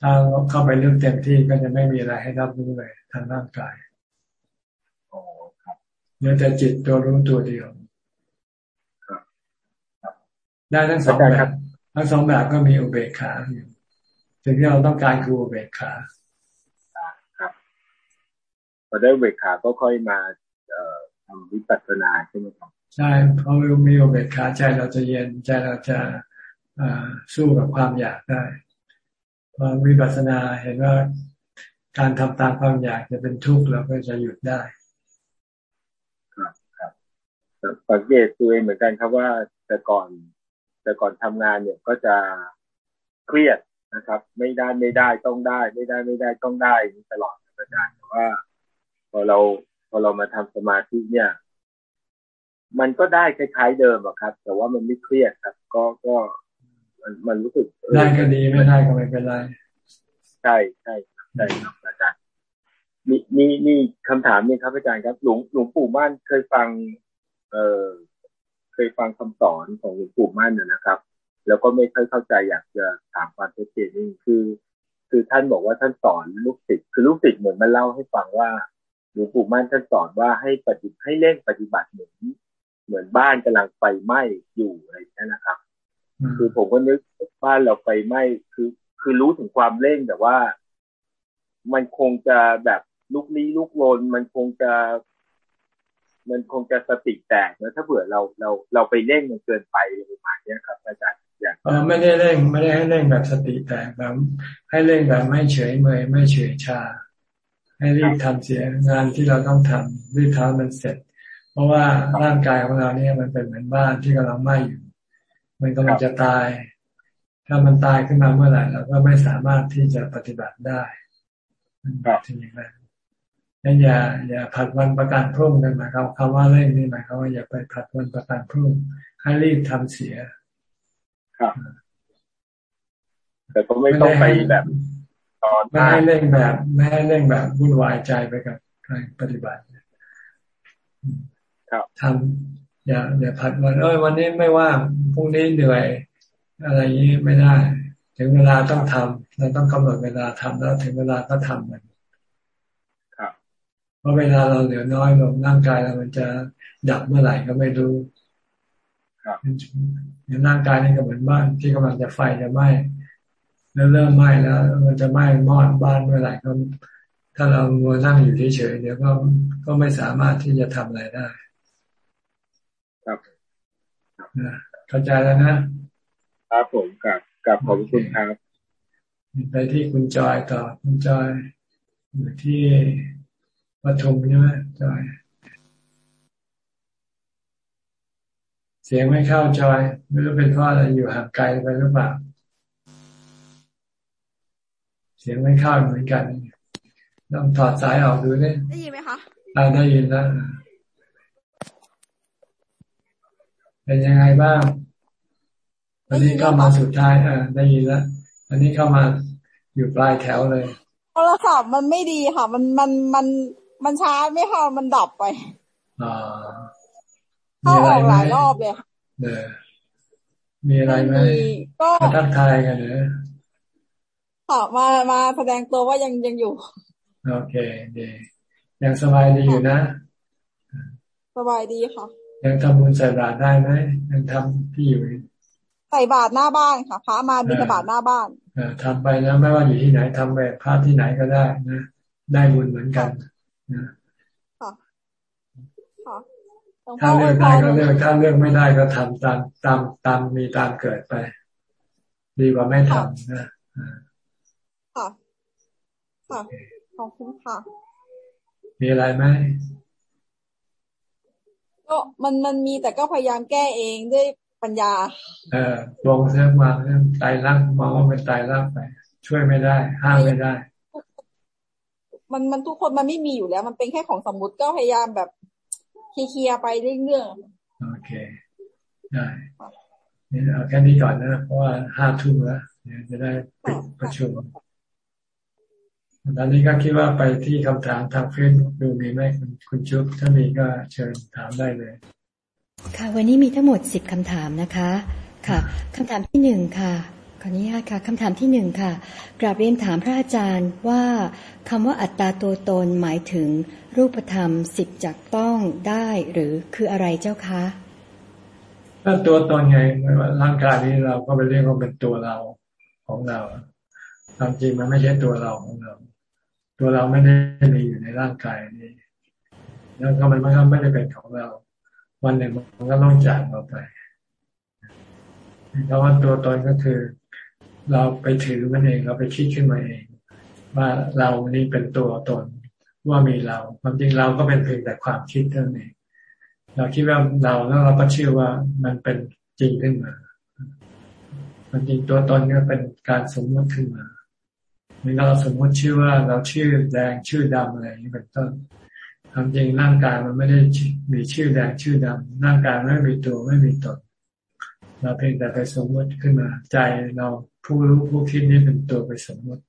ถ้าเข้าไปเรื่องเต็มที่ก็จะไม่มีอะไรให้รับรู้เลยทางร่างกายอ๋อครับเนื้อแต่จิตตัวรู้ตัวเดียวได้ทั้งสองแบบทั้งสองแบบก็มีอุเบกขาอยู่สิ่งที่เราต้องการคืออุเบกขาครับพอได้อุเบกขาก็ค่อยมา เอ่อ ทำวิปัสสนาใช่ไหมครับใช่เพราะมีอุเบกขาใจเราจะเย็นใจเราจะสู้กับความอยากได้พอวิปัสสนาเห็นว่าการทำตามความอยากจะเป็นทุกข์เราก็จะหยุดได้ ครับครับสังเกตตัวเองเหมือนกันครับว่าแต่ก่อนแต่ก่อนทำงานเนี่ยก็จะเครียดนะครับ ไม่ได้ไม่ได้ต้องได้ ไม่ได้ไม่ได้ต้องได้ตลอดอาจารย์แต่ว่าพอเราพ อเรามาทำสมาธิเนี่ย มันก็ได้คล้ายๆเดิมอะครับ แต่ว่ามันไม่เครียดครับ ก็ก็มันมันรู้สึกได้ก็ดีไม่ได้ก็ไม่เป็นไรใช่ใช่ใช่ครับอาจารย์มีมีมีคำถามนี่ครับอาจารย์ครับหลวงหลวงปู่มั่นเคยฟัง เอ่อเคยฟังคำสอนของหลวงปู่มั่นนะครับ แล้วก็ไม่ค่อยเข้าใจอยากจะถามความชัดเจนนี่คือ คือท่านบอกว่าท่านสอนลูกศิษย์คือลูกศิษย์เหมือนมาเล่าให้ฟังว่า หลวงปู่มั่นท่านสอนว่าให้ปฏิให้เร่งปฏิบัติเหมือนเหมือนบ้านกำลังไฟไหม้อยู่อะไรนี้นะครับ คือผมก็นึกบ้านเราไฟไหม้คือ คือรู้ถึงความเร่งแต่ว่า มันคงจะแบบลุกลี้ลุกลนมันคงจะ มันคงจะสติแตกนะถ้าเผื่อเราเราเราไปเร่งมันเกินไปประมาณนี้ครับ อาจารย์อย่างไม่ได้เร่ง ไม่ได้ให้เร่งแบบสติแตกแบบให้เร่งแบบไม่เฉยเมยไม่เฉยชา ให้รีบทำเสียงานที่เราต้องทำรีบทำมันเสร็จ เพราะว่าร่างกายของเราเนี่ยมันเป็นเหมือนบ้านที่กำลังไหม้อยู่ มันกำลังจะตาย ถ้ามันตายขึ้นมาเมื่อไหร่เราก็ไม่สามารถที่จะปฏิบัติได้ครับทีนี้นะนั่นอย่าอย่าผัดวันประกันพรุ่งกันหมายความคำว่าเร่งนี่หมายความว่าอย่าไปผัดวันประกันพรุ่งให้รีบทำเสีย ครับ แต่ก็ไม่ต้องไปแบบ ไม่ให้เร่งแบบไม่ให้เร่งแบบวุ่นวายใจไปกับการปฏิบัติครับทำอย่าอย่าผัดวันเอ้ยวันนี้ไม่ว่างพรุ่งนี้เหนื่อย อะไรนี้ไม่ได้ ถึงเวลาต้องทำเราต้องกำหนดเวลาทำแล้วถึงเวลาก็ทำมันครับเพราะเวลาเราเหลือน้อยลงร่างกายเรามันจะดับเมื่อไหร่ก็ไม่รู้ครับอย่างร่างกายนี่ก็เหมือนบ้านที่กำลังจะไฟจะไหม้ แล้วเริ่มไหม้แล้ว มันจะไหม้มอดบ้านเมื่อไหร่ก็ถ้าเรามัวนั่งอยู่เฉยๆเดี๋ยวก็ก็ไม่สามารถที่จะทำอะไรได้ ครับเข้าใจแล้วนะ ครับผมกับกับขอบคุณครับไปที่คุณจอยต่อคุณจอยอยู่ที่ปทุมใช่ไหมจอย เสียงไม่เข้าจอยไม่รู้เป็นเพราะอะไรอยู่ห่างไกลไปหรือเปล่าเสียงไม่เข้าเหมือนกันต้องถอดสายออกดูนี่ได้ยินไหมคะได้ยินแล้วเป็นยังไงบ้างอันนี้เข้ามาสุดท้ายอ่าได้ยินแล้วอันนี้เข้ามาอยู่ปลายแถวเลยโทรศัพท์มันไม่ดีค่ะ มันมันมันมันช้าไม่ค่ะมันดับไปอ่าเข้าออกหลายรอบเลยเนอมีอะไรไหมก็ทักทายกันเนอะ ค่ะมามาแสดงตัวว่ายังยังอยู่ โอเคดียังสบายดีอยู่นะ สบายดีค่ะ ยังทำบุญใส่บาตรได้ไหมยังทำที่อยู่ใส่บาตรหน้าบ้านค่ะพระมาบิณฑบาตหน้าบ้านทำไปแล้วไม่ว่าอยู่ที่ไหนทำไปพระที่ไหนก็ได้นะได้บุญเหมือนกันนะถ้าเลือกได้ก็เลือกถ้าเลือกไม่ได้ก็ทำตามตามตามมีตามเกิดไป ดีกว่าไม่ทำนะค่ะ ค่ะ ขอบคุณค่ะ มีอะไรไหมก็มันมันมีแต่ก็พยายามแก้เองด้วยปัญญา เออลงเส้นวางเรื่องตายรักมองว่าเป็นตายรักไป ช่วยไม่ได้ ห้ามไม่ได้ มันมันทุกคนมันไม่มีอยู่แล้ว มันเป็นแค่ของสมมุติก็พยายามแบบเคลียร์ไปเรื่อยๆโอเค ได้นี่เอาแค่นี้ก่อนนะ เพราะว่าห้าทุ่มแล้วจะได้ปิดประชุม ตอนนี้ก็คิดว่าไปที่คำถามทางเฟซบุ๊กดูมีไหมคุณชุบถ้ามีก็เชิญถามได้เลย ค่ะ วันนี้มีทั้งหมดสิบคำถามนะคะ ค่ะคำถามที่หนึ่งค่ะขออนุญาตค่ะคำถามที่หนึ่งค่ะ กราบเรียนถามพระอาจารย์ว่าคำว่าอัตตาตัวตนหมายถึงรูปธรรมสิบจักต้องได้หรือคืออะไรเจ้าคะถ้าตัวตนไงว่าร่างกายนี้เราก็ไปเรียกว่าเป็นตัวเราของเราความจริงมันไม่ใช่ตัวเราของเรา ตัวเราไม่ได้มีอยู่ในร่างกายนี้ แล้วก็มันก็ไม่ได้เป็นของเรา วันหนึ่งมันก็ต้องจากเราไปเพราะว่าตัวตนก็คือ เราไปถือมันเองเราไปคิดขึ้นมาเอง ว่าเรานี่เป็นตัวตนว่ามีเรา ความจริงเราก็เป็นเพียงแต่ความคิดเท่านั้นเองเราคิดว่าเราแล้วเราก็เชื่อว่ามันเป็นจริงขึ้นมาเวามจริงตัวตนก็เป็นการสมมติขึ้นมา เมื่อเราสมมติชื่อว่าเราชื่อแดงชื่อดำอะไรอย่างนี้เป็นต้นความจริงร่างกายมันไม่ได้มีชื่อแดงชื่อดำร่างกายไม่มีตัวไม่มีตนเราเพียงแต่ไปสมมติขึ้นมา ใจเราผู้รู้ผู้คิดนี้เป็นตัวไปสมมติ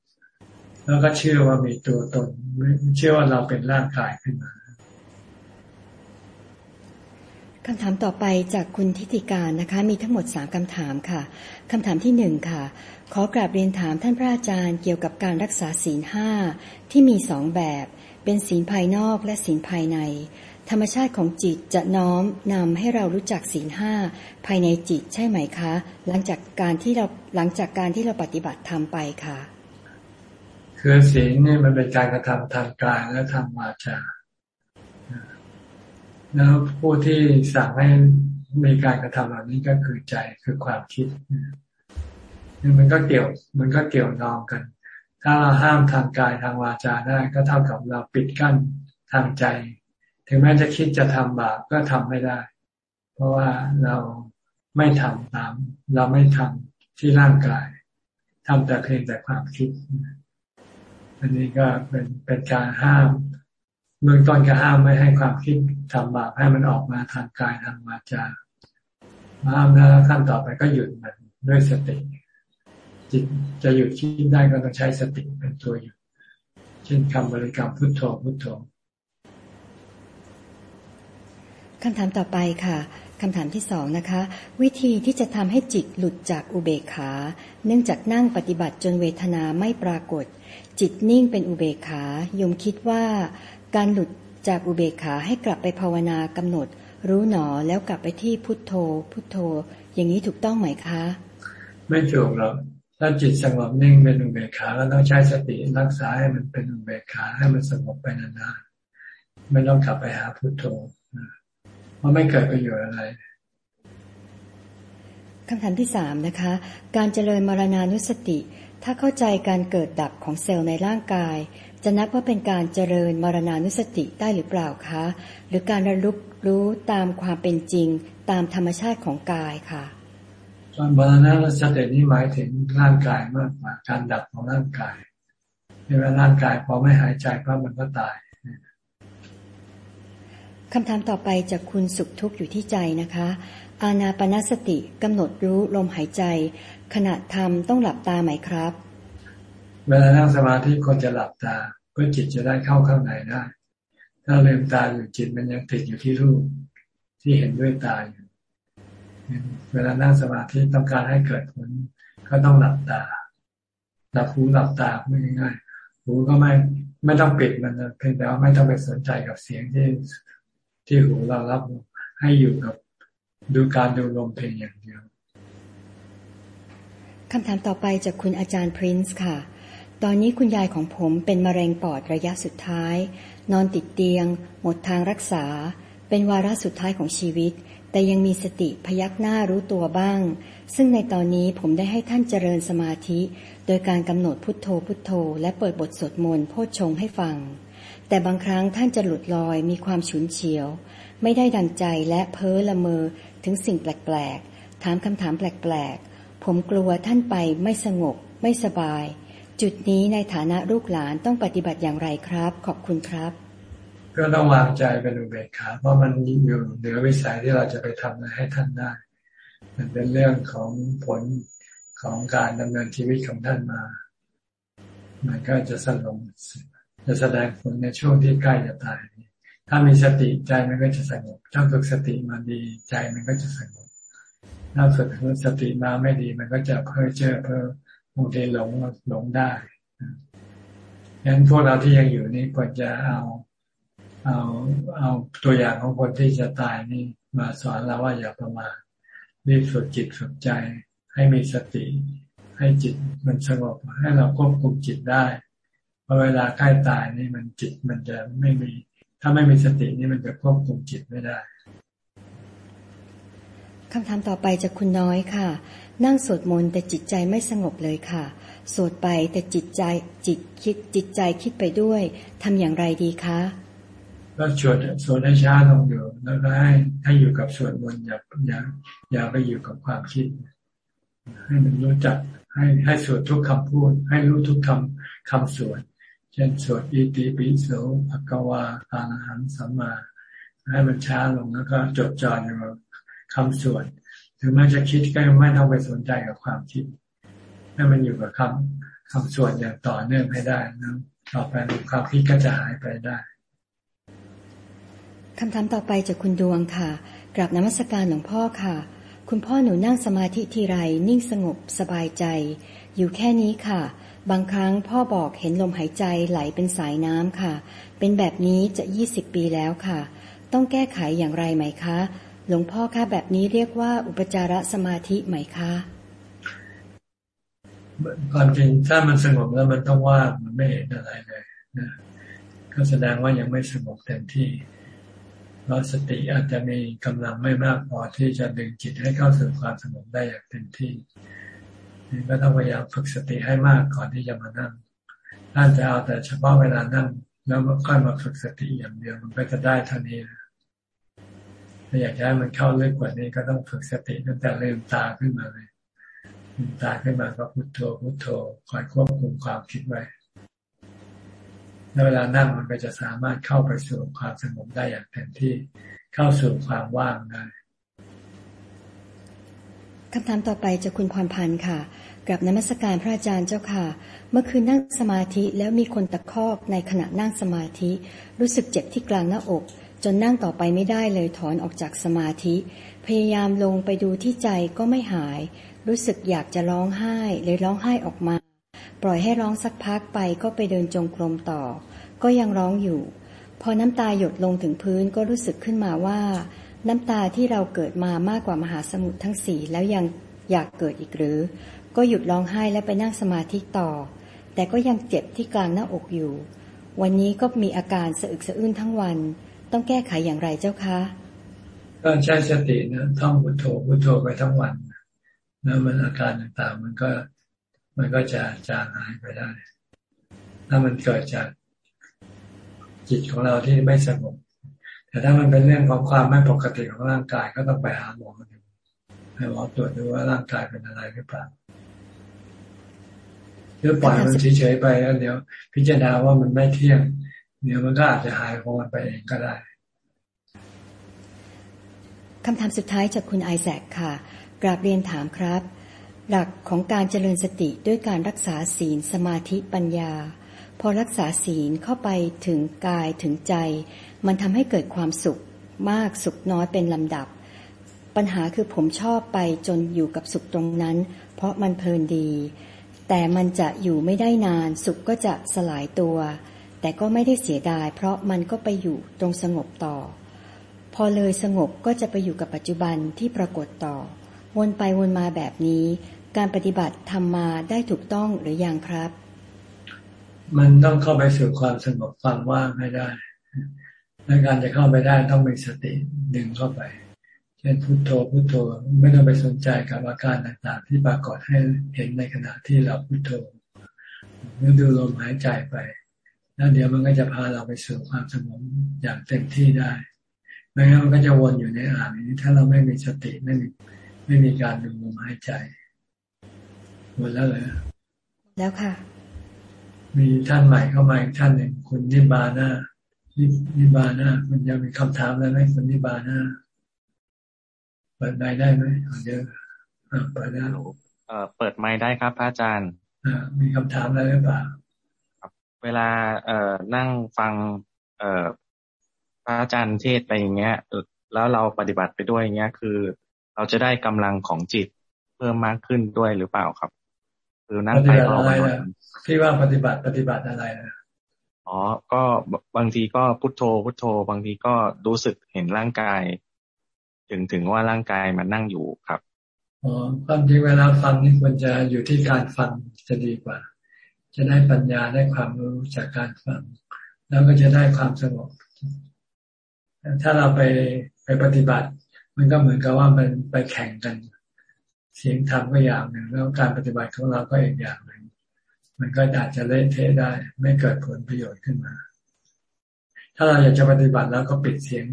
แล้วก็เชื่อว่ามีตัวตนเชื่อว่าเราเป็นร่างกายขึ้นมา คำถามต่อไปจากคุณทิติการนะคะ มีทั้งหมดสามคำถามค่ะคำถามที่หนึ่งค่ะ ขอกราบเรียนถามท่านพระอาจารย์เกี่ยวกับการรักษาศีลห้าที่มีสองแบบ เป็นศีลภายนอกและศีลภายใน ธรรมชาติของจิตจะน้อมนำให้เรารู้จักศีลห้าภายในจิตใช่ไหมคะ หลังจากการที่เราหลังจากการที่เราปฏิบัติทำไปค่ะ คือศีลนี่มันเป็นการกระทำทางกายและทางวาจา แล้วผู้ที่สั่งให้มีการกระทำแบบนี้ก็คือใจคือความคิดนี่มันก็เกี่ยว มันก็เกี่ยวนองกัน ถ้าเราห้ามทางกายทางวาจาได้ก็เท่ากับเราปิดกั้นทางใจ ถึงแม้จะคิดจะทำบาปก็ทำไม่ได้ เพราะว่าเราไม่ทำตาม เราไม่ทำที่ร่างกายทำแต่เพียงแต่ความคิด อันนี้ก็เป็นเป็นการห้าม เมืองต้นก็ห้ามไม่ให้ความคิดทำบาปให้มันออกมาทางกายทางวาจาห้ามแล้วขั้นต่อไปก็หยุดมันด้วยสติ จิตจะหยุดคิดได้ก็ต้องใช้สติเป็นตัวหยุดเช่นคำบริกรรมพุทโธพุทโธคำถามต่อไปค่ะคำถามที่สองนะคะ วิธีที่จะทำให้จิตหลุดจากอุเบกขา เนื่องจากนั่งปฏิบัติจนเวทนาไม่ปรากฏ จิตนิ่งเป็นอุเบกขายมคิดว่า การหลุดจากอุเบกขาให้กลับไปภาวนากำหนด รู้หนอแล้วกลับไปที่พุทโธ พุทโธ อย่างนี้ถูกต้องไหมคะ ไม่ถูกหรอกถ้าจิตสงบนิ่งเป็นอุเบกขาแล้วต้องใช้สติรักษาให้มันเป็นอุเบกขาให้มันสงบไปนานๆไม่ต้องกลับไปหาพุทโธเพราะไม่เกิดประโยชน์อะไรคำถามที่สามนะคะ การเจริญมรณานุสติ ถ้าเข้าใจการเกิดดับของเซลล์ในร่างกาย จะนับว่าเป็นการเจริญมรณานุสติได้หรือเปล่าคะ หรือการระลึกรู้ตามความเป็นจริงตามธรรมชาติของกายค่ะตอนมรณานุสตินี้หมายถึงร่างกายมากกว่าการดับของร่างกายในเวลาร่างกายพอไม่หายใจก็มันก็ตายคำถามต่อไปจากคุณสุขทุกข์อยู่ที่ใจนะคะ อาณาปณสติกำหนดรู้ลมหายใจ ขณะทำต้องหลับตาไหมครับ เวลานั่งสมาธิควรจะหลับตาเพื่อจิตจะได้เข้าข้างในได้ ถ้าเลืมตาอยู่จิตมันยังติดอยู่ที่รูปที่เห็นด้วยตาอยู่เวลานั่งสมาธิต้องการให้เกิดผลก็ต้องหลับตาหลับหูหลับตาไม่ง่ายหูก็ไม่ไม่ต้องปิดมันเพียงแต่ว่าไม่ต้องไปสนใจกับเสียงที่ที่หูเรารับให้อยู่กับดูการดูลมเพลงอย่างเดียวคำถามต่อไปจากคุณอาจารย์พรินซ์ค่ะ ตอนนี้คุณยายของผมเป็นมะเร็งปอดระยะสุดท้าย นอนติดเตียง หมดทางรักษา เป็นวาระสุดท้ายของชีวิต แต่ยังมีสติพยักหน้ารู้ตัวบ้าง ซึ่งในตอนนี้ผมได้ให้ท่านเจริญสมาธิ โดยการกำหนดพุทโธพุทโธ และเปิดบทสวดมนต์โพชฌงให้ฟัง แต่บางครั้งท่านจะหลุดลอยมีความฉุนเฉียว ไม่ได้ดังใจและเพ้อละเมอถึงสิ่งแปลกๆถามคำถามแปลกๆผมกลัวท่านไปไม่สงบไม่สบาย จุดนี้ในฐานะลูกหลานต้องปฏิบัติอย่างไรครับ ขอบคุณครับ ก็ต้องวางใจเป็นอุเบกขาเพราะมันอยู่เหนือวิสัยที่เราจะไปทำให้ท่านได้ มันเป็นเรื่องของผลของการดำเนินชีวิตของท่านมา มันก็จะสลงจะแสดงผลในช่วงที่ใกล้จะตาย ถ้ามีสติใจมันก็จะสงบ ถ้าฝึกสติมาดีใจมันก็จะสงบ ถ้าฝึกสติมาไม่ดีมันก็จะเพ้อเจ้อเพ้อ บางทีหลงหลงได้ยันพวกเราที่ยังอยู่นี่ควรจะเอา เอาเอาตัวอย่างของคนที่จะตายนี่มาสอนเราว่าอย่าประมาทรีบฝึกจิตฝึกใจ ให้มีสติ ให้จิตมันสงบให้เราควบคุมจิตได้พอเวลาใกล้ตายนี่มันจิตมันจะไม่มี ถ้าไม่มีสตินี่มันจะควบคุมจิตไม่ได้คำถามต่อไปจากคุณน้อยค่ะ นั่งสวดมนต์แต่จิตใจไม่สงบเลยค่ะ สวดไปแต่จิตใจจิตคิดจิตใจคิดไปด้วยทำอย่างไรดีคะก็สวดสวดให้ช้าลงอยู่แล้วก็ให้ให้อยู่กับสวดมนต์อย่าอย่าอย่าไปอยู่กับความคิด ให้มันรู้จักให้ให้สวดทุกคำพูด ให้รู้ทุกคำคำสวดเช่นสวดอิติปิโสภะกวาตาหังสัมมาให้มันช้าลงแล้วก็จดจ่ออยู่กับคำสวด ถึงแม้จะคิดก็ไม่ต้องไปสนใจกับความคิด ให้มันอยู่กับคำคำสวดอย่างต่อเนื่องให้ได้นะต่อไปความคิดก็จะหายไปได้คำถามต่อไปจากคุณดวงค่ะ กราบนมัสการหลวงพ่อค่ะ คุณพ่อหนูนั่งสมาธิทีไรนิ่งสงบสบายใจ อยู่แค่นี้ค่ะ บางครั้งพ่อบอกเห็นลมหายใจไหลเป็นสายน้ำค่ะ เป็นแบบนี้จะยี่สิบปีแล้วค่ะ ต้องแก้ไขอย่างไรไหมคะ หลวงพ่อคะแบบนี้เรียกว่าอุปจารสมาธิไหมคะความจริงถ้ามันสงบแล้วมันต้องว่างมันไม่เห็นอะไรเลยนะก็แสดงว่ายังไม่สงบเต็มที่เพราะสติอาจจะมีกำลังไม่มากพอที่จะดึงจิตให้เข้าสู่ความสงบได้อย่างเต็มที่ก็ต้องพยายามฝึกสติให้มากก่อนที่จะมานั่งถ้าจะเอาแต่เฉพาะเวลานั่ง แล้วก็มาฝึกสติอย่างเดียวมันก็จะได้เท่านี้ ถ้าอยากให้มันเข้าลึกกว่านี้ก็ต้องฝึกสติตั้งแต่ลืมตาขึ้นมาเลยลืมตาขึ้นมาก็พุโทโธพุโทโธคอยควบคุมความคิดไว้แล้วเวลานั่งมันก็จะสามารถเข้าไปสู่ความสงบได้อย่างเต็มที่เข้าสู่ความว่างได้คำถามต่อไปจากคุณพรพันธ์ค่ะกลับนมัสการพระอาจารย์เจ้าค่ะ เมื่อคืนนั่งสมาธิแล้วมีคนตะคอกในขณะนั่งสมาธิ รู้สึกเจ็บที่กลางหน้าอก จนนั่งต่อไปไม่ได้เลยถอนออกจากสมาธิ พยายามลงไปดูที่ใจก็ไม่หาย รู้สึกอยากจะร้องไห้เลยร้องไห้ออกมา ปล่อยให้ร้องสักพักไปก็ไปเดินจงกรมต่อ ก็ยังร้องอยู่ พอน้ำตาหยดลงถึงพื้นก็รู้สึกขึ้นมาว่า น้ำตาที่เราเกิดมามากกว่ามหาสมุทรทั้งสี่แล้วยังอยากเกิดอีกหรือ ก็หยุดร้องไห้และไปนั่งสมาธิต่อ แต่ก็ยังเจ็บที่กลางหน้าอกอยู่ วันนี้ก็มีอาการสะอึกสะอื้นทั้งวัน ต้องแก้ไขอย่างไรเจ้าคะก็ใช้สตินะท่องพุทโธพุทโธไปทั้งวันแล้วมันอาการต่างๆ มันก็มันก็จะจางหายไปได้ ถ้ามันเกิดจากจิตของเราที่ไม่สงบแต่ถ้ามันเป็นเรื่องของความไม่ปกติของร่างกายก็ต้องไปหาหมอดูให้หมอตรวจดูว่าร่างกายเป็นอะไรหรือเปล่าหรือปล่อยมันเฉยๆไปแล้วเดี๋ยว พิจารณาว่ามันไม่เที่ยง เดี๋ยวมันก็อาจจะหายของมันไปเองก็ได้คำถามสุดท้ายจากคุณไอแซคค่ะ กราบเรียนถามครับ หลักของการเจริญสติด้วยการรักษาศีลสมาธิปัญญา พอรักษาศีลเข้าไปถึงกายถึงใจ มันทำให้เกิดความสุขมากสุขน้อยเป็นลำดับ ปัญหาคือผมชอบไปจนอยู่กับสุขตรงนั้น เพราะมันเพลินดี แต่มันจะอยู่ไม่ได้นานสุขก็จะสลายตัว แต่ก็ไม่ได้เสียดาย เพราะมันก็ไปอยู่ตรงสงบต่อ พอเลยสงบก็จะไปอยู่กับปัจจุบันที่ปรากฏต่อ วนไปวนมาแบบนี้ การปฏิบัติทำมาได้ถูกต้องหรือยังครับ มันต้องเข้าไปสู่ความสงบความว่างให้ได้ในการจะเข้าไปได้ต้องมีสติดึงเข้าไปเช่นพุโทโธพุโทโธไม่ต้องไปสนใจกับอาการต่างๆ ที่ปรากฏให้เห็นในขณะที่เราพุโทโธหรือดูลมหายใจไป แล้วเดี๋ยวมันก็จะพาเราไปสู่ความสงบอย่างเต็มที่ได้ไม่งั้นมันก็จะวนอยู่ในอ่างนี้ ถ้าเราไม่มีสติไม่มีไม่มีการดูลมหายใจหมดแล้วเลยแล้วค่ะ มีท่านใหม่เข้ามาอีกท่านหนึ่งคุณนิบาน่านิบาน่ามันยังมีคำถามอะไรไหมคุณนิบาน่าเปิดไมค์ได้ไหมเดี๋ยวเปิดได้เอ่อเปิดไมค์ได้ครับพระอาจารย์มีคำถามอะไรหรือเปล่า เวลาเอ่อนั่งฟัง เอ่อพระอาจารย์เทศไปอย่างเงี้ย แล้วเราปฏิบัติไปด้วยอย่างเงี้ย คือ เราจะได้กำลังของจิตเพิ่มมากขึ้นด้วยหรือเปล่าครับ คือนั่งไปรอไปที่ว่าปฏิบัติปฏิบัติอะไรนะอ๋อ ก็บางทีก็พุทโธพุทโธ บางทีก็รู้สึกเห็นร่างกาย ถึงถึงว่าร่างกายมันนั่งอยู่ครับอ๋อความจริงเวลาฟังนี่ควรจะอยู่ที่การฟังจะดีกว่า จะได้ปัญญาได้ความรู้จากการฟัง แล้วก็จะได้ความสงบ ถ้าเราไปไปปฏิบัติ มันก็เหมือนกับว่ามันไปแข่งกัน เสียงธรรมก็อย่างหนึ่ง แล้วการปฏิบัติของเราก็อีกอย่างหนึ่ง มันก็อาจจะเละเทะได้ ไม่เกิดผลประโยชน์ขึ้นมา ถ้าเราอยากจะปฏิบัติแล้วก็ปิดเสียง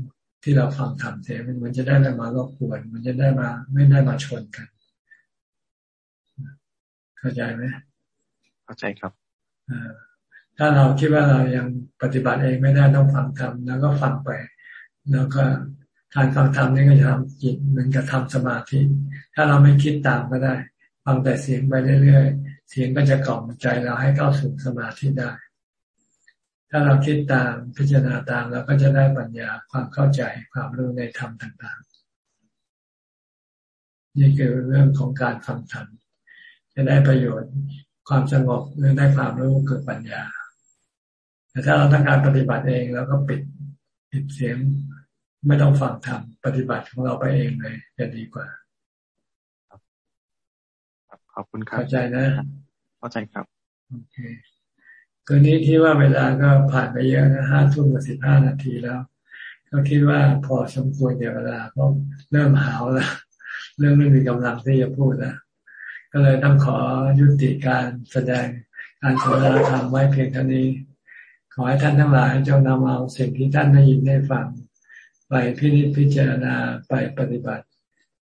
ที่เราฟังธรรมเสียงมันจะได้ไม่มารบกวน มันจะได้มาไม่ได้มาชนกัน เข้าใจไหม เข้าใจครับถ้าเราคิดว่าเรายังปฏิบัติเองไม่ได้ต้องฟังธรรมแล้วก็ฟังไป แล้วก็การฟังธรรมนี่ก็จะทำจิตเหมือนกับทำสมาธิ ถ้าเราไม่คิดตามก็ได้ ฟังแต่เสียงไปเรื่อยๆ เสียงก็จะกล่อมใจเราให้เข้าสู่สมาธิได้ ถ้าเราคิดตามพิจารณาตามเราก็จะได้ปัญญาความเข้าใจความรู้ในธรรมต่างๆ นี่คือเรื่องของการฟังธรรมจะได้ประโยชน์ ความสงบหรือได้ความรู้เกิดปัญญา แต่ถ้าเราต้องการปฏิบัติเองแล้วก็ปิดปิดเสียงไม่ต้องฟังธรรมปฏิบัติของเราไปเองเลยจะดีกว่าขอบคุณครับเข้าใจนะเข้าใจครับโอเคคืนนี้ที่ว่าเวลาก็ผ่านไปเยอะนะห้าทุ่มกับสิบห้านาทีแล้ว ก็คิดว่าพอสมควรเดี๋ยวเวลาก็เริ่มหาวแล้วเริ่มไม่มีกำลังที่จะพูดแล้ว ก็เลยต้องขอยุติการแสดงการสนทนาธรรมไว้เพียงเท่านี้ ขอให้ท่านทั้งหลายจงนำเอาสิ่งที่ท่านได้ยินได้ฟัง ไปพิจิตพิจารณาไปปฏิบัติ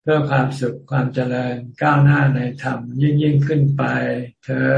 เพื่อความสุขความเจริญก้าวหน้าในธรรมยิ่งยิ่งขึ้นไปเธอ